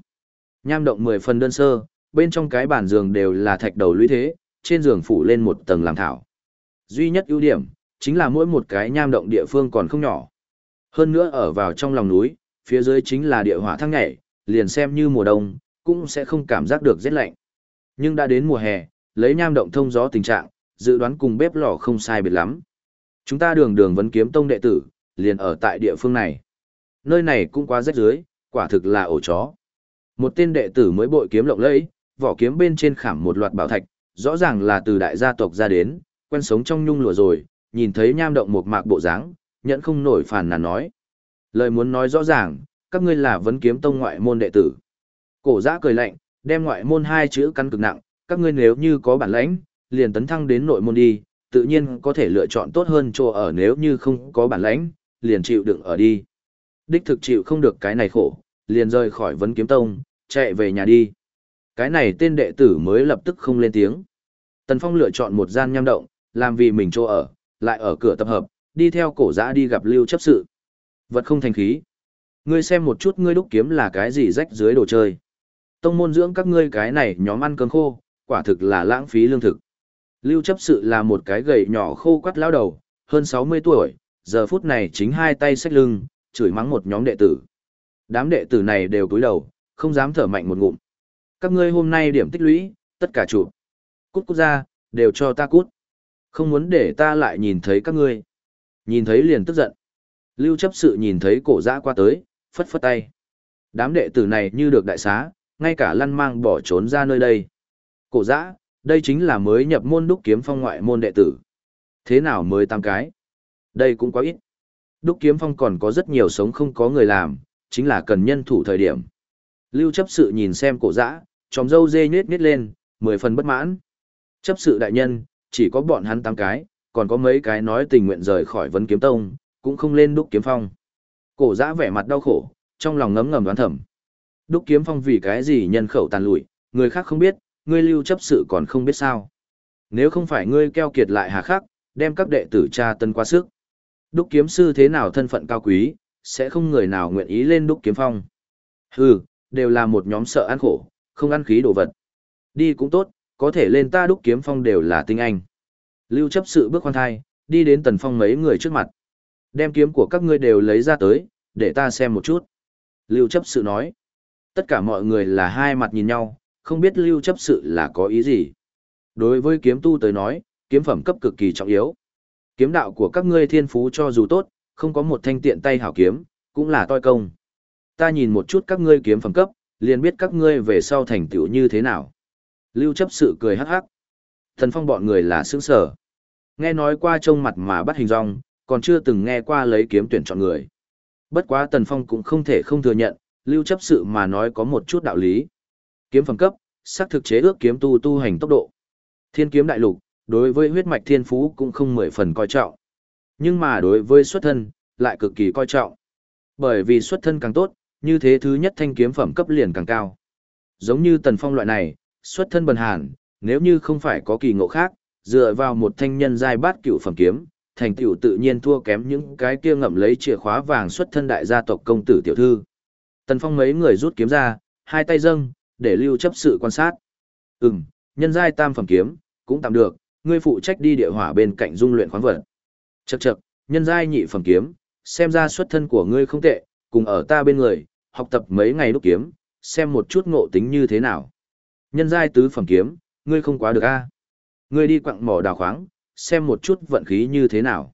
Nham động 10 phần đơn sơ, bên trong cái bàn giường đều là thạch đầu lũy thế, trên giường phủ lên một tầng làm thảo. Duy nhất ưu điểm, chính là mỗi một cái nham động địa phương còn không nhỏ. Hơn nữa ở vào trong lòng núi, phía dưới chính là địa hỏa thăng nhảy, liền xem như mùa đông, cũng sẽ không cảm giác được rét lạnh. Nhưng đã đến mùa hè, lấy nham động thông gió tình trạng, dự đoán cùng bếp lò không sai biệt lắm. Chúng ta đường đường vấn kiếm tông đệ tử, liền ở tại địa phương này. Nơi này cũng quá rách dưới, quả thực là ổ chó. Một tên đệ tử mới bội kiếm lộng lẫy, vỏ kiếm bên trên khảm một loạt bảo thạch, rõ ràng là từ đại gia tộc ra đến, quen sống trong nhung lụa rồi, nhìn thấy nham động một mạc bộ dáng, nhẫn không nổi phản nàn nói. Lời muốn nói rõ ràng, các ngươi là vấn kiếm tông ngoại môn đệ tử. Cổ giã cười lạnh, đem ngoại môn hai chữ căn cực nặng, các ngươi nếu như có bản lãnh, liền tấn thăng đến nội môn đi, tự nhiên có thể lựa chọn tốt hơn chỗ ở nếu như không có bản lãnh, liền chịu đựng ở đi. Đích thực chịu không được cái này khổ, liền rời khỏi vấn kiếm tông, chạy về nhà đi. Cái này tên đệ tử mới lập tức không lên tiếng. Tần Phong lựa chọn một gian nham động, làm vì mình chỗ ở, lại ở cửa tập hợp, đi theo cổ giã đi gặp lưu chấp sự. Vật không thành khí. Ngươi xem một chút ngươi đúc kiếm là cái gì rách dưới đồ chơi. Tông môn dưỡng các ngươi cái này nhóm ăn cơm khô, quả thực là lãng phí lương thực. Lưu chấp sự là một cái gầy nhỏ khô quắt lão đầu, hơn 60 tuổi, giờ phút này chính hai tay xách lưng, chửi mắng một nhóm đệ tử. Đám đệ tử này đều cúi đầu, không dám thở mạnh một ngụm. Các ngươi hôm nay điểm tích lũy, tất cả chủ. Cút cút ra, đều cho ta cút. Không muốn để ta lại nhìn thấy các ngươi. Nhìn thấy liền tức giận. Lưu chấp sự nhìn thấy cổ dã qua tới, phất phất tay. Đám đệ tử này như được đại xá, ngay cả lăn mang bỏ trốn ra nơi đây. Cổ dã, đây chính là mới nhập môn đúc kiếm phong ngoại môn đệ tử. Thế nào mới tam cái? Đây cũng quá ít. Đúc kiếm phong còn có rất nhiều sống không có người làm, chính là cần nhân thủ thời điểm. Lưu chấp sự nhìn xem cổ dã, tròm dâu dê nhết nhết lên, mười phần bất mãn. Chấp sự đại nhân, chỉ có bọn hắn tám cái, còn có mấy cái nói tình nguyện rời khỏi vấn kiếm tông, cũng không lên đúc kiếm phong. Cổ dã vẻ mặt đau khổ, trong lòng ngấm ngầm đoán thầm. Đúc kiếm phong vì cái gì nhân khẩu tàn lụi, người khác không biết, ngươi lưu chấp sự còn không biết sao. Nếu không phải ngươi keo kiệt lại hà khắc, đem các đệ tử tra tân qua sức. Đúc kiếm sư thế nào thân phận cao quý, sẽ không người nào nguyện ý lên đúc kiếm phong. Hừ, đều là một nhóm sợ ăn khổ, không ăn khí đồ vật. Đi cũng tốt, có thể lên ta đúc kiếm phong đều là tinh anh. Lưu chấp sự bước khoan thai, đi đến tần phong mấy người trước mặt. Đem kiếm của các ngươi đều lấy ra tới, để ta xem một chút. Lưu chấp sự nói. Tất cả mọi người là hai mặt nhìn nhau, không biết lưu chấp sự là có ý gì. Đối với kiếm tu tới nói, kiếm phẩm cấp cực kỳ trọng yếu. Kiếm đạo của các ngươi thiên phú cho dù tốt, không có một thanh tiện tay hảo kiếm, cũng là toi công. Ta nhìn một chút các ngươi kiếm phẩm cấp, liền biết các ngươi về sau thành tựu như thế nào. Lưu chấp sự cười hắc hắc. Thần phong bọn người là sướng sở. Nghe nói qua trông mặt mà bắt hình rong, còn chưa từng nghe qua lấy kiếm tuyển chọn người. Bất quá Tần Phong cũng không thể không thừa nhận, lưu chấp sự mà nói có một chút đạo lý. Kiếm phẩm cấp, xác thực chế ước kiếm tu tu hành tốc độ. Thiên kiếm đại lục, đối với huyết mạch thiên phú cũng không mười phần coi trọng. Nhưng mà đối với xuất thân, lại cực kỳ coi trọng. Bởi vì xuất thân càng tốt, như thế thứ nhất thanh kiếm phẩm cấp liền càng cao. Giống như Tần Phong loại này, xuất thân bần hàn, nếu như không phải có kỳ ngộ khác, dựa vào một thanh nhân giai bát cựu phẩm kiếm, thành tựu tự nhiên thua kém những cái kia ngậm lấy chìa khóa vàng xuất thân đại gia tộc công tử tiểu thư. Tần Phong mấy người rút kiếm ra, hai tay dâng, để lưu chấp sự quan sát. Ừm, nhân giai tam phẩm kiếm, cũng tạm được, ngươi phụ trách đi địa hỏa bên cạnh dung luyện khoáng vật. Chậc chậc, nhân giai nhị phẩm kiếm, xem ra xuất thân của ngươi không tệ, cùng ở ta bên người, học tập mấy ngày đúc kiếm, xem một chút ngộ tính như thế nào. Nhân giai tứ phẩm kiếm, ngươi không quá được a. Ngươi đi quặng mỏ đào khoáng, xem một chút vận khí như thế nào.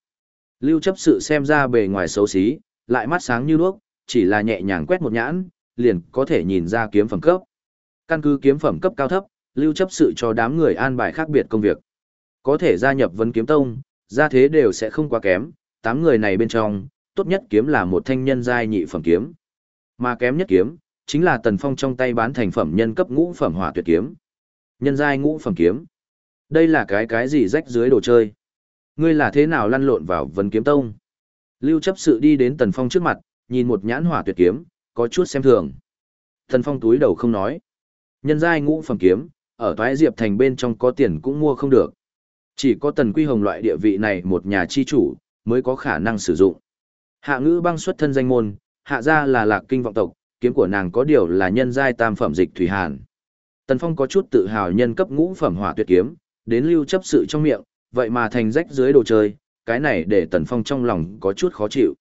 Lưu chấp sự xem ra bề ngoài xấu xí, lại mắt sáng như đuốc, chỉ là nhẹ nhàng quét một nhãn, liền có thể nhìn ra kiếm phẩm cấp. Căn cứ kiếm phẩm cấp cao thấp, lưu chấp sự cho đám người an bài khác biệt công việc. Có thể gia nhập vấn kiếm tông, gia thế đều sẽ không quá kém, tám người này bên trong, tốt nhất kiếm là một thanh nhân giai nhị phẩm kiếm. Mà kém nhất kiếm, chính là tần phong trong tay bán thành phẩm nhân cấp ngũ phẩm hỏa tuyệt kiếm. Nhân giai ngũ phẩm kiếm. Đây là cái cái gì rách dưới đồ chơi? Ngươi là thế nào lăn lộn vào vấn kiếm tông? Lưu chấp sự đi đến tần phong trước mặt, nhìn một nhãn hỏa tuyệt kiếm, có chút xem thường. Tần phong túi đầu không nói. Nhân giai ngũ phẩm kiếm, ở toái diệp thành bên trong có tiền cũng mua không được. Chỉ có tần quy hồng loại địa vị này một nhà chi chủ, mới có khả năng sử dụng. Hạ ngữ băng xuất thân danh môn, hạ gia là lạc kinh vọng tộc, kiếm của nàng có điều là nhân giai tam phẩm dịch thủy hàn. Tần Phong có chút tự hào nhân cấp ngũ phẩm hỏa tuyệt kiếm, đến lưu chấp sự trong miệng, vậy mà thành rách dưới đồ chơi, cái này để Tần Phong trong lòng có chút khó chịu.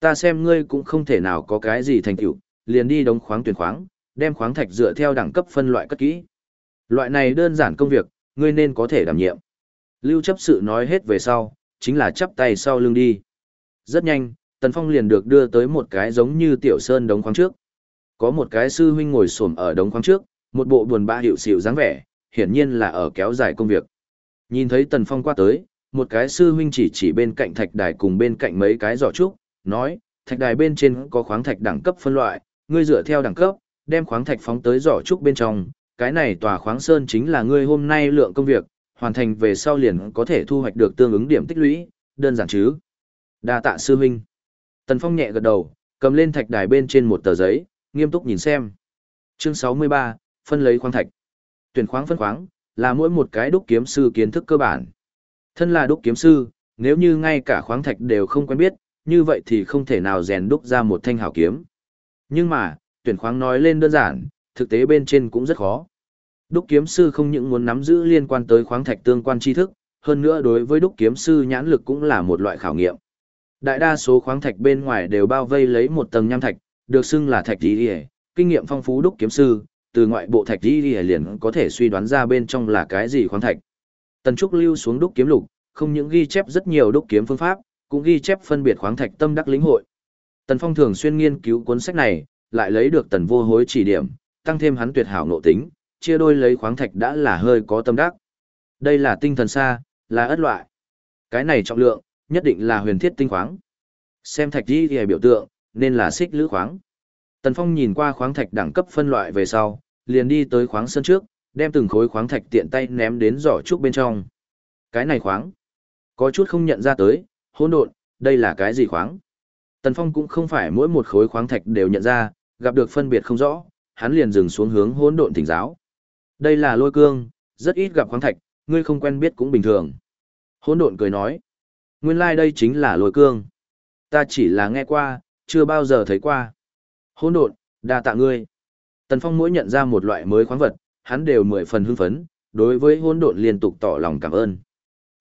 Ta xem ngươi cũng không thể nào có cái gì thành tựu, liền đi đống khoáng tuyển khoáng, đem khoáng thạch dựa theo đẳng cấp phân loại cất kỹ. Loại này đơn giản công việc, ngươi nên có thể đảm nhiệm. Lưu chấp sự nói hết về sau, chính là chắp tay sau lưng đi. Rất nhanh, Tần Phong liền được đưa tới một cái giống như tiểu sơn đống khoáng trước. Có một cái sư huynh ngồi xổm ở đống khoáng trước, một bộ buồn bã hiệu xỉu dáng vẻ, hiển nhiên là ở kéo dài công việc. Nhìn thấy Tần Phong qua tới, một cái sư huynh chỉ chỉ bên cạnh thạch đài cùng bên cạnh mấy cái giỏ trúc, nói, thạch đài bên trên có khoáng thạch đẳng cấp phân loại, ngươi dựa theo đẳng cấp, đem khoáng thạch phóng tới giỏ trúc bên trong, cái này tòa khoáng sơn chính là ngươi hôm nay lượng công việc, hoàn thành về sau liền có thể thu hoạch được tương ứng điểm tích lũy, đơn giản chứ. Đa tạ sư huynh. Tần Phong nhẹ gật đầu, cầm lên thạch đài bên trên một tờ giấy, nghiêm túc nhìn xem. Chương 63, phân lấy khoáng thạch. Tuyển khoáng phân khoáng, là mỗi một cái đúc kiếm sư kiến thức cơ bản. Thân là đúc kiếm sư, nếu như ngay cả khoáng thạch đều không quen biết, như vậy thì không thể nào rèn đúc ra một thanh hảo kiếm. Nhưng mà, tuyển khoáng nói lên đơn giản, thực tế bên trên cũng rất khó. Đúc kiếm sư không những muốn nắm giữ liên quan tới khoáng thạch tương quan tri thức, hơn nữa đối với đúc kiếm sư nhãn lực cũng là một loại khảo nghiệm. Đại đa số khoáng thạch bên ngoài đều bao vây lấy một tầng nham thạch, được xưng là thạch tí đi kinh nghiệm phong phú đúc kiếm sư, từ ngoại bộ thạch tí đi liền có thể suy đoán ra bên trong là cái gì khoáng thạch. Tần Trúc lưu xuống đúc kiếm lục, không những ghi chép rất nhiều đúc kiếm phương pháp, cũng ghi chép phân biệt khoáng thạch tâm đắc lĩnh hội. Tần Phong thường xuyên nghiên cứu cuốn sách này, lại lấy được tần vô hối chỉ điểm, tăng thêm hắn tuyệt hảo nội tính, chia đôi lấy khoáng thạch đã là hơi có tâm đắc. Đây là tinh thần xa, là ất loại. Cái này trọng lượng, nhất định là huyền thiết tinh khoáng. Xem thạch đi thì biểu tượng, nên là xích lữ khoáng. Tần Phong nhìn qua khoáng thạch đẳng cấp phân loại về sau, liền đi tới khoáng sân trước, đem từng khối khoáng thạch tiện tay ném đến giỏ trúc bên trong. Cái này khoáng, có chút không nhận ra tới, hỗn độn, đây là cái gì khoáng? Tần Phong cũng không phải mỗi một khối khoáng thạch đều nhận ra, gặp được phân biệt không rõ, hắn liền dừng xuống hướng hỗn độn thỉnh giáo. Đây là lôi cương, rất ít gặp khoáng thạch, ngươi không quen biết cũng bình thường. Hỗn độn cười nói, nguyên lai like đây chính là lôi cương. Ta chỉ là nghe qua, chưa bao giờ thấy qua. Hỗn độn, đa tạ ngươi. Tần Phong mỗi nhận ra một loại mới khoáng vật, hắn đều mười phần hưng phấn, đối với hỗn độn liên tục tỏ lòng cảm ơn.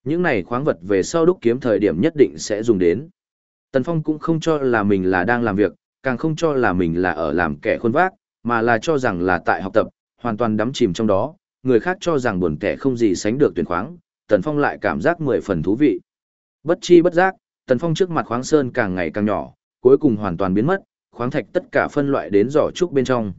Những này khoáng vật về sau đúc kiếm thời điểm nhất định sẽ dùng đến. Tần Phong cũng không cho là mình là đang làm việc, càng không cho là mình là ở làm kẻ khuôn vác, mà là cho rằng là tại học tập, hoàn toàn đắm chìm trong đó, người khác cho rằng buồn kẻ không gì sánh được tuyển khoáng, Tần Phong lại cảm giác mười phần thú vị. Bất chi bất giác, Tần Phong trước mặt khoáng sơn càng ngày càng nhỏ, cuối cùng hoàn toàn biến mất, khoáng thạch tất cả phân loại đến giỏ trúc bên trong.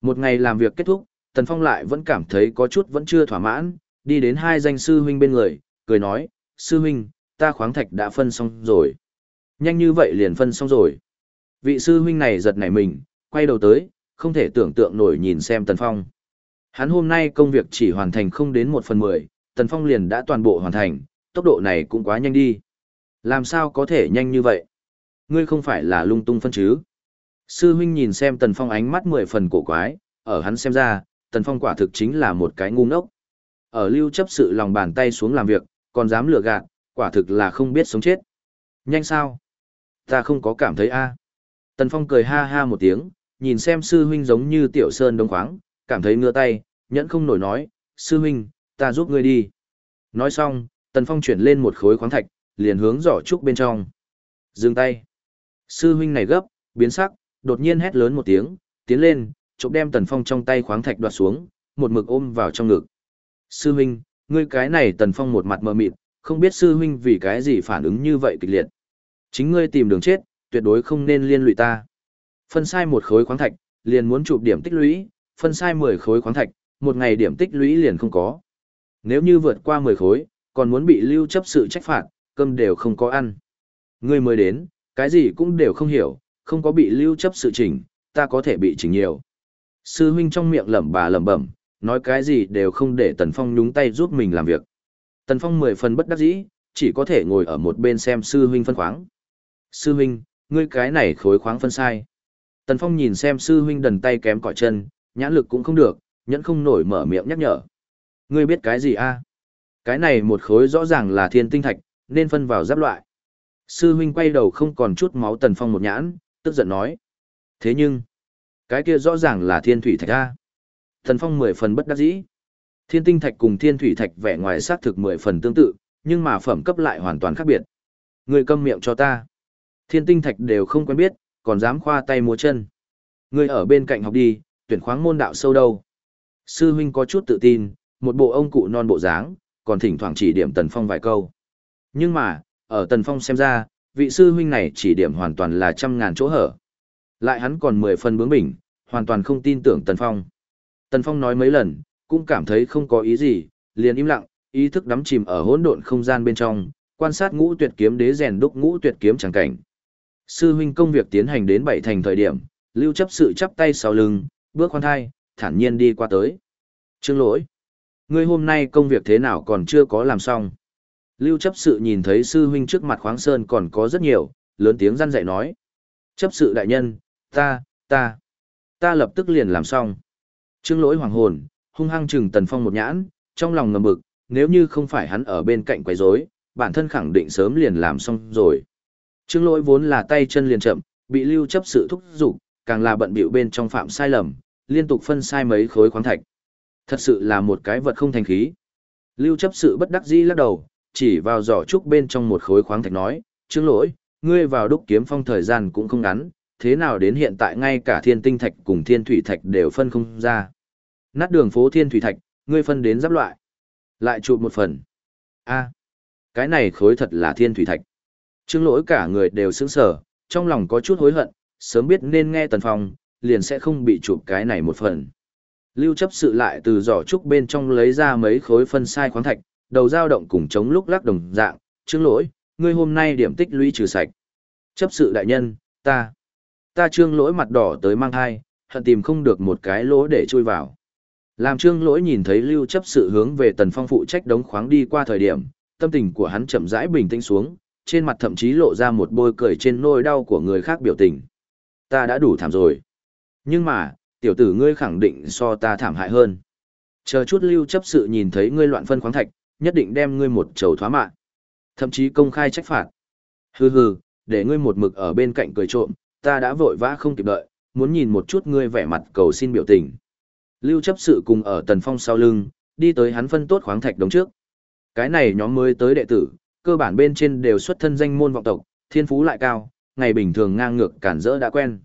Một ngày làm việc kết thúc, Tần Phong lại vẫn cảm thấy có chút vẫn chưa thỏa mãn, đi đến hai danh sư huynh bên người, cười nói, sư huynh, ta khoáng thạch đã phân xong rồi. Nhanh như vậy liền phân xong rồi. Vị sư huynh này giật nảy mình, quay đầu tới, không thể tưởng tượng nổi nhìn xem Tần Phong. Hắn hôm nay công việc chỉ hoàn thành không đến một phần mười, Tần Phong liền đã toàn bộ hoàn thành, tốc độ này cũng quá nhanh đi. Làm sao có thể nhanh như vậy? Ngươi không phải là lung tung phân chứ? Sư huynh nhìn xem Tần Phong ánh mắt mười phần cổ quái, ở hắn xem ra, Tần Phong quả thực chính là một cái ngu ngốc. Ở lưu chấp sự lòng bàn tay xuống làm việc, còn dám lừa gạt, quả thực là không biết sống chết. Nhanh sao? Ta không có cảm thấy a. Tần Phong cười ha ha một tiếng, nhìn xem sư huynh giống như tiểu sơn đông khoáng, cảm thấy ngứa tay, nhẫn không nổi nói, sư huynh, ta giúp ngươi đi. Nói xong, Tần Phong chuyển lên một khối khoáng thạch, liền hướng giỏ trúc bên trong. Dừng tay. Sư huynh này gấp, biến sắc, đột nhiên hét lớn một tiếng, tiến lên, chụp đem Tần Phong trong tay khoáng thạch đoạt xuống, một mực ôm vào trong ngực. Sư huynh, ngươi cái này Tần Phong một mặt mờ mịt, không biết sư huynh vì cái gì phản ứng như vậy kịch liệt. Chính ngươi tìm đường chết, tuyệt đối không nên liên lụy ta. Phân sai một khối khoáng thạch, liền muốn chụp điểm tích lũy, phân sai 10 khối khoáng thạch, một ngày điểm tích lũy liền không có. Nếu như vượt qua 10 khối, còn muốn bị lưu chấp sự trách phạt, cơm đều không có ăn. Ngươi mới đến, cái gì cũng đều không hiểu, không có bị lưu chấp sự chỉnh, ta có thể bị chỉnh nhiều. Sư huynh trong miệng lẩm bà lẩm bẩm, nói cái gì đều không để Tần Phong nhúng tay giúp mình làm việc. Tần Phong mười phần bất đắc dĩ, chỉ có thể ngồi ở một bên xem sư huynh phân khoáng. Sư huynh, ngươi cái này khối khoáng phân sai. Tần Phong nhìn xem sư huynh đần tay kém cỏi chân, nhãn lực cũng không được, nhẫn không nổi mở miệng nhắc nhở. Ngươi biết cái gì a? Cái này một khối rõ ràng là thiên tinh thạch, nên phân vào giáp loại. Sư huynh quay đầu không còn chút máu Tần Phong một nhãn, tức giận nói. Thế nhưng, cái kia rõ ràng là thiên thủy thạch a. thần Phong mười phần bất đắc dĩ. Thiên tinh thạch cùng thiên thủy thạch vẻ ngoài xác thực mười phần tương tự, nhưng mà phẩm cấp lại hoàn toàn khác biệt. người câm miệng cho ta. Thiên tinh thạch đều không quen biết, còn dám khoa tay múa chân. người ở bên cạnh học đi, tuyển khoáng môn đạo sâu đâu. Sư huynh có chút tự tin, một bộ ông cụ non bộ dáng, còn thỉnh thoảng chỉ điểm Tần Phong vài câu. Nhưng mà, ở Tần Phong xem ra, vị sư huynh này chỉ điểm hoàn toàn là trăm ngàn chỗ hở. Lại hắn còn mười phần bướng bỉnh, hoàn toàn không tin tưởng Tần Phong. Tần Phong nói mấy lần, cũng cảm thấy không có ý gì, liền im lặng, ý thức đắm chìm ở hỗn độn không gian bên trong, quan sát ngũ tuyệt kiếm đế rèn đúc ngũ tuyệt kiếm chẳng cảnh. Sư huynh công việc tiến hành đến bảy thành thời điểm, lưu chấp sự chắp tay sau lưng, bước khoan thai, thản nhiên đi qua tới. Trương lỗi, ngươi hôm nay công việc thế nào còn chưa có làm xong. Lưu chấp sự nhìn thấy sư huynh trước mặt khoáng sơn còn có rất nhiều, lớn tiếng răn dạy nói. Chấp sự đại nhân, ta, ta. Ta lập tức liền làm xong. Trương lỗi hoàng hồn, hung hăng chừng Tần Phong một nhãn, trong lòng ngầm bực, nếu như không phải hắn ở bên cạnh quấy rối, bản thân khẳng định sớm liền làm xong rồi. Trương lỗi vốn là tay chân liền chậm, bị lưu chấp sự thúc giục, càng là bận bịu bên trong phạm sai lầm, liên tục phân sai mấy khối khoáng thạch. Thật sự là một cái vật không thành khí. Lưu chấp sự bất đắc dĩ lắc đầu, chỉ vào giỏ trúc bên trong một khối khoáng thạch nói, Trương lỗi, ngươi vào đúc kiếm phong thời gian cũng không ngắn, thế nào đến hiện tại ngay cả thiên tinh thạch cùng thiên thủy thạch đều phân không ra. Nát đường phố thiên thủy thạch, ngươi phân đến giáp loại. Lại chụp một phần. a cái này khối thật là thiên thủy thạch. Trương lỗi cả người đều sững sờ, trong lòng có chút hối hận, sớm biết nên nghe tần phong, liền sẽ không bị chụp cái này một phần. Lưu chấp sự lại từ giỏ trúc bên trong lấy ra mấy khối phân sai khoáng thạch, đầu dao động cùng chống lúc lắc đồng dạng, trương lỗi, ngươi hôm nay điểm tích lũy trừ sạch. Chấp sự đại nhân, ta, ta trương lỗi mặt đỏ tới mang hai, hận tìm không được một cái lỗ để chui vào. Làm trương lỗi nhìn thấy lưu chấp sự hướng về tần phong phụ trách đống khoáng đi qua thời điểm, tâm tình của hắn chậm rãi bình tĩnh xuống, trên mặt thậm chí lộ ra một bôi cười trên nỗi đau của người khác biểu tình. Ta đã đủ thảm rồi. Nhưng mà, tiểu tử ngươi khẳng định so ta thảm hại hơn. Chờ chút lưu chấp sự nhìn thấy ngươi loạn phân khoáng thạch, nhất định đem ngươi một trầu thoá mạng. Thậm chí công khai trách phạt. Hừ hừ, để ngươi một mực ở bên cạnh cười trộm, ta đã vội vã không kịp đợi, muốn nhìn một chút ngươi vẻ mặt cầu xin biểu tình. Lưu chấp sự cùng ở tần phong sau lưng, đi tới hắn phân tốt khoáng thạch đống trước. Cái này nhóm mới tới đệ tử, cơ bản bên trên đều xuất thân danh môn vọng tộc, thiên phú lại cao, ngày bình thường ngang ngược cản rỡ đã quen.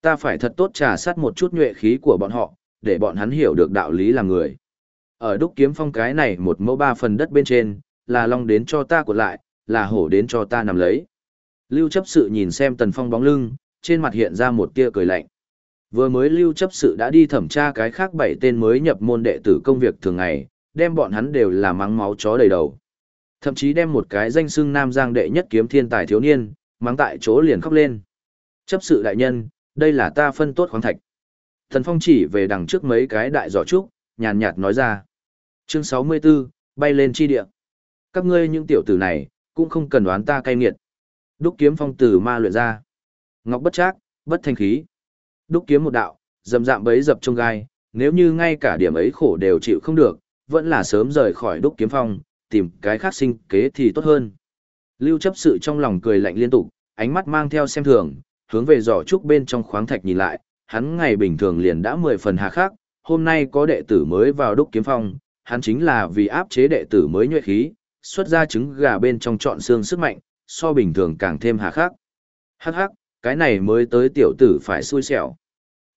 Ta phải thật tốt trà sát một chút nhuệ khí của bọn họ, để bọn hắn hiểu được đạo lý làm người. Ở đúc kiếm phong cái này một mẫu ba phần đất bên trên, là long đến cho ta của lại, là hổ đến cho ta nằm lấy. Lưu chấp sự nhìn xem tần phong bóng lưng, trên mặt hiện ra một tia cười lạnh. Vừa mới lưu chấp sự đã đi thẩm tra cái khác bảy tên mới nhập môn đệ tử công việc thường ngày, đem bọn hắn đều là mắng máu chó đầy đầu. Thậm chí đem một cái danh xưng nam giang đệ nhất kiếm thiên tài thiếu niên, mắng tại chỗ liền khóc lên. Chấp sự đại nhân, đây là ta phân tốt khoáng thạch. Thần Phong chỉ về đằng trước mấy cái đại giỏ trúc, nhàn nhạt nói ra. Chương 64, bay lên chi địa. Các ngươi những tiểu tử này, cũng không cần đoán ta cay nghiệt. Đúc kiếm phong tử ma luyện ra. Ngọc bất trác, bất thanh khí. Đúc kiếm một đạo, dầm dạm bấy dập trong gai, nếu như ngay cả điểm ấy khổ đều chịu không được, vẫn là sớm rời khỏi đúc kiếm phong, tìm cái khác sinh kế thì tốt hơn. Lưu chấp sự trong lòng cười lạnh liên tục, ánh mắt mang theo xem thường, hướng về giỏ trúc bên trong khoáng thạch nhìn lại, hắn ngày bình thường liền đã mười phần hà khắc, hôm nay có đệ tử mới vào đúc kiếm phong, hắn chính là vì áp chế đệ tử mới nhuệ khí, xuất ra trứng gà bên trong trọn xương sức mạnh, so bình thường càng thêm hà khắc. Hắc hắc, cái này mới tới tiểu tử phải xui xẻo.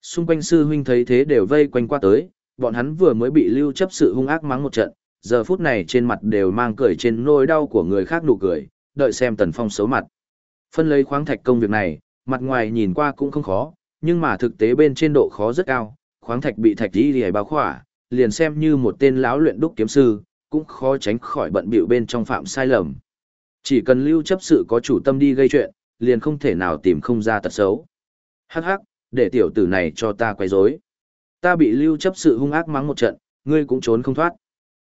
Xung quanh sư huynh thấy thế đều vây quanh qua tới, bọn hắn vừa mới bị lưu chấp sự hung ác mắng một trận, giờ phút này trên mặt đều mang cười trên nỗi đau của người khác nụ cười, đợi xem Tần Phong xấu mặt. Phân lấy khoáng thạch công việc này, mặt ngoài nhìn qua cũng không khó, nhưng mà thực tế bên trên độ khó rất cao, khoáng thạch bị thạch đi lìa bao khỏa, liền xem như một tên lão luyện đúc kiếm sư, cũng khó tránh khỏi bận bịu bên trong phạm sai lầm. Chỉ cần lưu chấp sự có chủ tâm đi gây chuyện, liền không thể nào tìm không ra tật xấu. Hắc hắc, để tiểu tử này cho ta quấy rối. Ta bị lưu chấp sự hung ác mắng một trận, ngươi cũng trốn không thoát.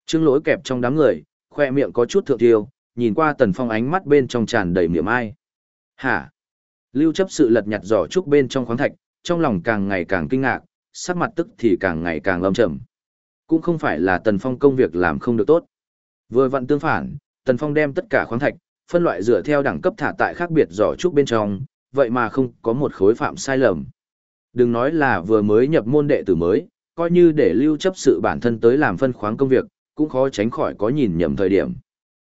Trương lỗi kẹp trong đám người, khoe miệng có chút thượng tiêu, nhìn qua tần phong ánh mắt bên trong tràn đầy miệng ai. Hả? Lưu chấp sự lật nhặt giỏ trúc bên trong khoáng thạch, trong lòng càng ngày càng kinh ngạc, sắc mặt tức thì càng ngày càng lâm trầm. Cũng không phải là tần phong công việc làm không được tốt. Vừa vặn tương phản, tần phong đem tất cả khoáng thạch, phân loại dựa theo đẳng cấp thả tại khác biệt giỏ trúc bên trong, vậy mà không có một khối phạm sai lầm. Đừng nói là vừa mới nhập môn đệ tử mới, coi như để lưu chấp sự bản thân tới làm phân khoáng công việc, cũng khó tránh khỏi có nhìn nhầm thời điểm.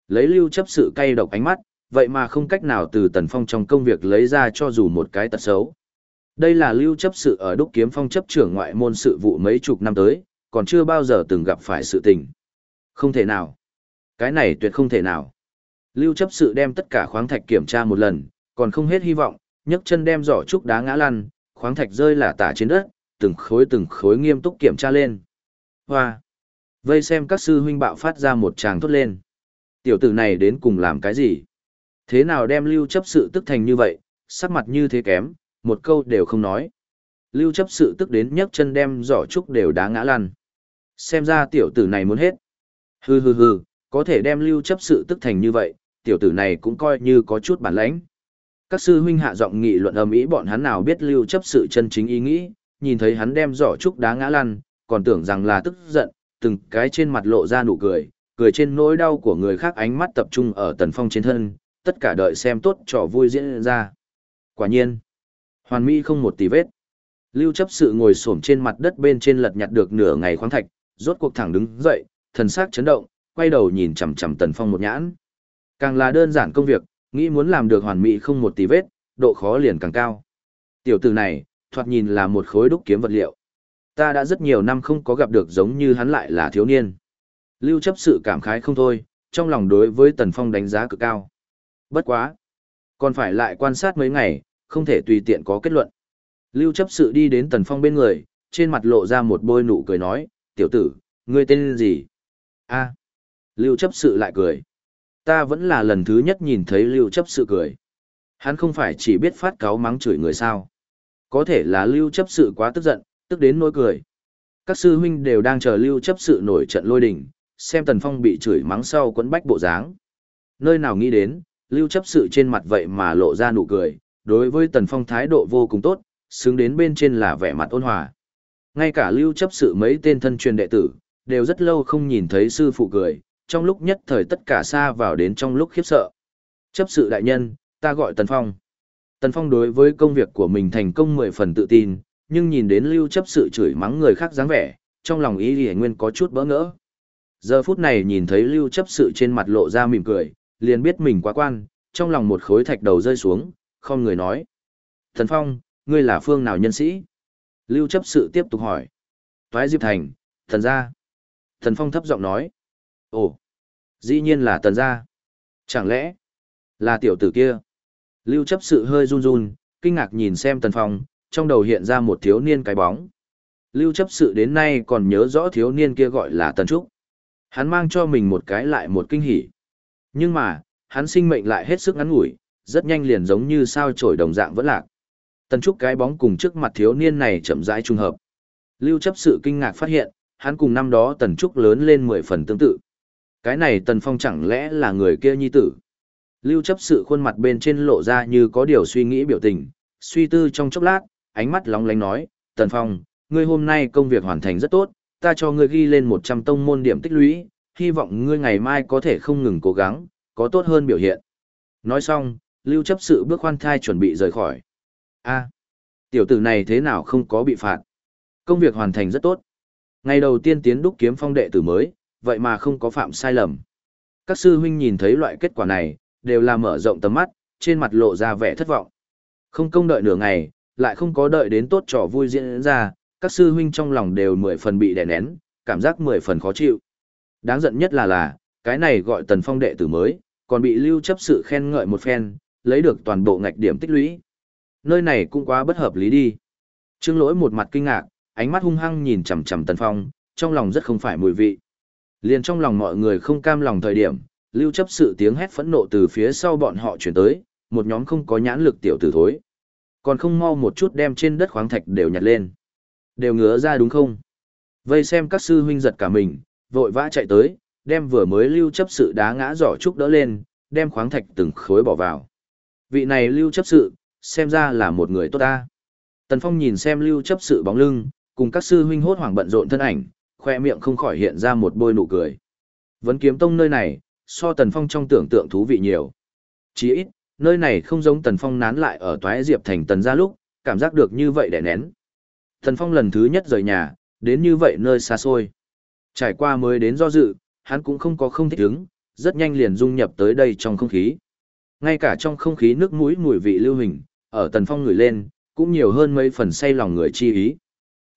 Lấy lưu chấp sự cay độc ánh mắt, vậy mà không cách nào từ tần phong trong công việc lấy ra cho dù một cái tật xấu. Đây là lưu chấp sự ở đúc kiếm phong chấp trưởng ngoại môn sự vụ mấy chục năm tới, còn chưa bao giờ từng gặp phải sự tình. Không thể nào. Cái này tuyệt không thể nào. Lưu chấp sự đem tất cả khoáng thạch kiểm tra một lần, còn không hết hy vọng, nhấc chân đem giỏ trúc đá ngã lăn, khoáng thạch rơi là tả trên đất, từng khối từng khối nghiêm túc kiểm tra lên. Hoa! Vây xem các sư huynh bạo phát ra một tràng thốt lên. Tiểu tử này đến cùng làm cái gì? Thế nào đem lưu chấp sự tức thành như vậy, sắc mặt như thế kém, một câu đều không nói. Lưu chấp sự tức đến nhấc chân đem giỏ trúc đều đá ngã lăn. Xem ra tiểu tử này muốn hết. Hừ hừ hừ, có thể đem lưu chấp sự tức thành như vậy, tiểu tử này cũng coi như có chút bản lãnh. Các sư huynh hạ giọng nghị luận ầm ĩ bọn hắn nào biết lưu chấp sự chân chính ý nghĩ, nhìn thấy hắn đem giỏ trúc đá ngã lăn, còn tưởng rằng là tức giận, từng cái trên mặt lộ ra nụ cười, cười trên nỗi đau của người khác ánh mắt tập trung ở Tần Phong trên thân, tất cả đợi xem tốt trò vui diễn ra. Quả nhiên, hoàn mỹ không một tì vết. Lưu chấp sự ngồi xổm trên mặt đất bên trên lật nhặt được nửa ngày khoáng thạch, rốt cuộc thẳng đứng dậy, thần sắc chấn động, quay đầu nhìn chằm chằm Tần Phong một nhãn. Càng là đơn giản công việc, nghĩ muốn làm được hoàn mỹ không một tì vết, độ khó liền càng cao. Tiểu tử này, thoạt nhìn là một khối đúc kiếm vật liệu. Ta đã rất nhiều năm không có gặp được giống như hắn lại là thiếu niên. Lưu chấp sự cảm khái không thôi, trong lòng đối với Tần Phong đánh giá cực cao. Bất quá. Còn phải lại quan sát mấy ngày, không thể tùy tiện có kết luận. Lưu chấp sự đi đến Tần Phong bên người, trên mặt lộ ra một bôi nụ cười nói, tiểu tử, ngươi tên gì? a Lưu chấp sự lại cười. Ta vẫn là lần thứ nhất nhìn thấy Lưu chấp sự cười. Hắn không phải chỉ biết phát cáo mắng chửi người sao. Có thể là Lưu chấp sự quá tức giận, tức đến nỗi cười. Các sư huynh đều đang chờ Lưu chấp sự nổi trận lôi đình, xem Tần Phong bị chửi mắng sau quấn bách bộ dáng. Nơi nào nghĩ đến, Lưu chấp sự trên mặt vậy mà lộ ra nụ cười, đối với Tần Phong thái độ vô cùng tốt, xứng đến bên trên là vẻ mặt ôn hòa. Ngay cả Lưu chấp sự mấy tên thân truyền đệ tử, đều rất lâu không nhìn thấy sư phụ cười, trong lúc nhất thời tất cả xa vào đến trong lúc khiếp sợ. Chấp sự đại nhân, ta gọi Tần Phong. Tần Phong đối với công việc của mình thành công mười phần tự tin, nhưng nhìn đến lưu chấp sự chửi mắng người khác dáng vẻ, trong lòng ý thì nguyên có chút bỡ ngỡ. Giờ phút này nhìn thấy lưu chấp sự trên mặt lộ ra mỉm cười, liền biết mình quá quan, trong lòng một khối thạch đầu rơi xuống, không người nói. Thần Phong, ngươi là phương nào nhân sĩ? Lưu chấp sự tiếp tục hỏi. Toái Diệp Thành, thần gia. Thần Phong thấp giọng nói. Ồ, dĩ nhiên là thần gia. Chẳng lẽ, là tiểu tử kia? Lưu chấp sự hơi run run, kinh ngạc nhìn xem Thần phong, trong đầu hiện ra một thiếu niên cái bóng. Lưu chấp sự đến nay còn nhớ rõ thiếu niên kia gọi là Tần Trúc. Hắn mang cho mình một cái lại một kinh hỉ. Nhưng mà, hắn sinh mệnh lại hết sức ngắn ngủi, rất nhanh liền giống như sao trổi đồng dạng vẫn lạc. Tần Trúc cái bóng cùng trước mặt thiếu niên này chậm rãi trùng hợp. Lưu chấp sự kinh ngạc phát hiện, hắn cùng năm đó Tần Trúc lớn lên mười phần tương tự. Cái này Tần Phong chẳng lẽ là người kia nhi tử? Lưu chấp sự khuôn mặt bên trên lộ ra như có điều suy nghĩ biểu tình, suy tư trong chốc lát, ánh mắt lóng lánh nói, Tần Phong, ngươi hôm nay công việc hoàn thành rất tốt, ta cho ngươi ghi lên 100 tông môn điểm tích lũy, hy vọng ngươi ngày mai có thể không ngừng cố gắng, có tốt hơn biểu hiện. Nói xong, Lưu chấp sự bước khoan thai chuẩn bị rời khỏi. a tiểu tử này thế nào không có bị phạt? Công việc hoàn thành rất tốt. Ngày đầu tiên tiến đúc kiếm phong đệ tử mới, vậy mà không có phạm sai lầm. Các sư huynh nhìn thấy loại kết quả này, đều là mở rộng tầm mắt, trên mặt lộ ra vẻ thất vọng. Không công đợi nửa ngày, lại không có đợi đến tốt trò vui diễn ra, các sư huynh trong lòng đều mười phần bị đè nén, cảm giác mười phần khó chịu. Đáng giận nhất là là, cái này gọi tần phong đệ tử mới, còn bị lưu chấp sự khen ngợi một phen, lấy được toàn bộ ngạch điểm tích lũy. Nơi này cũng quá bất hợp lý đi. Trương lỗi một mặt kinh ngạc, ánh mắt hung hăng nhìn chằm chằm tần phong, trong lòng rất không phải mùi vị. Liền trong lòng mọi người không cam lòng thời điểm, lưu chấp sự tiếng hét phẫn nộ từ phía sau bọn họ chuyển tới, một nhóm không có nhãn lực tiểu tử thối. Còn không mau một chút đem trên đất khoáng thạch đều nhặt lên. Đều ngứa ra đúng không? Vây xem các sư huynh giật cả mình, vội vã chạy tới, đem vừa mới lưu chấp sự đá ngã giỏ trúc đỡ lên, đem khoáng thạch từng khối bỏ vào. Vị này lưu chấp sự, xem ra là một người tốt ta. Tần Phong nhìn xem lưu chấp sự bóng lưng, cùng các sư huynh hốt hoảng bận rộn thân ảnh, khoe miệng không khỏi hiện ra một bôi nụ cười. Vấn kiếm tông nơi này, so Tần Phong trong tưởng tượng thú vị nhiều. Chỉ ít, nơi này không giống Tần Phong nán lại ở toái diệp thành Tần gia lúc, cảm giác được như vậy đè nén. Tần Phong lần thứ nhất rời nhà, đến như vậy nơi xa xôi. Trải qua mới đến do dự, hắn cũng không có không thích ứng, rất nhanh liền dung nhập tới đây trong không khí. Ngay cả trong không khí nước mũi mùi vị lưu hình, ở Tần Phong ngửi lên, cũng nhiều hơn mấy phần say lòng người chi ý.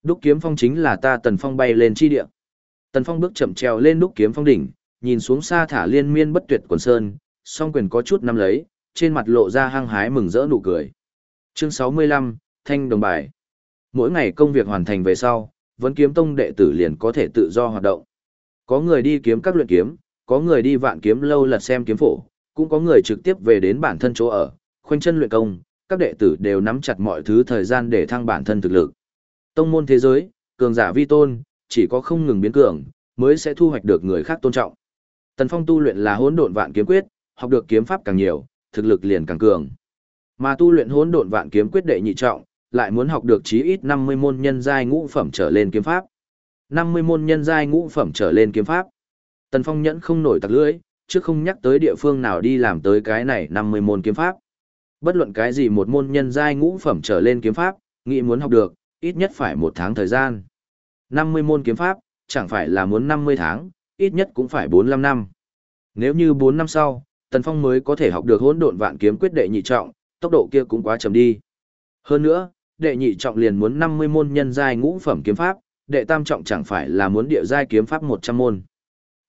Đúc kiếm phong chính là ta Tần Phong bay lên chi địa. Tần Phong bước chậm trèo lên đúc kiếm phong đỉnh, nhìn xuống xa thả liên miên bất tuyệt quần sơn, song quyền có chút nắm lấy, trên mặt lộ ra hăng hái mừng rỡ nụ cười. Chương 65, Thanh Đồng Bài Mỗi ngày công việc hoàn thành về sau, vẫn kiếm tông đệ tử liền có thể tự do hoạt động. Có người đi kiếm các luyện kiếm, có người đi vạn kiếm lâu lật xem kiếm phổ, cũng có người trực tiếp về đến bản thân chỗ ở, khoanh chân luyện công, các đệ tử đều nắm chặt mọi thứ thời gian để thăng bản thân thực lực. Tông môn thế giới, cường giả vi tôn, chỉ có không ngừng biến cường, mới sẽ thu hoạch được người khác tôn trọng. Tần Phong tu luyện là hỗn độn vạn kiếm quyết, học được kiếm pháp càng nhiều, thực lực liền càng cường. Mà tu luyện hỗn độn vạn kiếm quyết đệ nhị trọng, lại muốn học được chí ít 50 môn nhân giai ngũ phẩm trở lên kiếm pháp. 50 môn nhân giai ngũ phẩm trở lên kiếm pháp. Tần Phong nhẫn không nổi tặc lưỡi, chứ không nhắc tới địa phương nào đi làm tới cái này 50 môn kiếm pháp. Bất luận cái gì một môn nhân giai ngũ phẩm trở lên kiếm pháp, nghĩ muốn học được, ít nhất phải một tháng thời gian. 50 môn kiếm pháp, chẳng phải là muốn 50 tháng, ít nhất cũng phải 45 năm. Nếu như 4 năm sau, Tần Phong mới có thể học được hỗn độn vạn kiếm quyết đệ nhị trọng, tốc độ kia cũng quá chậm đi. Hơn nữa, đệ nhị trọng liền muốn 50 môn nhân giai ngũ phẩm kiếm pháp, đệ tam trọng chẳng phải là muốn địa giai kiếm pháp 100 môn.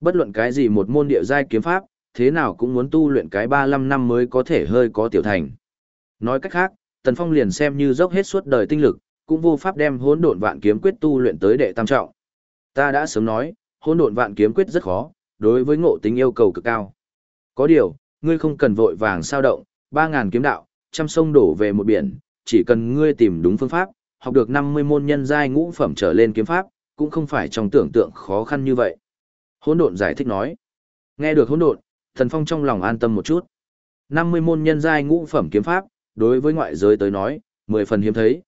Bất luận cái gì một môn địa giai kiếm pháp, thế nào cũng muốn tu luyện cái 35 năm mới có thể hơi có tiểu thành. Nói cách khác, Tần Phong liền xem như dốc hết suốt đời tinh lực, cũng vô pháp đem hỗn độn vạn kiếm quyết tu luyện tới đệ tam trọng. Ta đã sớm nói, hỗn độn vạn kiếm quyết rất khó, đối với ngộ tính yêu cầu cực cao. Có điều, ngươi không cần vội vàng sao động, 3000 kiếm đạo, trăm sông đổ về một biển, chỉ cần ngươi tìm đúng phương pháp, học được 50 môn nhân giai ngũ phẩm trở lên kiếm pháp, cũng không phải trong tưởng tượng khó khăn như vậy. Hỗn độn giải thích nói. Nghe được hỗn độn, Thần Phong trong lòng an tâm một chút. 50 môn nhân giai ngũ phẩm kiếm pháp, đối với ngoại giới tới nói, 10 phần hiếm thấy.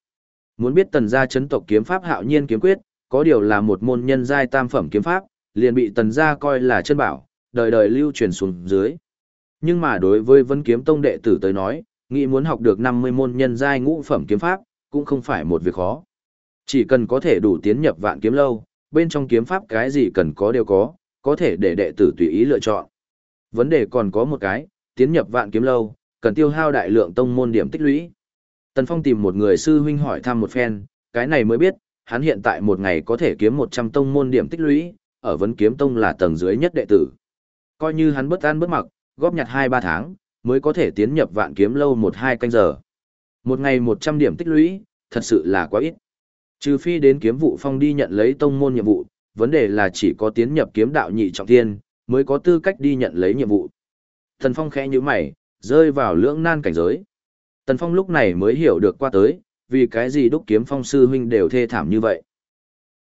Muốn biết tần gia chấn tộc kiếm pháp hạo nhiên kiếm quyết, có điều là một môn nhân giai tam phẩm kiếm pháp, liền bị tần gia coi là chân bảo, đời đời lưu truyền xuống dưới. Nhưng mà đối với Vân Kiếm Tông đệ tử tới nói, nghĩ muốn học được 50 môn nhân giai ngũ phẩm kiếm pháp, cũng không phải một việc khó. Chỉ cần có thể đủ tiến nhập vạn kiếm lâu, bên trong kiếm pháp cái gì cần có đều có, có thể để đệ tử tùy ý lựa chọn. Vấn đề còn có một cái, tiến nhập vạn kiếm lâu, cần tiêu hao đại lượng tông môn điểm tích lũy. Tần Phong tìm một người sư huynh hỏi thăm một phen, cái này mới biết, hắn hiện tại một ngày có thể kiếm 100 tông môn điểm tích lũy, ở vấn kiếm tông là tầng dưới nhất đệ tử. Coi như hắn bất an bất mặc, góp nhặt 2-3 tháng, mới có thể tiến nhập vạn kiếm lâu 1-2 canh giờ. Một ngày 100 điểm tích lũy, thật sự là quá ít. Trừ phi đến kiếm vụ phong đi nhận lấy tông môn nhiệm vụ, vấn đề là chỉ có tiến nhập kiếm đạo nhị trọng thiên, mới có tư cách đi nhận lấy nhiệm vụ. Thần Phong khẽ như mày, rơi vào lưỡng nan cảnh giới. Tần Phong lúc này mới hiểu được qua tới, vì cái gì đúc kiếm phong sư huynh đều thê thảm như vậy.